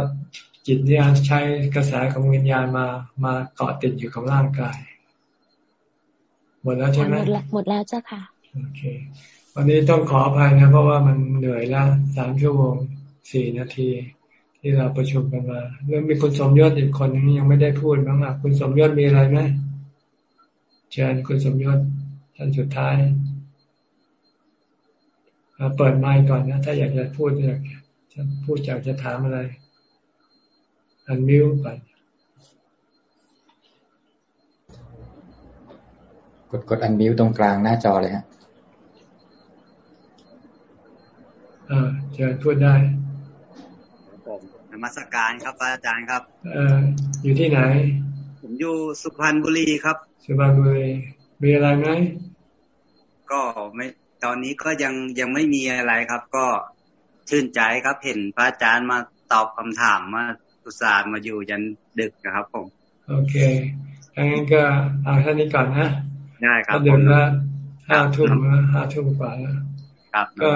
จิตเนี่ยใช้กระแสของวิญญาณมามาเกาะติดอยู่กับร่างกาย หมดแล้วใช่ไหมหมดแล้วหมดแล้วเจ้าค่ะโอเค วันนี้ต้องขออภัยนะ เพราะว่ามันเหนื่อยแล้วสามชั่วโมงสี่นาที ที่เราประชุมกันมาเรื่องมีคุณสมยศอีกคนนึงยังไม่ได้พูดบ้างอะคุณสมยศมีอะไรไหม เชิญคุณสมยศท่านสุดท้ายเปิดไมค์ก่อนนะ ถ้าอยากจะพูดอยากจะพูดอยากจะถามอะไร อันมิวก่อนกดกดอันมิวตรงกลางหน้าจอเลยฮะอ่าเชิญพูดได้ผมนมัสการครับอาจารย์ครับ เอ่ออยู่ที่ไหนผม อยู่สุพรรณบุรีครับ สุพรรณบุรีมีอะไรไหมก็ไม่ตอนนี้ก็ยังยังไม่มีอะไรครับ ก็ชื่นใจครับเห็นพระอาจารย์มาตอบคำถามมาอุตส่าห์มาอยู่ยันดึกนะครับผม โอเคงั้นก็เอาแค่นี้ก่อนนะได้ครับเดี๋ยวละห้าทุ่มห้าทุ่มกว่าแล้วก็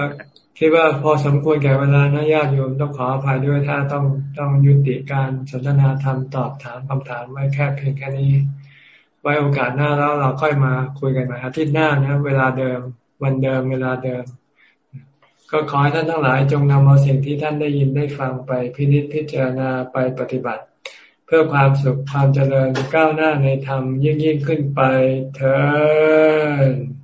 คิดว่าพอสมควรแก่เวลานะญาติโยมต้องขออภัยด้วยถ้าต้องต้องยุติการสนทนาธรรมตอบถามคำถามไว้แค่เพียงแค่นี้ ไว้โอกาสหน้าแล้วเราค่อยมาคุยกันใหม่อาทิตย์หน้านะเวลาเดิม วันเดิมเวลาเดิม ก็ขอให้ท่านทั้งหลายจงนำเอาสิ่งที่ท่านได้ยินได้ฟังไปพินิจพิจารณาไปปฏิบัติ เพื่อความสุขความเจริญก้าวหน้าในธรรมยิ่งยิ่งขึ้นไปเถิด